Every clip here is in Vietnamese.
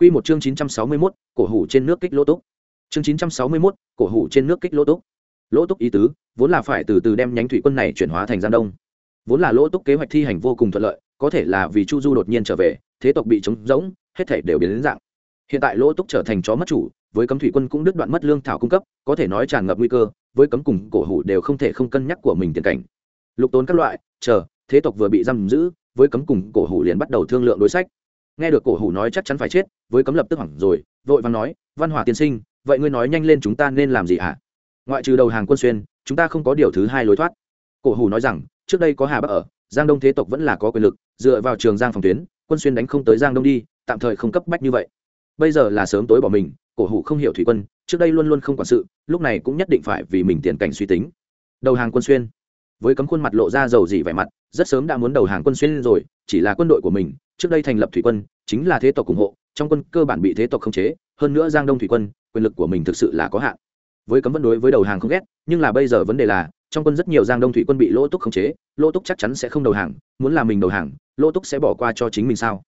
Quy một chương 961, cổ hủ trên nước kích lỗ túc. Chương 961, cổ hủ trên nước kích lỗ túc. Lỗ túc ý tứ, vốn là phải từ từ đem nhánh thủy quân này chuyển hóa thành Giang Đông. Vốn là lỗ túc kế hoạch thi hành vô cùng thuận lợi, có thể là vì Chu Du đột nhiên trở về, thế tộc bị trống rỗng, hết thảy đều biến đến dạng. Hiện tại lỗ túc trở thành chó mất chủ, với cấm thủy quân cũng đứt đoạn mất lương thảo cung cấp, có thể nói tràn ngập nguy cơ, với cấm cùng cổ hủ đều không thể không cân nhắc của mình tiền cảnh. Lục tốn các loại, chờ, thế tộc vừa bị giam giữ, với cấm cùng cổ hủ liền bắt đầu thương lượng đối sách nghe được cổ hủ nói chắc chắn phải chết, với cấm lập tức hoảng rồi, vội vàng nói, văn hòa tiên sinh, vậy ngươi nói nhanh lên chúng ta nên làm gì hả ngoại trừ đầu hàng quân xuyên, chúng ta không có điều thứ hai lối thoát. Cổ hủ nói rằng, trước đây có hà bắc ở, giang đông thế tộc vẫn là có quyền lực, dựa vào trường giang phòng tuyến, quân xuyên đánh không tới giang đông đi, tạm thời không cấp bách như vậy. Bây giờ là sớm tối bỏ mình, cổ hủ không hiểu thủy quân, trước đây luôn luôn không quản sự, lúc này cũng nhất định phải vì mình tiền cảnh suy tính. Đầu hàng quân xuyên với cấm khuôn mặt lộ ra dầu dị vẻ mặt, rất sớm đã muốn đầu hàng quân xuyên rồi, chỉ là quân đội của mình, trước đây thành lập thủy quân, chính là thế tộc ủng hộ, trong quân cơ bản bị thế tộc khống chế, hơn nữa giang đông thủy quân, quyền lực của mình thực sự là có hạn. Với cấm vẫn đối với đầu hàng không ghét, nhưng là bây giờ vấn đề là, trong quân rất nhiều giang đông thủy quân bị lỗ túc khống chế, lỗ túc chắc chắn sẽ không đầu hàng, muốn là mình đầu hàng, lỗ túc sẽ bỏ qua cho chính mình sao?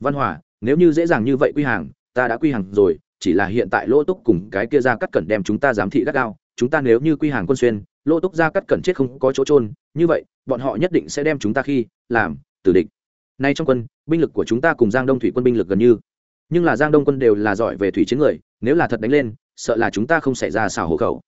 Văn hòa, nếu như dễ dàng như vậy quy hàng, ta đã quy hàng rồi, chỉ là hiện tại lỗ túc cùng cái kia ra cắt cẩn đem chúng ta giám thị gắt gao, chúng ta nếu như quy hàng quân xuyên lỗ túc ra cắt cẩn chết không có chỗ trôn như vậy, bọn họ nhất định sẽ đem chúng ta khi làm tử địch. Nay trong quân, binh lực của chúng ta cùng giang đông thủy quân binh lực gần như. Nhưng là giang đông quân đều là giỏi về thủy chiến người, nếu là thật đánh lên, sợ là chúng ta không xảy ra xảo hộ khẩu.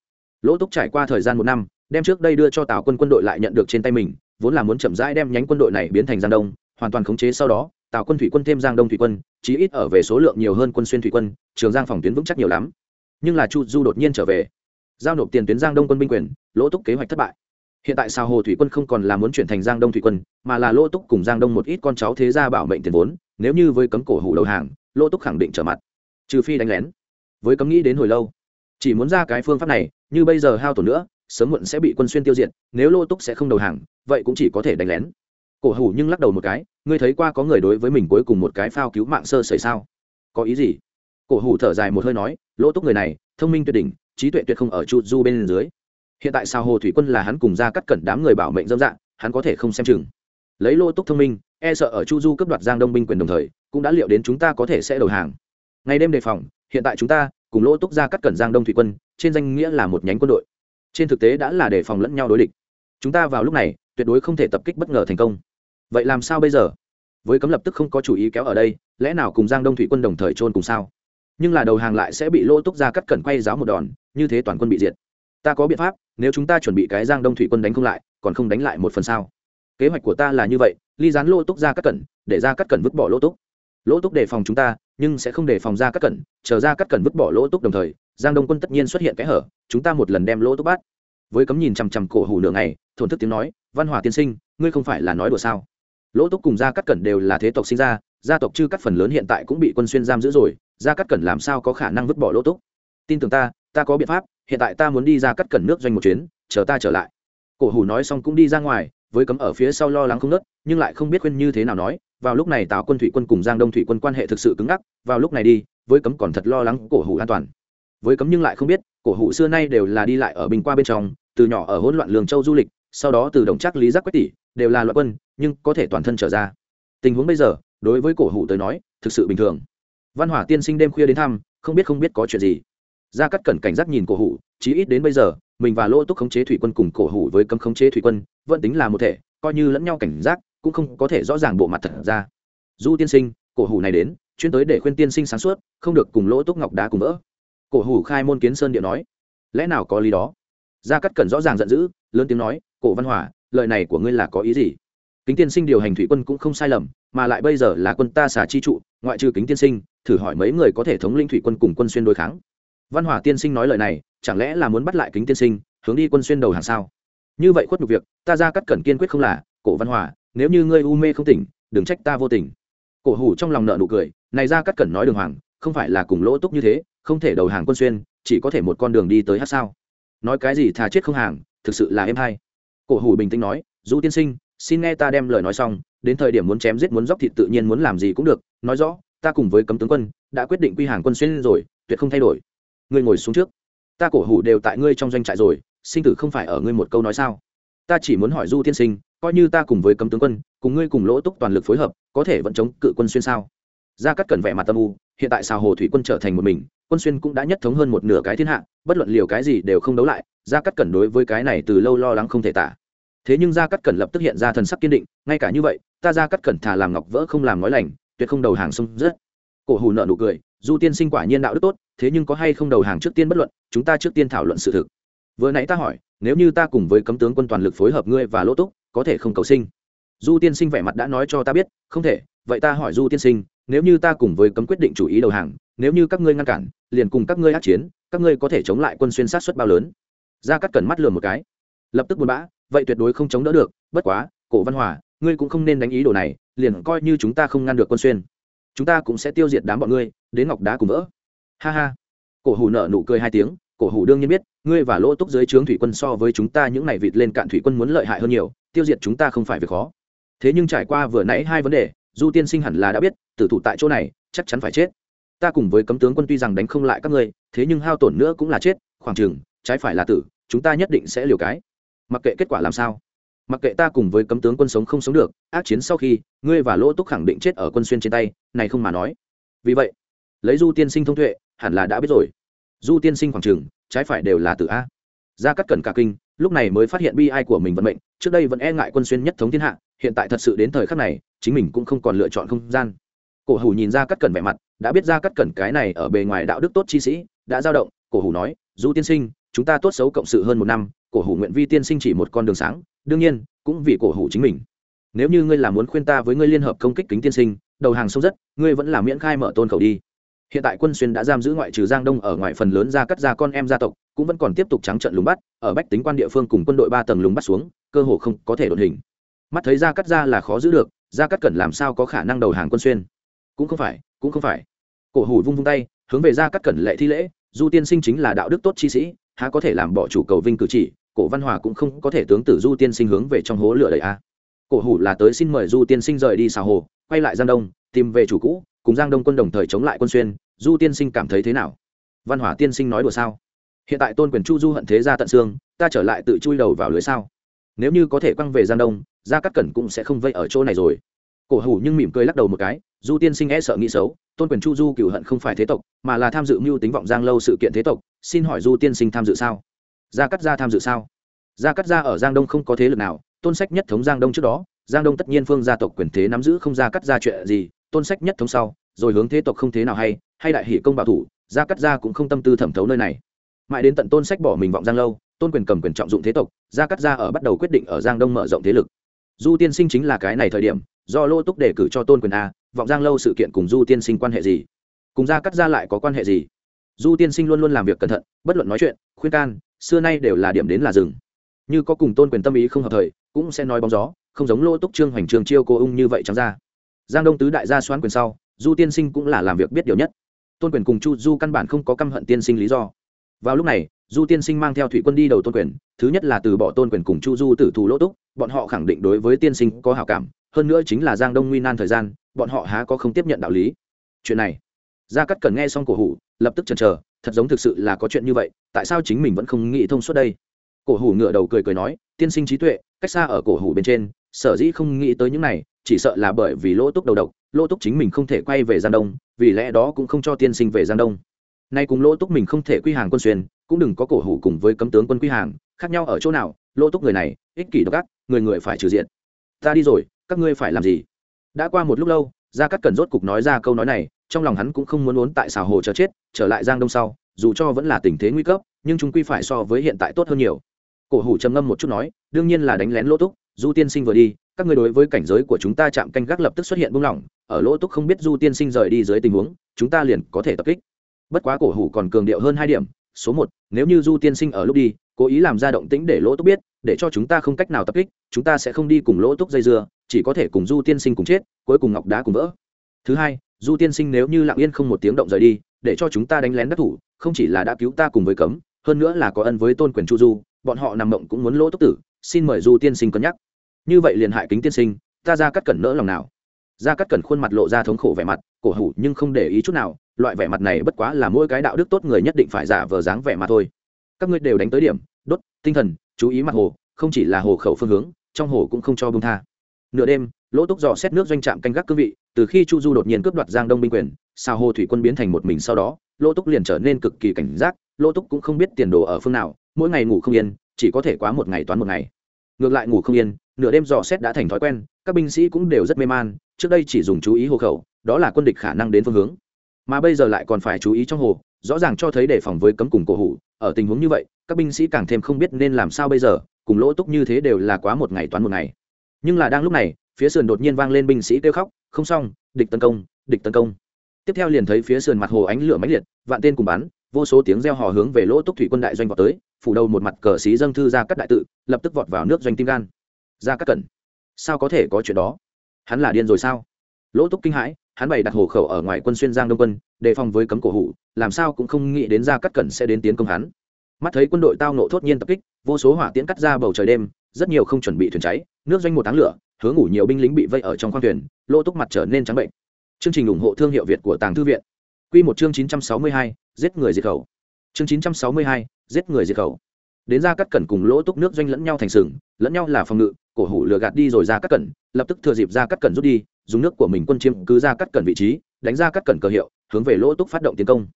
Lỗ túc trải qua thời gian một năm, đem trước đây đưa cho tào quân quân đội lại nhận được trên tay mình, vốn là muốn chậm rãi đem nhánh quân đội này biến thành giang đông, hoàn toàn khống chế sau đó, tào quân thủy quân thêm giang đông thủy quân, chí ít ở về số lượng nhiều hơn quân xuyên thủy quân, trường giang phòng tuyến vững chắc nhiều lắm. Nhưng là chu du đột nhiên trở về giao nộp tiền tuyến giang đông quân binh quyền, lỗ túc kế hoạch thất bại. Hiện tại sao hồ thủy quân không còn là muốn chuyển thành giang đông thủy quân, mà là lỗ túc cùng giang đông một ít con cháu thế gia bảo mệnh tiền vốn, nếu như với cấm cổ hủ đầu hàng, lỗ túc khẳng định trở mặt. Trừ phi đánh lén. Với cấm nghĩ đến hồi lâu. Chỉ muốn ra cái phương pháp này, như bây giờ hao tổn nữa, sớm muộn sẽ bị quân xuyên tiêu diệt, nếu lỗ túc sẽ không đầu hàng, vậy cũng chỉ có thể đánh lén. Cổ hủ nhưng lắc đầu một cái, ngươi thấy qua có người đối với mình cuối cùng một cái phao cứu mạng sơ sẩy sao? Có ý gì? Cổ hủ thở dài một hơi nói, lỗ túc người này, thông minh tuyệt đỉnh trí tuệ tuyệt không ở chu du bên dưới. Hiện tại sao hồ thủy quân là hắn cùng ra cắt cẩn đám người bảo mệnh dâm dạng, hắn có thể không xem chừng. Lấy lô túc thông minh e sợ ở chu du cấp đoạt giang đông binh quyền đồng thời, cũng đã liệu đến chúng ta có thể sẽ đầu hàng. Ngày đêm đề phòng, hiện tại chúng ta cùng lô túc ra cắt cẩn giang đông thủy quân, trên danh nghĩa là một nhánh quân đội. Trên thực tế đã là đề phòng lẫn nhau đối địch. Chúng ta vào lúc này, tuyệt đối không thể tập kích bất ngờ thành công. Vậy làm sao bây giờ? Với cấm lập tức không có chủ ý kéo ở đây, lẽ nào cùng giang đông thủy quân đồng thời trôn cùng sao? Nhưng là đầu hàng lại sẽ bị Lỗ túc ra cắt cẩn quay giáo một đòn, như thế toàn quân bị diệt. Ta có biện pháp, nếu chúng ta chuẩn bị cái giang đông thủy quân đánh không lại, còn không đánh lại một phần sao? Kế hoạch của ta là như vậy, ly dán Lỗ túc ra cắt cẩn, để ra cắt cẩn vứt bỏ lỗ túc. Lỗ túc đề phòng chúng ta, nhưng sẽ không đề phòng ra cắt cẩn, chờ ra cắt cẩn vứt bỏ lỗ túc đồng thời, giang đông quân tất nhiên xuất hiện cái hở, chúng ta một lần đem lỗ túc bắt. Với cấm nhìn chằm chằm cổ hủ nửa ngày, thổn thức tiếng nói, văn hòa tiên sinh, ngươi không phải là nói đùa sao? Lỗ túc cùng gia cắt cẩn đều là thế tộc sinh ra, gia tộc chư cắt phần lớn hiện tại cũng bị quân xuyên giam giữ rồi gia cắt cẩn làm sao có khả năng vứt bỏ lỗ túc? Tin tưởng ta ta có biện pháp, hiện tại ta muốn đi ra cắt cẩn nước doanh một chuyến, chờ ta trở lại. Cổ hủ nói xong cũng đi ra ngoài, với cấm ở phía sau lo lắng không nớt nhưng lại không biết khuyên như thế nào nói, vào lúc này tào quân thủy quân cùng giang đông thủy quân quan hệ thực sự cứng ngắc, vào lúc này đi, với cấm còn thật lo lắng cổ hủ an toàn. Với cấm nhưng lại không biết, cổ hủ xưa nay đều là đi lại ở bình qua bên trong, từ nhỏ ở hỗn loạn lường châu du lịch, sau đó từ đồng chắc lý giác quách tỷ, đều là loại quân, nhưng có thể toàn thân trở ra. Tình huống bây giờ, đối với cổ hủ tới nói, thực sự bình thường văn hỏa tiên sinh đêm khuya đến thăm, không biết không biết có chuyện gì. Gia cắt cẩn cảnh giác nhìn cổ hủ, chí ít đến bây giờ, mình và lỗ túc khống chế thủy quân cùng cổ hủ với cấm khống chế thủy quân, vẫn tính là một thể, coi như lẫn nhau cảnh giác, cũng không có thể rõ ràng bộ mặt thật ra. Du tiên sinh, cổ hủ này đến, chuyên tới để khuyên tiên sinh sáng suốt, không được cùng lỗ túc ngọc đá cùng vỡ. Cổ hủ khai môn kiến sơn điện nói, lẽ nào có lý đó? Gia cắt cẩn rõ ràng giận dữ, lớn tiếng nói, cổ văn hỏa, lời này của ngươi là có ý gì? Kính tiên sinh điều hành thủy quân cũng không sai lầm, mà lại bây giờ là quân ta xả chi trụ, ngoại trừ kính tiên sinh thử hỏi mấy người có thể thống linh thủy quân cùng quân xuyên đối kháng. Văn hỏa tiên sinh nói lời này, chẳng lẽ là muốn bắt lại kính tiên sinh, hướng đi quân xuyên đầu hàng sao? Như vậy khuất nhục việc, ta ra cắt cẩn kiên quyết không là, cổ văn hỏa, nếu như ngươi u mê không tỉnh, đừng trách ta vô tình. Cổ hủ trong lòng nợ nụ cười, này ra cắt cẩn nói đường hoàng, không phải là cùng lỗ túc như thế, không thể đầu hàng quân xuyên, chỉ có thể một con đường đi tới hát sao. Nói cái gì thà chết không hàng, thực sự là em hay. Cổ hủ bình tĩnh nói, du tiên sinh, xin nghe ta đem lời nói xong, đến thời điểm muốn chém giết muốn dóc thịt tự nhiên muốn làm gì cũng được, nói rõ ta cùng với cấm tướng quân, đã quyết định quy hàng quân xuyên rồi, tuyệt không thay đổi. Ngươi ngồi xuống trước. Ta cổ hủ đều tại ngươi trong doanh trại rồi, sinh tử không phải ở ngươi một câu nói sao? Ta chỉ muốn hỏi du tiên sinh, coi như ta cùng với cấm tướng quân, cùng ngươi cùng lỗ túc toàn lực phối hợp, có thể vẫn chống cự quân xuyên sao? Gia cắt cẩn vẻ mặt tâm u, hiện tại sao hồ thủy quân trở thành một mình, quân xuyên cũng đã nhất thống hơn một nửa cái thiên hạ, bất luận liều cái gì đều không đấu lại, gia cắt cẩn đối với cái này từ lâu lo lắng không thể tả. Thế nhưng gia cắt cẩn lập tức hiện ra thần sắc kiên định, ngay cả như vậy, ta gia cắt cẩn thà làm ngọc vỡ không làm nói lành tuyệt không đầu hàng sông rất cổ hủ nợ nụ cười, du tiên sinh quả nhiên đạo đức tốt, thế nhưng có hay không đầu hàng trước tiên bất luận, chúng ta trước tiên thảo luận sự thực. Vừa nãy ta hỏi, nếu như ta cùng với cấm tướng quân toàn lực phối hợp ngươi và lỗ túc, có thể không cầu sinh? Du tiên sinh vẻ mặt đã nói cho ta biết, không thể, vậy ta hỏi du tiên sinh, nếu như ta cùng với cấm quyết định chủ ý đầu hàng, nếu như các ngươi ngăn cản, liền cùng các ngươi ác chiến, các ngươi có thể chống lại quân xuyên sát xuất bao lớn? Ra cắt cần mắt lườm một cái, lập tức buồn bã, vậy tuyệt đối không chống đỡ được, bất quá, cổ văn hòa ngươi cũng không nên đánh ý đồ này, liền coi như chúng ta không ngăn được quân xuyên. Chúng ta cũng sẽ tiêu diệt đám bọn ngươi, đến ngọc đá cùng vỡ. Ha ha. Cổ hủ nợ nụ cười hai tiếng, cổ hủ đương nhiên biết, ngươi và lỗ túc dưới trướng thủy quân so với chúng ta những này vịt lên cạn thủy quân muốn lợi hại hơn nhiều, tiêu diệt chúng ta không phải việc khó. Thế nhưng trải qua vừa nãy hai vấn đề, du tiên sinh hẳn là đã biết, tử thủ tại chỗ này, chắc chắn phải chết. Ta cùng với cấm tướng quân tuy rằng đánh không lại các ngươi, thế nhưng hao tổn nữa cũng là chết, khoảng chừng, trái phải là tử, chúng ta nhất định sẽ liều cái. Mặc kệ kết quả làm sao mặc kệ ta cùng với cấm tướng quân sống không sống được, ác chiến sau khi, ngươi và lỗ túc khẳng định chết ở quân xuyên trên tay, này không mà nói. Vì vậy, lấy du tiên sinh thông tuệ, hẳn là đã biết rồi. Du tiên sinh khoảng trường, trái phải đều là từ a. Ra cắt cẩn cả kinh, lúc này mới phát hiện bi ai của mình vận mệnh, trước đây vẫn e ngại quân xuyên nhất thống thiên hạ, hiện tại thật sự đến thời khắc này, chính mình cũng không còn lựa chọn không gian. Cổ hủ nhìn ra cắt cẩn vẻ mặt, đã biết ra cắt cẩn cái này ở bề ngoài đạo đức tốt chi sĩ, đã dao động, cổ hủ nói, du tiên sinh chúng ta tốt xấu cộng sự hơn một năm, cổ hủ nguyện vi tiên sinh chỉ một con đường sáng, đương nhiên, cũng vì cổ hủ chính mình. Nếu như ngươi là muốn khuyên ta với ngươi liên hợp công kích kính tiên sinh, đầu hàng sông rất, ngươi vẫn là miễn khai mở tôn khẩu đi. Hiện tại quân xuyên đã giam giữ ngoại trừ giang đông ở ngoài phần lớn ra cắt ra con em gia tộc, cũng vẫn còn tiếp tục trắng trận lùng bắt, ở bách tính quan địa phương cùng quân đội ba tầng lùng bắt xuống, cơ hồ không có thể đột hình. Mắt thấy ra cắt ra là khó giữ được, ra cắt cẩn làm sao có khả năng đầu hàng quân xuyên? Cũng không phải, cũng không phải. Cổ hủ vung vung tay, hướng về ra cắt cẩn lệ thi lễ, du tiên sinh chính là đạo đức tốt chi sĩ há có thể làm bỏ chủ cầu vinh cử chỉ, cổ văn hòa cũng không có thể tướng tử du tiên sinh hướng về trong hố lửa đầy a. Cổ hủ là tới xin mời du tiên sinh rời đi xào hồ, quay lại giang đông, tìm về chủ cũ, cùng giang đông quân đồng thời chống lại quân xuyên, du tiên sinh cảm thấy thế nào? Văn hỏa tiên sinh nói đùa sao? Hiện tại tôn quyền chu du hận thế ra tận xương, ta trở lại tự chui đầu vào lưới sao? Nếu như có thể quăng về giang đông, gia cắt cẩn cũng sẽ không vây ở chỗ này rồi. Cổ hủ nhưng mỉm cười lắc đầu một cái, du tiên sinh e sợ nghĩ xấu, tôn quyền chu du cựu hận không phải thế tộc, mà là tham dự mưu tính vọng giang lâu sự kiện thế tộc xin hỏi du tiên sinh tham dự sao? Gia cắt gia tham dự sao? Gia cắt gia ở giang đông không có thế lực nào, tôn sách nhất thống giang đông trước đó, giang đông tất nhiên phương gia tộc quyền thế nắm giữ không gia cắt gia chuyện gì, tôn sách nhất thống sau, rồi hướng thế tộc không thế nào hay hay đại hỷ công bảo thủ, gia cắt gia cũng không tâm tư thẩm thấu nơi này. Mãi đến tận tôn sách bỏ mình vọng giang lâu, tôn quyền cầm quyền trọng dụng thế tộc, gia cắt gia ở bắt đầu quyết định ở giang đông mở rộng thế lực. Du tiên sinh chính là cái này thời điểm, do lô túc đề cử cho tôn quyền a, vọng giang lâu sự kiện cùng du tiên sinh quan hệ gì? Cùng gia cắt gia lại có quan hệ gì? Du tiên sinh luôn luôn làm việc cẩn thận, bất luận nói chuyện, khuyên can, xưa nay đều là điểm đến là rừng như có cùng tôn quyền tâm ý không hợp thời, cũng sẽ nói bóng gió, không giống Lỗ túc trương hoành trường chiêu cô ung như vậy trắng ra. Giang đông tứ đại gia xoán quyền sau, du tiên sinh cũng là làm việc biết điều nhất. Tôn quyền cùng chu du căn bản không có căm hận tiên sinh lý do. Vào lúc này, du tiên sinh mang theo thủy quân đi đầu tôn quyền, thứ nhất là từ bỏ tôn quyền cùng chu du tử thù lỗ túc, bọn họ khẳng định đối với tiên sinh có hảo cảm, hơn nữa chính là giang đông nguy nan thời gian, bọn họ há có không tiếp nhận đạo lý. Chuyện này gia cắt cần nghe xong cổ hủ, lập tức chần chờ, thật giống thực sự là có chuyện như vậy, tại sao chính mình vẫn không nghĩ thông suốt đây? Cổ hủ ngửa đầu cười cười nói, tiên sinh trí tuệ, cách xa ở cổ hủ bên trên, sở dĩ không nghĩ tới những này, chỉ sợ là bởi vì lỗ túc đầu độc, lỗ túc chính mình không thể quay về giang đông, vì lẽ đó cũng không cho tiên sinh về giang đông. Nay cùng lỗ túc mình không thể quy hàng quân xuyên, cũng đừng có cổ hủ cùng với cấm tướng quân quy hàng, khác nhau ở chỗ nào, lỗ túc người này, ích kỷ độc ác, người người phải trừ diện. Ta đi rồi, các ngươi phải làm gì? Đã qua một lúc lâu gia cát cẩn rốt cục nói ra câu nói này, trong lòng hắn cũng không muốn muốn tại xào hồ chờ chết, trở lại giang đông sau, dù cho vẫn là tình thế nguy cấp, nhưng chúng quy phải so với hiện tại tốt hơn nhiều. Cổ hủ trầm ngâm một chút nói, đương nhiên là đánh lén lỗ túc, du tiên sinh vừa đi, các người đối với cảnh giới của chúng ta chạm canh gác lập tức xuất hiện buông lỏng, ở lỗ túc không biết du tiên sinh rời đi dưới tình huống, chúng ta liền có thể tập kích. Bất quá cổ hủ còn cường điệu hơn hai điểm, số một, nếu như du tiên sinh ở lúc đi, cố ý làm ra động tĩnh để lỗ túc biết để cho chúng ta không cách nào tập kích, chúng ta sẽ không đi cùng lỗ túc dây dưa, chỉ có thể cùng du tiên sinh cùng chết, cuối cùng ngọc đá cùng vỡ. Thứ hai, du tiên sinh nếu như lặng yên không một tiếng động rời đi, để cho chúng ta đánh lén đắc thủ, không chỉ là đã cứu ta cùng với cấm, hơn nữa là có ân với tôn quyền chu du, bọn họ nằm mộng cũng muốn lỗ túc tử, xin mời du tiên sinh cân nhắc. Như vậy liền hại kính tiên sinh, ta ra cắt cẩn nỡ lòng nào? Ra cắt cẩn khuôn mặt lộ ra thống khổ vẻ mặt, cổ hủ nhưng không để ý chút nào, loại vẻ mặt này bất quá là mỗi cái đạo đức tốt người nhất định phải giả vờ dáng vẻ mà thôi. Các ngươi đều đánh tới điểm, đốt, tinh thần chú ý mặt hồ, không chỉ là hồ khẩu phương hướng, trong hồ cũng không cho bông tha. Nửa đêm, lỗ túc dò xét nước doanh trạm canh gác cương vị, từ khi chu du đột nhiên cướp đoạt giang đông binh quyền sao hồ thủy quân biến thành một mình sau đó, lỗ túc liền trở nên cực kỳ cảnh giác, lỗ túc cũng không biết tiền đồ ở phương nào, mỗi ngày ngủ không yên, chỉ có thể quá một ngày toán một ngày. Ngược lại ngủ không yên, nửa đêm dò xét đã thành thói quen, các binh sĩ cũng đều rất mê man, trước đây chỉ dùng chú ý hồ khẩu, đó là quân địch khả năng đến phương hướng. Mà bây giờ lại còn phải chú ý trong hồ rõ ràng cho thấy đề phòng với cấm cùng cổ hủ. Ở tình huống như vậy, các binh sĩ càng thêm không biết nên làm sao bây giờ, cùng lỗ túc như thế đều là quá một ngày toán một ngày. Nhưng là đang lúc này, phía sườn đột nhiên vang lên binh sĩ kêu khóc, không xong, địch tấn công, địch tấn công. Tiếp theo liền thấy phía sườn mặt hồ ánh lửa mãnh liệt, vạn tên cùng bắn, vô số tiếng reo hò hướng về lỗ túc thủy quân đại doanh vọt tới, phủ đầu một mặt cờ xí dâng thư ra cắt đại tự, lập tức vọt vào nước doanh tim gan. Ra cắt cẩn sao có thể có chuyện đó? Hắn là điên rồi sao? Lỗ túc kinh hãi hắn bày đặt hồ khẩu ở ngoài quân xuyên giang đông quân, đề phòng với cấm cổ hủ, làm sao cũng không nghĩ đến ra cắt cẩn sẽ đến tiến công hắn. Mắt thấy quân đội tao nộ thốt nhiên tập kích, vô số hỏa tiễn cắt ra bầu trời đêm, rất nhiều không chuẩn bị thuyền cháy, nước doanh một tháng lửa hứa ngủ nhiều binh lính bị vây ở trong khoang thuyền, lỗ túc mặt trở nên trắng bệnh. Chương trình ủng hộ thương hiệu việt của tàng thư viện. Q một chương chín trăm sáu mươi hai, giết người diệt khẩu. Chương chín trăm sáu mươi hai, giết người diệt khẩu. Đến ra cắt cẩn cùng lỗ túc nước doanh lẫn nhau thành sừng, lẫn nhau là phòng ngự, cổ hủ lừa gạt đi rồi ra cắt cẩn, lập tức thừa dịp ra cắt cẩn rút đi dùng nước của mình quân chiếm cứ ra cắt cẩn vị trí, đánh ra cắt cẩn cờ hiệu, hướng về lỗ túc phát động tiến công.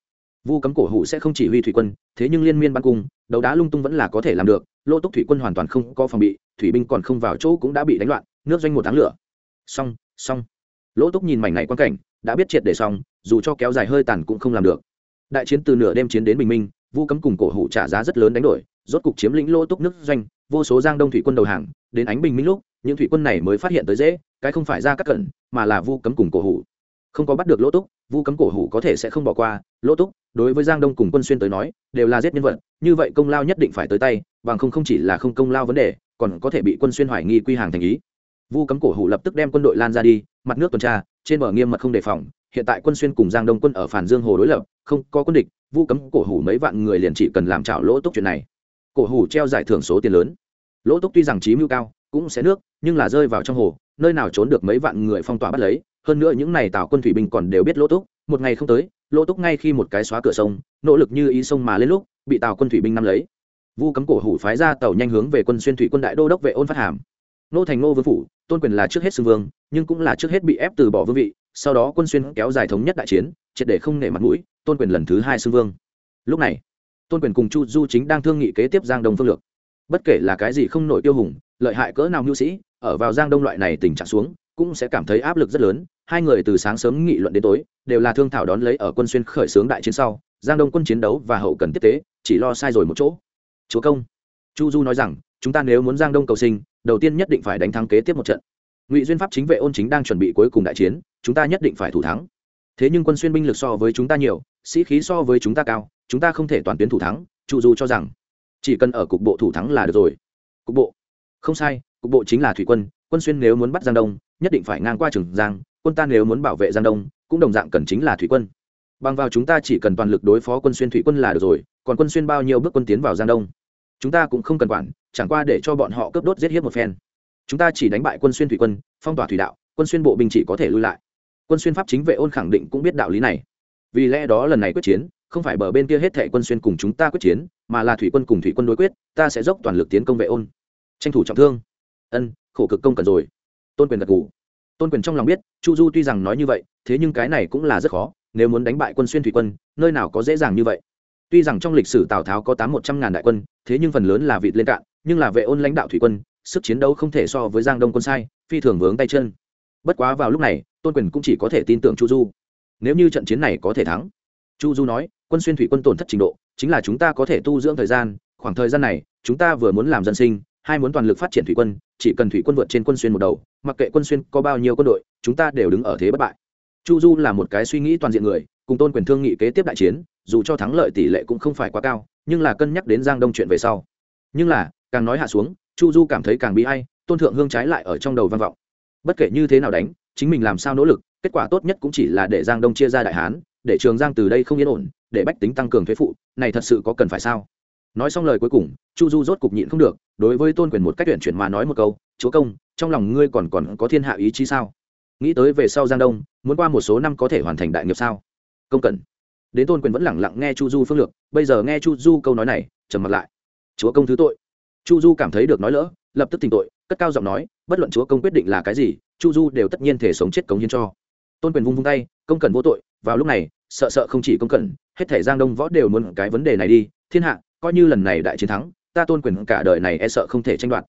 Vu cấm cổ hủ sẽ không chỉ huy thủy quân, thế nhưng liên miên bắn cung, đấu đá lung tung vẫn là có thể làm được, lỗ túc thủy quân hoàn toàn không có phòng bị, thủy binh còn không vào chỗ cũng đã bị đánh loạn, nước doanh một tháng lửa. Xong xong. Lỗ túc nhìn mảnh này quan cảnh, đã biết triệt để xong, dù cho kéo dài hơi tàn cũng không làm được. Đại chiến từ nửa đêm chiến đến bình minh, vu cấm cùng cổ hủ trả giá rất lớn đánh đổi, rốt cục chiếm lĩnh lỗ túc nước doanh, vô số giang đông thủy quân đầu hàng, đến ánh bình minh lúc những thủy quân này mới phát hiện tới dễ, cái không phải ra các cẩn mà là vu cấm cùng cổ hủ. Không có bắt được lỗ túc, vu cấm cổ hủ có thể sẽ không bỏ qua. Lỗ túc, đối với giang đông cùng quân xuyên tới nói, đều là giết nhân vật, như vậy công lao nhất định phải tới tay, bằng không không chỉ là không công lao vấn đề, còn có thể bị quân xuyên hoài nghi quy hàng thành ý. Vu cấm cổ hủ lập tức đem quân đội lan ra đi, mặt nước tuần tra, trên bờ nghiêm mật không đề phòng. Hiện tại quân xuyên cùng giang đông quân ở phản dương hồ đối lập, không có quân địch, vu cấm cổ hủ mấy vạn người liền chỉ cần làm trảo lỗ túc chuyện này. Cổ hủ treo giải thưởng số tiền lớn. Lỗ túc tuy rằng trí mưu cao cũng sẽ nước, nhưng là rơi vào trong hồ, nơi nào trốn được mấy vạn người phong tỏa bắt lấy, hơn nữa những này tào quân thủy binh còn đều biết lỗ túc, một ngày không tới, lỗ túc ngay khi một cái xóa cửa sông, nỗ lực như ý sông mà lên lúc, bị tào quân thủy binh nắm lấy. Vu cấm cổ hủ phái ra tàu nhanh hướng về quân xuyên thủy quân đại đô đốc vệ ôn phát hàm. Nô thành Ngô vương phủ, tôn quyền là trước hết xưng vương, nhưng cũng là trước hết bị ép từ bỏ vương vị, sau đó quân xuyên kéo dài thống nhất đại chiến, triệt để không nể mặt mũi, tôn quyền lần thứ hai xưng vương. Lúc này, tôn quyền cùng chu du chính đang thương nghị kế tiếp giang đông phương lược. Bất kể là cái gì không nổi tiêu hùng lợi hại cỡ nào nhu sĩ, ở vào giang đông loại này tình trạng xuống, cũng sẽ cảm thấy áp lực rất lớn. Hai người từ sáng sớm nghị luận đến tối, đều là thương thảo đón lấy ở quân xuyên khởi xướng đại chiến sau, giang đông quân chiến đấu và hậu cần tiếp tế, chỉ lo sai rồi một chỗ. Chúa công, chu du nói rằng, chúng ta nếu muốn giang đông cầu sinh, đầu tiên nhất định phải đánh thắng kế tiếp một trận. Ngụy duyên pháp chính vệ ôn chính đang chuẩn bị cuối cùng đại chiến, chúng ta nhất định phải thủ thắng. Thế nhưng quân xuyên binh lực so với chúng ta nhiều, sĩ khí so với chúng ta cao, chúng ta không thể toàn tuyến thủ thắng, chu du cho rằng, chỉ cần ở cục bộ thủ thắng là được rồi. Cục bộ không sai, cục bộ chính là thủy quân quân xuyên nếu muốn bắt giang đông, nhất định phải ngang qua trường giang, quân ta nếu muốn bảo vệ giang đông, cũng đồng dạng cần chính là thủy quân. Bằng vào chúng ta chỉ cần toàn lực đối phó quân xuyên thủy quân là được rồi, còn quân xuyên bao nhiêu bước quân tiến vào giang đông? Chúng ta cũng không cần quản, chẳng qua để cho bọn họ cướp đốt giết hiếp một phen. Chúng ta chỉ đánh bại quân xuyên thủy quân, phong tỏa thủy đạo, quân xuyên bộ binh chỉ có thể lui lại. Quân xuyên pháp chính vệ ôn khẳng định cũng biết đạo lý này. Vì lẽ đó lần này quyết chiến, không phải bờ bên kia hết thệ quân xuyên cùng chúng ta quyết chiến, mà là thủy quân cùng thủy quân đối quyết, ta sẽ dốc toàn lực tiến công vệ ôn tranh thủ trọng thương. Ân, khổ cực công cần rồi. Tôn quyền gật ngủ tôn quyền trong lòng biết, chu du tuy rằng nói như vậy, thế nhưng cái này cũng là rất khó, nếu muốn đánh bại quân xuyên thủy quân, nơi nào có dễ dàng như vậy. Tuy rằng trong lịch sử tào tháo có tám một trăm ngàn đại quân, thế nhưng phần lớn là vịt lên cạn, nhưng là vệ ôn lãnh đạo thủy quân, sức chiến đấu không thể so với giang đông quân sai, phi thường vướng tay chân. Bất quá vào lúc này, tôn quyền cũng chỉ có thể tin tưởng chu du. Nếu như trận chiến này có thể thắng, chu du nói, quân xuyên thủy quân tổn thất trình độ, chính là chúng ta có thể tu dưỡng thời gian, khoảng thời gian này, chúng ta vừa muốn làm dân sinh hai muốn toàn lực phát triển thủy quân, chỉ cần thủy quân vượt trên quân xuyên một đầu, mặc kệ quân xuyên có bao nhiêu quân đội, chúng ta đều đứng ở thế bất bại. Chu du là một cái suy nghĩ toàn diện người, cùng tôn quyền thương nghị kế tiếp đại chiến, dù cho thắng lợi tỷ lệ cũng không phải quá cao, nhưng là cân nhắc đến giang đông chuyện về sau. Nhưng là, càng nói hạ xuống, chu du cảm thấy càng bị hay tôn thượng hương trái lại ở trong đầu vang vọng. Bất kể như thế nào đánh, chính mình làm sao nỗ lực, kết quả tốt nhất cũng chỉ là để giang đông chia ra đại hán, để trường giang từ đây không yên ổn, để bách tính tăng cường thuế phụ, này thật sự có cần phải sao? Nói xong lời cuối cùng, chu du rốt cục nhịn không được đối với tôn quyền một cách tuyển chuyển mà nói một câu, chúa công, trong lòng ngươi còn còn có thiên hạ ý chí sao? Nghĩ tới về sau giang đông, muốn qua một số năm có thể hoàn thành đại nghiệp sao? Công cần. Đến tôn quyền vẫn lẳng lặng nghe chu du phương lược, bây giờ nghe chu du câu nói này, trầm mặt lại. Chúa công thứ tội. Chu du cảm thấy được nói lỡ, lập tức tỉnh tội, cất cao giọng nói, bất luận chúa công quyết định là cái gì, chu du đều tất nhiên thể sống chết cống hiến cho. Tôn quyền vung vung tay, công cần vô tội, vào lúc này, sợ sợ không chỉ công cần, hết thể giang đông võ đều muốn cái vấn đề này đi, thiên hạ, coi như lần này đại chiến thắng ta tôn quyền cả đời này e sợ không thể tranh đoạt.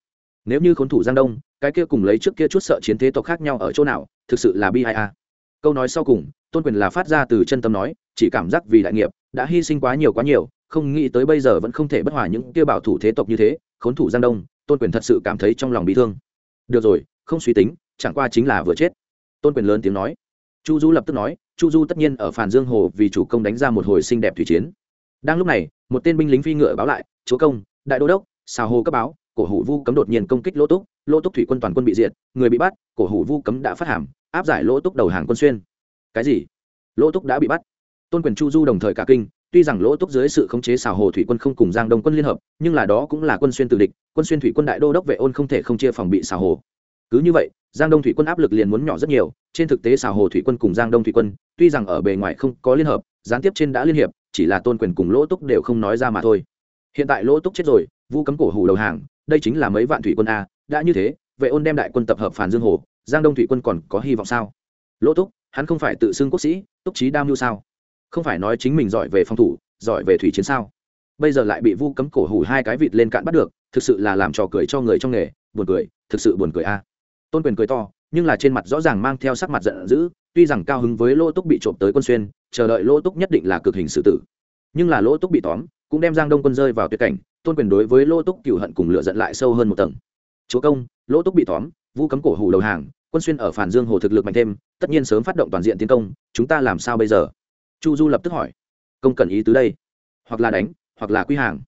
Nếu như khốn thủ giang đông, cái kia cùng lấy trước kia chút sợ chiến thế tộc khác nhau ở chỗ nào, thực sự là bi ai a. Câu nói sau cùng, tôn quyền là phát ra từ chân tâm nói, chỉ cảm giác vì đại nghiệp, đã hy sinh quá nhiều quá nhiều, không nghĩ tới bây giờ vẫn không thể bất hòa những kia bảo thủ thế tộc như thế, khốn thủ giang đông, tôn quyền thật sự cảm thấy trong lòng bị thương. Được rồi, không suy tính, chẳng qua chính là vừa chết. Tôn quyền lớn tiếng nói. Chu du lập tức nói, chu du tất nhiên ở phản dương hồ vì chủ công đánh ra một hồi xinh đẹp thủy chiến. Đang lúc này, một tên binh lính phi ngựa báo lại, chúa công đại đô đốc, xào hồ cấp báo, cổ hủ vu cấm đột nhiên công kích lỗ túc lỗ túc thủy quân toàn quân bị diệt, người bị bắt, cổ hủ vu cấm đã phát hàm, áp giải lỗ túc đầu hàng quân xuyên. Cái gì? Lỗ túc đã bị bắt. Tôn quyền chu du đồng thời cả kinh, tuy rằng lỗ túc dưới sự khống chế xào hồ thủy quân không cùng giang đông quân liên hợp, nhưng là đó cũng là quân xuyên tự địch, quân xuyên thủy quân đại đô đốc vệ ôn không thể không chia phòng bị xào hồ. Cứ như vậy, giang đông thủy quân áp lực liền muốn nhỏ rất nhiều, trên thực tế xào hồ thủy quân cùng giang đông thủy quân, tuy rằng ở bề ngoài không có liên hợp, gián tiếp trên đã liên hiệp, chỉ là tôn quyền cùng lỗ túc đều không nói ra mà thôi hiện tại lỗ túc chết rồi, vu cấm cổ hủ đầu hàng, đây chính là mấy vạn thủy quân a, đã như thế, vệ ôn đem đại quân tập hợp phản dương hồ, giang đông thủy quân còn có hy vọng sao? Lỗ túc, hắn không phải tự xưng quốc sĩ, túc trí đam mưu sao? Không phải nói chính mình giỏi về phòng thủ, giỏi về thủy chiến sao? Bây giờ lại bị vu cấm cổ hủ hai cái vịt lên cạn bắt được, thực sự là làm trò cười cho người trong nghề, buồn cười, thực sự buồn cười a. Tôn quyền cười to, nhưng là trên mặt rõ ràng mang theo sắc mặt giận dữ, tuy rằng cao hứng với lỗ túc bị trộm tới quân xuyên, chờ đợi lỗ túc nhất định là cực hình xử tử. Nhưng là lỗ túc bị tóm cũng đem giang đông quân rơi vào tuyệt cảnh, tôn quyền đối với lỗ túc cựu hận cùng lựa giận lại sâu hơn một tầng. Chúa công, lỗ túc bị tóm vu cấm cổ hủ đầu hàng, quân xuyên ở phản dương hồ thực lực mạnh thêm, tất nhiên sớm phát động toàn diện tiến công, chúng ta làm sao bây giờ? Chu du lập tức hỏi. Công cần ý tứ đây. Hoặc là đánh, hoặc là quy hàng.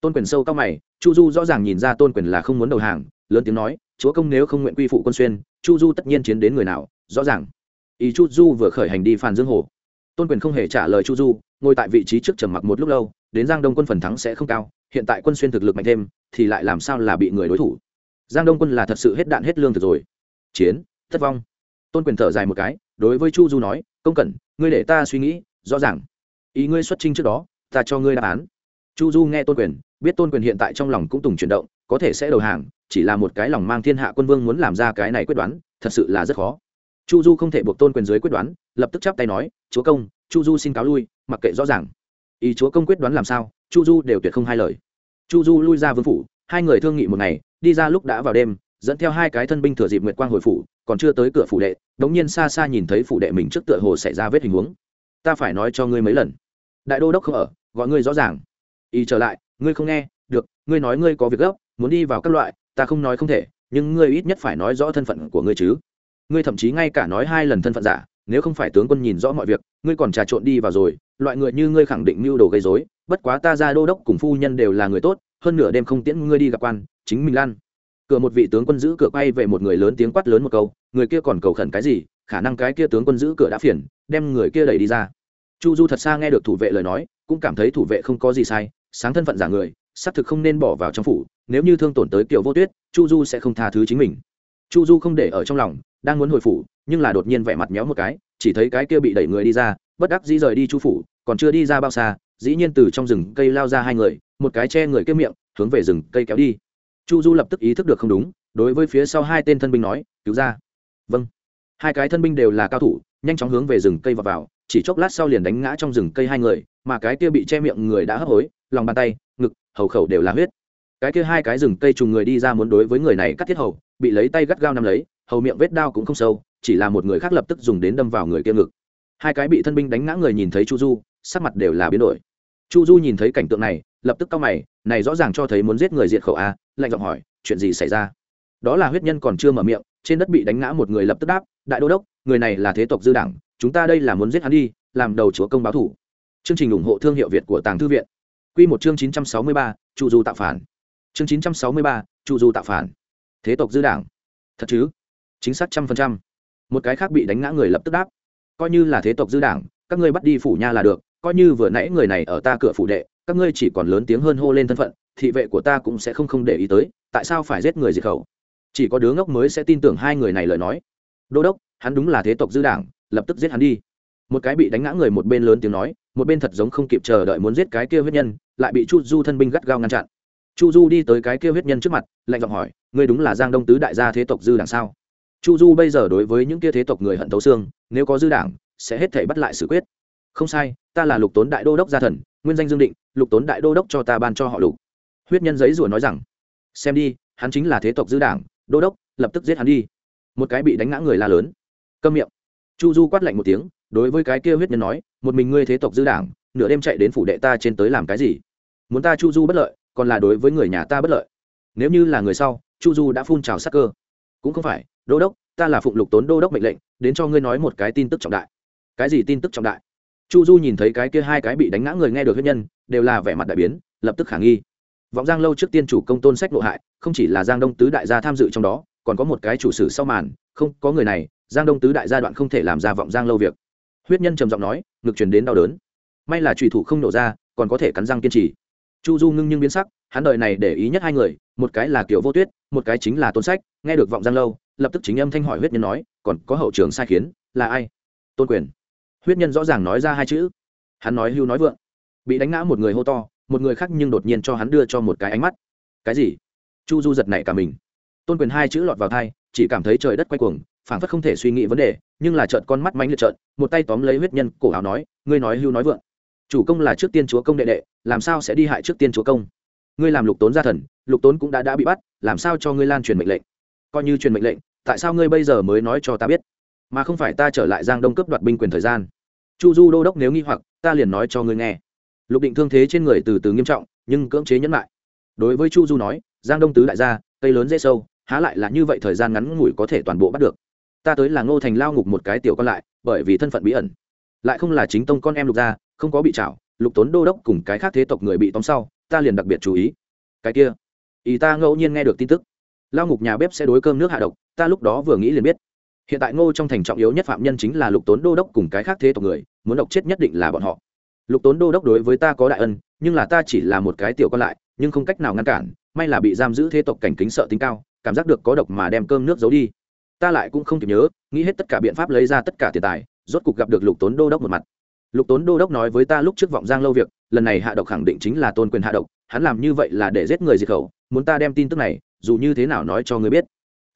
Tôn quyền sâu cao mày, chu du rõ ràng nhìn ra tôn quyền là không muốn đầu hàng, lớn tiếng nói, chúa công nếu không nguyện quy phụ quân xuyên, chu du tất nhiên chiến đến người nào, rõ ràng. Ý chu du vừa khởi hành đi phản dương hồ. Tôn quyền không hề trả lời chu du, ngồi tại vị trí trước trầm mặc một lúc lâu đến giang đông quân phần thắng sẽ không cao, hiện tại quân xuyên thực lực mạnh thêm, thì lại làm sao là bị người đối thủ? Giang đông quân là thật sự hết đạn hết lương thực rồi. Chiến, thất vong. Tôn quyền thở dài một cái, đối với chu du nói, công cẩn, ngươi để ta suy nghĩ, rõ ràng. Ý ngươi xuất trinh trước đó, ta cho ngươi đáp án. Chu du nghe tôn quyền, biết tôn quyền hiện tại trong lòng cũng tùng chuyển động, có thể sẽ đầu hàng, chỉ là một cái lòng mang thiên hạ quân vương muốn làm ra cái này quyết đoán, thật sự là rất khó. Chu du không thể buộc tôn quyền dưới quyết đoán, lập tức chắp tay nói, chúa công, chu du xin cáo lui, mặc kệ rõ ràng ý chúa công quyết đoán làm sao, chu du đều tuyệt không hai lời. Chu du lui ra vương phủ, hai người thương nghị một ngày, đi ra lúc đã vào đêm, dẫn theo hai cái thân binh thừa dịp nguyệt quang hồi phủ, còn chưa tới cửa phủ đệ, đống nhiên xa xa nhìn thấy phủ đệ mình trước tựa hồ xảy ra vết hình huống. Ta phải nói cho ngươi mấy lần. Đại đô đốc không ở, gọi ngươi rõ ràng. Y trở lại, ngươi không nghe, được, ngươi nói ngươi có việc gấp, muốn đi vào các loại, ta không nói không thể, nhưng ngươi ít nhất phải nói rõ thân phận của ngươi chứ. Ngươi thậm chí ngay cả nói hai lần thân phận giả nếu không phải tướng quân nhìn rõ mọi việc, ngươi còn trà trộn đi vào rồi, loại người như ngươi khẳng định mưu đồ gây dối bất quá ta ra đô đốc cùng phu nhân đều là người tốt, hơn nửa đêm không tiễn ngươi đi gặp quan, chính mình lan. Cửa một vị tướng quân giữ cửa quay về một người lớn tiếng quát lớn một câu, người kia còn cầu khẩn cái gì, khả năng cái kia tướng quân giữ cửa đã phiền, đem người kia đẩy đi ra. Chu du thật xa nghe được thủ vệ lời nói, cũng cảm thấy thủ vệ không có gì sai, sáng thân phận giả người, xác thực không nên bỏ vào trong phủ, nếu như thương tổn tới kiểu vô tuyết, chu du sẽ không tha thứ chính mình chu du không để ở trong lòng, đang muốn hồi phủ, nhưng là đột nhiên vẻ mặt méo một cái, chỉ thấy cái kia bị đẩy người đi ra, bất đắc dĩ rời đi chu phủ, còn chưa đi ra bao xa, dĩ nhiên từ trong rừng cây lao ra hai người, một cái che người kia miệng, hướng về rừng cây kéo đi. Chu du lập tức ý thức được không đúng, đối với phía sau hai tên thân binh nói, cứu ra. Vâng. Hai cái thân binh đều là cao thủ, nhanh chóng hướng về rừng cây và vào, chỉ chốc lát sau liền đánh ngã trong rừng cây hai người, mà cái kia bị che miệng người đã hấp hối, lòng bàn tay, ngực, hầu khẩu đều là huyết cái kia hai cái rừng cây trùng người đi ra muốn đối với người này cắt thiết hầu, bị lấy tay gắt gao nắm lấy, hầu miệng vết đao cũng không sâu, chỉ là một người khác lập tức dùng đến đâm vào người kia ngực. Hai cái bị thân binh đánh ngã người nhìn thấy chu du, sắc mặt đều là biến đổi. Chu du nhìn thấy cảnh tượng này, lập tức cau mày, này rõ ràng cho thấy muốn giết người diệt khẩu a lạnh giọng hỏi, chuyện gì xảy ra? Đó là huyết nhân còn chưa mở miệng, trên đất bị đánh ngã một người lập tức đáp, đại đô đốc, người này là thế tộc dư đảng, chúng ta đây là muốn giết hắn đi, làm đầu chúa công báo thủ. Chương trình ủng hộ thương hiệu việt của tàng thư viện. Q một chương chín trăm sáu mươi ba, chu du tạo phản chương chín trăm sáu mươi ba, chu du tạo phản. Thế tộc dư đảng. Thật chứ? Chính xác trăm phần trăm. Một cái khác bị đánh ngã người lập tức đáp. Coi như là thế tộc dư đảng, các ngươi bắt đi phủ nha là được, coi như vừa nãy người này ở ta cửa phủ đệ, các ngươi chỉ còn lớn tiếng hơn hô lên thân phận, thị vệ của ta cũng sẽ không không để ý tới, tại sao phải giết người diệt khẩu? Chỉ có đứa ngốc mới sẽ tin tưởng hai người này lời nói. Đô đốc, hắn đúng là thế tộc dư đảng, lập tức giết hắn đi. Một cái bị đánh ngã người một bên lớn tiếng nói, một bên thật giống không kịp chờ đợi muốn giết cái kia huyết nhân, lại bị chu du thân binh gắt gao ngăn chặn chu du đi tới cái kia huyết nhân trước mặt, lạnh giọng hỏi, ngươi đúng là giang đông tứ đại gia thế tộc dư đảng sao? Chu du bây giờ đối với những kia thế tộc người hận thấu xương, nếu có dư đảng, sẽ hết thể bắt lại xử quyết. Không sai, ta là lục tốn đại đô đốc gia thần, nguyên danh dương định, lục tốn đại đô đốc cho ta ban cho họ lục. Huyết nhân giấy rủa nói rằng, xem đi, hắn chính là thế tộc dư đảng, đô đốc, lập tức giết hắn đi. Một cái bị đánh ngã người la lớn. Câm miệng. Chu du quát lạnh một tiếng, đối với cái kia huyết nhân nói, một mình ngươi thế tộc dư đảng, nửa đêm chạy đến phủ đệ ta trên tới làm cái gì? Muốn ta chu du bất lợi còn là đối với người nhà ta bất lợi. Nếu như là người sau, chu du đã phun trào sắc cơ. Cũng không phải, đô đốc, ta là phụng lục tốn đô đốc mệnh lệnh, đến cho ngươi nói một cái tin tức trọng đại. Cái gì tin tức trọng đại? Chu du nhìn thấy cái kia hai cái bị đánh ngã người nghe được huyết nhân, đều là vẻ mặt đại biến, lập tức khả nghi. Vọng giang lâu trước tiên chủ công tôn sách nội hại, không chỉ là giang đông tứ đại gia tham dự trong đó, còn có một cái chủ sử sau màn, không, có người này, giang đông tứ đại gia đoạn không thể làm ra vọng giang lâu việc. Huyết nhân trầm giọng nói, ngực truyền đến đau đớn. May là trùy thủ không nổ ra, còn có thể cắn răng kiên trì chu du ngưng nhưng biến sắc, hắn đợi này để ý nhất hai người, một cái là kiểu vô tuyết, một cái chính là tôn sách, nghe được vọng giang lâu, lập tức chính âm thanh hỏi huyết nhân nói, còn có hậu trường sai khiến, là ai? Tôn quyền. Huyết nhân rõ ràng nói ra hai chữ. Hắn nói hưu nói vượng. Bị đánh ngã một người hô to, một người khác nhưng đột nhiên cho hắn đưa cho một cái ánh mắt. Cái gì? Chu du giật nảy cả mình. Tôn quyền hai chữ lọt vào thai, chỉ cảm thấy trời đất quay cuồng, phảng phất không thể suy nghĩ vấn đề, nhưng là trợn con mắt mánh liệt trợn, một tay tóm lấy huyết nhân cổ áo nói, ngươi nói hưu nói vượng chủ công là trước tiên chúa công đệ đệ, làm sao sẽ đi hại trước tiên chúa công? Ngươi làm lục tốn gia thần, lục tốn cũng đã đã bị bắt, làm sao cho ngươi lan truyền mệnh lệnh? Coi như truyền mệnh lệnh, tại sao ngươi bây giờ mới nói cho ta biết? Mà không phải ta trở lại giang đông cấp đoạt binh quyền thời gian. Chu du đô đốc nếu nghi hoặc, ta liền nói cho ngươi nghe. Lục định thương thế trên người từ từ nghiêm trọng, nhưng cưỡng chế nhẫn lại. Đối với chu du nói, giang đông tứ đại gia, cây lớn dễ sâu, há lại là như vậy thời gian ngắn ngủi có thể toàn bộ bắt được. Ta tới là ngô thành lao ngục một cái tiểu con lại, bởi vì thân phận bí ẩn. Lại không là chính tông con em lục gia không có bị chảo lục tốn đô đốc cùng cái khác thế tộc người bị tóm sau, ta liền đặc biệt chú ý. Cái kia, ý ta ngẫu nhiên nghe được tin tức. Lao ngục nhà bếp sẽ đối cơm nước hạ độc, ta lúc đó vừa nghĩ liền biết. Hiện tại ngô trong thành trọng yếu nhất phạm nhân chính là lục tốn đô đốc cùng cái khác thế tộc người, muốn độc chết nhất định là bọn họ. Lục tốn đô đốc đối với ta có đại ân, nhưng là ta chỉ là một cái tiểu con lại, nhưng không cách nào ngăn cản, may là bị giam giữ thế tộc cảnh kính sợ tính cao, cảm giác được có độc mà đem cơm nước giấu đi. Ta lại cũng không kịp nhớ, nghĩ hết tất cả biện pháp lấy ra tất cả tiền tài, rốt cục gặp được lục tốn đô đốc một mặt lục tốn đô đốc nói với ta lúc trước vọng giang lâu việc, lần này hạ độc khẳng định chính là tôn quyền hạ độc, hắn làm như vậy là để giết người diệt khẩu, muốn ta đem tin tức này, dù như thế nào nói cho người biết.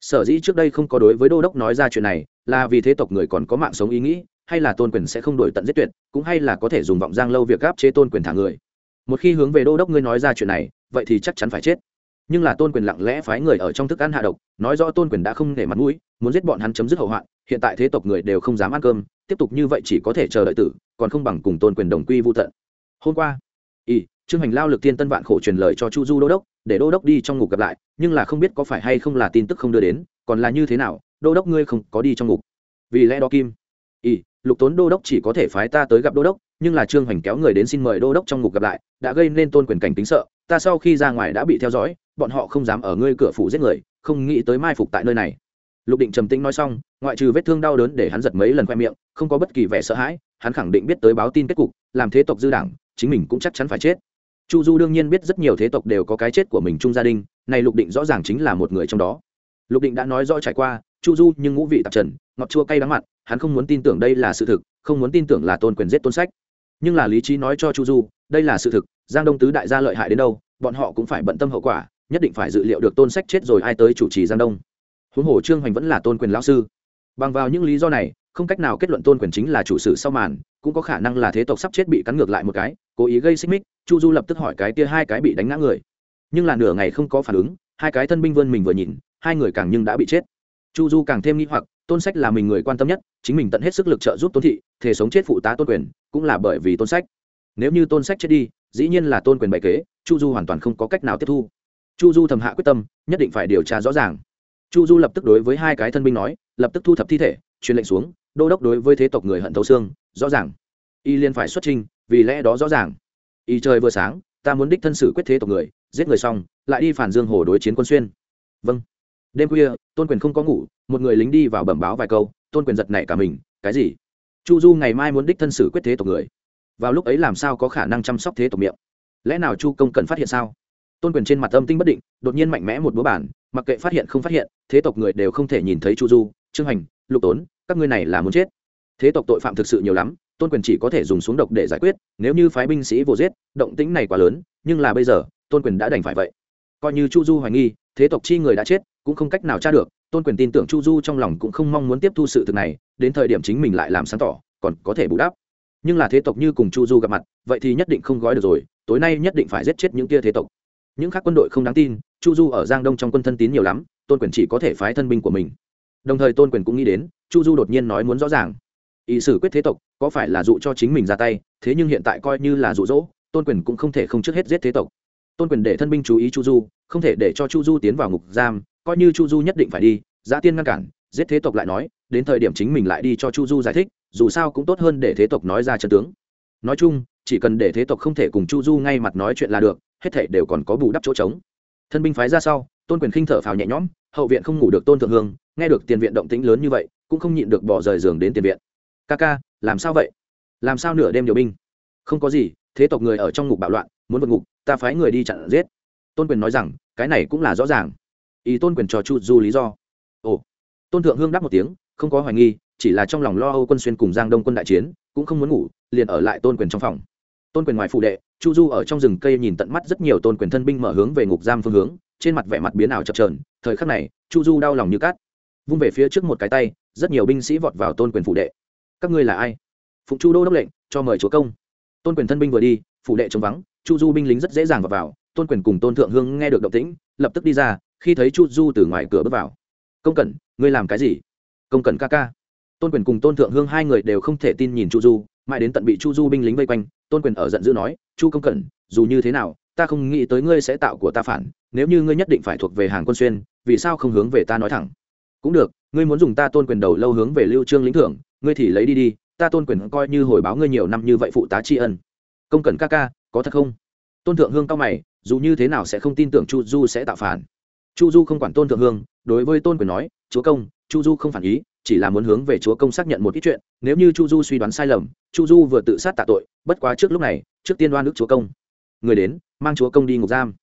Sở dĩ trước đây không có đối với đô đốc nói ra chuyện này, là vì thế tộc người còn có mạng sống ý nghĩ, hay là tôn quyền sẽ không đổi tận giết tuyệt, cũng hay là có thể dùng vọng giang lâu việc gáp chế tôn quyền thả người. Một khi hướng về đô đốc ngươi nói ra chuyện này, vậy thì chắc chắn phải chết. Nhưng là tôn quyền lặng lẽ phái người ở trong thức ăn hạ độc, nói rõ tôn quyền đã không nể mặt mũi, muốn giết bọn hắn chấm dứt hậu hoạn, hiện tại thế tộc người đều không dám ăn cơm tiếp tục như vậy chỉ có thể chờ đợi tử, còn không bằng cùng tôn quyền đồng quy vô tận. Hôm qua y trương hành lao lực tiên tân vạn khổ truyền lời cho chu du đô đốc, để đô đốc đi trong ngục gặp lại, nhưng là không biết có phải hay không là tin tức không đưa đến, còn là như thế nào, đô đốc ngươi không có đi trong ngục. Vì lẽ đó kim y lục tốn đô đốc chỉ có thể phái ta tới gặp đô đốc, nhưng là trương hoành kéo người đến xin mời đô đốc trong ngục gặp lại, đã gây nên tôn quyền cảnh tính sợ, ta sau khi ra ngoài đã bị theo dõi, bọn họ không dám ở ngươi cửa phủ giết người, không nghĩ tới mai phục tại nơi này lục định trầm tĩnh nói xong, ngoại trừ vết thương đau đớn để hắn giật mấy lần khoe miệng, không có bất kỳ vẻ sợ hãi, hắn khẳng định biết tới báo tin kết cục, làm thế tộc dư đảng, chính mình cũng chắc chắn phải chết. Chu du đương nhiên biết rất nhiều thế tộc đều có cái chết của mình chung gia đình, này lục định rõ ràng chính là một người trong đó. Lục định đã nói rõ trải qua, chu du nhưng ngũ vị tạp trần ngọt chua cay đắng mặt, hắn không muốn tin tưởng đây là sự thực, không muốn tin tưởng là tôn quyền giết tôn sách. Nhưng là lý trí nói cho chu du, đây là sự thực, giang đông tứ đại gia lợi hại đến đâu, bọn họ cũng phải bận tâm hậu quả, nhất định phải dự liệu được tôn sách chết rồi ai tới chủ trì giang đông huống hồ trương hoành vẫn là tôn quyền lão sư. Bằng vào những lý do này, không cách nào kết luận tôn quyền chính là chủ sử sau màn, cũng có khả năng là thế tộc sắp chết bị cắn ngược lại một cái, cố ý gây xích mích, chu du lập tức hỏi cái kia hai cái bị đánh ngã người. Nhưng là nửa ngày không có phản ứng, hai cái thân binh vươn mình vừa nhìn, hai người càng nhưng đã bị chết. Chu du càng thêm nghĩ hoặc, tôn sách là mình người quan tâm nhất, chính mình tận hết sức lực trợ giúp tôn thị thể sống chết phụ tá tôn quyền, cũng là bởi vì tôn sách. Nếu như tôn sách chết đi, dĩ nhiên là tôn quyền bày kế, chu du hoàn toàn không có cách nào tiếp thu. Chu du thầm hạ quyết tâm, nhất định phải điều tra rõ ràng chu du lập tức đối với hai cái thân binh nói, lập tức thu thập thi thể, truyền lệnh xuống, đô đốc đối với thế tộc người hận thấu xương, rõ ràng. Y liên phải xuất trình, vì lẽ đó rõ ràng. Y trời vừa sáng, ta muốn đích thân xử quyết thế tộc người, giết người xong, lại đi phản dương hồ đối chiến quân xuyên. Vâng. Đêm khuya, tôn quyền không có ngủ, một người lính đi vào bẩm báo vài câu, tôn quyền giật nảy cả mình, cái gì? Chu du ngày mai muốn đích thân xử quyết thế tộc người. Vào lúc ấy làm sao có khả năng chăm sóc thế tộc miệng? Lẽ nào chu công cần phát hiện sao? Tôn quyền trên mặt âm tinh bất định, đột nhiên mạnh mẽ một búa bản mặc kệ phát hiện không phát hiện, thế tộc người đều không thể nhìn thấy chu du, trương hành, lục tốn, các ngươi này là muốn chết. Thế tộc tội phạm thực sự nhiều lắm, tôn quyền chỉ có thể dùng xuống độc để giải quyết, nếu như phái binh sĩ vô giết, động tĩnh này quá lớn, nhưng là bây giờ, tôn quyền đã đành phải vậy. Coi như chu du hoài nghi, thế tộc chi người đã chết, cũng không cách nào tra được, tôn quyền tin tưởng chu du trong lòng cũng không mong muốn tiếp thu sự thực này, đến thời điểm chính mình lại làm sáng tỏ, còn có thể bù đắp. Nhưng là thế tộc như cùng chu du gặp mặt, vậy thì nhất định không gói được rồi, tối nay nhất định phải giết chết những kia thế tộc. Những khác quân đội không đáng tin chu du ở giang đông trong quân thân tín nhiều lắm, tôn quyền chỉ có thể phái thân binh của mình. Đồng thời tôn quyền cũng nghĩ đến, chu du đột nhiên nói muốn rõ ràng. Ý sử quyết thế tộc, có phải là dụ cho chính mình ra tay, thế nhưng hiện tại coi như là dụ dỗ, tôn quyền cũng không thể không trước hết giết thế tộc. Tôn quyền để thân binh chú ý chu du, không thể để cho chu du tiến vào ngục giam, coi như chu du nhất định phải đi, giã tiên ngăn cản, giết thế tộc lại nói, đến thời điểm chính mình lại đi cho chu du giải thích, dù sao cũng tốt hơn để thế tộc nói ra chân tướng. Nói chung, chỉ cần để thế tộc không thể cùng chu du ngay mặt nói chuyện là được, hết thể đều còn có bù đắp chỗ trống thân binh phái ra sau, tôn quyền khinh thở phào nhẹ nhõm, hậu viện không ngủ được tôn thượng hương, nghe được tiền viện động tĩnh lớn như vậy, cũng không nhịn được bỏ rời giường đến tiền viện. Ca ca, làm sao vậy? Làm sao nửa đêm điều binh? Không có gì, thế tộc người ở trong ngục bạo loạn, muốn vượt ngục, ta phái người đi chặn giết. Tôn quyền nói rằng, cái này cũng là rõ ràng. Ý tôn quyền cho chu du lý do. Ồ. Tôn thượng hương đáp một tiếng, không có hoài nghi, chỉ là trong lòng lo âu quân xuyên cùng giang đông quân đại chiến, cũng không muốn ngủ, liền ở lại tôn quyền trong phòng tôn quyền ngoài phụ đệ chu du ở trong rừng cây nhìn tận mắt rất nhiều tôn quyền thân binh mở hướng về ngục giam phương hướng trên mặt vẻ mặt biến ảo chập trờn thời khắc này chu du đau lòng như cát. Vung về phía trước một cái tay rất nhiều binh sĩ vọt vào tôn quyền phụ đệ. Các ngươi là ai? Phụng chu đô đốc lệnh cho mời chúa công. Tôn quyền thân binh vừa đi phụ đệ trống vắng chu du binh lính rất dễ dàng vào, vào tôn quyền cùng tôn thượng hương nghe được động tĩnh lập tức đi ra khi thấy chu du từ ngoài cửa bước vào. Công cẩn ngươi làm cái gì? Công cẩn ca ca. Tôn quyền cùng tôn thượng hương hai người đều không thể tin nhìn chu du mãi đến tận bị chu du binh lính vây quanh, tôn quyền ở giận dữ nói, chu công cẩn, dù như thế nào, ta không nghĩ tới ngươi sẽ tạo của ta phản, nếu như ngươi nhất định phải thuộc về hàng quân xuyên, vì sao không hướng về ta nói thẳng? Cũng được, ngươi muốn dùng ta tôn quyền đầu lâu hướng về lưu trương lĩnh thưởng, ngươi thì lấy đi đi, ta tôn quyền coi như hồi báo ngươi nhiều năm như vậy phụ tá tri ân. Công cẩn ca ca, có thật không? Tôn thượng hương cao mày, dù như thế nào sẽ không tin tưởng chu du sẽ tạo phản? Chu du không quản tôn thượng hương, đối với tôn quyền nói, chúa công, chu du không phản ý chỉ là muốn hướng về chúa công xác nhận một ít chuyện, nếu như chu du suy đoán sai lầm, chu du vừa tự sát tạ tội, bất quá trước lúc này, trước tiên đoan đức chúa công. Người đến, mang chúa công đi ngục giam.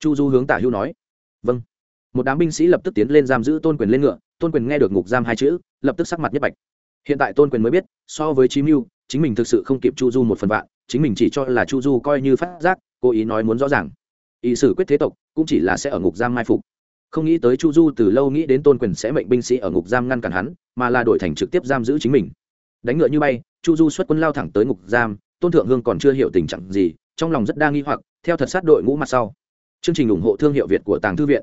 Chu du hướng tả hưu nói. Vâng. Một đám binh sĩ lập tức tiến lên giam giữ tôn quyền lên ngựa, tôn quyền nghe được ngục giam hai chữ, lập tức sắc mặt nhất bạch. Hiện tại tôn quyền mới biết, so với chí mưu, chính mình thực sự không kịp chu du một phần vạn, chính mình chỉ cho là chu du coi như phát giác, cố ý nói muốn rõ ràng. Ý sử quyết thế tộc, cũng chỉ là sẽ ở ngục giam mai phục. Không nghĩ tới chu du từ lâu nghĩ đến tôn quyền sẽ mệnh binh sĩ ở ngục giam ngăn cản hắn mà là đổi thành trực tiếp giam giữ chính mình. Đánh ngựa như bay, chu du xuất quân lao thẳng tới ngục giam, tôn thượng hương còn chưa hiểu tình trạng gì, trong lòng rất đa nghi hoặc, theo thật sát đội ngũ mặt sau. Chương trình ủng hộ thương hiệu việt của tàng thư viện.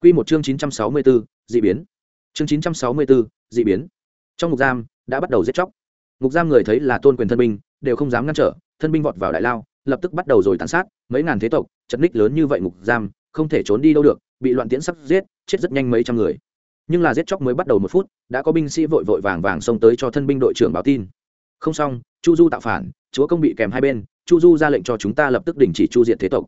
Q một chương chín trăm sáu mươi bốn d ị biến. Chương chín trăm sáu mươi bốn d ị biến. Trong ngục giam, đã bắt đầu giết chóc. Ngục giam người thấy là tôn quyền thân binh, đều không dám ngăn trở, thân binh vọt vào đại lao, lập tức bắt đầu rồi tàn sát, mấy ngàn thế tộc chật ních lớn như vậy ngục giam, không thể trốn đi đâu được, bị loạn tiễn sắp giết, chết rất nhanh mấy trăm người nhưng là giết chóc mới bắt đầu một phút, đã có binh sĩ vội vội vàng vàng xông tới cho thân binh đội trưởng báo tin. Không xong, chu du tạo phản, chúa công bị kèm hai bên, chu du ra lệnh cho chúng ta lập tức đình chỉ chu diện thế tộc.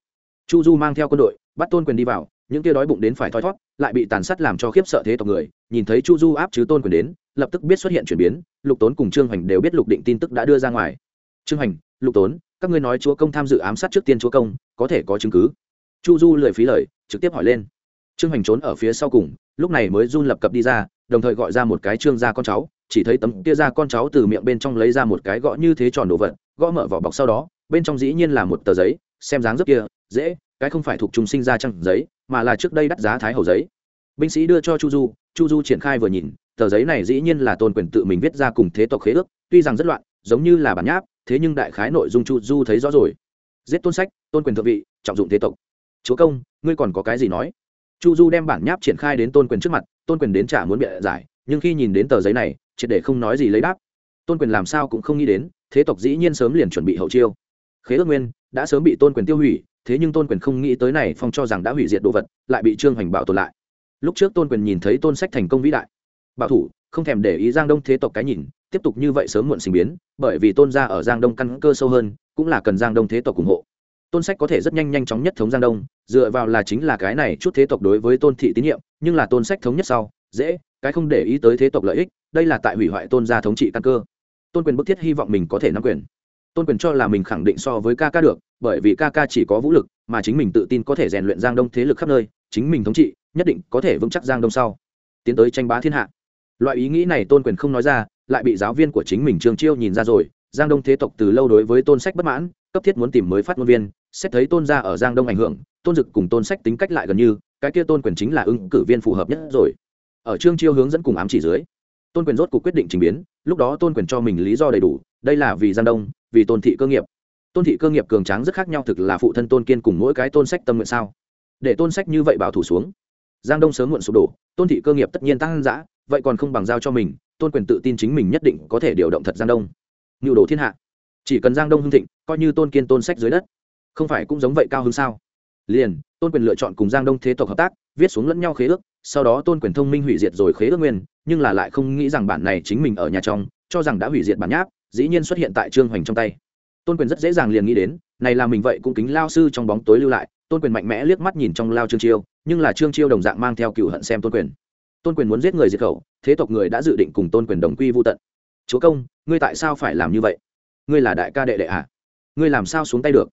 Chu du mang theo quân đội, bắt tôn quyền đi vào, những kia đói bụng đến phải thoi thót lại bị tàn sát làm cho khiếp sợ thế tộc người, nhìn thấy chu du áp chứ tôn quyền đến, lập tức biết xuất hiện chuyển biến, lục tốn cùng trương hoành đều biết lục định tin tức đã đưa ra ngoài. Trương hoành, lục tốn, các ngươi nói chúa công tham dự ám sát trước tiên chúa công, có thể có chứng cứ. Chu du lười phí lời, trực tiếp hỏi lên. Trương hoành trốn ở phía sau cùng lúc này mới run lập cập đi ra, đồng thời gọi ra một cái trương gia con cháu, chỉ thấy tấm kia ra con cháu từ miệng bên trong lấy ra một cái gõ như thế tròn đồ vật, gõ mở vỏ bọc sau đó, bên trong dĩ nhiên là một tờ giấy, xem dáng rất kia, dễ, cái không phải thuộc trùng sinh ra trăng giấy, mà là trước đây đắt giá thái hầu giấy. Binh sĩ đưa cho chu du chu du triển khai vừa nhìn, tờ giấy này dĩ nhiên là tôn quyền tự mình viết ra cùng thế tộc khế ước, tuy rằng rất loạn, giống như là bản nháp, thế nhưng đại khái nội dung chu du thấy rõ rồi. Giết tôn sách, tôn quyền thượng vị, trọng dụng thế tộc. Chúa công, ngươi còn có cái gì nói? Chu du đem bản nháp triển khai đến tôn quyền trước mặt, tôn quyền đến trả muốn bịa giải, nhưng khi nhìn đến tờ giấy này, triệt để không nói gì lấy đáp. Tôn quyền làm sao cũng không nghĩ đến, thế tộc dĩ nhiên sớm liền chuẩn bị hậu chiêu. Khế ước nguyên, đã sớm bị tôn quyền tiêu hủy, thế nhưng tôn quyền không nghĩ tới này phong cho rằng đã hủy diệt đồ vật, lại bị trương hoành bảo tồn lại. Lúc trước tôn quyền nhìn thấy tôn sách thành công vĩ đại. Bảo thủ, không thèm để ý giang đông thế tộc cái nhìn, tiếp tục như vậy sớm muộn sinh biến, bởi vì tôn gia ở giang đông căn cơ sâu hơn, cũng là cần giang đông thế tộc ủng hộ tôn sách có thể rất nhanh nhanh chóng nhất thống giang đông, dựa vào là chính là cái này chút thế tộc đối với tôn thị tín nhiệm, nhưng là tôn sách thống nhất sau, dễ, cái không để ý tới thế tộc lợi ích, đây là tại hủy hoại tôn gia thống trị căn cơ. Tôn quyền bức thiết hy vọng mình có thể nắm quyền. Tôn quyền cho là mình khẳng định so với ca ca được, bởi vì ca ca chỉ có vũ lực, mà chính mình tự tin có thể rèn luyện giang đông thế lực khắp nơi, chính mình thống trị, nhất định có thể vững chắc giang đông sau. Tiến tới tranh bá thiên hạ. Loại ý nghĩ này tôn quyền không nói ra, lại bị giáo viên của chính mình trương chiêu nhìn ra rồi. Giang đông thế tộc từ lâu đối với tôn sách bất mãn, cấp thiết muốn tìm mới phát ngôn viên xét thấy tôn gia ở giang đông ảnh hưởng, tôn dực cùng tôn sách tính cách lại gần như, cái kia tôn quyền chính là ứng cử viên phù hợp nhất rồi. Ở trương chiêu hướng dẫn cùng ám chỉ dưới, tôn quyền rốt cuộc quyết định trình biến, lúc đó tôn quyền cho mình lý do đầy đủ, đây là vì giang đông, vì tôn thị cơ nghiệp. Tôn thị cơ nghiệp cường tráng rất khác nhau thực là phụ thân tôn kiên cùng mỗi cái tôn sách tâm nguyện sao. Để tôn sách như vậy bảo thủ xuống, giang đông sớm muộn sụp đổ, tôn thị cơ nghiệp tất nhiên tăng giã vậy còn không bằng giao cho mình, tôn quyền tự tin chính mình nhất định có thể điều động thật giang đông. Nhu đồ thiên hạ, chỉ cần giang đông hưng thịnh, coi như tôn kiên tôn sách dưới đất không phải cũng giống vậy cao hơn sao? Liền, tôn quyền lựa chọn cùng giang đông thế tộc hợp tác, viết xuống lẫn nhau khế ước, sau đó tôn quyền thông minh hủy diệt rồi khế ước nguyên, nhưng là lại không nghĩ rằng bản này chính mình ở nhà trong, cho rằng đã hủy diệt bản nháp, dĩ nhiên xuất hiện tại trương hoành trong tay. Tôn quyền rất dễ dàng liền nghĩ đến, này là mình vậy cũng kính lao sư trong bóng tối lưu lại, tôn quyền mạnh mẽ liếc mắt nhìn trong lao trương chiêu, nhưng là trương chiêu đồng dạng mang theo cựu hận xem tôn quyền. Tôn quyền muốn giết người diệt khẩu, thế tộc người đã dự định cùng tôn quyền đồng quy vô tận. Chúa công, ngươi tại sao phải làm như vậy? Ngươi là đại ca đệ đệ à? Ngươi làm sao xuống tay được?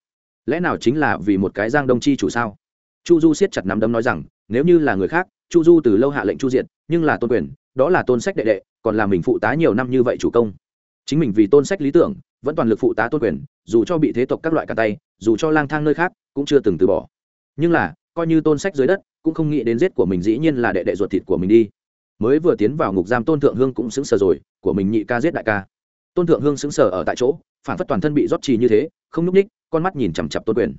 Lẽ nào chính là vì một cái giang đông chi chủ sao? Chu du siết chặt nắm đấm nói rằng, nếu như là người khác, chu du từ lâu hạ lệnh chu diện nhưng là tôn quyền, đó là tôn sách đệ đệ, còn là mình phụ tá nhiều năm như vậy chủ công. Chính mình vì tôn sách lý tưởng, vẫn toàn lực phụ tá tôn quyền, dù cho bị thế tộc các loại cả tay, dù cho lang thang nơi khác, cũng chưa từng từ bỏ. Nhưng là, coi như tôn sách dưới đất, cũng không nghĩ đến giết của mình dĩ nhiên là đệ đệ ruột thịt của mình đi. Mới vừa tiến vào ngục giam tôn thượng hương cũng xứng sờ rồi, của mình nhị ca giết đại ca. Tôn thượng hương xứng sờ ở tại chỗ, phản phất toàn thân bị rót trì như thế, không nhúc ních con mắt nhìn chằm chặp tôn quyền.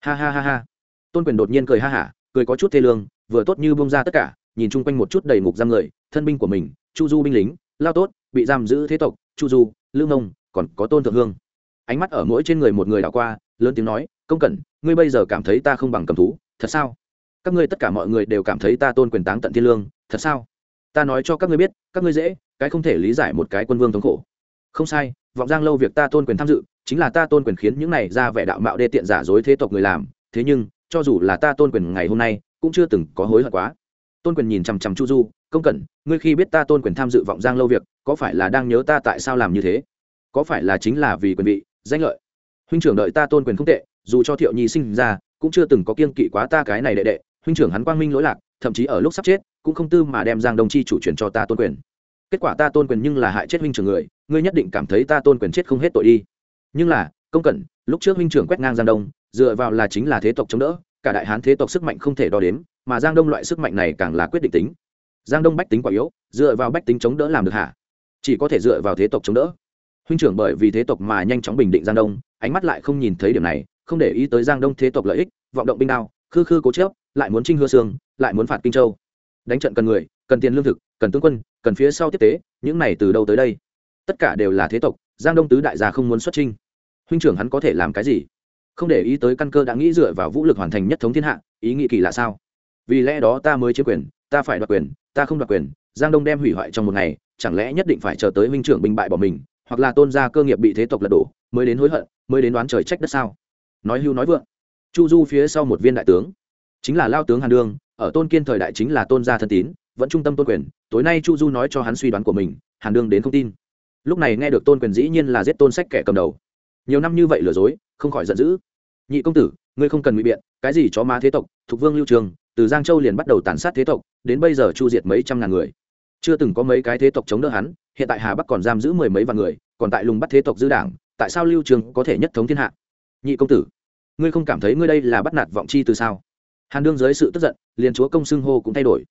Ha ha ha ha. Tôn quyền đột nhiên cười ha hả, cười có chút thê lương, vừa tốt như bông ra tất cả, nhìn chung quanh một chút đầy ngục giam người, thân binh của mình, chu du binh lính, lao tốt, bị giam giữ thế tộc, chu du lưu nông, còn có tôn thượng hương. Ánh mắt ở mỗi trên người một người đảo qua, lớn tiếng nói, công cẩn, ngươi bây giờ cảm thấy ta không bằng cầm thú, thật sao? Các ngươi tất cả mọi người đều cảm thấy ta tôn quyền táng tận thiên lương, thật sao? Ta nói cho các ngươi biết, các ngươi dễ, cái không thể lý giải một cái quân vương thống khổ. Không sai, vọng giang lâu việc ta tôn quyền tham dự chính là ta tôn quyền khiến những này ra vẻ đạo mạo đê tiện giả dối thế tộc người làm, thế nhưng, cho dù là ta tôn quyền ngày hôm nay, cũng chưa từng có hối hận quá. Tôn quyền nhìn chằm chằm chu du, công cẩn, ngươi khi biết ta tôn quyền tham dự vọng giang lâu việc, có phải là đang nhớ ta tại sao làm như thế? Có phải là chính là vì quyền vị, danh lợi? Huynh trưởng đợi ta tôn quyền không tệ, dù cho thiệu nhi sinh ra, cũng chưa từng có kiên kỵ quá ta cái này đệ đệ. Huynh trưởng hắn quang minh lỗi lạc, thậm chí ở lúc sắp chết, cũng không tư mà đem giang đồng chi chủ chuyển cho ta tôn quyền. Kết quả ta tôn quyền nhưng là hại chết huynh trưởng người, ngươi nhất định cảm thấy ta tôn quyền chết không hết tội đi nhưng là, công cẩn, lúc trước huynh trưởng quét ngang giang đông, dựa vào là chính là thế tộc chống đỡ, cả đại hán thế tộc sức mạnh không thể đo đếm, mà giang đông loại sức mạnh này càng là quyết định tính. Giang đông bách tính quá yếu, dựa vào bách tính chống đỡ làm được hả? Chỉ có thể dựa vào thế tộc chống đỡ. Huynh trưởng bởi vì thế tộc mà nhanh chóng bình định giang đông, ánh mắt lại không nhìn thấy điểm này, không để ý tới giang đông thế tộc lợi ích, vọng động binh đao, khư khư cố chớp lại muốn trinh hưa sương lại muốn phạt kinh châu. Đánh trận cần người, cần tiền lương thực, cần tướng quân, cần phía sau tiếp tế, những này từ đâu tới đây? Tất cả đều là thế tộc, giang đông tứ đại gia không muốn xuất trinh huynh trưởng hắn có thể làm cái gì? Không để ý tới căn cơ đã nghĩ dựa vào vũ lực hoàn thành nhất thống thiên hạ, ý nghĩ kỳ lạ sao? Vì lẽ đó ta mới chiếm quyền, ta phải đoạt quyền, ta không đoạt quyền, giang đông đem hủy hoại trong một ngày, chẳng lẽ nhất định phải chờ tới huynh trưởng binh bại bỏ mình, hoặc là tôn gia cơ nghiệp bị thế tộc lật đổ, mới đến hối hận, mới đến đoán trời trách đất sao? Nói hưu nói vượng. Chu du phía sau một viên đại tướng, chính là lao tướng hàn đương ở tôn kiên thời đại chính là tôn gia thân tín, vẫn trung tâm tôn quyền, tối nay chu du nói cho hắn suy đoán của mình, hàn đương đến không tin. Lúc này nghe được tôn quyền dĩ nhiên là giết tôn sách kẻ cầm đầu nhiều năm như vậy lừa dối, không khỏi giận dữ. Nhị công tử, ngươi không cần ngụy biện, cái gì chó má thế tộc thục vương lưu trường, từ giang châu liền bắt đầu tàn sát thế tộc, đến bây giờ chu diệt mấy trăm ngàn người. Chưa từng có mấy cái thế tộc chống đỡ hắn, hiện tại hà bắc còn giam giữ mười mấy vạn người, còn tại lùng bắt thế tộc dư đảng, tại sao lưu trường có thể nhất thống thiên hạ? Nhị công tử, ngươi không cảm thấy ngươi đây là bắt nạt vọng chi từ sao? Hàn đương dưới sự tức giận, liền chúa công xưng hô cũng thay đổi.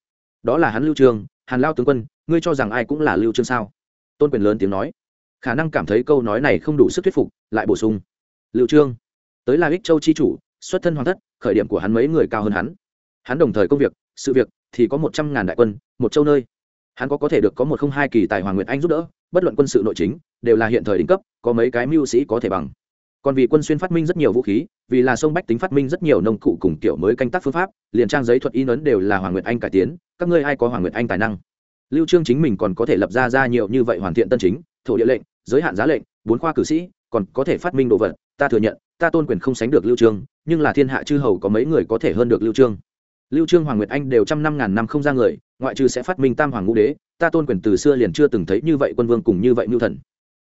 Đó là hắn lưu trường, hàn lao tướng quân, ngươi cho rằng ai cũng là lưu trương sao? Tôn quyền lớn tiếng nói khả năng cảm thấy câu nói này không đủ sức thuyết phục, lại bổ sung. Lưu trương, tới là ích châu chi chủ, xuất thân hoàng thất, khởi điểm của hắn mấy người cao hơn hắn. Hắn đồng thời công việc, sự việc thì có một trăm ngàn đại quân, một châu nơi. Hắn có có thể được có một không hai kỳ tài hoàng nguyệt anh giúp đỡ, bất luận quân sự nội chính, đều là hiện thời đỉnh cấp, có mấy cái mưu sĩ có thể bằng. Còn vì quân xuyên phát minh rất nhiều vũ khí, vì là sông bách tính phát minh rất nhiều nông cụ cùng kiểu mới canh tác phương pháp, liền trang giấy thuật in ấn đều là hoàng nguyệt anh cải tiến, các ngươi ai có hoàng nguyệt anh tài năng? Lưu trương chính mình còn có thể lập ra ra nhiều như vậy hoàn thiện tân chính, thổ địa lệnh giới hạn giá lệnh, bốn khoa cử sĩ, còn có thể phát minh đồ vật, ta thừa nhận, ta tôn quyền không sánh được lưu trương, nhưng là thiên hạ chư hầu có mấy người có thể hơn được lưu trương. Lưu trương, hoàng nguyệt anh đều trăm năm ngàn năm không ra người, ngoại trừ sẽ phát minh tam hoàng ngũ đế, ta tôn quyền từ xưa liền chưa từng thấy như vậy quân vương cùng như vậy mưu thần.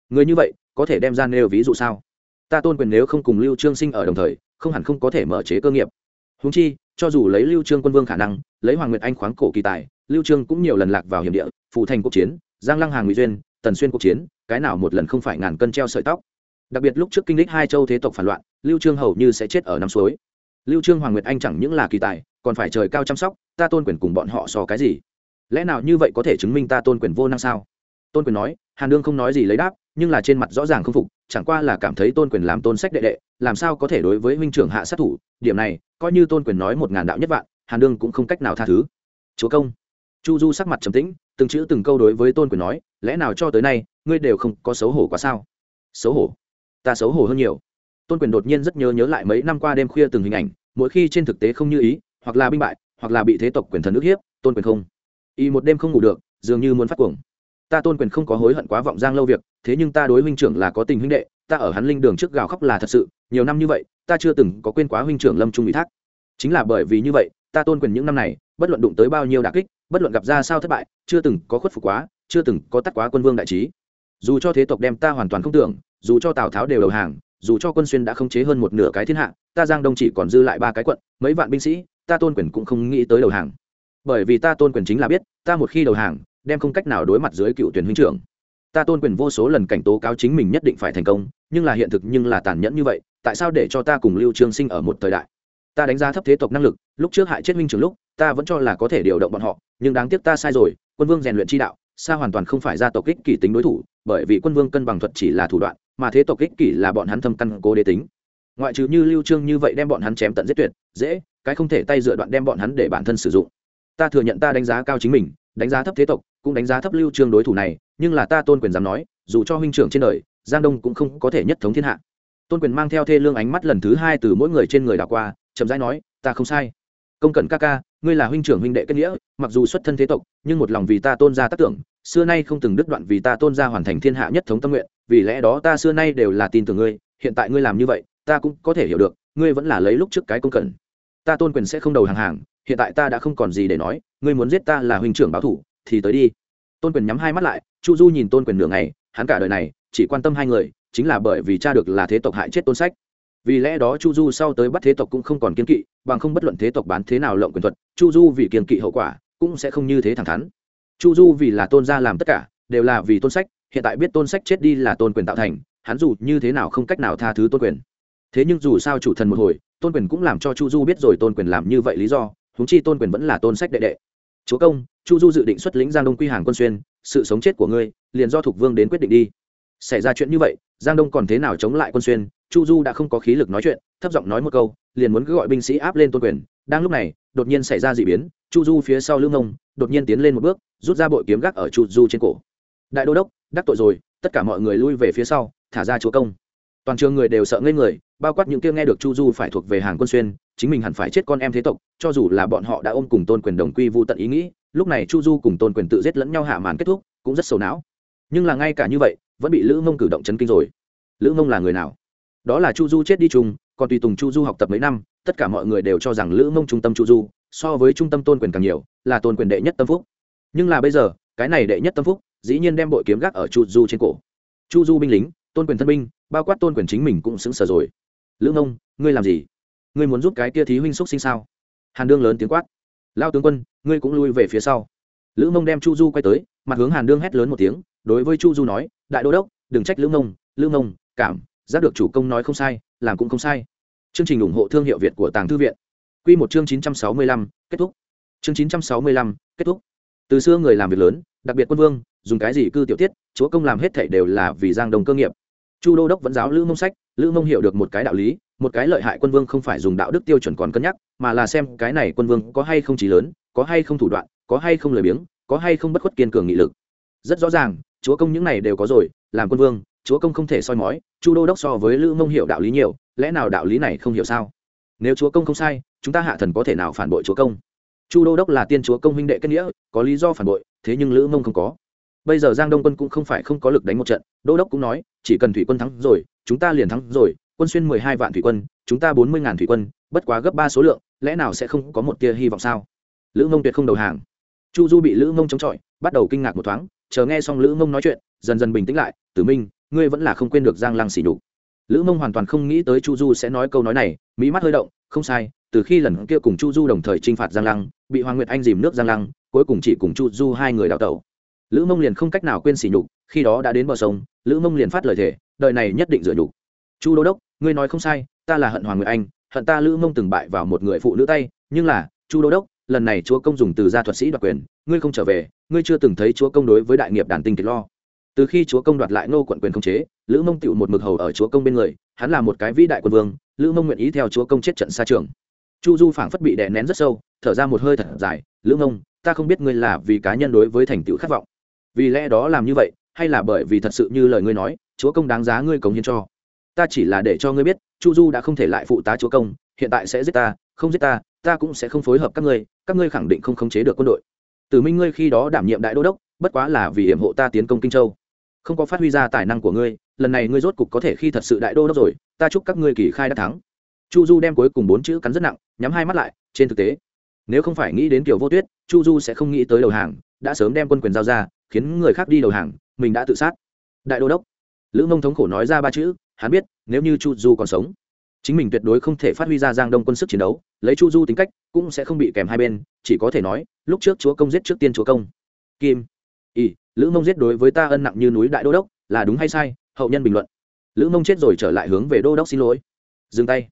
Người như vậy, có thể đem ra nêu ví dụ sao? Ta tôn quyền nếu không cùng lưu trương sinh ở đồng thời, không hẳn không có thể mở chế cơ nghiệp. Huống chi, cho dù lấy lưu trương quân vương khả năng, lấy hoàng nguyệt anh khoáng cổ kỳ tài, lưu trương cũng nhiều lần lạc vào hiểm địa phụ thành quốc chiến, giang lăng hàng ngụy duyên tần xuyên quốc chiến, cái nào một lần không phải ngàn cân treo sợi tóc. Đặc biệt lúc trước kinh lịch hai châu thế tộc phản loạn, lưu trương hầu như sẽ chết ở năm suối. Lưu trương hoàng nguyệt anh chẳng những là kỳ tài, còn phải trời cao chăm sóc, ta tôn quyền cùng bọn họ so cái gì? Lẽ nào như vậy có thể chứng minh ta tôn quyền vô năng sao? Tôn quyền nói, hàn đương không nói gì lấy đáp, nhưng là trên mặt rõ ràng không phục, chẳng qua là cảm thấy tôn quyền làm tôn sách đệ đệ, làm sao có thể đối với huynh trưởng hạ sát thủ, điểm này, coi như tôn quyền nói một ngàn đạo nhất vạn, hàn đương cũng không cách nào tha thứ. Chúa công. Chu du sắc mặt trầm tĩnh từng chữ từng câu đối với tôn quyền nói, lẽ nào cho tới nay, ngươi đều không có xấu hổ quá sao? Xấu hổ? Ta xấu hổ hơn nhiều. Tôn quyền đột nhiên rất nhớ nhớ lại mấy năm qua đêm khuya từng hình ảnh, mỗi khi trên thực tế không như ý, hoặc là binh bại, hoặc là bị thế tộc quyền thần ức hiếp, tôn quyền không. Y một đêm không ngủ được, dường như muốn phát cuồng. Ta tôn quyền không có hối hận quá vọng giang lâu việc, thế nhưng ta đối huynh trưởng là có tình huynh đệ, ta ở hắn linh đường trước gào khóc là thật sự, nhiều năm như vậy, ta chưa từng có quên quá huynh trưởng lâm trung ủy thác. Chính là bởi vì như vậy, ta tôn quyền những năm này, bất luận đụng tới bao nhiêu đà kích bất luận gặp ra sao thất bại, chưa từng có khuất phục quá, chưa từng có tắt quá quân vương đại trí. Dù cho thế tộc đem ta hoàn toàn không tưởng, dù cho tào tháo đều đầu hàng, dù cho quân xuyên đã khống chế hơn một nửa cái thiên hạ, ta giang đông chỉ còn dư lại ba cái quận, mấy vạn binh sĩ, ta tôn quyền cũng không nghĩ tới đầu hàng. Bởi vì ta tôn quyền chính là biết, ta một khi đầu hàng, đem không cách nào đối mặt dưới cựu tuyển huynh trưởng. Ta tôn quyền vô số lần cảnh tố cáo chính mình nhất định phải thành công, nhưng là hiện thực nhưng là tàn nhẫn như vậy, tại sao để cho ta cùng lưu trương sinh ở một thời đại? Ta đánh giá thấp thế tộc năng lực, lúc trước hại chết huynh trưởng lúc ta vẫn cho là có thể điều động bọn họ, nhưng đáng tiếc ta sai rồi, quân vương rèn luyện chi đạo, xa hoàn toàn không phải gia tộc kích kỷ tính đối thủ, bởi vì quân vương cân bằng thuật chỉ là thủ đoạn, mà thế tộc kích kỷ là bọn hắn thâm căn cố đế tính. Ngoại trừ như lưu trương như vậy đem bọn hắn chém tận giết tuyệt, dễ, cái không thể tay dựa đoạn đem bọn hắn để bản thân sử dụng. Ta thừa nhận ta đánh giá cao chính mình, đánh giá thấp thế tộc, cũng đánh giá thấp lưu trương đối thủ này, nhưng là ta tôn quyền dám nói, dù cho huynh trưởng trên đời, giang đông cũng không có thể nhất thống thiên hạ. Tôn quyền mang theo thê lương ánh mắt lần thứ hai từ mỗi người trên người đảo qua, chậm rãi nói, ta không sai. Công cẩn ca ca ngươi là huynh trưởng huynh đệ kết nghĩa, mặc dù xuất thân thế tộc, nhưng một lòng vì ta tôn gia tác tưởng, xưa nay không từng đứt đoạn vì ta tôn gia hoàn thành thiên hạ nhất thống tâm nguyện, vì lẽ đó ta xưa nay đều là tin tưởng ngươi, hiện tại ngươi làm như vậy, ta cũng có thể hiểu được, ngươi vẫn là lấy lúc trước cái công cẩn ta tôn quyền sẽ không đầu hàng hàng, hiện tại ta đã không còn gì để nói, ngươi muốn giết ta là huynh trưởng báo thủ, thì tới đi. Tôn quyền nhắm hai mắt lại, chu du nhìn tôn quyền nửa ngày, hắn cả đời này chỉ quan tâm hai người, chính là bởi vì cha được là thế tộc hại chết tôn sách vì lẽ đó chu du sau tới bắt thế tộc cũng không còn kiên kỵ, bằng không bất luận thế tộc bán thế nào lộng quyền thuật, chu du vì kiên kỵ hậu quả cũng sẽ không như thế thẳng thắn. Chu du vì là tôn gia làm tất cả, đều là vì tôn sách, hiện tại biết tôn sách chết đi là tôn quyền tạo thành, hắn dù như thế nào không cách nào tha thứ tôn quyền. Thế nhưng dù sao chủ thần một hồi, tôn quyền cũng làm cho chu du biết rồi tôn quyền làm như vậy lý do húng chi tôn quyền vẫn là tôn sách đệ đệ. Chúa công, chu du dự định xuất lĩnh giang đông quy hàng quân xuyên, sự sống chết của ngươi, liền do thục vương đến quyết định đi. Xảy ra chuyện như vậy, giang đông còn thế nào chống lại quân xuyên chu du đã không có khí lực nói chuyện, thấp giọng nói một câu, liền muốn cứ gọi binh sĩ áp lên tôn quyền. Đang lúc này, đột nhiên xảy ra d ị biến, chu du phía sau lưng ông đột nhiên tiến lên một bước, rút ra bội kiếm gác ở chu du trên cổ. Đại đô đốc, đắc tội rồi, tất cả mọi người lui về phía sau, thả ra chúa công. Toàn trường người đều sợ ngây người, bao quát những kia nghe được chu du phải thuộc về hàng quân xuyên, chính mình hẳn phải chết con em thế tộc, cho dù là bọn họ đã ôm cùng tôn quyền đồng quy vô tận ý nghĩ, lúc này chu du cùng tôn quyền tự giết lẫn nhau hạ màn kết thúc, cũng rất sầu não. Nhưng là ngay cả như vậy, vẫn bị lữ mông cử động chấn kinh rồi. Lữ mông là người nào? Đó là chu du chết đi chung, còn tùy tùng chu du học tập mấy năm, tất cả mọi người đều cho rằng lữ mông trung tâm chu du, so với trung tâm tôn quyền càng nhiều, là tôn quyền đệ nhất tâm phúc. Nhưng là bây giờ, cái này đệ nhất tâm phúc, dĩ nhiên đem bội kiếm gác ở chu du trên cổ. Chu du binh lính, tôn quyền thân binh, bao quát tôn quyền chính mình cũng xứng sở rồi. Lữ mông, ngươi làm gì? Ngươi muốn giúp cái kia thí huynh xúc sinh sao? Hàn đương lớn tiếng quát. Lao tướng quân, ngươi cũng lui về phía sau. Lữ mông đem chu du quay tới, mặt hướng hàn đương hét lớn một tiếng, đối với chu du nói, đại đô đốc, đừng trách lữ mông lữ mông, cảm giác được chủ công nói không sai, làm cũng không sai. Chương trình ủng hộ thương hiệu việt của tàng thư viện. Q một chương chín trăm sáu mươi lăm, kết thúc. Chương chín trăm sáu mươi lăm, kết thúc. Từ xưa người làm việc lớn, đặc biệt quân vương, dùng cái gì cư tiểu tiết, chúa công làm hết thảy đều là vì giang đồng cơ nghiệp. Chu đô đốc vẫn giáo lữ mông sách, lữ mông hiểu được một cái đạo lý, một cái lợi hại quân vương không phải dùng đạo đức tiêu chuẩn còn cân nhắc, mà là xem cái này quân vương có hay không trí lớn, có hay không thủ đoạn, có hay không lười biếng, có hay không bất khuất kiên cường nghị lực. Rất rõ ràng, chúa công những này đều có rồi, làm quân vương chúa công không thể soi mói, chu đô đốc so với lữ mông hiểu đạo lý nhiều, lẽ nào đạo lý này không hiểu sao? Nếu chúa công không sai, chúng ta hạ thần có thể nào phản bội chúa công? Chu đô đốc là tiên chúa công huynh đệ kết nghĩa, có lý do phản bội, thế nhưng lữ mông không có. Bây giờ giang đông quân cũng không phải không có lực đánh một trận, đô đốc cũng nói, chỉ cần thủy quân thắng rồi, chúng ta liền thắng rồi, quân xuyên mười hai vạn thủy quân, chúng ta bốn mươi ngàn thủy quân, bất quá gấp ba số lượng, lẽ nào sẽ không có một tia hy vọng sao? Lữ mông tuyệt không đầu hàng. Chu du bị lữ mông chống chọi, bắt đầu kinh ngạc một thoáng, chờ nghe xong lữ mông nói chuyện, dần dần bình tĩnh lại, tử minh ngươi vẫn là không quên được giang lăng xỉ nhục. Lữ mông hoàn toàn không nghĩ tới chu du sẽ nói câu nói này mỹ mắt hơi động, không sai, từ khi lần kia cùng chu du đồng thời t r i n h phạt giang lăng, bị hoàng nguyệt anh dìm nước giang lăng, cuối cùng chỉ cùng chu du hai người đào tẩu. Lữ mông liền không cách nào quên xỉ nhục, khi đó đã đến bờ sông, lữ mông liền phát lời thề, đời này nhất định rửa nhục. Chu đô đốc, ngươi nói không sai, ta là hận hoàng nguyệt anh, hận ta lữ mông từng bại vào một người phụ nữ tay, nhưng là, chu đô đốc, lần này chúa công dùng từ gia thuật sĩ đoạt quyền, ngươi không trở về, ngươi chưa từng thấy chúa công đối với đại nghiệp đàn tinh kiệt lo từ khi chúa công đoạt lại nô quận quyền không chế, lữ mông tựu một mực hầu ở chúa công bên người, hắn là một cái vĩ đại quân vương, lữ mông nguyện ý theo chúa công chết trận xa trường. Chu du phảng phất bị đè nén rất sâu, thở ra một hơi thật dài, lữ mông, ta không biết ngươi là vì cá nhân đối với thành tựu khát vọng. Vì lẽ đó làm như vậy, hay là bởi vì thật sự như lời ngươi nói, chúa công đáng giá ngươi cống hiến cho. Ta chỉ là để cho ngươi biết, chu du đã không thể lại phụ tá chúa công, hiện tại sẽ giết ta, không giết ta ta cũng sẽ không phối hợp các ngươi các ngươi khẳng định không khống chế được quân đội. Tử minh ngươi khi đó đảm nhiệm đại đô đốc, bất quá là vì hiểm hộ ta tiến công kinh châu không có phát huy ra tài năng của ngươi, lần này ngươi rốt cục có thể khi thật sự đại đô đốc rồi, ta chúc các ngươi kỳ khai đã thắng. Chu du đem cuối cùng bốn chữ cắn rất nặng, nhắm hai mắt lại, trên thực tế, nếu không phải nghĩ đến kiểu vô tuyết, chu du sẽ không nghĩ tới đầu hàng, đã sớm đem quân quyền giao ra, khiến người khác đi đầu hàng, mình đã tự sát. Đại đô đốc, lữ mông thống khổ nói ra ba chữ, hắn biết, nếu như chu du còn sống, chính mình tuyệt đối không thể phát huy ra giang đông quân sức chiến đấu, lấy chu du tính cách, cũng sẽ không bị kèm hai bên, chỉ có thể nói, lúc trước chúa công giết trước tiên chúa công. Kim y lữ mông giết đối với ta ân nặng như núi đại đô đốc, là đúng hay sai? Hậu nhân bình luận. Lữ mông chết rồi trở lại hướng về đô đốc xin lỗi. Dừng tay.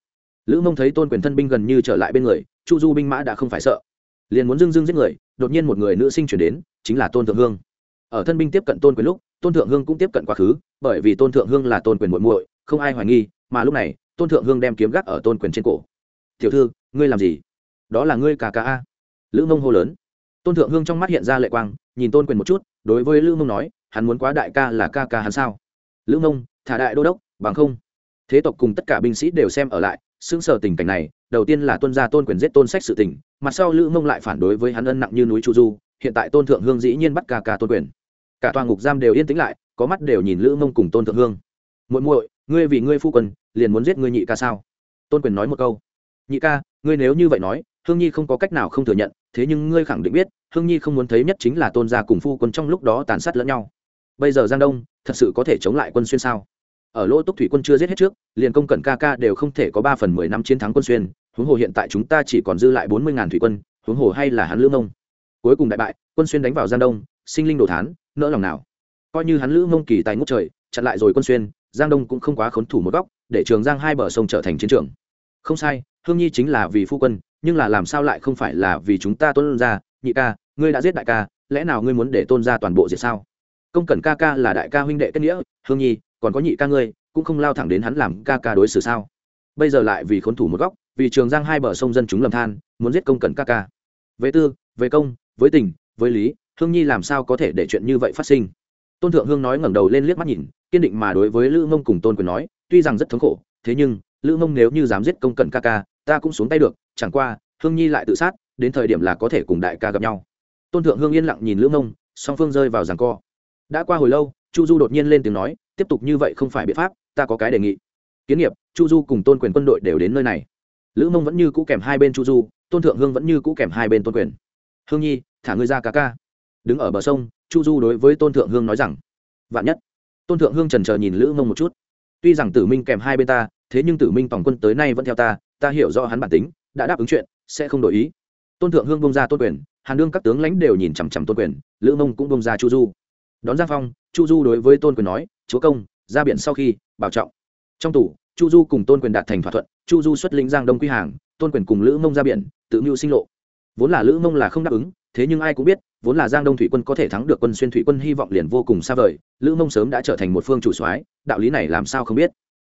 Lữ mông thấy tôn quyền thân binh gần như trở lại bên người, chu du binh mã đã không phải sợ. Liền muốn dưng dưng giết người, đột nhiên một người nữ sinh chuyển đến, chính là tôn thượng hương. Ở thân binh tiếp cận tôn quyền lúc, tôn thượng hương cũng tiếp cận quá khứ, bởi vì tôn thượng hương là tôn quyền muội muội, không ai hoài nghi, mà lúc này, tôn thượng hương đem kiếm gác ở tôn quyền trên cổ. Tiểu thư, ngươi làm gì? Đó là ngươi cà ca a. Lữ mông hô lớn. Tôn thượng hương trong mắt hiện ra lệ quang nhìn tôn quyền một chút, đối với lữ mông nói, hắn muốn quá đại ca là ca ca hắn sao? Lữ mông, thả đại đô đốc, bằng không. Thế tộc cùng tất cả binh sĩ đều xem ở lại xưng sở tình cảnh này, đầu tiên là tuân gia tôn quyền giết tôn sách sự tình, mặt sau lữ mông lại phản đối với hắn ân nặng như núi chu du, hiện tại tôn thượng hương dĩ nhiên bắt ca ca tôn quyền. Cả toàn ngục giam đều yên tĩnh lại, có mắt đều nhìn lữ mông cùng tôn thượng hương. Muội muội, ngươi vì ngươi phu quân, liền muốn giết ngươi nhị ca sao? Tôn quyền nói một câu. Nhị ca, ngươi nếu như vậy nói hương nhi không có cách nào không thừa nhận, thế nhưng ngươi khẳng định biết, hương nhi không muốn thấy nhất chính là tôn gia cùng phu quân trong lúc đó tàn sát lẫn nhau. Bây giờ giang đông, thật sự có thể chống lại quân xuyên sao? Ở lỗ túc thủy quân chưa giết hết trước, liền công cận ca ca đều không thể có ba phần mười năm chiến thắng quân xuyên, huống hồ hiện tại chúng ta chỉ còn dư lại bốn mươi ngàn thủy quân, huống hồ hay là hắn lữ mông. Cuối cùng đại bại, quân xuyên đánh vào giang đông, sinh linh đồ thán, nỡ lòng nào. Coi như hắn lữ mông kỳ tài ngút trời, chặn lại rồi quân xuyên, giang đông cũng không quá khốn thủ một góc, để trường giang hai bờ sông trở thành chiến trường. Không sai, hương nhi chính là vì phu quân nhưng là làm sao lại không phải là vì chúng ta tôn ra, nhị ca, ngươi đã giết đại ca, lẽ nào ngươi muốn để tôn ra toàn bộ diệt sao? Công cẩn ca ca là đại ca huynh đệ kết nghĩa, hương nhi, còn có nhị ca ngươi, cũng không lao thẳng đến hắn làm ca ca đối xử sao? Bây giờ lại vì khốn thủ một góc, vì trường giang hai bờ sông dân chúng lầm than, muốn giết công cẩn ca ca. Về tư, về công, với tình, với lý, hương nhi làm sao có thể để chuyện như vậy phát sinh? Tôn thượng hương nói ngẩng đầu lên liếc mắt nhìn, kiên định mà đối với lữ mông cùng tôn quyền nói, tuy rằng rất thống khổ, thế nhưng, lữ mông nếu như dám giết công cần ca ca, ta cũng xuống tay được chẳng qua, hương nhi lại tự sát, đến thời điểm là có thể cùng đại ca gặp nhau. Tôn thượng hương yên lặng nhìn lữ mông, song phương rơi vào ràng co. Đã qua hồi lâu, chu du đột nhiên lên tiếng nói, tiếp tục như vậy không phải biện pháp, ta có cái đề nghị. Kiến nghiệp, chu du cùng tôn quyền quân đội đều đến nơi này. Lữ mông vẫn như cũ kèm hai bên chu du, tôn thượng hương vẫn như cũ kèm hai bên tôn quyền. Hương nhi, thả ngươi ra ca ca. Đứng ở bờ sông, chu du đối với tôn thượng hương nói rằng, vạn nhất. Tôn thượng hương trần chờ nhìn lữ mông một chút. Tuy rằng tử minh kèm hai bên ta, thế nhưng tử minh tổng quân tới nay vẫn theo ta ta hiểu rõ hắn bản tính đã đáp ứng chuyện, sẽ không đổi ý. Tôn thượng hương bông ra tôn quyền, hàn đương các tướng lãnh đều nhìn chằm chằm tôn quyền, lữ mông cũng bông ra chu du. Đón giang phong, chu du đối với tôn quyền nói, chúa công, ra biển sau khi, bảo trọng. Trong tủ chu du cùng tôn quyền đạt thành thỏa thuận, chu du xuất lĩnh giang đông quy hàng, tôn quyền cùng lữ mông ra biển, tự mưu sinh lộ. Vốn là lữ mông là không đáp ứng, thế nhưng ai cũng biết, vốn là giang đông thủy quân có thể thắng được quân xuyên thủy quân hy vọng liền vô cùng xa vời, lữ mông sớm đã trở thành một phương chủ soái, đạo lý này làm sao không biết.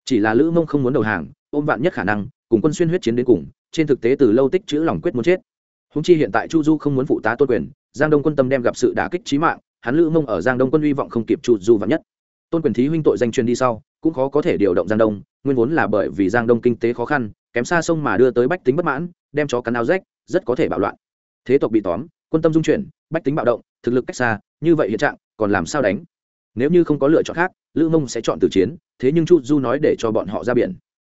Chỉ là lữ mông không muốn đầu hàng, ôm vạn nhất khả năng, cùng quân xuyên huyết chiến đến cùng trên thực tế từ lâu tích chữ lòng quyết muốn chết. Húng chi hiện tại chu du không muốn phụ tá tôn quyền, giang đông quân tâm đem gặp sự đả kích trí mạng, hắn lữ mông ở giang đông quân hy vọng không kịp chu du vắn nhất. Tôn quyền thí huynh tội danh truyền đi sau, cũng khó có thể điều động giang đông, nguyên vốn là bởi vì giang đông kinh tế khó khăn, kém xa sông mà đưa tới bách tính bất mãn, đem chó cắn áo rách, rất có thể bạo loạn. Thế tộc bị tóm, quân tâm dung chuyển, bách tính bạo động, thực lực cách xa, như vậy hiện trạng, còn làm sao đánh? Nếu như không có lựa chọn khác, lữ mông sẽ chọn từ chiến, thế nhưng chu du nói để cho bọn họ ra biển.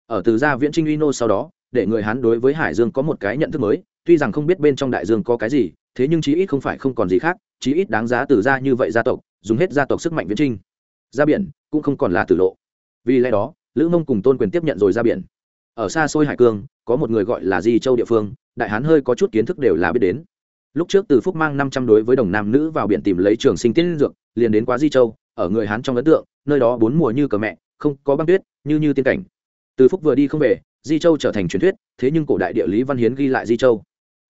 Ở từ gia viễn trinh uy nô sau đó để người hán đối với hải dương có một cái nhận thức mới, tuy rằng không biết bên trong đại dương có cái gì, thế nhưng chí ít không phải không còn gì khác, chí ít đáng giá từ ra như vậy gia tộc, dùng hết gia tộc sức mạnh viễn trinh. Ra biển, cũng không còn là tử lộ. Vì lẽ đó, lữ mông cùng tôn quyền tiếp nhận rồi ra biển. Ở xa xôi hải cương, có một người gọi là di châu địa phương, đại hán hơi có chút kiến thức đều là biết đến. Lúc trước từ phúc mang năm trăm đối với đồng nam nữ vào biển tìm lấy trường sinh tiên dược, liền đến quá di châu, ở người hán trong ấn tượng, nơi đó bốn mùa như cờ mẹ, không có băng tuyết, như như tiên cảnh. Từ phúc vừa đi không về di châu trở thành truyền thuyết, thế nhưng cổ đại địa lý văn hiến ghi lại di châu.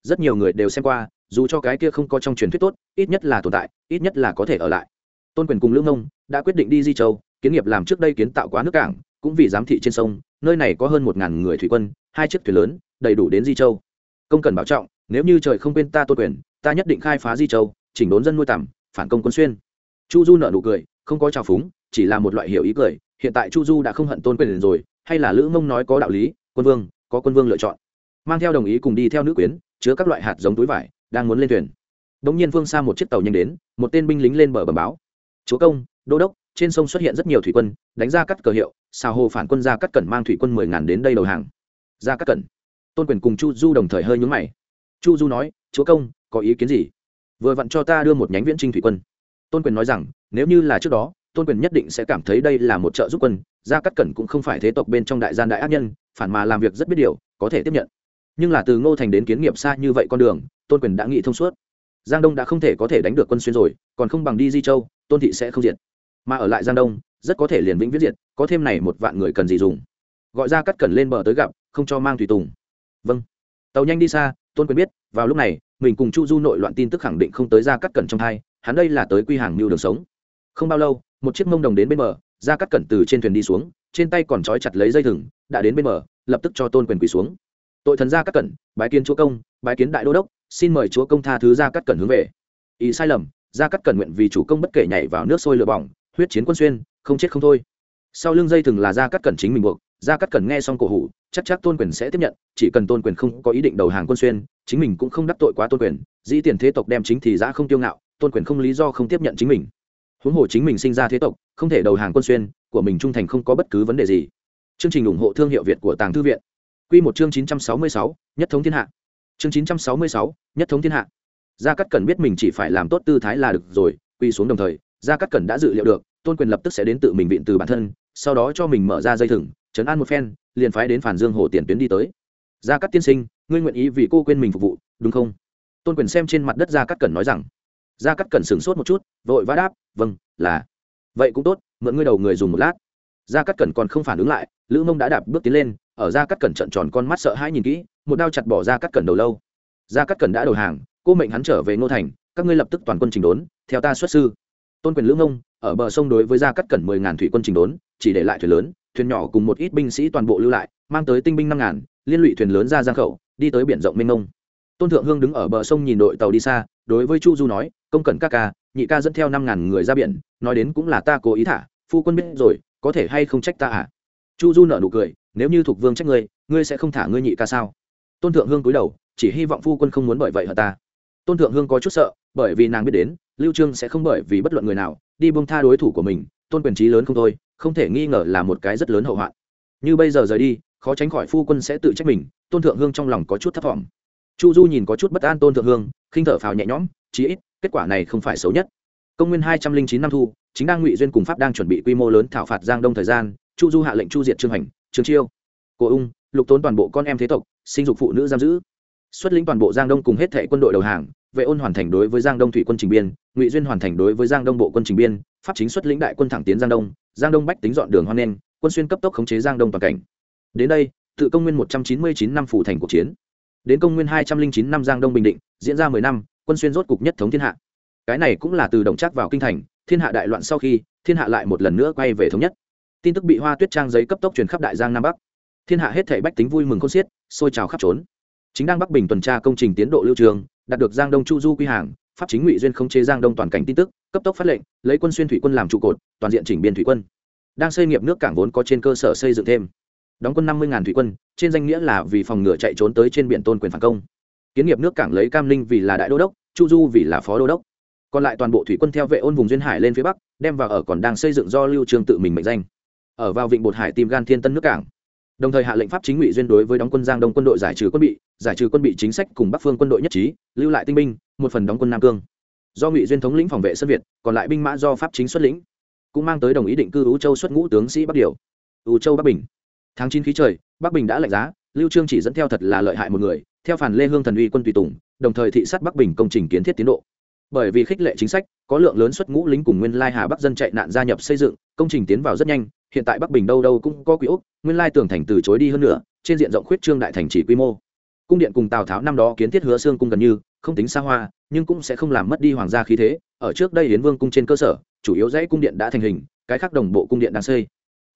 Rất nhiều người đều xem qua, dù cho cái kia không có trong truyền thuyết tốt, ít nhất là tồn tại, ít nhất là có thể ở lại. Tôn quyền cùng lữ Nông đã quyết định đi di châu, kiến nghiệp làm trước đây kiến tạo quá nước cảng, cũng vì giám thị trên sông, nơi này có hơn một ngàn người thủy quân, hai chiếc thuyền lớn, đầy đủ đến di châu. Công cần bảo trọng, nếu như trời không quên ta tôn quyền, ta nhất định khai phá di châu, chỉnh đốn dân nuôi tầm phản công quân xuyên. Chu du nợ nụ cười, không có trào phúng, chỉ là một loại hiểu ý cười, hiện tại chu du đã không hận tôn quyền rồi, hay là lữ mông nói có đạo lý quân vương, có quân vương lựa chọn. Mang theo đồng ý cùng đi theo nữ quyến, chứa các loại hạt giống túi vải, đang muốn lên thuyền. Đ ỗ n g nhiên phương xa một chiếc tàu nhanh đến, một tên binh lính lên bờ bờ báo. Chúa công, đô đốc, trên sông xuất hiện rất nhiều thủy quân, đánh ra cắt cờ hiệu, xào hồ phản quân ra cắt cẩn mang thủy quân mười ngàn đến đây đầu hàng. Ra cắt cẩn? Tôn quyền cùng chu du đồng thời hơi nhúng mày. Chu du nói, chúa công, có ý kiến gì? Vừa vặn cho ta đưa một nhánh viễn trinh thủy quân. Tôn quyền nói rằng, nếu như là trước đó, tôn quyền nhất định sẽ cảm thấy đây là một trợ giúp quân gia cắt cẩn cũng không phải thế tộc bên trong đại gian đại ác nhân phản mà làm việc rất biết điều, có thể tiếp nhận. Nhưng là từ ngô thành đến kiến nghiệp xa như vậy con đường, tôn quyền đã nghĩ thông suốt. Giang đông đã không thể có thể đánh được quân xuyên rồi, còn không bằng đi di châu, tôn thị sẽ không diệt. Mà ở lại giang đông, rất có thể liền vĩnh viết diệt, có thêm này một vạn người cần gì dùng. Gọi ra cắt cẩn lên bờ tới gặp, không cho mang tùy tùng. Vâng. Tàu nhanh đi xa, tôn quyền biết, vào lúc này, mình cùng chu du nội loạn tin tức khẳng định không tới ra cắt cẩn trong hai, hắn đây là tới quy hàng mưu đường sống. Không bao lâu, một chiếc mông đồng đến bên bờ, ra cắt cẩn từ trên thuyền đi xuống trên tay còn trói chặt lấy dây thừng đã đến bên mở, lập tức cho tôn quyền quỳ xuống. Tội thần ra cắt cẩn bái kiến chúa công bái kiến đại đô đốc xin mời chúa công tha thứ ra cắt cẩn hướng về. Ý sai lầm ra cắt cẩn nguyện vì chủ công bất kể nhảy vào nước sôi lửa bỏng huyết chiến quân xuyên không chết không thôi. Sau lưng dây thừng là ra cắt cẩn chính mình buộc ra cắt cẩn nghe xong cổ hủ chắc chắc tôn quyền sẽ tiếp nhận chỉ cần tôn quyền không có ý định đầu hàng quân xuyên chính mình cũng không đắc tội quá tôn quyền dĩ tiền thế tộc đem chính thì giã không tiêu ngạo tôn quyền không lý do không tiếp nhận chính mình huống hồ chính mình sinh ra thế tộc, không thể đầu hàng quân xuyên, của mình trung thành không có bất cứ vấn đề gì. Chương trình ủng hộ thương hiệu việt của tàng thư viện. Q một chương chín trăm sáu mươi sáu, nhất thống thiên hạ. Chương chín trăm sáu mươi sáu, nhất thống thiên hạ. Gia cắt cẩn biết mình chỉ phải làm tốt tư thái là được rồi, quy xuống đồng thời, gia cắt cẩn đã dự liệu được, tôn quyền lập tức sẽ đến tự mình viện từ bản thân, sau đó cho mình mở ra dây thừng chấn an một phen, liền phái đến phản dương hồ tiền tuyến đi tới. Gia cắt tiên sinh, ngươi nguyện ý vì cô quên mình phục vụ, đúng không? Tôn quyền xem trên mặt đất gia cắt cẩn nói rằng gia cắt Cần sửng sốt một chút, vội vã đáp vâng là. Vậy cũng tốt, mượn ngươi đầu người dùng một lát. Gia cắt cẩn còn không phản ứng lại, lữ mông đã đạp bước tiến lên, ở gia cắt cẩn trận tròn con mắt sợ hãi nhìn kỹ, một đao chặt bỏ gia cắt cẩn đầu lâu. Gia cắt cẩn đã đầu hàng, cô mệnh hắn trở về ngô thành, các ngươi lập tức toàn quân trình đốn, theo ta xuất sư. Tôn quyền lữ mông, ở bờ sông đối với gia cắt cẩn mười ngàn thủy quân trình đốn, chỉ để lại thuyền lớn, thuyền nhỏ cùng một ít binh sĩ toàn bộ lưu lại, mang tới tinh binh năm ngàn, liên lụy thuyền lớn ra giang khẩu, đi tới biển rộng mênh mông tôn thượng hương đứng ở bờ sông nhìn đội tàu đi xa, đối với chu du nói, công cẩn các ca, nhị ca dẫn theo năm ngàn người ra biển, nói đến cũng là ta cố ý thả, phu quân biết rồi, có thể hay không trách ta à? Chu du nợ nụ cười, nếu như thuộc vương trách ngươi ngươi sẽ không thả ngươi nhị ca sao? Tôn thượng hương cúi đầu, chỉ hy vọng phu quân không muốn bởi vậy hả ta. Tôn thượng hương có chút sợ, bởi vì nàng biết đến, lưu trương sẽ không bởi vì bất luận người nào, đi buông tha đối thủ của mình, tôn quyền trí lớn không thôi, không thể nghi ngờ là một cái rất lớn hậu hoạn. Như bây giờ rời đi, khó tránh khỏi phu quân sẽ tự trách mình, tôn thượng hương trong lòng có chút thất vọng chu du nhìn có chút bất an tôn thượng hương, khinh thở phào nhẹ nhõm, chí ít, kết quả này không phải xấu nhất. Công nguyên hai trăm linh chín năm thu, chính đang ngụy duyên cùng pháp đang chuẩn bị quy mô lớn thảo phạt giang đông thời gian, chu du hạ lệnh chu diệt trương hành trương chiêu cô ung, lục tốn toàn bộ con em thế tộc, sinh dục phụ nữ giam giữ. Xuất lĩnh toàn bộ giang đông cùng hết thệ quân đội đầu hàng, vệ ôn hoàn thành đối với giang đông thủy quân trình biên, ngụy duyên hoàn thành đối với giang đông bộ quân trình biên, pháp chính xuất lĩnh đại quân thẳng tiến giang đông giang đông bách tính dọn đường hoan nen quân xuyên cấp tốc khống chế giang đông toàn cảnh. Đến đây, tự công nguyên một trăm chín mươi chín năm phủ thành cuộc chiến đến công nguyên hai trăm linh chín năm giang đông bình định, diễn ra mười năm, quân xuyên rốt cục nhất thống thiên hạ. Cái này cũng là từ đồng trác vào kinh thành, thiên hạ đại loạn sau khi, thiên hạ lại một lần nữa quay về thống nhất. Tin tức bị hoa tuyết trang giấy cấp tốc truyền khắp đại giang nam bắc. Thiên hạ hết thảy bách tính vui mừng khôn xiết sôi trào khắp trốn. Chính đang bắc bình tuần tra công trình tiến độ lưu trường, đạt được giang đông chu du quy hàng, pháp chính ngụy duyên không chế giang đông toàn cảnh tin tức, cấp tốc phát lệnh, lấy quân xuyên thủy quân làm trụ cột, toàn diện chỉnh biên thủy quân. Đang xây nghiệp nước cảng vốn có trên cơ sở xây dựng thêm đóng quân năm mươi thủy quân, trên danh nghĩa là vì phòng ngừa chạy trốn tới trên biển tôn quyền phản công. Kiến nghiệp nước cảng lấy cam linh vì là đại đô đốc, chu du vì là phó đô đốc. Còn lại toàn bộ thủy quân theo vệ ôn vùng duyên hải lên phía bắc, đem vào ở còn đang xây dựng do lưu trương tự mình mệnh danh. Ở vào vịnh bột hải tìm gan thiên tân nước cảng. Đồng thời hạ lệnh pháp chính ngụy duyên đối với đóng quân giang đông quân đội giải trừ quân bị, giải trừ quân bị chính sách cùng bắc phương quân đội nhất trí, lưu lại tinh binh, một phần đóng quân nam cương. Do ngụy duyên thống lĩnh phòng vệ sân việt, còn lại binh mã do pháp chính xuất lĩnh, cũng mang tới đồng ý định cư ú châu xuất ngũ tướng sĩ bắc điều. Ú châu bắc bình tháng chín khí trời, bắc bình đã lạnh giá, lưu trương chỉ dẫn theo thật là lợi hại một người, theo phản lê hương thần uy quân tùy tùng, đồng thời thị sát bắc bình công trình kiến thiết tiến độ. Bởi vì khích lệ chính sách, có lượng lớn xuất ngũ lính cùng nguyên lai hà bắc dân chạy nạn gia nhập xây dựng, công trình tiến vào rất nhanh, hiện tại bắc bình đâu đâu cũng có quỹ úc nguyên lai tường thành từ chối đi hơn nữa, trên diện rộng khuyết trương đại thành chỉ quy mô. Cung điện cùng tào tháo năm đó kiến thiết hứa xương cung gần như, không tính xa hoa, nhưng cũng sẽ không làm mất đi hoàng gia khí thế, ở trước đây hiến vương cung trên cơ sở, chủ yếu dãy cung điện đã thành hình, cái khác đồng bộ cung điện đang xây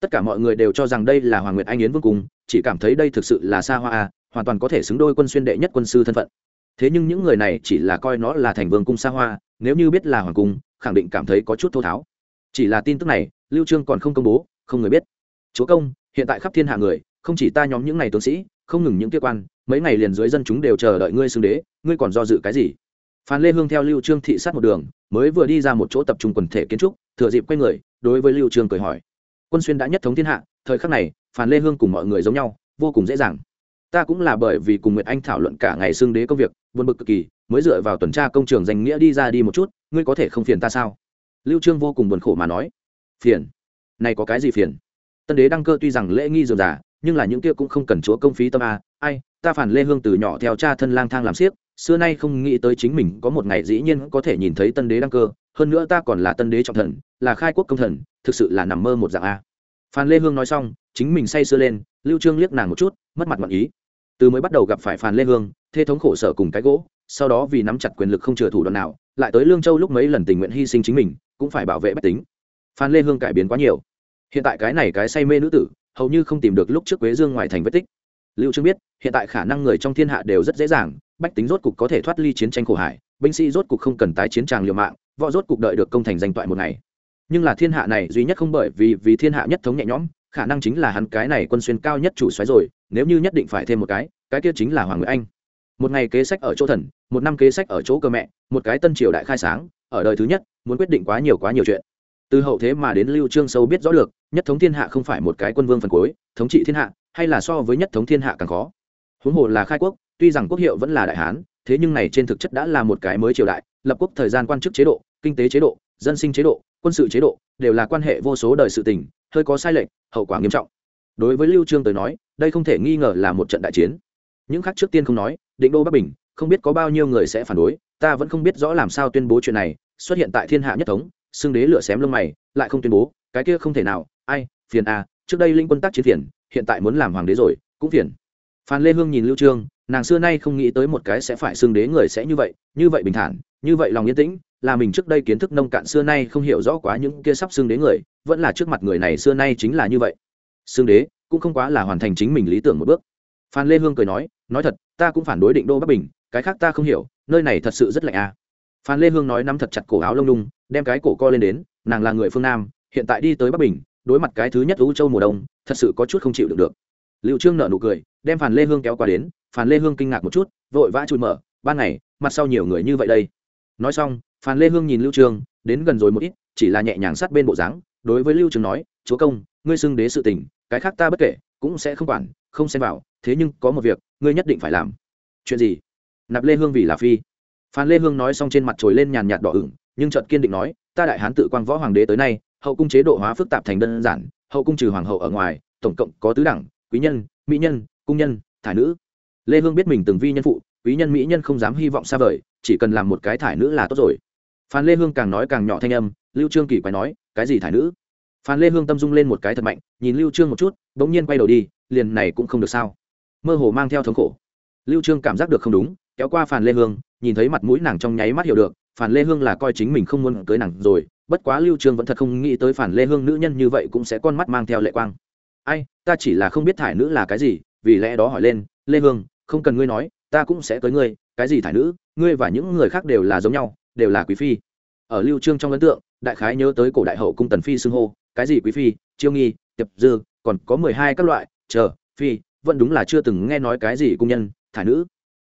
tất cả mọi người đều cho rằng đây là hoàng nguyệt anh yến vương cung chỉ cảm thấy đây thực sự là xa hoa à, hoàn toàn có thể xứng đôi quân xuyên đệ nhất quân sư thân phận. Thế nhưng những người này chỉ là coi nó là thành vương cung xa hoa nếu như biết là hoàng cung khẳng định cảm thấy có chút thô tháo. Chỉ là tin tức này lưu trương còn không công bố không người biết. Chúa công hiện tại khắp thiên hạ người không chỉ ta nhóm những này tướng sĩ không ngừng những kia quan mấy ngày liền dưới dân chúng đều chờ đợi ngươi xưng đế ngươi còn do dự cái gì? Phan lê hương theo lưu trương thị sát một đường mới vừa đi ra một chỗ tập trung quần thể kiến trúc thừa dịp quay người đối với lưu trương cười hỏi quân xuyên đã nhất thống thiên hạ, thời khắc này phản lê hương cùng mọi người giống nhau, vô cùng dễ dàng. Ta cũng là bởi vì cùng nguyệt anh thảo luận cả ngày xương đế công việc, buồn bực cực kỳ, mới dựa vào tuần tra công trường danh nghĩa đi ra đi một chút, ngươi có thể không phiền ta sao? Lưu trương vô cùng buồn khổ mà nói. Phiền? Này có cái gì phiền? Tân đế đăng cơ tuy rằng lễ nghi dườm giả nhưng là những kia cũng không cần chúa công phí tâm a. Ai, ta phản lê hương từ nhỏ theo cha thân lang thang làm siếc xưa nay không nghĩ tới chính mình có một ngày dĩ nhiên có thể nhìn thấy tân đế đăng cơ, hơn nữa ta còn là tân đế trọng thần, là khai quốc công thần, thực sự là nằm mơ một dạng a. Phan lê hương nói xong, chính mình say sưa lên, lưu trương liếc nàng một chút, mất mặt mặn ý. Từ mới bắt đầu gặp phải phan lê hương, thê thống khổ sở cùng cái gỗ, sau đó vì nắm chặt quyền lực không chừa thủ đoạn nào, lại tới lương châu lúc mấy lần tình nguyện hy sinh chính mình, cũng phải bảo vệ bách tính. Phan lê hương cải biến quá nhiều. Hiện tại cái này cái say mê nữ tử, hầu như không tìm được lúc trước quế dương ngoài thành vết tích. Lưu trương biết, hiện tại khả năng người trong thiên hạ đều rất dễ dàng bách tính rốt cục có thể thoát ly chiến tranh khổ hải, binh sĩ rốt cục không cần tái chiến tràng liều mạng, võ rốt cục đợi được công thành danh toại một ngày. Nhưng là thiên hạ này duy nhất không bởi vì vì thiên hạ nhất thống nhẹ nhõm, khả năng chính là hắn cái này quân xuyên cao nhất chủ xoáy rồi, nếu như nhất định phải thêm một cái cái kia chính là hoàng nguyễn anh. Một ngày kế sách ở chỗ thần, một năm kế sách ở chỗ cơ mẹ, một cái tân triều đại khai sáng, ở đời thứ nhất, muốn quyết định quá nhiều quá nhiều chuyện. Từ hậu thế mà đến lưu trương sâu biết rõ được, nhất thống thiên hạ không phải một cái quân vương phần cuối, thống trị thiên hạ, hay là so với nhất thống thiên hạ càng khó huống hồ là khai quốc, tuy rằng quốc hiệu vẫn là đại hán, thế nhưng này trên thực chất đã là một cái mới triều đại, lập quốc thời gian quan chức chế độ, kinh tế chế độ, dân sinh chế độ, quân sự chế độ, đều là quan hệ vô số đời sự tình, hơi có sai lệch, hậu quả nghiêm trọng. Đối với lưu trương tới nói, đây không thể nghi ngờ là một trận đại chiến. Những khác trước tiên không nói, định đô bắc bình, không biết có bao nhiêu người sẽ phản đối, ta vẫn không biết rõ làm sao tuyên bố chuyện này, xuất hiện tại thiên hạ nhất thống xương đế lửa xém lông mày, lại không tuyên bố, cái kia không thể nào, ai, phiền à trước đây linh quân tác chiến phiền, hiện tại muốn làm hoàng đế rồi, cũng phiền phan lê hương nhìn lưu trương, nàng xưa nay không nghĩ tới một cái sẽ phải xưng đế người sẽ như vậy như vậy bình thản, như vậy lòng yên tĩnh, là mình trước đây kiến thức nông cạn xưa nay không hiểu rõ quá những kia sắp xưng đế người, vẫn là trước mặt người này xưa nay chính là như vậy. Xưng đế, cũng không quá là hoàn thành chính mình lý tưởng một bước. Phan lê hương cười nói nói thật, ta cũng phản đối định đô bắc bình, cái khác ta không hiểu, nơi này thật sự rất lạnh à. Phan lê hương nói nắm thật chặt cổ áo lông lung, đem cái cổ co lên đến, nàng là người phương nam, hiện tại đi tới bắc bình, đối mặt cái thứ nhất u châu mùa đông, thật sự có chút không chịu được được liệu trương nợ nụ cười, đem phàn lê hương kéo qua đến, phàn lê hương kinh ngạc một chút, vội vã chui mở, ban ngày, mặt sau nhiều người như vậy đây. Nói xong, phàn lê hương nhìn lưu trương, đến gần rồi một ít, chỉ là nhẹ nhàng sát bên bộ dáng, đối với lưu trương nói, chúa công, ngươi xưng đế sự tình, cái khác ta bất kể, cũng sẽ không quản, không xen vào, thế nhưng có một việc, ngươi nhất định phải làm. Chuyện gì? Nạp lê hương vì là phi. Phan lê hương nói xong trên mặt trồi lên nhàn nhạt đỏ ửng, nhưng chợt kiên định nói, ta đại hán tự quang võ hoàng đế tới nay, hậu cung chế độ hóa phức tạp thành đơn giản, hậu cung trừ hoàng hậu ở ngoài, tổng cộng có tứ đẳng quý nhân, mỹ nhân, cung nhân, thải nữ. Lê hương biết mình từng vi nhân phụ, quý nhân, mỹ nhân không dám hy vọng xa vời, chỉ cần làm một cái thải nữ là tốt rồi. Phan lê hương càng nói càng nhỏ thanh âm, lưu trương kỳ quái nói, cái gì thải nữ? Phan lê hương tâm dung lên một cái thật mạnh, nhìn lưu trương một chút, bỗng nhiên quay đầu đi, liền này cũng không được sao. Mơ hồ mang theo thống khổ. Lưu trương cảm giác được không đúng, kéo qua phan lê hương, nhìn thấy mặt mũi nàng trong nháy mắt hiểu được, Phan lê hương là coi chính mình không muốn cưới nàng rồi, bất quá lưu trương vẫn thật không nghĩ tới Phan lê hương nữ nhân như vậy cũng sẽ con mắt mang theo lệ quang ai, ta chỉ là không biết thải nữ là cái gì, vì lẽ đó hỏi lên, lê hương, không cần ngươi nói, ta cũng sẽ tới ngươi, cái gì thải nữ, ngươi và những người khác đều là giống nhau, đều là quý phi. Ở lưu trương trong ấn tượng, đại khái nhớ tới cổ đại hậu cung tần phi xưng hô, cái gì quý phi, chiêu nghi, tiệp dư, còn có mười hai các loại, chờ, phi, vẫn đúng là chưa từng nghe nói cái gì cung nhân, thải nữ.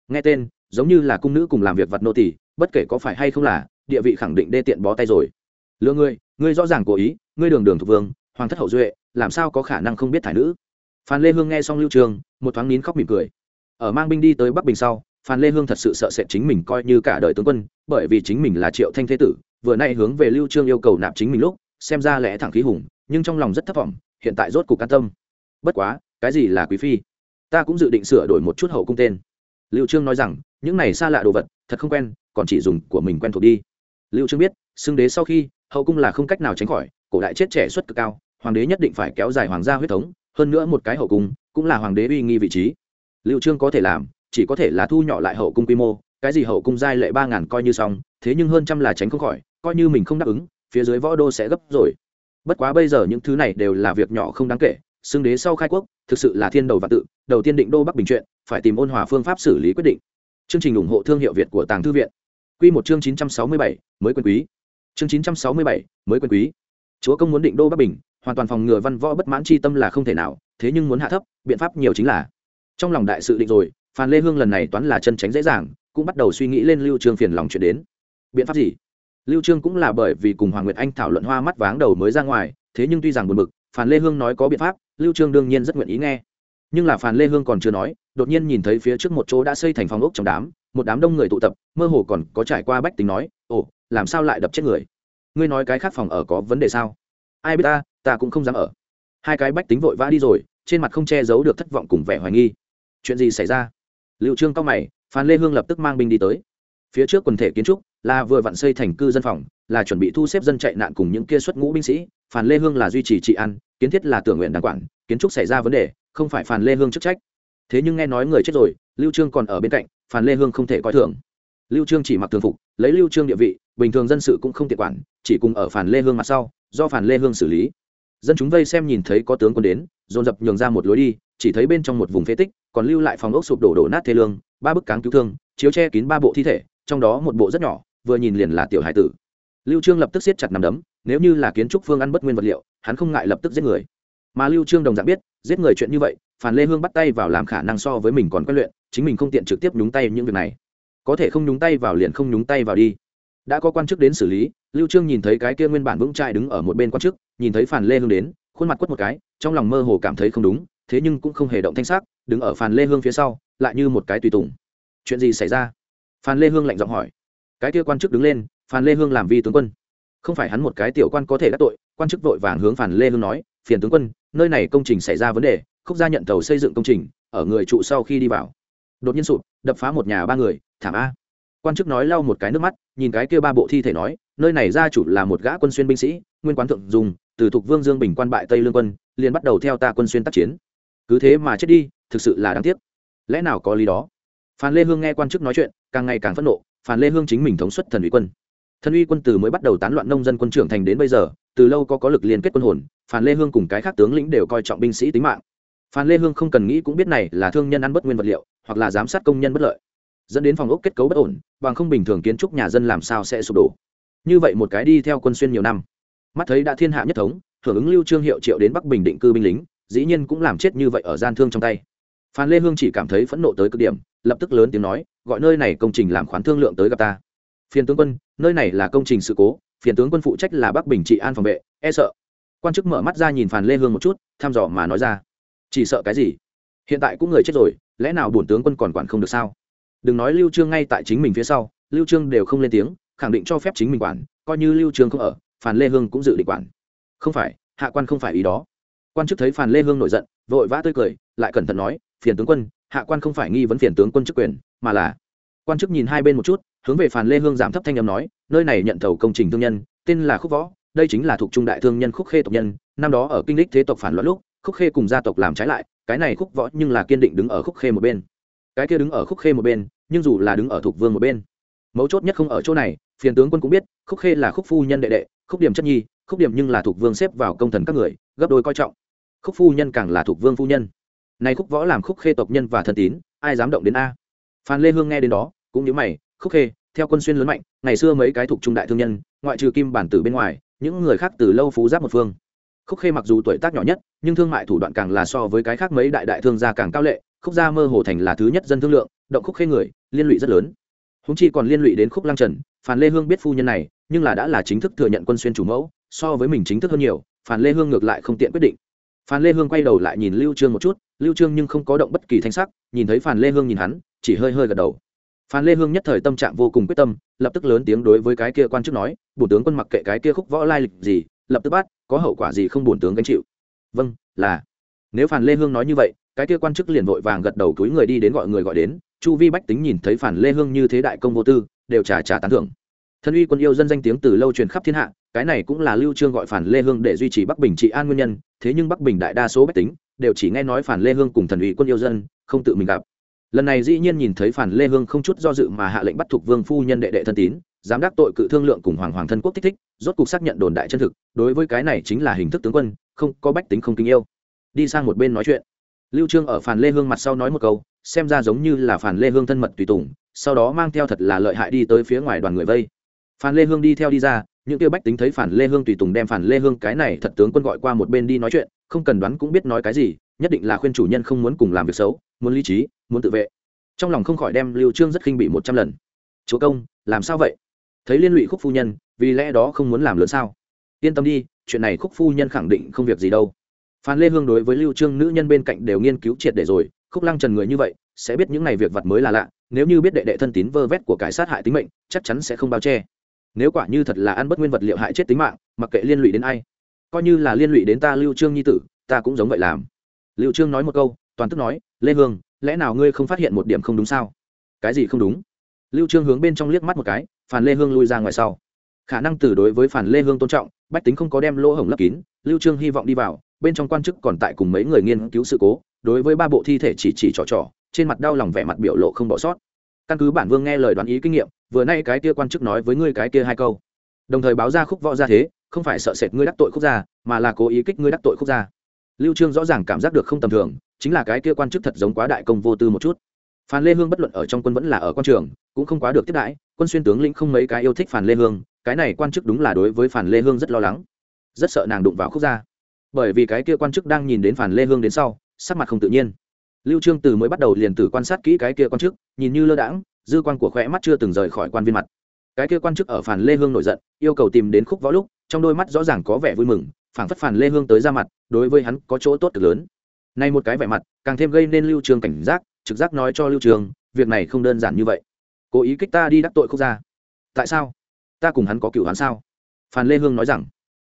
Nghe tên, giống như là cung nữ cùng làm việc vật nô tỳ, bất kể có phải hay không là, địa vị khẳng định đê tiện bó tay rồi. Lừa ngươi ngươi rõ ràng cố ý, ngươi đường đường thuộc vương, hoàng thất hậu duệ làm sao có khả năng không biết thải nữ? Phan lê hương nghe xong lưu trường, một thoáng nín khóc mỉm cười. Ở mang binh đi tới bắc bình sau, phan lê hương thật sự sợ sệt chính mình coi như cả đời tướng quân, bởi vì chính mình là triệu thanh thế tử, vừa nay hướng về lưu trương yêu cầu nạp chính mình lúc, xem ra lẽ thẳng khí hùng, nhưng trong lòng rất thất vọng, hiện tại rốt cục an tâm. Bất quá, cái gì là quý phi? Ta cũng dự định sửa đổi một chút hậu cung tên. Lưu trương nói rằng, những này xa lạ đồ vật, thật không quen, còn chỉ dùng của mình quen thuộc đi. Lưu trương biết, xưng đế sau khi, hậu cung là không cách nào tránh khỏi, cổ đại chết trẻ xuất cực cao hoàng đế nhất định phải kéo dài hoàng gia huyết thống, hơn nữa một cái hậu cung cũng là hoàng đế uy nghi vị trí. Lưu trương có thể làm, chỉ có thể là thu nhỏ lại hậu cung quy mô, cái gì hậu cung giai lệ ba ngàn coi như xong, thế nhưng hơn trăm là tránh không khỏi, coi như mình không đáp ứng, phía dưới võ đô sẽ gấp rồi. Bất quá bây giờ những thứ này đều là việc nhỏ không đáng kể, xưng đế sau khai quốc, thực sự là thiên đầu và tự, đầu tiên định đô bắc bình chuyện, phải tìm ôn hòa phương pháp xử lý quyết định. Chương trình ủng hộ thương hiệu việt của tàng thư viện. Q một chương chín trăm sáu mươi bảy, mới quân quý. Chương chín trăm sáu mươi bảy, mới quân quý. Chúa công muốn định đô bắc bình hoàn toàn phòng ngừa văn võ bất mãn chi tâm là không thể nào, thế nhưng muốn hạ thấp, biện pháp nhiều chính là. Trong lòng đại sự định rồi, phan lê hương lần này toán là chân tránh dễ dàng, cũng bắt đầu suy nghĩ lên lưu trương phiền lòng chuyện đến. Biện pháp gì? Lưu trương cũng là bởi vì cùng hoàng nguyệt anh thảo luận hoa mắt váng đầu mới ra ngoài, thế nhưng tuy rằng buồn bực, phan lê hương nói có biện pháp, lưu trương đương nhiên rất nguyện ý nghe. Nhưng là phan lê hương còn chưa nói, đột nhiên nhìn thấy phía trước một chỗ đã xây thành phòng ốc trong đám, một đám đông người tụ tập, mơ hồ còn có trải qua bách tính nói, ồ, làm sao lại đập chết người? Ngươi nói cái khác phòng ở có vấn đề sao? Ai biết ta ta cũng không dám ở. Hai cái bách tính vội vã đi rồi, trên mặt không che giấu được thất vọng cùng vẻ hoài nghi. Chuyện gì xảy ra? Liệu trương cao mày, phan lê hương lập tức mang binh đi tới. Phía trước quần thể kiến trúc là vừa vặn xây thành cư dân phòng, là chuẩn bị thu xếp dân chạy nạn cùng những kia xuất ngũ binh sĩ. Phan lê hương là duy trì trị an, kiến thiết là tưởng nguyện đàng quản, kiến trúc xảy ra vấn đề, không phải phan lê hương chức trách. Thế nhưng nghe nói người chết rồi, lưu trương còn ở bên cạnh, phan lê hương không thể coi thường. Lưu trương chỉ mặc thường phục, lấy lưu trương địa vị, bình thường dân sự cũng không tiện quản, chỉ cùng ở phản lê hương mặt sau, do phản lê hương xử lý dân chúng vây xem nhìn thấy có tướng quân đến, dồn dập nhường ra một lối đi, chỉ thấy bên trong một vùng phế tích, còn lưu lại phòng ốc sụp đổ đổ nát thê lương, ba bức cáng cứu thương, chiếu che kín ba bộ thi thể, trong đó một bộ rất nhỏ, vừa nhìn liền là tiểu hải tử. Lưu trương lập tức siết chặt nằm đấm, nếu như là kiến trúc phương ăn bất nguyên vật liệu, hắn không ngại lập tức giết người. Mà lưu trương đồng dạng biết, giết người chuyện như vậy phản lê hương bắt tay vào làm khả năng so với mình còn quen luyện, chính mình không tiện trực tiếp nhúng tay những việc này. Có thể không nhúng tay vào liền không nhúng tay vào đi đã có quan chức đến xử lý, lưu trương nhìn thấy cái kia nguyên bản vững trai đứng ở một bên quan chức, nhìn thấy phản lê hương đến, khuôn mặt quất một cái, trong lòng mơ hồ cảm thấy không đúng, thế nhưng cũng không hề động thanh sắc, đứng ở phản lê hương phía sau, lại như một cái tùy tùng. Chuyện gì xảy ra? Phản lê hương lạnh giọng hỏi. Cái kia quan chức đứng lên phản lê hương làm vi tướng quân. Không phải hắn một cái tiểu quan có thể đắc tội, quan chức vội vàng hướng phản lê hương nói, phiền tướng quân, nơi này công trình xảy ra vấn đề, khúc gia nhận tàu xây dựng công trình, ở người trụ sau khi đi vào. Đột nhiên sụp, đập phá một nhà ba người, thảm a quan chức nói lau một cái nước mắt, nhìn cái kia ba bộ thi thể nói, nơi này gia chủ là một gã quân xuyên binh sĩ, nguyên quán thượng dùng, từ thuộc vương dương bình quan bại tây lương quân, liền bắt đầu theo ta quân xuyên tác chiến. Cứ thế mà chết đi, thực sự là đáng tiếc. Lẽ nào có lý đó? Phan lê hương nghe quan chức nói chuyện, càng ngày càng phẫn nộ, phan lê hương chính mình thống suất thần uy quân. Thần uy quân từ mới bắt đầu tán loạn nông dân quân trưởng thành đến bây giờ, từ lâu có có lực liên kết quân hồn, phan lê hương cùng cái khác tướng lĩnh đều coi trọng binh sĩ tính mạng. Phan lê hương không cần nghĩ cũng biết này là thương nhân ăn bất nguyên vật liệu, hoặc là giám sát công nhân bất lợi dẫn đến phòng ốc kết cấu bất ổn, bằng không bình thường kiến trúc nhà dân làm sao sẽ sụp đổ. Như vậy một cái đi theo quân xuyên nhiều năm, mắt thấy đã thiên hạ nhất thống, hưởng ứng lưu trương hiệu triệu đến bắc bình định cư binh lính, dĩ nhiên cũng làm chết như vậy ở gian thương trong tay. Phan lê hương chỉ cảm thấy phẫn nộ tới cực điểm, lập tức lớn tiếng nói, gọi nơi này công trình làm khoán thương lượng tới gặp ta. Phiền tướng quân, nơi này là công trình sự cố, phiền tướng quân phụ trách là bắc bình trị an phòng vệ e sợ. Quan chức mở mắt ra nhìn phan lê hương một chút, thăm dò mà nói ra, chỉ sợ cái gì? Hiện tại cũng người chết rồi, lẽ nào bổn tướng quân còn quản không được sao? Đừng nói lưu trương ngay tại chính mình phía sau, lưu trương đều không lên tiếng, khẳng định cho phép chính mình quản, coi như lưu trương không ở, phàn lê hương cũng dự định quản. Không phải, hạ quan không phải ý đó. Quan chức thấy phàn lê hương nổi giận, vội vã tươi cười, lại cẩn thận nói, phiền tướng quân, hạ quan không phải nghi vấn phiền tướng quân chức quyền, mà là quan chức nhìn hai bên một chút, hướng về phàn lê hương giảm thấp thanh âm nói, nơi này nhận thầu công trình thương nhân, tên là khúc võ, đây chính là thuộc trung đại thương nhân khúc khê tộc nhân, năm đó ở kinh lịch thế tộc phản loạn lúc, khúc khê cùng gia tộc làm trái lại, cái này khúc võ nhưng là kiên định đứng ở khúc khê một bên cái kia đứng ở khúc khê một bên, nhưng dù là đứng ở thuộc vương một bên, mấu chốt nhất không ở chỗ này, phiền tướng quân cũng biết, khúc khê là khúc phu nhân đệ đệ, khúc điểm chất nhi, khúc điểm nhưng là thuộc vương xếp vào công thần các người, gấp đôi coi trọng. Khúc phu nhân càng là thuộc vương phu nhân. Này khúc võ làm khúc khê tộc nhân và thân tín, ai dám động đến a? Phan lê hương nghe đến đó, cũng nhớ mày, khúc khê, theo quân xuyên lớn mạnh, ngày xưa mấy cái thuộc trung đại thương nhân, ngoại trừ kim bản tử bên ngoài, những người khác từ lâu phú giáp một phương khúc khê mặc dù tuổi tác nhỏ nhất, nhưng thương mại thủ đoạn càng là so với cái khác mấy đại đại thương gia càng cao lệ, khúc gia mơ hồ thành là thứ nhất dân thương lượng, động khúc khê người, liên lụy rất lớn. Húng chi còn liên lụy đến khúc lang trần phản lê hương biết phu nhân này, nhưng là đã là chính thức thừa nhận quân xuyên chủ mẫu, so với mình chính thức hơn nhiều phản lê hương ngược lại không tiện quyết định. Phản lê hương quay đầu lại nhìn lưu trương một chút, lưu trương nhưng không có động bất kỳ thanh sắc, nhìn thấy phản lê hương nhìn hắn, chỉ hơi hơi gật đầu. Phan lê hương nhất thời tâm trạng vô cùng quyết tâm, lập tức lớn tiếng đối với cái kia quan chức nói Bù tướng quân mặc kệ cái kia khúc võ lai lịch gì lập tức bắt, có hậu quả gì không bổn tướng gánh chịu? Vâng là. Nếu phản lê hương nói như vậy, cái kia quan chức liền vội vàng gật đầu túi người đi đến gọi người gọi đến, chu vi bách tính nhìn thấy phản lê hương như thế đại công vô tư, đều trà trà tán thưởng. Thân uy quân yêu dân danh tiếng từ lâu truyền khắp thiên hạ, cái này cũng là lưu trương gọi phản lê hương để duy trì bắc bình trị an nguyên nhân, thế nhưng bắc bình đại đa số bách tính, đều chỉ nghe nói phản lê hương cùng thần uy quân yêu dân, không tự mình gặp. Lần này dĩ nhiên nhìn thấy phản lê hương không chút do dự mà hạ lệnh bắt thuộc vương phu nhân đệ đệ thân tín dám đắc tội cự thương lượng cùng hoàng hoàng thân quốc thích thích, rốt cuộc xác nhận đồn đại chân thực, đối với cái này chính là hình thức tướng quân, không có bách tính không kính yêu. Đi sang một bên nói chuyện. Lưu trương ở phàn lê hương mặt sau nói một câu, xem ra giống như là phàn lê hương thân mật tùy tùng, sau đó mang theo thật là lợi hại đi tới phía ngoài đoàn người vây. Phàn lê hương đi theo đi ra, những kia bách tính thấy phản lê hương tùy tùng đem phản lê hương cái này thật tướng quân gọi qua một bên đi nói chuyện, không cần đoán cũng biết nói cái gì, nhất định là khuyên chủ nhân không muốn cùng làm việc xấu, muốn lý trí, muốn tự vệ. Trong lòng không khỏi đem lưu trương rất khinh bị một trăm lần. Chúa công, làm sao vậy? Thấy liên lụy khúc phu nhân, vì lẽ đó không muốn làm lớn sao? Yên tâm đi, chuyện này khúc phu nhân khẳng định không việc gì đâu. Phan lê hương đối với lưu trương nữ nhân bên cạnh đều nghiên cứu triệt để rồi, khúc lăng trần người như vậy, sẽ biết những này việc vật mới là lạ, nếu như biết đệ đệ thân tín vơ vét của cải sát hại tính mệnh, chắc chắn sẽ không bao che. Nếu quả như thật là ăn bất nguyên vật liệu hại chết tính mạng, mặc kệ liên lụy đến ai, coi như là liên lụy đến ta lưu trương nhi tử, ta cũng giống vậy làm. Lưu trương nói một câu, toàn tức nói, lê hương, lẽ nào ngươi không phát hiện một điểm không đúng sao? Cái gì không đúng? Lưu trương hướng bên trong liếc mắt một cái phản lê hương lui ra ngoài sau. Khả năng từ đối với phản lê hương tôn trọng, bách tính không có đem lỗ hổng lấp kín, lưu trương hy vọng đi vào, bên trong quan chức còn tại cùng mấy người nghiên cứu sự cố, đối với ba bộ thi thể chỉ chỉ trò trò, trên mặt đau lòng vẻ mặt biểu lộ không bỏ sót. Căn cứ bản vương nghe lời đoán ý kinh nghiệm, vừa nay cái kia quan chức nói với ngươi cái kia hai câu. Đồng thời báo ra khúc võ ra thế, không phải sợ sệt ngươi đắc tội khúc gia, mà là cố ý kích ngươi đắc tội khúc gia. Lưu trương rõ ràng cảm giác được không tầm thường, chính là cái kia quan chức thật giống quá đại công vô tư một chút phan lê hương bất luận ở trong quân vẫn là ở quan trường, cũng không quá được tiếp đãi, quân xuyên tướng lĩnh không mấy cái yêu thích phan lê hương, cái này quan chức đúng là đối với phan lê hương rất lo lắng. Rất sợ nàng đụng vào khúc gia. Bởi vì cái kia quan chức đang nhìn đến phan lê hương đến sau, sắc mặt không tự nhiên. Lưu trương từ mới bắt đầu liền tử quan sát kỹ cái kia quan chức, nhìn như lơ đãng, dư quan của khỏe mắt chưa từng rời khỏi quan viên mặt. Cái kia quan chức ở phản lê hương nổi giận, yêu cầu tìm đến khúc võ lúc, trong đôi mắt rõ ràng có vẻ vui mừng, phảng phất phản lê hương tới ra mặt, đối với hắn có chỗ tốt cực lớn. Nay một cái vẻ mặt, càng thêm gây nên lưu Trương cảnh giác trực giác nói cho lưu trường, việc này không đơn giản như vậy. Cố ý kích ta đi đắc tội khúc gia. Tại sao? Ta cùng hắn có cựu hắn sao? Phan lê hương nói rằng,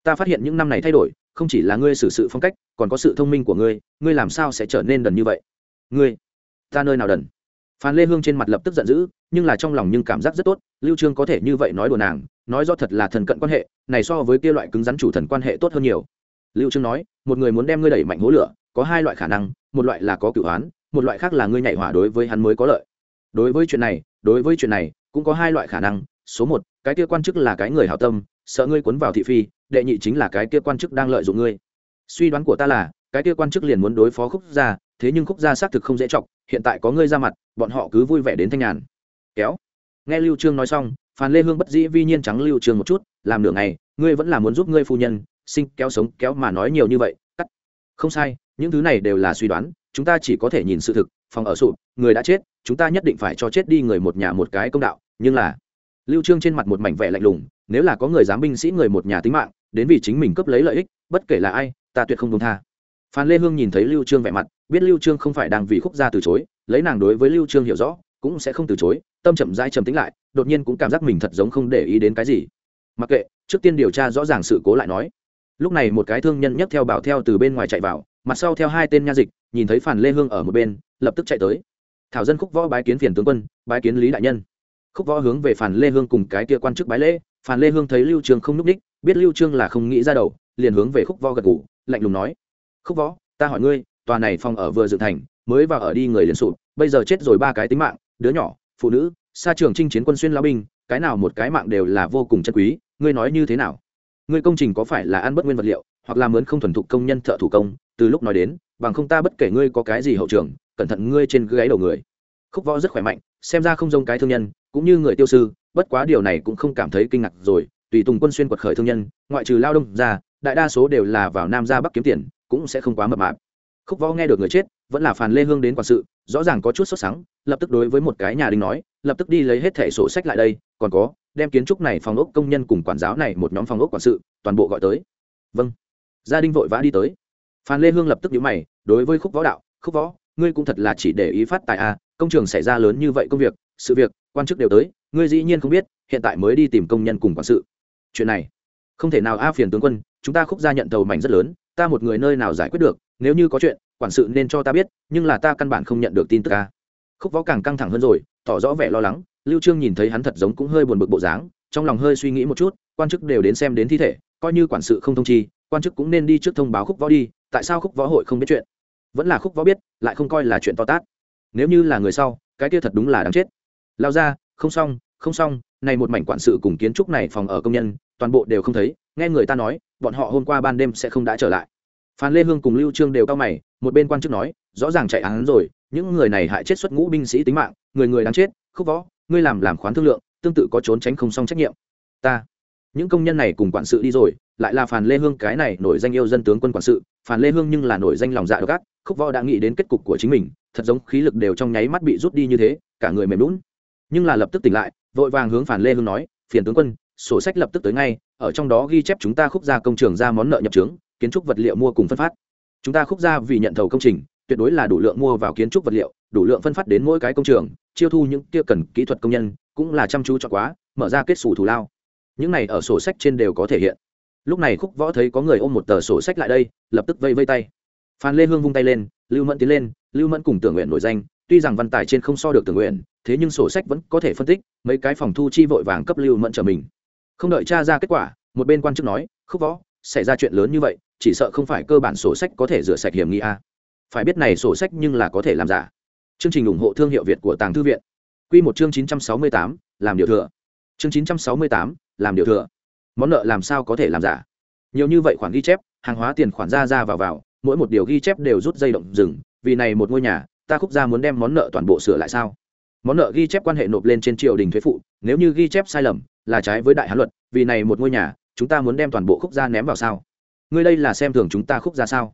ta phát hiện những năm này thay đổi, không chỉ là ngươi xử sự phong cách, còn có sự thông minh của ngươi ngươi làm sao sẽ trở nên đần như vậy? Ngươi, ta nơi nào đần? Phan lê hương trên mặt lập tức giận dữ, nhưng là trong lòng nhưng cảm giác rất tốt, lưu trương có thể như vậy nói đùa nàng, nói do thật là thần cận quan hệ, này so với kia loại cứng rắn chủ thần quan hệ tốt hơn nhiều. Lưu trương nói, một người muốn đem ngươi đẩy mạnh hố lửa, có hai loại khả năng, một loại là có cửu án một loại khác là ngươi nhảy hỏa đối với hắn mới có lợi. Đối với chuyện này, đối với chuyện này, cũng có hai loại khả năng. Số một, cái kia quan chức là cái người hảo tâm, sợ ngươi cuốn vào thị phi, đệ nhị chính là cái kia quan chức đang lợi dụng ngươi. Suy đoán của ta là, cái kia quan chức liền muốn đối phó khúc gia, thế nhưng khúc gia xác thực không dễ chọc, hiện tại có ngươi ra mặt, bọn họ cứ vui vẻ đến thanh nhàn. Kéo. Nghe lưu trương nói xong phan lê hương bất dĩ vi nhiên trắng lưu trương một chút, làm nửa ngày, ngươi vẫn là muốn giúp ngươi phu nhân sinh kéo sống kéo mà nói nhiều như vậy, cắt. Không sai, những thứ này đều là suy đoán chúng ta chỉ có thể nhìn sự thực, phòng ở sụp, người đã chết, chúng ta nhất định phải cho chết đi người một nhà một cái công đạo, nhưng là, lưu trương trên mặt một mảnh vẻ lạnh lùng, nếu là có người dám binh sĩ người một nhà tính mạng, đến vì chính mình cướp lấy lợi ích, bất kể là ai, ta tuyệt không dung tha. Phan lê hương nhìn thấy lưu trương vẻ mặt, biết lưu trương không phải đang vì khúc gia từ chối, lấy nàng đối với lưu trương hiểu rõ, cũng sẽ không từ chối, tâm chậm rãi trầm tĩnh lại, đột nhiên cũng cảm giác mình thật giống không để ý đến cái gì. Mặc kệ, trước tiên điều tra rõ ràng sự cố lại nói lúc này một cái thương nhân nhấc theo bảo theo từ bên ngoài chạy vào, mặt sau theo hai tên nha dịch, nhìn thấy phản lê hương ở một bên, lập tức chạy tới. Thảo dân khúc võ bái kiến phiền tướng quân, bái kiến lý đại nhân. Khúc võ hướng về phản lê hương cùng cái kia quan chức bái lễ, phản lê hương thấy lưu trương không núp đích, biết lưu trương là không nghĩ ra đầu, liền hướng về khúc võ gật gù, lạnh lùng nói, khúc võ, ta hỏi ngươi, tòa này phòng ở vừa dựng thành, mới vào ở đi người liền sụp, bây giờ chết rồi ba cái tính mạng, đứa nhỏ, phụ nữ xa trường chinh chiến quân xuyên lao binh, cái nào một cái mạng đều là vô cùng chân quý, ngươi nói như thế nào? Ngươi công trình có phải là ăn bất nguyên vật liệu, hoặc là mướn không thuần thục công nhân thợ thủ công, từ lúc nói đến, bằng không ta bất kể ngươi có cái gì hậu trường, cẩn thận ngươi trên gáy đầu người. Khúc võ rất khỏe mạnh, xem ra không giống cái thương nhân, cũng như người tiêu sư, bất quá điều này cũng không cảm thấy kinh ngạc rồi, tùy tùng quân xuyên quật khởi thương nhân, ngoại trừ lao đông ra, đại đa số đều là vào nam ra bắc kiếm tiền, cũng sẽ không quá mập mạp. Khúc võ nghe được người chết, vẫn là phàn lê hương đến quản sự, rõ ràng có chút sốt sắng, lập tức đối với một cái nhà đình nói, lập tức đi lấy hết thẻ sổ sách lại đây, còn có đem kiến trúc này phòng ốc công nhân cùng quản giáo này một nhóm phòng ốc quản sự toàn bộ gọi tới. Vâng. Gia đình vội vã đi tới. Phan lê hương lập tức nhíu mày đối với khúc võ đạo khúc võ ngươi cũng thật là chỉ để ý phát tài a à, công trường xảy ra lớn như vậy công việc sự việc quan chức đều tới ngươi dĩ nhiên không biết hiện tại mới đi tìm công nhân cùng quản sự. Chuyện này không thể nào a phiền tướng quân chúng ta khúc gia nhận tàu mảnh rất lớn ta một người nơi nào giải quyết được nếu như có chuyện quản sự nên cho ta biết nhưng là ta căn bản không nhận được tin tức a. Khúc võ càng căng thẳng hơn rồi tỏ rõ vẻ lo lắng lưu trương nhìn thấy hắn thật giống cũng hơi buồn bực bộ dáng, trong lòng hơi suy nghĩ một chút, quan chức đều đến xem đến thi thể, coi như quản sự không thông chi, quan chức cũng nên đi trước thông báo khúc võ đi, tại sao khúc võ hội không biết chuyện? Vẫn là khúc võ biết, lại không coi là chuyện to tát. Nếu như là người sau, cái kia thật đúng là đáng chết. Lao ra, không xong không xong, này một mảnh quản sự cùng kiến trúc này phòng ở công nhân, toàn bộ đều không thấy, nghe người ta nói, bọn họ hôm qua ban đêm sẽ không đã trở lại. Phan lê hương cùng lưu trương đều cao mày, một bên quan chức nói, rõ ràng chạy án rồi, những người này hại chết xuất ngũ binh sĩ tính mạng, người người đáng chết, khúc võ ngươi làm làm khoán thương lượng, tương tự có trốn tránh không xong trách nhiệm. Ta, những công nhân này cùng quản sự đi rồi, lại là phàn lê hương cái này nổi danh yêu dân tướng quân quản sự. Phàn lê hương nhưng là nổi danh lòng dạ độc ác, khúc võ đã nghĩ đến kết cục của chính mình, thật giống khí lực đều trong nháy mắt bị rút đi như thế, cả người mềm lún nhưng là lập tức tỉnh lại, vội vàng hướng phản lê hương nói, phiền tướng quân, sổ sách lập tức tới ngay, ở trong đó ghi chép chúng ta khúc ra công trường ra món nợ nhập trướng, kiến trúc vật liệu mua cùng phân phát. Chúng ta khúc ra vì nhận thầu công trình, tuyệt đối là đủ lượng mua vào kiến trúc vật liệu đủ lượng phân phát đến mỗi cái công trường, chiêu thu những kia cần kỹ thuật công nhân, cũng là chăm chú cho quá, mở ra kết xù thù lao. Những này ở sổ sách trên đều có thể hiện. Lúc này khúc võ thấy có người ôm một tờ sổ sách lại đây, lập tức vây vây tay. Phan lê hương vung tay lên, lưu mẫn tiến lên, lưu mẫn cùng tưởng nguyện nổi danh, tuy rằng văn tài trên không so được tưởng nguyện thế nhưng sổ sách vẫn có thể phân tích, mấy cái phòng thu chi vội vàng cấp lưu mẫn trở mình. Không đợi cha ra kết quả, một bên quan chức nói, khúc võ, xảy ra chuyện lớn như vậy, chỉ sợ không phải cơ bản sổ sách có thể rửa sạch hiểm nghi a. Phải biết này sổ sách nhưng là có thể làm giả chương trình ủng hộ thương hiệu việt của tàng thư viện. Quy một chương chín trăm sáu mươi tám, làm điều thừa. Chương chín trăm sáu mươi tám, làm điều thừa. Món nợ làm sao có thể làm giả? Nhiều như vậy khoản ghi chép, hàng hóa tiền khoản ra ra vào vào, mỗi một điều ghi chép đều rút dây động rừng vì này một ngôi nhà, ta khúc ra muốn đem món nợ toàn bộ sửa lại sao? Món nợ ghi chép quan hệ nộp lên trên triều đình thuế phụ, nếu như ghi chép sai lầm, là trái với đại hán luật, vì này một ngôi nhà, chúng ta muốn đem toàn bộ khúc gia ném vào sao? Ngươi đây là xem thường chúng ta khúc gia sao?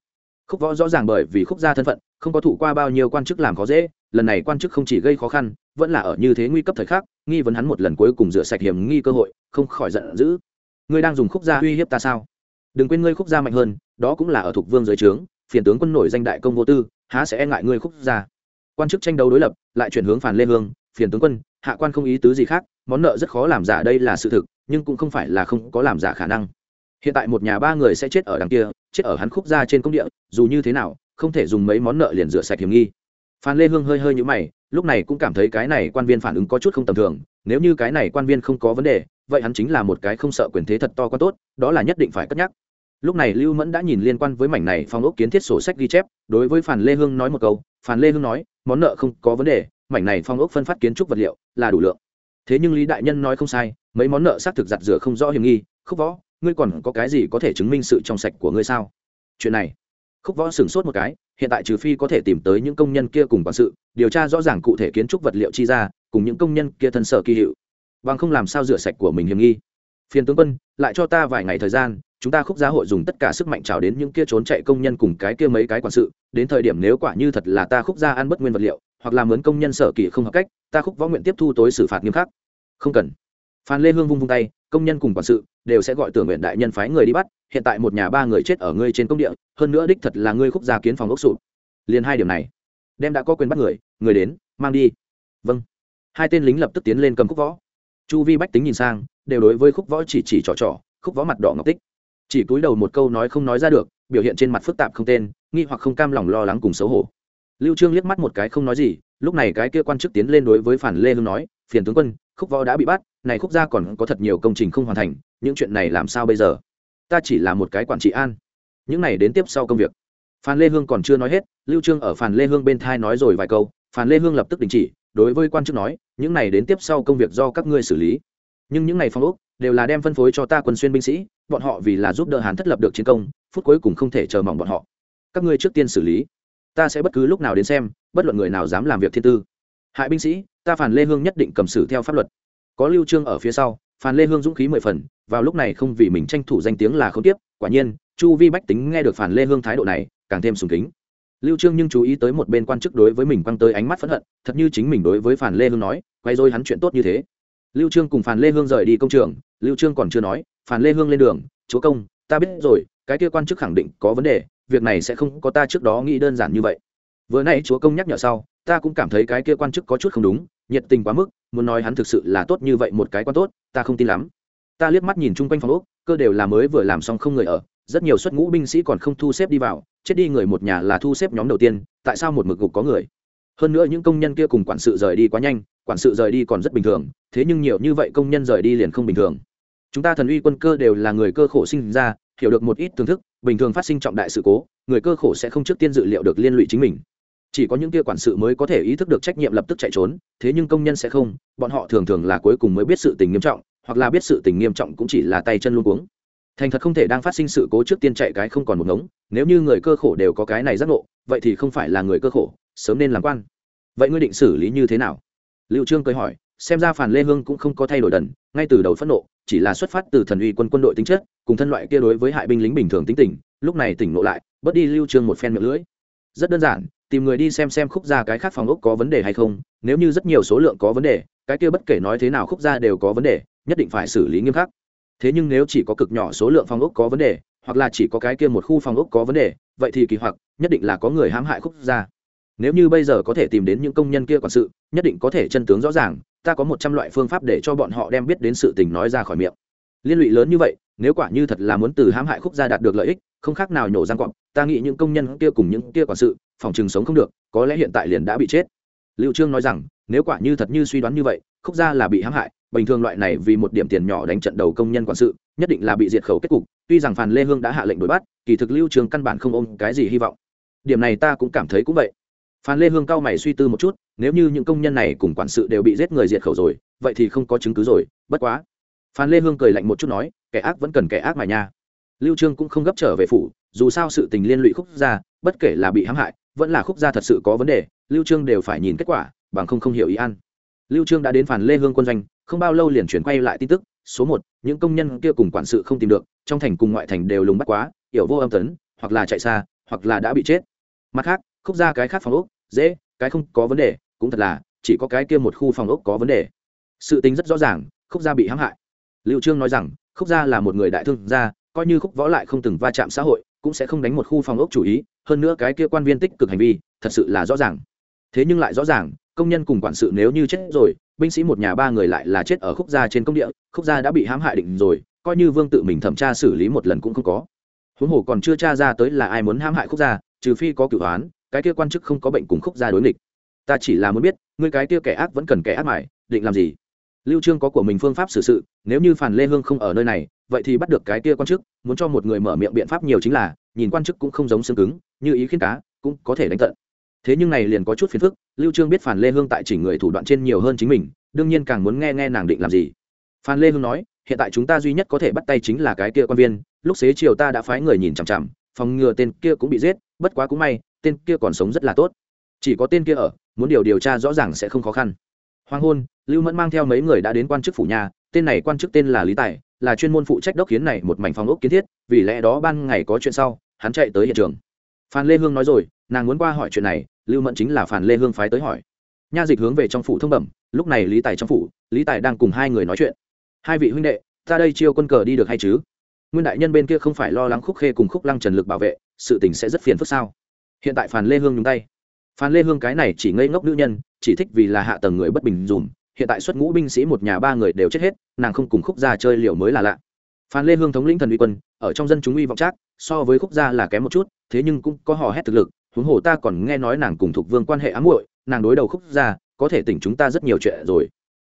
Khúc võ rõ ràng bởi vì khúc gia thân phận không có thụ qua bao nhiêu quan chức làm khó dễ, lần này quan chức không chỉ gây khó khăn, vẫn là ở như thế nguy cấp thời khắc, nghi vấn hắn một lần cuối cùng rửa sạch hiểm nghi cơ hội, không khỏi giận dữ. Ngươi đang dùng khúc gia uy hiếp ta sao? Đừng quên ngươi khúc gia mạnh hơn, đó cũng là ở thuộc vương dưới trướng, phiền tướng quân nổi danh đại công vô tư, há sẽ e ngại ngươi khúc gia. Quan chức tranh đấu đối lập, lại chuyển hướng phản lê hương, phiền tướng quân, hạ quan không ý tứ gì khác, món nợ rất khó làm giả đây là sự thực, nhưng cũng không phải là không có làm giả khả năng. Hiện tại một nhà ba người sẽ chết ở đằng kia, chết ở hắn khúc gia trên công địa, dù như thế nào không thể dùng mấy món nợ liền rửa sạch hiểm nghi. Phan lê hương hơi hơi nhũ mày, lúc này cũng cảm thấy cái này quan viên phản ứng có chút không tầm thường, nếu như cái này quan viên không có vấn đề, vậy hắn chính là một cái không sợ quyền thế thật to quá tốt, đó là nhất định phải cất nhắc. Lúc này lưu mẫn đã nhìn liên quan với mảnh này phong ốc kiến thiết sổ sách ghi chép, đối với phản lê hương nói một câu phản lê hương nói, món nợ không có vấn đề, mảnh này phong ốc phân phát kiến trúc vật liệu là đủ lượng. Thế nhưng lý đại nhân nói không sai, mấy món nợ xác thực giặt rửa không rõ hiểm nghi, khúc võ, ngươi còn có cái gì có thể chứng minh sự trong sạch của ngươi sao? Chuyện này khúc võ sửng sốt một cái, hiện tại trừ phi có thể tìm tới những công nhân kia cùng quản sự, điều tra rõ ràng cụ thể kiến trúc vật liệu chi ra, cùng những công nhân kia thân sở kỳ hiệu. Bằng không làm sao rửa sạch của mình hiểm nghi. Phiền tướng quân, lại cho ta vài ngày thời gian, chúng ta khúc giá hội dùng tất cả sức mạnh trào đến những kia trốn chạy công nhân cùng cái kia mấy cái quản sự, đến thời điểm nếu quả như thật là ta khúc ra ăn bất nguyên vật liệu, hoặc là mướn công nhân sở kỳ không hợp cách, ta khúc võ nguyện tiếp thu tối xử phạt nghiêm khắc. Không cần phan lê hương vung vung tay, công nhân cùng quản sự đều sẽ gọi tưởng nguyện đại nhân phái người đi bắt, hiện tại một nhà ba người chết ở ngươi trên công địa, hơn nữa đích thật là ngươi khúc gia kiến phòng ốc sụp. Liền hai điểm này, đem đã có quyền bắt người người đến, mang đi. Vâng. Hai tên lính lập tức tiến lên cầm khúc võ. Chu vi bách tính nhìn sang, đều đối với khúc võ chỉ chỉ trò trò, khúc võ mặt đỏ ngọc tích. Chỉ cúi đầu một câu nói không nói ra được, biểu hiện trên mặt phức tạp không tên, nghi hoặc không cam lòng lo lắng cùng xấu hổ. Lưu trương liếc mắt một cái không nói gì, lúc này cái kia quan chức tiến lên đối với phản lê hương nói, phiền tướng quân khúc võ đã bị bắt, này khúc gia còn có thật nhiều công trình không hoàn thành, những chuyện này làm sao bây giờ? Ta chỉ là một cái quản trị an. Những này đến tiếp sau công việc. Phan lê hương còn chưa nói hết, lưu trương ở phan lê hương bên thai nói rồi vài câu, phan lê hương lập tức đình chỉ, đối với quan chức nói, những này đến tiếp sau công việc do các ngươi xử lý. Nhưng những này phong ốc đều là đem phân phối cho ta quân xuyên binh sĩ, bọn họ vì là giúp đỡ hàn thất lập được chiến công, phút cuối cùng không thể chờ mong bọn họ. Các ngươi trước tiên xử lý. Ta sẽ bất cứ lúc nào đến xem, bất luận người nào dám làm việc thiên tư hại binh sĩ, ta phản lê hương nhất định cầm xử theo pháp luật. Có lưu trương ở phía sau phản lê hương dũng khí mười phần, vào lúc này không vì mình tranh thủ danh tiếng là không tiếp, quả nhiên, chu vi bách tính nghe được phản lê hương thái độ này, càng thêm sùng kính. Lưu trương nhưng chú ý tới một bên quan chức đối với mình quăng tới ánh mắt phẫn hận, thật như chính mình đối với phản lê hương nói, quay rồi hắn chuyện tốt như thế. Lưu trương cùng phản lê hương rời đi công trường, lưu trương còn chưa nói phản lê hương lên đường, chúa công, ta biết rồi, cái kia quan chức khẳng định có vấn đề, việc này sẽ không có ta trước đó nghĩ đơn giản như vậy. Vừa nãy chúa công nhắc nhở sau ta cũng cảm thấy cái kia quan chức có chút không đúng, nhiệt tình quá mức, muốn nói hắn thực sự là tốt như vậy một cái quan tốt, ta không tin lắm. Ta liếc mắt nhìn chung quanh phòng úc cơ đều là mới vừa làm xong không người ở, rất nhiều xuất ngũ binh sĩ còn không thu xếp đi vào, chết đi người một nhà là thu xếp nhóm đầu tiên, tại sao một mực gục có người? Hơn nữa những công nhân kia cùng quản sự rời đi quá nhanh, quản sự rời đi còn rất bình thường, thế nhưng nhiều như vậy công nhân rời đi liền không bình thường. Chúng ta thần uy quân cơ đều là người cơ khổ sinh ra, hiểu được một ít thưởng thức, bình thường phát sinh trọng đại sự cố, người cơ khổ sẽ không trước tiên dự liệu được liên lụy chính mình chỉ có những kia quản sự mới có thể ý thức được trách nhiệm lập tức chạy trốn, thế nhưng công nhân sẽ không, bọn họ thường thường là cuối cùng mới biết sự tình nghiêm trọng, hoặc là biết sự tình nghiêm trọng cũng chỉ là tay chân luôn cuống. Thành thật không thể đang phát sinh sự cố trước tiên chạy cái không còn một ngống, nếu như người cơ khổ đều có cái này giác ngộ, vậy thì không phải là người cơ khổ, sớm nên làm quan. Vậy ngươi định xử lý như thế nào? Liệu trương cười hỏi, xem ra phản lê hương cũng không có thay đổi đần, ngay từ đầu phẫn nộ, chỉ là xuất phát từ thần uy quân quân đội tính chất, cùng thân loại kia đối với hại binh lính bình thường tính tình, lúc này tỉnh nộ lại, bớt đi lưu trương một phen miệng lưỡi. Rất đơn giản tìm người đi xem xem khúc gia cái khác phòng ốc có vấn đề hay không, nếu như rất nhiều số lượng có vấn đề, cái kia bất kể nói thế nào khúc gia đều có vấn đề, nhất định phải xử lý nghiêm khắc. Thế nhưng nếu chỉ có cực nhỏ số lượng phòng ốc có vấn đề, hoặc là chỉ có cái kia một khu phòng ốc có vấn đề, vậy thì kỳ hoặc, nhất định là có người hãm hại khúc gia. Nếu như bây giờ có thể tìm đến những công nhân kia quản sự, nhất định có thể chân tướng rõ ràng, ta có một trăm loại phương pháp để cho bọn họ đem biết đến sự tình nói ra khỏi miệng. Liên lụy lớn như vậy, nếu quả như thật là muốn từ hãm hại khúc gia đạt được lợi ích, không khác nào nhổ răng cọp ta nghĩ những công nhân kia cùng những kia quản sự phòng chừng sống không được, có lẽ hiện tại liền đã bị chết. Liệu trương nói rằng, nếu quả như thật như suy đoán như vậy, khúc gia là bị hãm hại, bình thường loại này vì một điểm tiền nhỏ đánh trận đầu công nhân quản sự, nhất định là bị diệt khẩu kết cục, tuy rằng phan lê hương đã hạ lệnh đuổi bắt, kỳ thực lưu trường căn bản không ôm cái gì hy vọng. Điểm này ta cũng cảm thấy cũng vậy. Phan lê hương cao mày suy tư một chút, nếu như những công nhân này cùng quản sự đều bị giết người diệt khẩu rồi, vậy thì không có chứng cứ rồi, bất quá. Phan lê hương cười lạnh một chút nói, kẻ ác vẫn cần kẻ ác mà nha. Lưu trương cũng không gấp trở về phủ, dù sao sự tình liên lụy khúc gia, bất kể là bị hãm hại vẫn là khúc gia thật sự có vấn đề, lưu trương đều phải nhìn kết quả, bằng không không hiểu ý ăn. Lưu trương đã đến phản lê hương quân doanh, không bao lâu liền chuyển quay lại tin tức, số một, những công nhân kia cùng quản sự không tìm được, trong thành cùng ngoại thành đều lùng bắt quá, hiểu vô âm tấn, hoặc là chạy xa, hoặc là đã bị chết. Mặt khác, khúc gia cái khác phòng ốc, dễ, cái không có vấn đề, cũng thật là, chỉ có cái kia một khu phòng ốc có vấn đề. Sự tính rất rõ ràng, khúc gia bị hãm hại. Lưu trương nói rằng, khúc gia là một người đại thương gia, coi như khúc võ lại không từng va chạm xã hội cũng sẽ không đánh một khu phòng ốc chủ ý, hơn nữa cái kia quan viên tích cực hành vi, thật sự là rõ ràng. Thế nhưng lại rõ ràng, công nhân cùng quản sự nếu như chết rồi, binh sĩ một nhà ba người lại là chết ở khúc gia trên công địa, khúc gia đã bị hãm hại định rồi, coi như vương tự mình thẩm tra xử lý một lần cũng không có. Huống hồ còn chưa tra ra tới là ai muốn hãm hại khúc gia, trừ phi có cửu án cái kia quan chức không có bệnh cùng khúc gia đối nghịch. Ta chỉ là muốn biết người cái kia kẻ ác vẫn cần kẻ ác mải, định làm gì? Lưu trương có của mình phương pháp xử sự, nếu như phản lê hương không ở nơi này vậy thì bắt được cái kia quan chức, muốn cho một người mở miệng biện pháp nhiều chính là, nhìn quan chức cũng không giống xương cứng, như ý khiến cá, cũng có thể đánh tận. Thế nhưng này liền có chút phiền phức, lưu trương biết phản lê hương tại chỉnh người thủ đoạn trên nhiều hơn chính mình, đương nhiên càng muốn nghe nghe nàng định làm gì. Phan lê hương nói, hiện tại chúng ta duy nhất có thể bắt tay chính là cái kia quan viên, lúc xế chiều ta đã phái người nhìn chằm chằm, phòng ngừa tên kia cũng bị giết, bất quá cũng may, tên kia còn sống rất là tốt. Chỉ có tên kia ở, muốn điều điều tra rõ ràng sẽ không khó khăn. Hoàng hôn, lưu mẫn mang theo mấy người đã đến quan chức phủ nhà, tên này quan chức tên là lý tài là chuyên môn phụ trách đốc kiến này một mảnh phòng ốc kiến thiết, vì lẽ đó ban ngày có chuyện sau, hắn chạy tới hiện trường. Phan lê hương nói rồi, nàng muốn qua hỏi chuyện này, lưu mẫn chính là phan lê hương phái tới hỏi. Nha dịch hướng về trong phủ thông bẩm, lúc này lý tài trong phủ, lý tài đang cùng hai người nói chuyện. Hai vị huynh đệ, ta đây chiêu quân cờ đi được hay chứ? Nguyên đại nhân bên kia không phải lo lắng khúc khê cùng khúc lăng trần lực bảo vệ, sự tình sẽ rất phiền phức sao? Hiện tại Phan lê hương nhúng tay. Phan lê hương cái này chỉ ngây ngốc nữ nhân, chỉ thích vì là hạ tầng người bất bình dùm hiện tại xuất ngũ binh sĩ một nhà ba người đều chết hết, nàng không cùng khúc gia chơi liều mới là lạ. Phan lê hương thống lĩnh thần uy quân, ở trong dân chúng uy vọng trác so với khúc gia là kém một chút, thế nhưng cũng có hò hét thực lực, huống hồ ta còn nghe nói nàng cùng thuộc vương quan hệ ám muội, nàng đối đầu khúc gia, có thể tỉnh chúng ta rất nhiều chuyện rồi.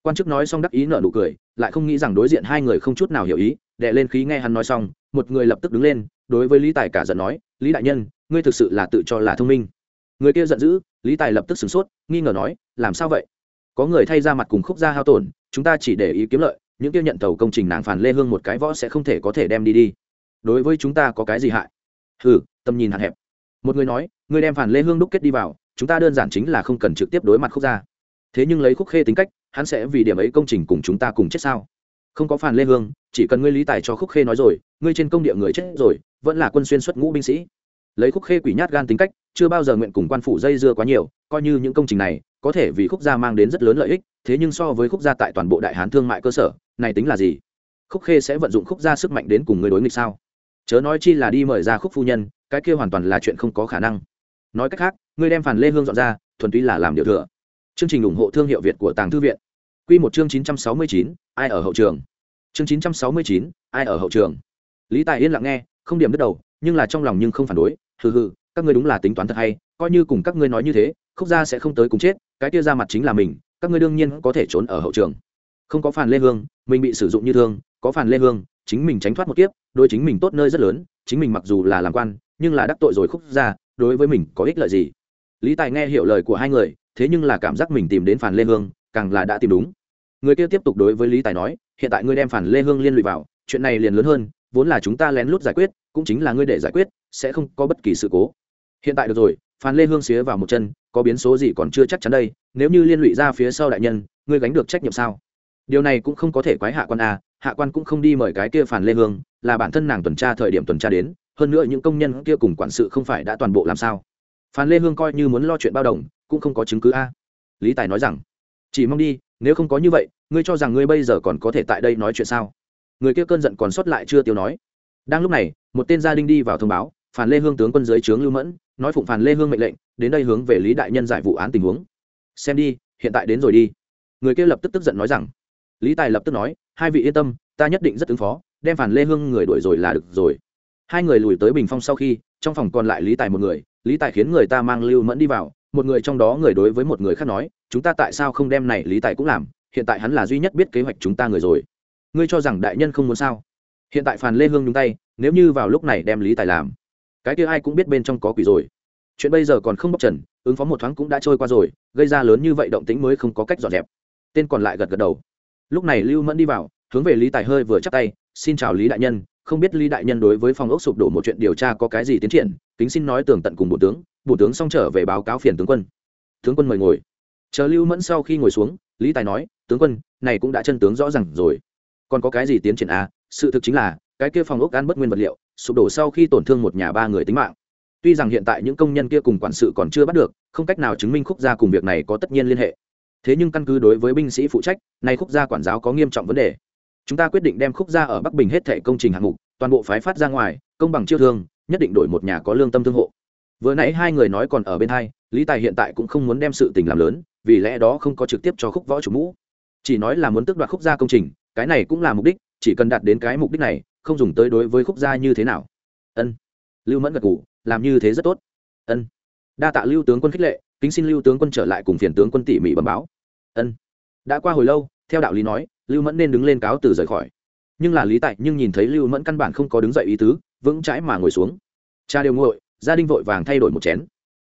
Quan chức nói xong đắc ý nợ nụ cười, lại không nghĩ rằng đối diện hai người không chút nào hiểu ý đệ lên khí nghe hắn nói xong, một người lập tức đứng lên, đối với lý tài cả giận nói, lý đại nhân, ngươi thực sự là tự cho là thông minh. Người kia giận dữ, lý tài lập tức sửng sốt, nghi ngờ nói, làm sao vậy? Có người thay ra mặt cùng khúc gia hao tổn, chúng ta chỉ để ý kiếm lợi, những kia nhận tàu công trình nàng phản lê hương một cái võ sẽ không thể có thể đem đi đi. Đối với chúng ta có cái gì hại? Ừ tầm nhìn hạn hẹp. Một người nói người đem phản lê hương đúc kết đi vào, chúng ta đơn giản chính là không cần trực tiếp đối mặt khúc gia thế nhưng lấy khúc khê tính cách, hắn sẽ vì điểm ấy công trình cùng chúng ta cùng chết sao? Không có phản lê hương, chỉ cần ngươi lý tài cho khúc khê nói rồi, ngươi trên công địa người chết rồi, vẫn là quân xuyên xuất ngũ binh sĩ. Lấy khúc khê quỷ nhát gan tính cách, chưa bao giờ nguyện cùng quan phủ dây dưa quá nhiều, coi như những công trình này có thể vì khúc gia mang đến rất lớn lợi ích, thế nhưng so với khúc gia tại toàn bộ đại hán thương mại cơ sở, này tính là gì? Khúc khê sẽ vận dụng khúc gia sức mạnh đến cùng người đối nghịch sao? Chớ nói chi là đi mời ra khúc phu nhân, cái kia hoàn toàn là chuyện không có khả năng. Nói cách khác, ngươi đem phản lê hương dọn ra, thuần túy là làm điều thừa. Chương trình ủng hộ thương hiệu việt của tàng thư viện. Q một chương chín trăm sáu mươi chín, ai ở hậu trường? Chương chín trăm sáu mươi chín, ai ở hậu trường? Lý tài yên lặng nghe, không điểm đứt đầu, nhưng là trong lòng nhưng không phản đối. Hừ hừ, các ngươi đúng là tính toán thật hay, coi như cùng các ngươi nói như thế khúc gia sẽ không tới cùng chết, cái kia ra mặt chính là mình, các ngươi đương nhiên có thể trốn ở hậu trường. Không có phản lê hương, mình bị sử dụng như thương, có phản lê hương, chính mình tránh thoát một kiếp đôi chính mình tốt nơi rất lớn, chính mình mặc dù là làm quan, nhưng là đắc tội rồi khúc gia, đối với mình có ích lợi gì? Lý tài nghe hiểu lời của hai người, thế nhưng là cảm giác mình tìm đến phản lê hương, càng là đã tìm đúng. Người kia tiếp tục đối với lý tài nói, hiện tại ngươi đem phản lê hương liên lụy vào, chuyện này liền lớn hơn, vốn là chúng ta lén lút giải quyết, cũng chính là ngươi để giải quyết, sẽ không có bất kỳ sự cố. Hiện tại được rồi phan lê hương xía vào một chân, có biến số gì còn chưa chắc chắn đây, nếu như liên lụy ra phía sau đại nhân, ngươi gánh được trách nhiệm sao? Điều này cũng không có thể quái hạ quan a hạ quan cũng không đi mời cái kia phản lê hương, là bản thân nàng tuần tra thời điểm tuần tra đến, hơn nữa những công nhân kia cùng quản sự không phải đã toàn bộ làm sao? Phan lê hương coi như muốn lo chuyện bao đồng, cũng không có chứng cứ a. Lý tài nói rằng, chỉ mong đi, nếu không có như vậy, ngươi cho rằng ngươi bây giờ còn có thể tại đây nói chuyện sao? Người kia cơn giận còn sót lại chưa tiêu nói. Đang lúc này, một tên gia đình đi vào thông báo phản lê hương tướng quân dưới trướng lưu mẫn, nói phụng phản lê hương mệnh lệnh, đến đây hướng về lý đại nhân giải vụ án tình huống. Xem đi, hiện tại đến rồi đi. Người kia lập tức tức giận nói rằng, lý tài lập tức nói, hai vị yên tâm, ta nhất định rất ứng phó, đem phản lê hương người đuổi rồi là được rồi. Hai người lùi tới bình phong sau khi, trong phòng còn lại lý tài một người, lý tài khiến người ta mang lưu mẫn đi vào, một người trong đó người đối với một người khác nói, chúng ta tại sao không đem này lý tài cũng làm, hiện tại hắn là duy nhất biết kế hoạch chúng ta người rồi. Ngươi cho rằng đại nhân không muốn sao? Hiện tại phàn lê hương nhúng tay, nếu như vào lúc này đem lý tài làm cái kia ai cũng biết bên trong có quỷ rồi. Chuyện bây giờ còn không bóc trần, ứng phó một thoáng cũng đã trôi qua rồi, gây ra lớn như vậy động tĩnh mới không có cách dọn dẹp. Tên còn lại gật gật đầu. Lúc này lưu mẫn đi vào, hướng về lý tài hơi vừa chắc tay, xin chào lý đại nhân, không biết lý đại nhân đối với phòng ốc sụp đổ một chuyện điều tra có cái gì tiến triển, kính xin nói tường tận cùng bộ tướng bộ tướng xong trở về báo cáo phiền tướng quân. Tướng quân mời ngồi. Chờ lưu mẫn sau khi ngồi xuống, lý tài nói, tướng quân, này cũng đã chân tướng rõ ràng rồi. Còn có cái gì tiến triển à? Sự thực chính là, cái kia phòng ốc ăn bất nguyên vật liệu sụp đổ sau khi tổn thương một nhà ba người tính mạng. Tuy rằng hiện tại những công nhân kia cùng quản sự còn chưa bắt được, không cách nào chứng minh khúc gia cùng việc này có tất nhiên liên hệ. Thế nhưng căn cứ đối với binh sĩ phụ trách, nay khúc gia quản giáo có nghiêm trọng vấn đề. Chúng ta quyết định đem khúc gia ở bắc bình hết thẻ công trình hạng mục, toàn bộ phái phát ra ngoài, công bằng chiêu thương, nhất định đổi một nhà có lương tâm thương hộ. Vừa nãy hai người nói còn ở bên hai, lý tài hiện tại cũng không muốn đem sự tình làm lớn, vì lẽ đó không có trực tiếp cho khúc võ chủ mũ. Chỉ nói là muốn tước đoạt khúc gia công trình, cái này cũng là mục đích, chỉ cần đạt đến cái mục đích này không dùng tới đối với khúc gia như thế nào. Ân. Lưu mẫn gật g ủ làm như thế rất tốt. Ân. Đa tạ lưu tướng quân khích lệ, kính xin lưu tướng quân trở lại cùng phiền tướng quân tỉ mỉ bẩm báo. Ân. Đã qua hồi lâu, theo đạo lý nói, lưu mẫn nên đứng lên cáo từ rời khỏi. Nhưng là lý tại nhưng nhìn thấy lưu mẫn căn bản không có đứng dậy ý tứ, vững chãi mà ngồi xuống. Cha đều ngồi, gia đình vội vàng thay đổi một chén.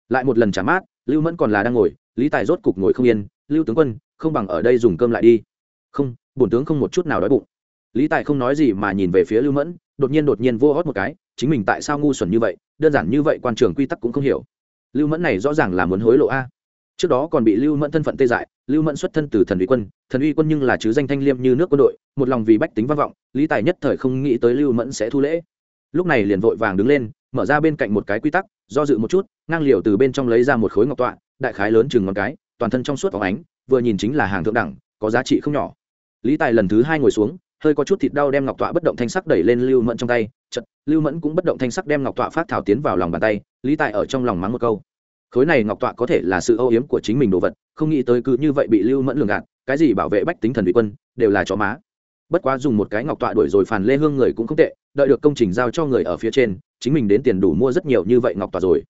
Lại một lần trả mát, lưu mẫn còn là đang ngồi, lý tài rốt cục ngồi không yên, lưu tướng quân, không bằng ở đây dùng cơm lại đi. Không, bổn tướng không một chút nào đói bụng lý tài không nói gì mà nhìn về phía lưu mẫn, đột nhiên đột nhiên vô hót một cái, chính mình tại sao ngu xuẩn như vậy, đơn giản như vậy quan trường quy tắc cũng không hiểu. Lưu mẫn này rõ ràng là muốn hối lộ a. Trước đó còn bị lưu mẫn thân phận tê dại, lưu mẫn xuất thân từ thần uy quân, thần uy quân nhưng là chứ danh thanh liêm như nước quân đội, một lòng vì bách tính văn vọng, lý tài nhất thời không nghĩ tới lưu mẫn sẽ thu lễ. Lúc này liền vội vàng đứng lên, mở ra bên cạnh một cái quy tắc, do dự một chút, ngang liều từ bên trong lấy ra một khối ngọc tọa, đại khái lớn chừng ngón cái, toàn thân trong suốt phóng ánh, vừa nhìn chính là hàng thượng đẳng, có giá trị không nhỏ. Lý tài lần thứ hai ngồi xuống hơi có chút thịt đau đem ngọc tọa bất động thanh sắc đẩy lên lưu mẫn trong tay chật lưu mẫn cũng bất động thanh sắc đem ngọc tọa phát thảo tiến vào lòng bàn tay, lý tài ở trong lòng mắng một câu. Khối này ngọc tọa có thể là sự âu yếm của chính mình đồ vật, không nghĩ tới cứ như vậy bị lưu mẫn lường gạt, cái gì bảo vệ bách tính thần vị quân, đều là chó má. Bất quá dùng một cái ngọc tọa đuổi rồi phản lê hương người cũng không tệ, đợi được công trình giao cho người ở phía trên, chính mình đến tiền đủ mua rất nhiều như vậy ngọc tọa rồi.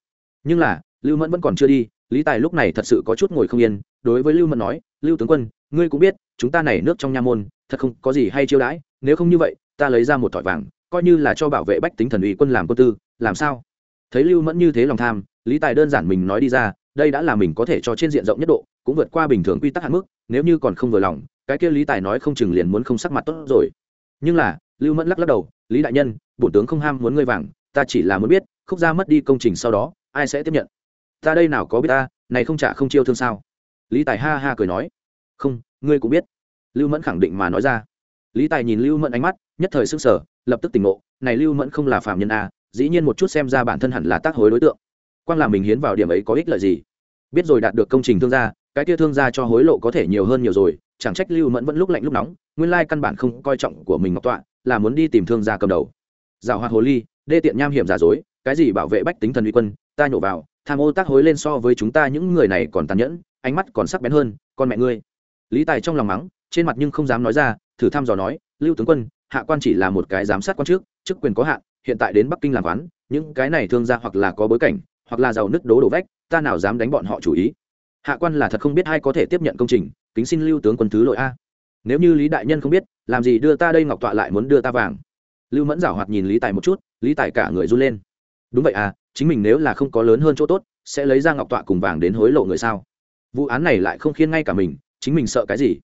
Nhưng là, lưu mẫn vẫn còn chưa đi, lý tài lúc này thật sự có chút ngồi không yên, đối với lưu mẫn nói, lưu tướng quân ngươi cũng biết, chúng ta này nước trong nha môn, thật không có gì hay chiêu đãi, nếu không như vậy, ta lấy ra một thỏi vàng, coi như là cho bảo vệ bách tính thần ủy quân làm quân tư, làm sao? Thấy lưu mẫn như thế lòng tham, lý tài đơn giản mình nói đi ra, đây đã là mình có thể cho trên diện rộng nhất độ, cũng vượt qua bình thường quy tắc hạn mức, nếu như còn không vừa lòng, cái kia lý tài nói không chừng liền muốn không sắc mặt tốt rồi. Nhưng là, lưu mẫn lắc lắc đầu, lý đại nhân, bổn tướng không ham muốn ngươi vàng, ta chỉ là muốn biết, khúc gia mất đi công trình sau đó, ai sẽ tiếp nhận? Ta đây nào có biết ta, này không trả không chiêu thương sao? Lý tài ha ha cười nói không, ngươi cũng biết. Lưu mẫn khẳng định mà nói ra. Lý tài nhìn lưu mẫn ánh mắt, nhất thời sức sở lập tức tỉnh ngộ, này lưu mẫn không là phạm nhân a, dĩ nhiên một chút xem ra bản thân hẳn là tác hối đối tượng. Quan là mình hiến vào điểm ấy có ích lợi gì? Biết rồi đạt được công trình thương gia, cái kia thương gia cho hối lộ có thể nhiều hơn nhiều rồi, chẳng trách lưu mẫn vẫn lúc lạnh lúc nóng, nguyên lai căn bản không coi trọng của mình ngọc tọa, là muốn đi tìm thương gia cầm đầu. Giảo hoạt hồ ly, đê tiện nham hiểm giả dối, cái gì bảo vệ bách tính thần uy quân, ta nhổ vào, tham ô tác hối lên so với chúng ta những người này còn tàn nhẫn, ánh mắt còn sắc bén hơn, con mẹ ngươi lý tài trong lòng mắng, trên mặt nhưng không dám nói ra, thử thăm dò nói, lưu tướng quân, hạ quan chỉ là một cái giám sát quan trước, chức quyền có hạn, hiện tại đến bắc kinh làm quán, những cái này thương gia hoặc là có bối cảnh, hoặc là giàu nứt đố đổ vách, ta nào dám đánh bọn họ chủ ý? Hạ quan là thật không biết ai có thể tiếp nhận công trình, kính xin lưu tướng quân thứ lỗi a. Nếu như lý đại nhân không biết, làm gì đưa ta đây ngọc tọa lại muốn đưa ta vàng? Lưu mẫn giảo hoạt nhìn lý tài một chút, lý tài cả người run lên. Đúng vậy à chính mình nếu là không có lớn hơn chỗ tốt, sẽ lấy ra ngọc tọa cùng vàng đến hối lộ người sao? Vụ án này lại không khiến ngay cả mình chính mình sợ cái gì?